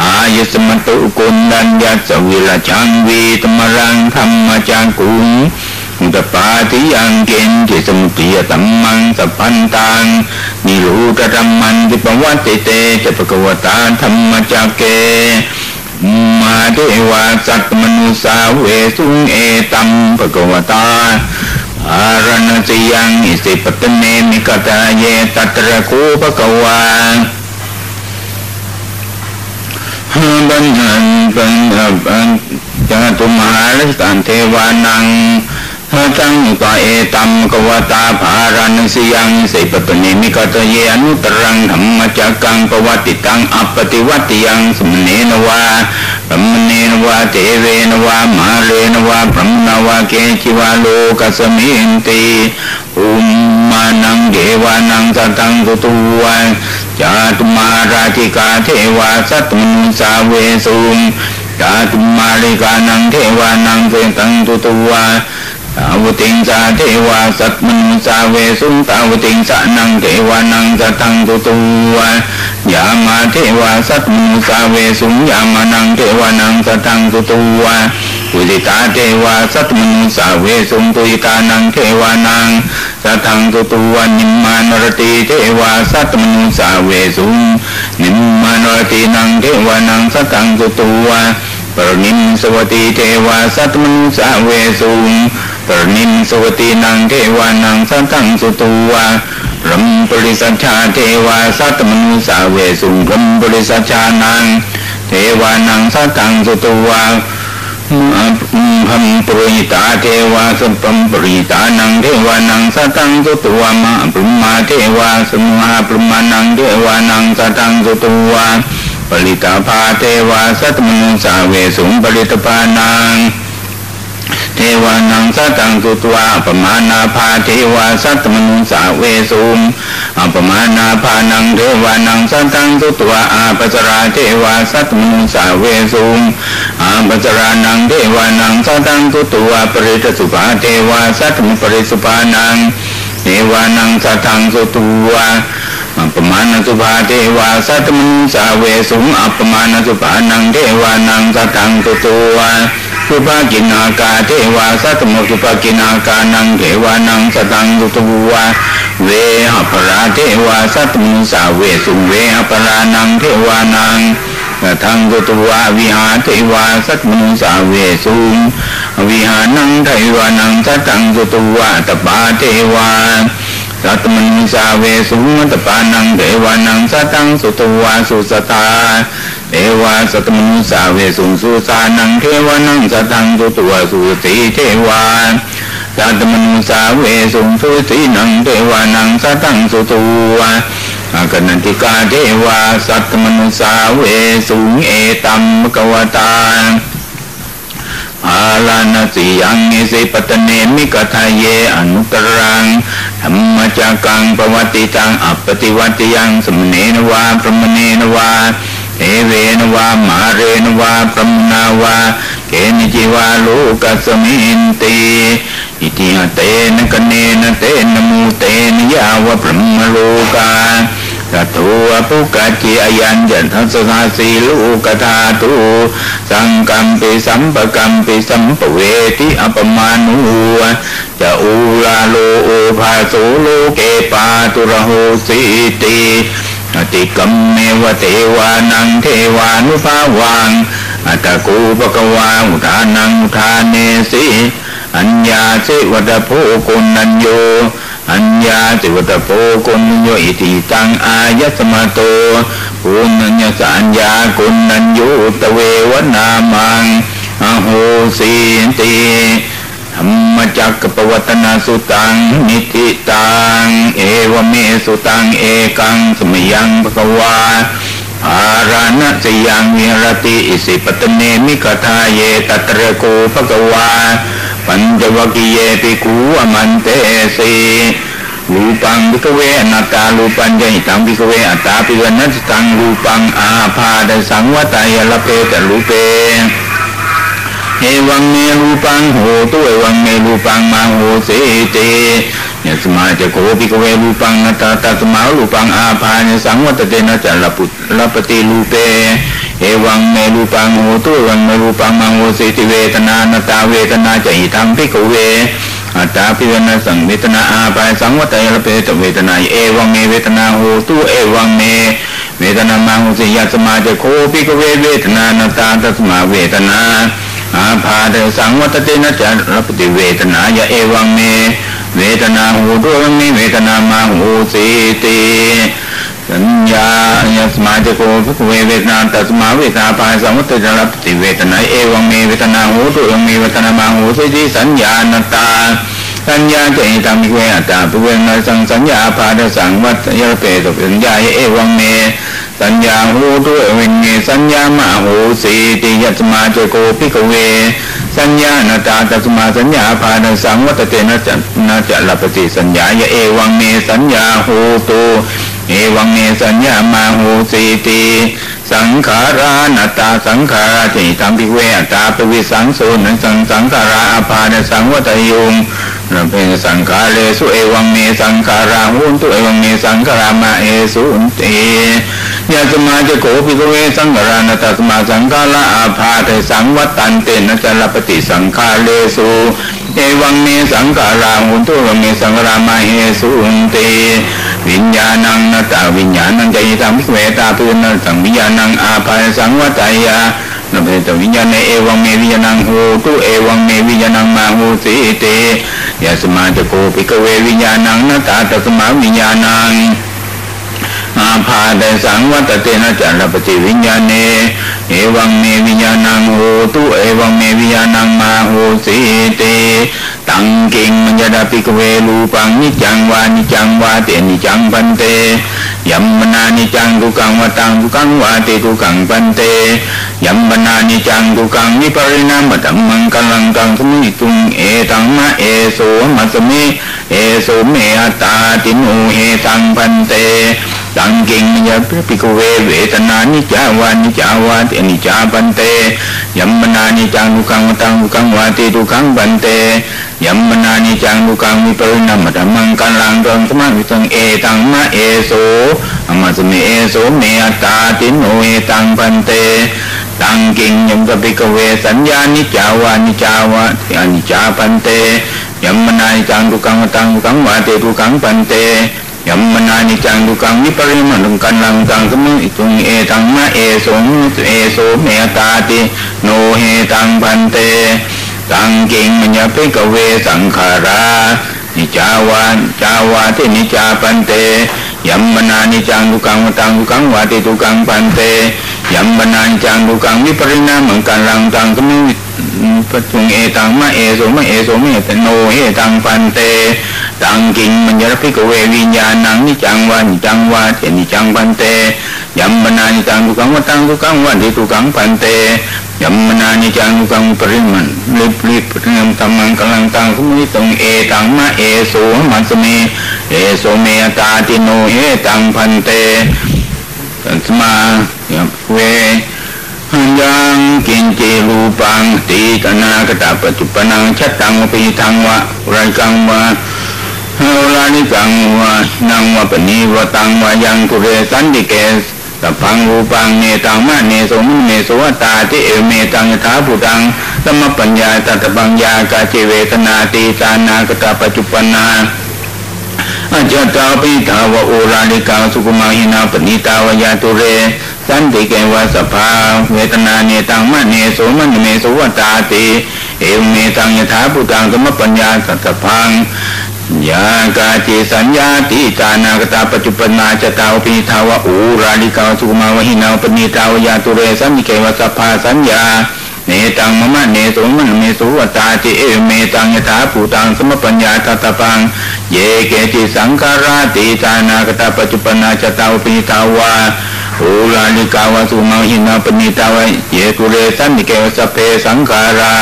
อายสมตุกุลดัญญัสวิลชังวีตมรังธรรมจังกุงมุตปาติยังเกณฑ์ที่สมุติยตัมมังสัพพันตังนิรูตรรมันที่ปวัติเตจะปะกวตาธรรมจักเก มาเทวาสัตมนุสาเวสุงเอตัมปะกวตาอารณจิยังอิสิปตเนมิกตาเยตัตระคูปะกวาบัญญันปัญญปันจตุมหาลิสันเทวานัง ทังตาเอตัมกวตาภารันสิยังสิปตนิมิกตเยอนุตรังธรรมจักกังปวัติตังอัปติวัติยังสมเนนวาพรมเนนวาเทเวนวามาเลนวาพรมนวาเกจิวาโลกัสมินติอุมมานังเดวานังสัตังสุตุวันจาตุมาราธิกาเทวาสัตมุสาเวสุมจาตุมาลิกานังเทวานังเสตังตุตุวา ตาวติงสาเทวาสัตมนุสาเวสุตาวติงสานังเทวานังสัตังตุตุวายามาเทวาสัตมนุสาเวสุยามานังเทวานังสัตังตุตุวาปุริตาเทวาสัตมนุสาเวสุปุริตานังเทวานังสัตังตุตุวานิมมานรติเทวาสัตมนุสาเวสุนิมมานรตินังเทวานังสัตังตุตุวาปรนิมสวัติเทวาสัตมนุสาเวสุ ปรนิมสวตีนังเทวานังสัตังสุตุวารัมปริสัชชาเทวาสัตมนุสาเวสุงรัมปริสัชชานังเทวานังสัตังสุตุวาพัมปริตาเทวาสัมปัมปริตานังเทวานังสัตังสุตุวามะปรุมาเทวาสมุหาปรุมานังเทวานังสัตังสุตุวาปริตาภาเทวาสัตมนุสาเวสุงปริตปานัง เทวานังสัตังสุตวาปมานาภาเทวาสัตมนุสาเวสุมอัปมานาภานังเทวานังสัตังสุตวาอาปัจราเทวาสัตมนุสาเวสุมอาปัจรานังเทวานังสัตังสุตวาปริตสุภาเทวาสัตมปริสุภานังเทวานังสัตังสุตวาอัปมาณสุภาเทวาสัตมนุสาเวสุงอัปมาณสุภานังเทวานังสัตังตุตัว สุภากินากาเทวาสัตมสุภากินากานังเทวานังสตังตุตวาเวหปราเทวาสัตมุสาเวสุเวหปรานังเทวานังทังกุตวาวิหาเทวาสัตมนุสาเวสุวิหานังเทวานังสัตังกุตวาตปาเทวา สัตมนุสาเวสุมัตปานังเทวานังสัตังสุตวาสุสตาเทวาสัตมนุสาเวสุสุสานังเทวานังสัตังสุตวาสุสีเทวาสัตมนุสาเวสุสุสีนังเทวานังสัตังสุตวาอากันนันติกาเทวาสัตมนุสาเวสุงเอตัมมกวตา อาลานาสิยังเอสิปตเนมิกทาเยอนุตรังธรรมจักังปวัติตังอปปติวัติยังสมเนนวาพรมเนนวาเทเวนวามาเรนวาพรมนาวาเกนิจิวาลูกัสมินติอิติหเตนกเนนเตนมูเตนยาวะพรมโลกา สัตุวปุกะจิอายันยันทัสสาสีลูกธาตุสังกัมปิสัมปกัมปิสัมปเวทิอปมานุจะอูลาโลโอภาสุโลเกปาตุระโหสีติอติกัมเมวเทวานังเทวานุภาวังอัตกูปะกวาอุทานังอุทานเนสีอัญญาสิวัตโพกุนัญโย อัญญาสิวัตโพกุนัญโยอิติตังอายสมาโตปุณัญญสัญญากุนัญโยตเววนามังอโหสีติธรรมจักปวัตนาสุตังนิติตังเอวเมสุตังเอกังสมยังภควาอาราณสยังวิรติอิสิปตเนมิกทาเยตัตระโกภควา ปัญจวกิเยปิกูอมันเตสีรูปังพิกเวอนัตตารูปัญญหิตังพิกเวอัตตาปิวนัสตังรูปังอาภาดสังวัตายลเพตรูเปเอวังเมรูปังโหตุเอวังเมรูปังมาโหเสตยสมาจะโคปิกเวรูปังนัตตาสมารูปังอาภาเนสังวัตเตนะจะลปุลปติรูเป เอวังเมรูปังโหตุวังเมรูปังมังโหสิติเวทนานาตาเวทนาจะอิทังพิกเวอัตตาพิวนาสังเวทนาอาปายสังวัตยลเปตเวทนาเอวังเมเวทนาโหตุเอวังเมเวทนามังโหสิยัสมาจะโคพิกเวเวทนานาตาตัสมาเวทนาอาภาเดสังวัตเตนะจะรปติเวทนายะเอวังเมเวทนาหูตุเมเวทนามาหูสิติ สัญญายสมาจโกภุเวเวทนาตัสมาเวทนาปายสมุตจะรับติเวทนาเอวังเมเวทนาหูตุยังเมเวทนามาหูสิจิสัญญาณตาสัญญาจะอิตังมิเวอัตตาภุเวนะสังสัญญาพาดสังวัตยะเปตุสัญญาเอวังเมสัญญาหูตุเอวินเมสัญญามาหูสีติยัสมาจโกภิกเวสัญญาณตาตัสมาสัญญาพาดสังวัตเตนะจะนะจะลปติสัญญาเอวังเมสัญญาหูตุ เอวังเมสัญญามาหูสีติสังขารานัตตาสังขาราติธรรมพิเวตาปวิสังโซนังสังสังขาราอาภาณสังวัตยุงเราเป็นสังขาเลสุเอวังเมสังขาราหุนตุเอวังเมสังขารามาเอสุนเตยาสมาจะโกภิกเวสังขารานัตสมาสังขาราอาภาเทสังวัตันเตนะจลปฏิสังขาเลสุเอวังเมสังขาราหุนตุเอวังเมสังขารามาเอสุนเต วิญญาณังนตาวิญญาณังใจธรรมิเวตาตุนัสังวิญญาณังอาภาสังวัตยานับเป็นวิญญาณเอวังเมวิญญาณังโหตุเอวังเมวิญญาณังมาโหสีเตยาสมาจะโกปิกเววิญญาณังนตาตสมาวิญญาณังอาภาเดสังวัตเตนะจันทปฏิวิญญาณเน เอวังเมวิญญาณังโหตุเอวังเมวิญญาณังมาโหสีเต ตังเก่งมัญญาปิกเวรูปังนิจังวานิจังวาเตนิจังปันเตยัมมนานิจังทุกังวตังทุกังวาเตทุกังปันเตยัมมนานิจังทุกังวิปริณามตัมมังกัลังกังสมิตุงเอตังมะเอโสมัสมิเอโสเมอตาติโนเอตังปันเตตังเกิงยะปิกเวเวทนานิจาวานิจาวาเตนิจาปันเตยัมมนานิจังทุกังวตังทุกังวาเตทุกังปันเต ยัมมนานิจังทุกังวิปริณามตัมมังกัลังกังสมิตุงเอตังมะเอโสอมัสเมเอโสเมอตาติโนเอตังปันเตตังกิงยมกปิกเวสัญญานิจาวานิจาวะอนิจาปันเตยัมมนานิจังทุกังตังทุกังวาเตทุกังปันเตยัมมนานิจังทุกังวิปริมันุกันลังตังสมุตุงเอตังมะเอโสเอโสเมตาติโนเฮตังพันเต ตังกิงมัญญปิกเวสังขารานิจาวาจาวาตินิจาปันเตยัมมนานิจังทุกังตังทุกังวาติทุกังปันเตยัมมนานิจังทุกังวิปริณามังกันลังตังสมุปตุงเอตังมะเอโสมะเอโสมะเอตโนเฮตังปันเตตังกิงมัญญพิกเววิญญาณังนิจังวานิจังวาเจนิจังปันเต ยัมมนานิจังทุกังวัตังทุกังวาติทุกังปันเตยัมมนานิจังทุกังปริมันลิบลิบปริยมตัมมังกลังตังสมุตุงเอตังมะเอโสมัสเมเอโสเมตาติโนเฮตังพันเตตัสมาเวหันยังกินเจรูปังตีตนากตาปัจจุปนังชัดตังปีทังวะรันกังวะเฮลานิกังวะนังวะปณีวะตังวะยังกุเรสันติเกส ตพังรูปังเนตังมะเนโสมุเนโสวตาติเอเมตังยถาภูตังสมปัญญาตัตปัญญากาเจเวทนาตีตานากตาปัจจุปนาอาจตาปิทาวะโอราลิกาสุกุมาหินาปณิตาวายาตุเรสันติเกวะสภาเวทนาเนตังมะเนโสมะเนโสวตาติเอวเมตังยถาภูตังสมปัญญาสัตพัง ยากาจิสัญญาติจานากตาปัจจุปนาจตาวปิทาวะอูราลิกาสุกมาวหินาปณิตาวยาตุเรสันติเกวะสภาสัญญาเนตังมะมะเนโสมะเนโสวตาจิเอเมตังยถาภูตังสมปัญญาตัตพัง เยเกจิสังการาติจานากตาปัจจุปนาจตาวปิทาวะโอลาลิกาวสุมาหินาปณิตาวะเยกุเรสันติเกวสเพสังขารา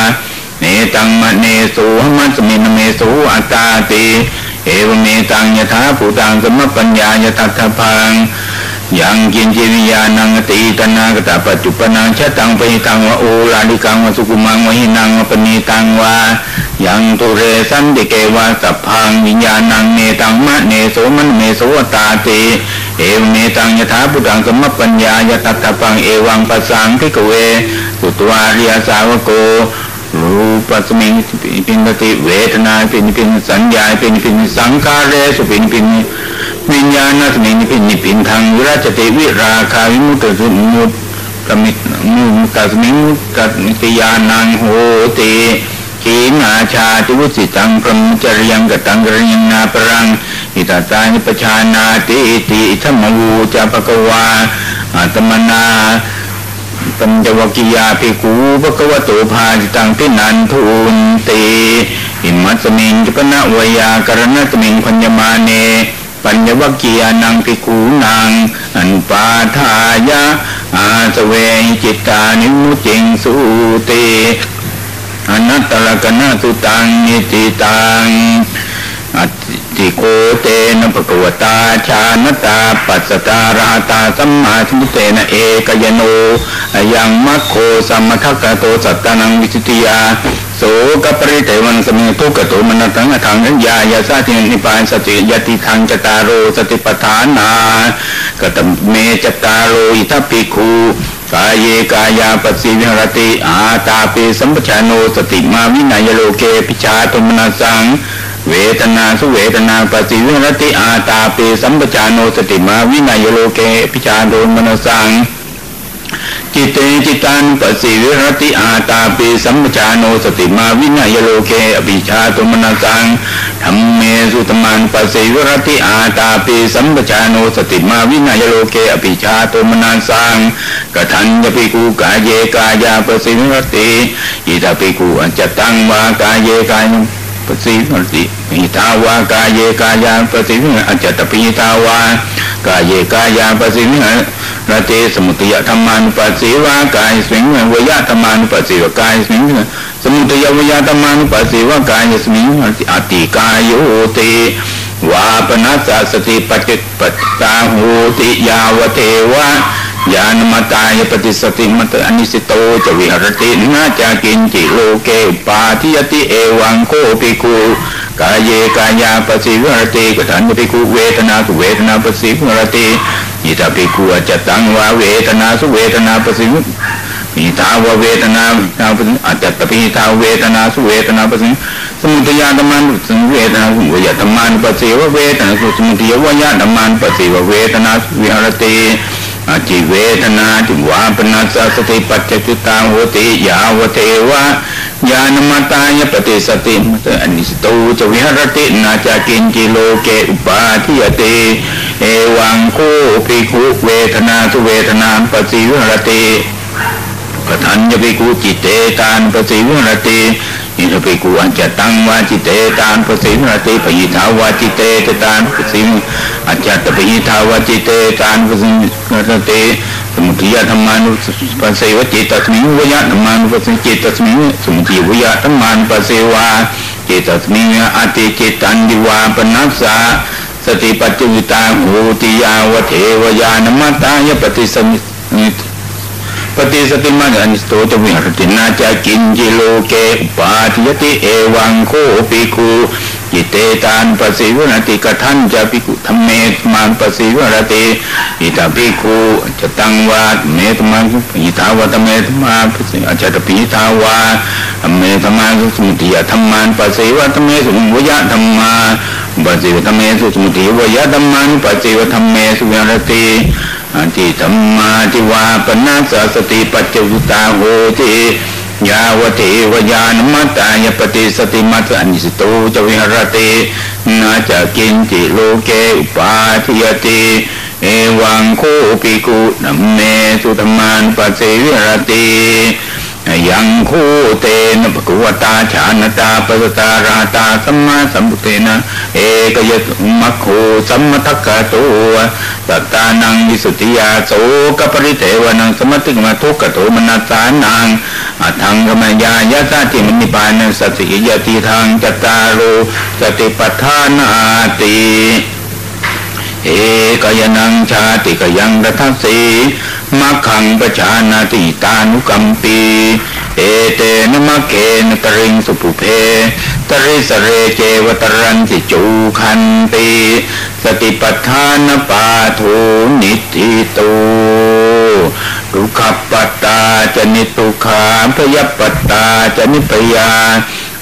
เนตังมะเนสุหมัสมินเมสุอัตตาติเอวเมตังยถาภูตังสมปัญญายทัตถพังยังกินจิวิยานังติตนากตาปัจจุปนังชะตังปหิตังวะโอลาลิกังวะสุกุมังวะหินังวะปณิตังวะยังตุเรสันติเกวะสัพพังวิญญาณังเนตังมะเนโสมันเมโสตาติเอวเมตังยถาพุตังสมปัญญายตัตถปังเอวังปัสสังพิกเวสุตวาริยสาวโก รูปัสมิงปินติเวทนาปินปินสัญญาปินปินสังขารเรสุปินปินวิญญาณสมิงปินนิปินทางวิราชติวิราคาวิมุตติสมุตตมิมุตัสมิงมุตติยานังโหติขีนาชาติวุสิตังพรหมจริยังกตังกริยังนาปรังอิตาตานิปชานาติติธรรมวูจาภกวาอาตมนา ปัญจวกิยาภิกูภควโตภาจิตังพินันทุนติอิมัสมิงจุปนะวยากรณตมิงพัญญมาเน ปัญญวกียานังภิกูนางอันปาทายะ อาสเวจิตานิมุจิงสุติอนัตตลกนาตุตังนิติตัง อติโกเตนะภะกวตาชานตา ปัสสตาราตาสัมมาสัมพุเตนะเอกยโนยังมัคโคสัมมทักกะโตสัตตานังวิสุติยาโสกปริเทวันสมิทุกโตมนัตังทังยายาสาตินิปานสติยติทังจตารโรสติปทานากตเมจตารโรอิทัพิคูกายเยกายาปสิวิหรติอาตาเปสัมปชานโนสติมาวินัยโลเกปิชาตุมนาสัง เวทนาสุเวทนาปสิวิรติอาตาเปสัมปชานโนสติมาวินัยโลเกปิชาโดมนสังจิตเตจิตันปสิวิรติอาตาปิสัมปชาโนสติมาวินัยโลเกอภิชาตุมนาสังธรรมเมสุตมันปสิวิรติอาตาปิสัมปชาโนสติมาวินัยโลเกอภิชาตุมนาสังกทัญญปิกูกายเยกายาปสิวิรติอิตาปิกูอัจจตังวากายเยกาย ปสิวิรติปิตาวากายเยกายาปสิวิอัจจตปิตาวากายเยกายาปสิวินาเตสมุติยธรรมานุปัสสีวากายสิงห์วยธรรมานุปัสสีวกายสิงห์สมุติยวยธรรมานุปัสสีวากายสิงห์อติกายโยติวาปนัสสติปัจจปัตตาหูติยาวเทวะ ยานมตายปฏิสติมัตอนิสิโตจวิหรตินาจากินจิโลเกปาทิยติเอวังโคปิคูกายเยกายาปสิวิหรติกทันปิคูเวทนาสุเวทนาปสิวิหรติอิตาปิคูจตังวาเวทนาสุเวทนาปสิวิปีทาวเวทนาทาวอาจจะตปีทาเวทนาสุเวทนาปสิสมุทยาธรรมานสมุเวทนาสุวยธรรมานปสิวเวทนาสุสมุทยวายธรรมานปสิวเวทนาสุวิหารติ อาจิเวทนาจิวาปนัสสติปัจจุตาโหติยาวเทวะญาณมตายปฏิสติมตอนิสตูจวิหรตินาจากินจิโลเกอุปาทิยติเอวังคูปิคุเวทนาสุเวทนาปฏิวิหรติปทัญญปิคุจิตเตตานปฏิวิหรติ อิทปิกุอัจจตังวาจิเตตานปฏิวิหรติปยิทาวาจิเตจตานปฏิอัจจตปยิทาวาจิเตตานปฏิวิหรติสมุทัยธรรมานุปัสเสวจิตตสมิงวยะธรรมานุปัสสจิตตสมิงสมุทัยวยะธรรมานุปัสเสวาจิตตสมิงอติจิตันดิวาปนัสสะสติปัจจุตาโหติยาวเทวยานมัตตายปฏิสมิ ฏิสติมันอนิสโตจวิหารตินาจากินจิโลเกปาทิยติเอวังโคปิคูจิเตตานปสิวรติกทันจะปิกุธรรมเมมานปสิวรติอิตาปิคูจะตังวาเมตมันอิทาวตเมตมาอาจจะปิทาวาเมตมาสุติยธรรมานปสิวตเมสุวยะธรรมาปสิวธรรมเมสุสมุติวยะธรรมันปสิวธรรมเมสุวิรติ อันติธรรมาทิวาปนัสสติปัจจุตาโหติยาวเทวยานมัตตายปฏิสติมัตอนิสตูจวิหรตินาจะกินจิโลเกอุปาทิยติเอวังโคปิกุนัมเมสุธมานปัสสิวิหรติ ยังคู่เตนะภควตาชานตาปัสตาราตาสัมมาสัมพุเตนะ เอกยตุมัคโคสัมมทักกะตัวสัตตานังวิสุทธิยาโสกปริเทวนังสมติกมาทุกขโทมนัสานังอัทังกมยายาตาติมนิปานัสติยติทางจตารุสติปัฏฐานาติ เอกยนังชาติกยังรัตสีมัคขังปชานาติตานุกัมปีเอเตนมะเกนตริงสุปุเพตริสเรเจวตรันติจูคันติสติปัฏฐานปาทูนิติตูทุขปัตตาจะนิทุขาพยปัตตาจะนิพยา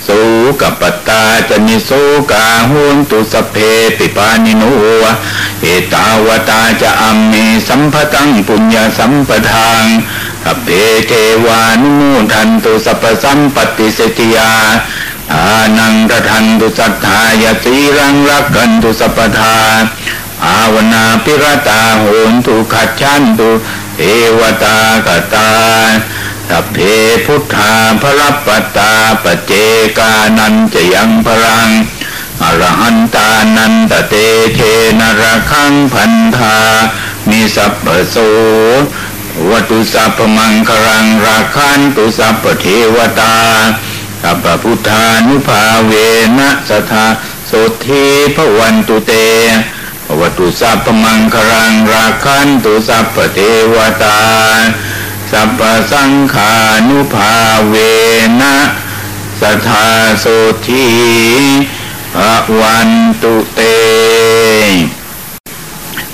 สุกปตาจะนิโสกาหุนตุสเพปิปานิโนเอตาวตาจะอัมเมสัมภตังปุญญาสัมปทางอเพเทวานุโมทันตุสัพสัมปติเสติยาอานังตทันตุสัทธายสีรังรักกันตุสัพทาอาวนาปิรตาโหนตุขัดชันตุเอวตากตา สัพเพพุทธาพระปตาปเจกานันจะยังพลังอรหันตานันตเตเทนรคังพันธามีสัพพโสวัตุสัพมังครังราคันตุสัพเทวตาสัพพพุทธานุภาเวนะสทาโสทีพวันตุเตวัตุสัพมังครังราคันตุสัพเทวตา สัพพสังขานุภาเวนะสัทธาโสทีภวันตุเต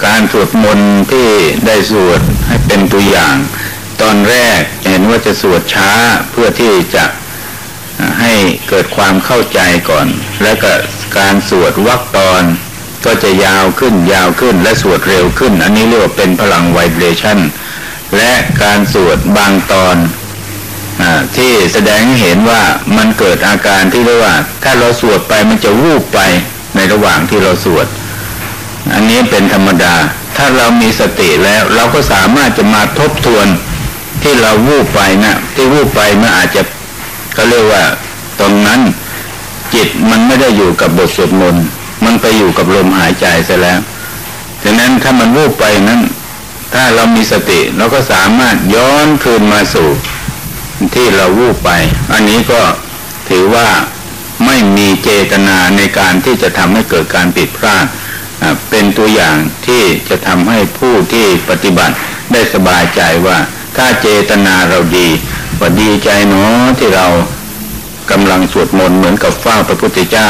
การสวดมนต์ที่ได้สวดให้เป็นตัวอย่าง ตอนแรกเห็นว่าจะสวดช้าเพื่อที่จะให้เกิดความเข้าใจก่อน แล้วก็การสวดวักตอนก็จะยาวขึ้นยาวขึ้นและสวดเร็วขึ้น อันนี้เรียกว่าเป็นพลังไวเบรชั่น และการสวดบางตอนอที่แสดงเห็นว่ามันเกิดอาการที่เรียกว่า ถ้าเราสวดไปมันจะวูบไปในระหว่างที่เราสวด อันนี้เป็นธรรมดา ถ้าเรามีสติแล้ว เราก็สามารถจะมาทบทวนที่เราวูบไปนะที่วูบไปมันอาจจะก็เรียกว่าตรงนั้นจิตมันไม่ได้อยู่กับบทสวดมนต์มันไปอยู่กับลมหายใจซะแล้วดังนั้นถ้ามันวูบไปนั้น ถ้าเรามีสติเราก็สามารถย้อนคืนมาสู่ที่เราวูบไป อันนี้ก็ถือว่าไม่มีเจตนาในการที่จะทำให้เกิดการผิดพลาดเป็นตัวอย่างที่จะทำให้ผู้ที่ปฏิบัติได้สบายใจว่า ถ้าเจตนาเราดีว่าดีใจเนาะที่เรากำลังสวดมนต์เหมือนกับเฝ้าพระพุทธเจ้า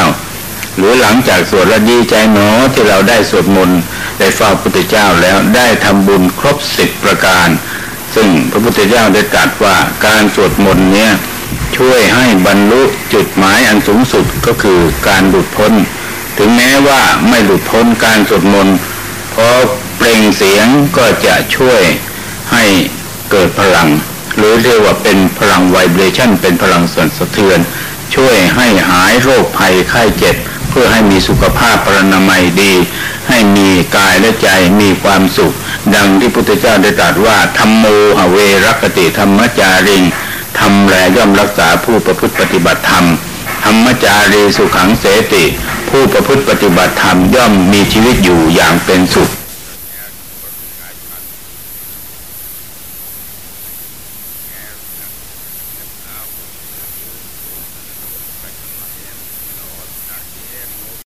หรือหลังจากสวดแล้วดีใจเนาะที่เราได้สวดมนต์ได้เฝ้าพุทธเจ้าแล้วได้ทำบุญครบสิบประการ ซึ่งพระพุทธเจ้าได้ตรัสว่าการสวดมนต์เนี่ยช่วยให้บรรลุจุดหมายอันสูงสุดก็คือการหลุดพ้น ถึงแม้ว่าไม่หลุดพ้นการสวดมนต์เพราะเปล่งเสียงก็จะช่วยให้เกิดพลัง หรือเรียกว่าเป็นพลังไวเบรชั่นเป็นพลังสั่นสะเทือน ช่วยให้หายโรคภัยไข้เจ็บ พื่อให้มีสุขภาพปรนามัยดี ให้มีกายและใจมีความสุข ดังที่พุทธเจ้าได้ตรัสว่าธรรมโมหเวรกติธรรมจาริงทำแลย่อมรักษาผู้ประพฤติปฏิบัติธรรมธรรมจารีสุขังเสติ ผู้ประพฤติปฏิบัติธรรมย่อมมีชีวิตอยู่อย่างเป็นสุข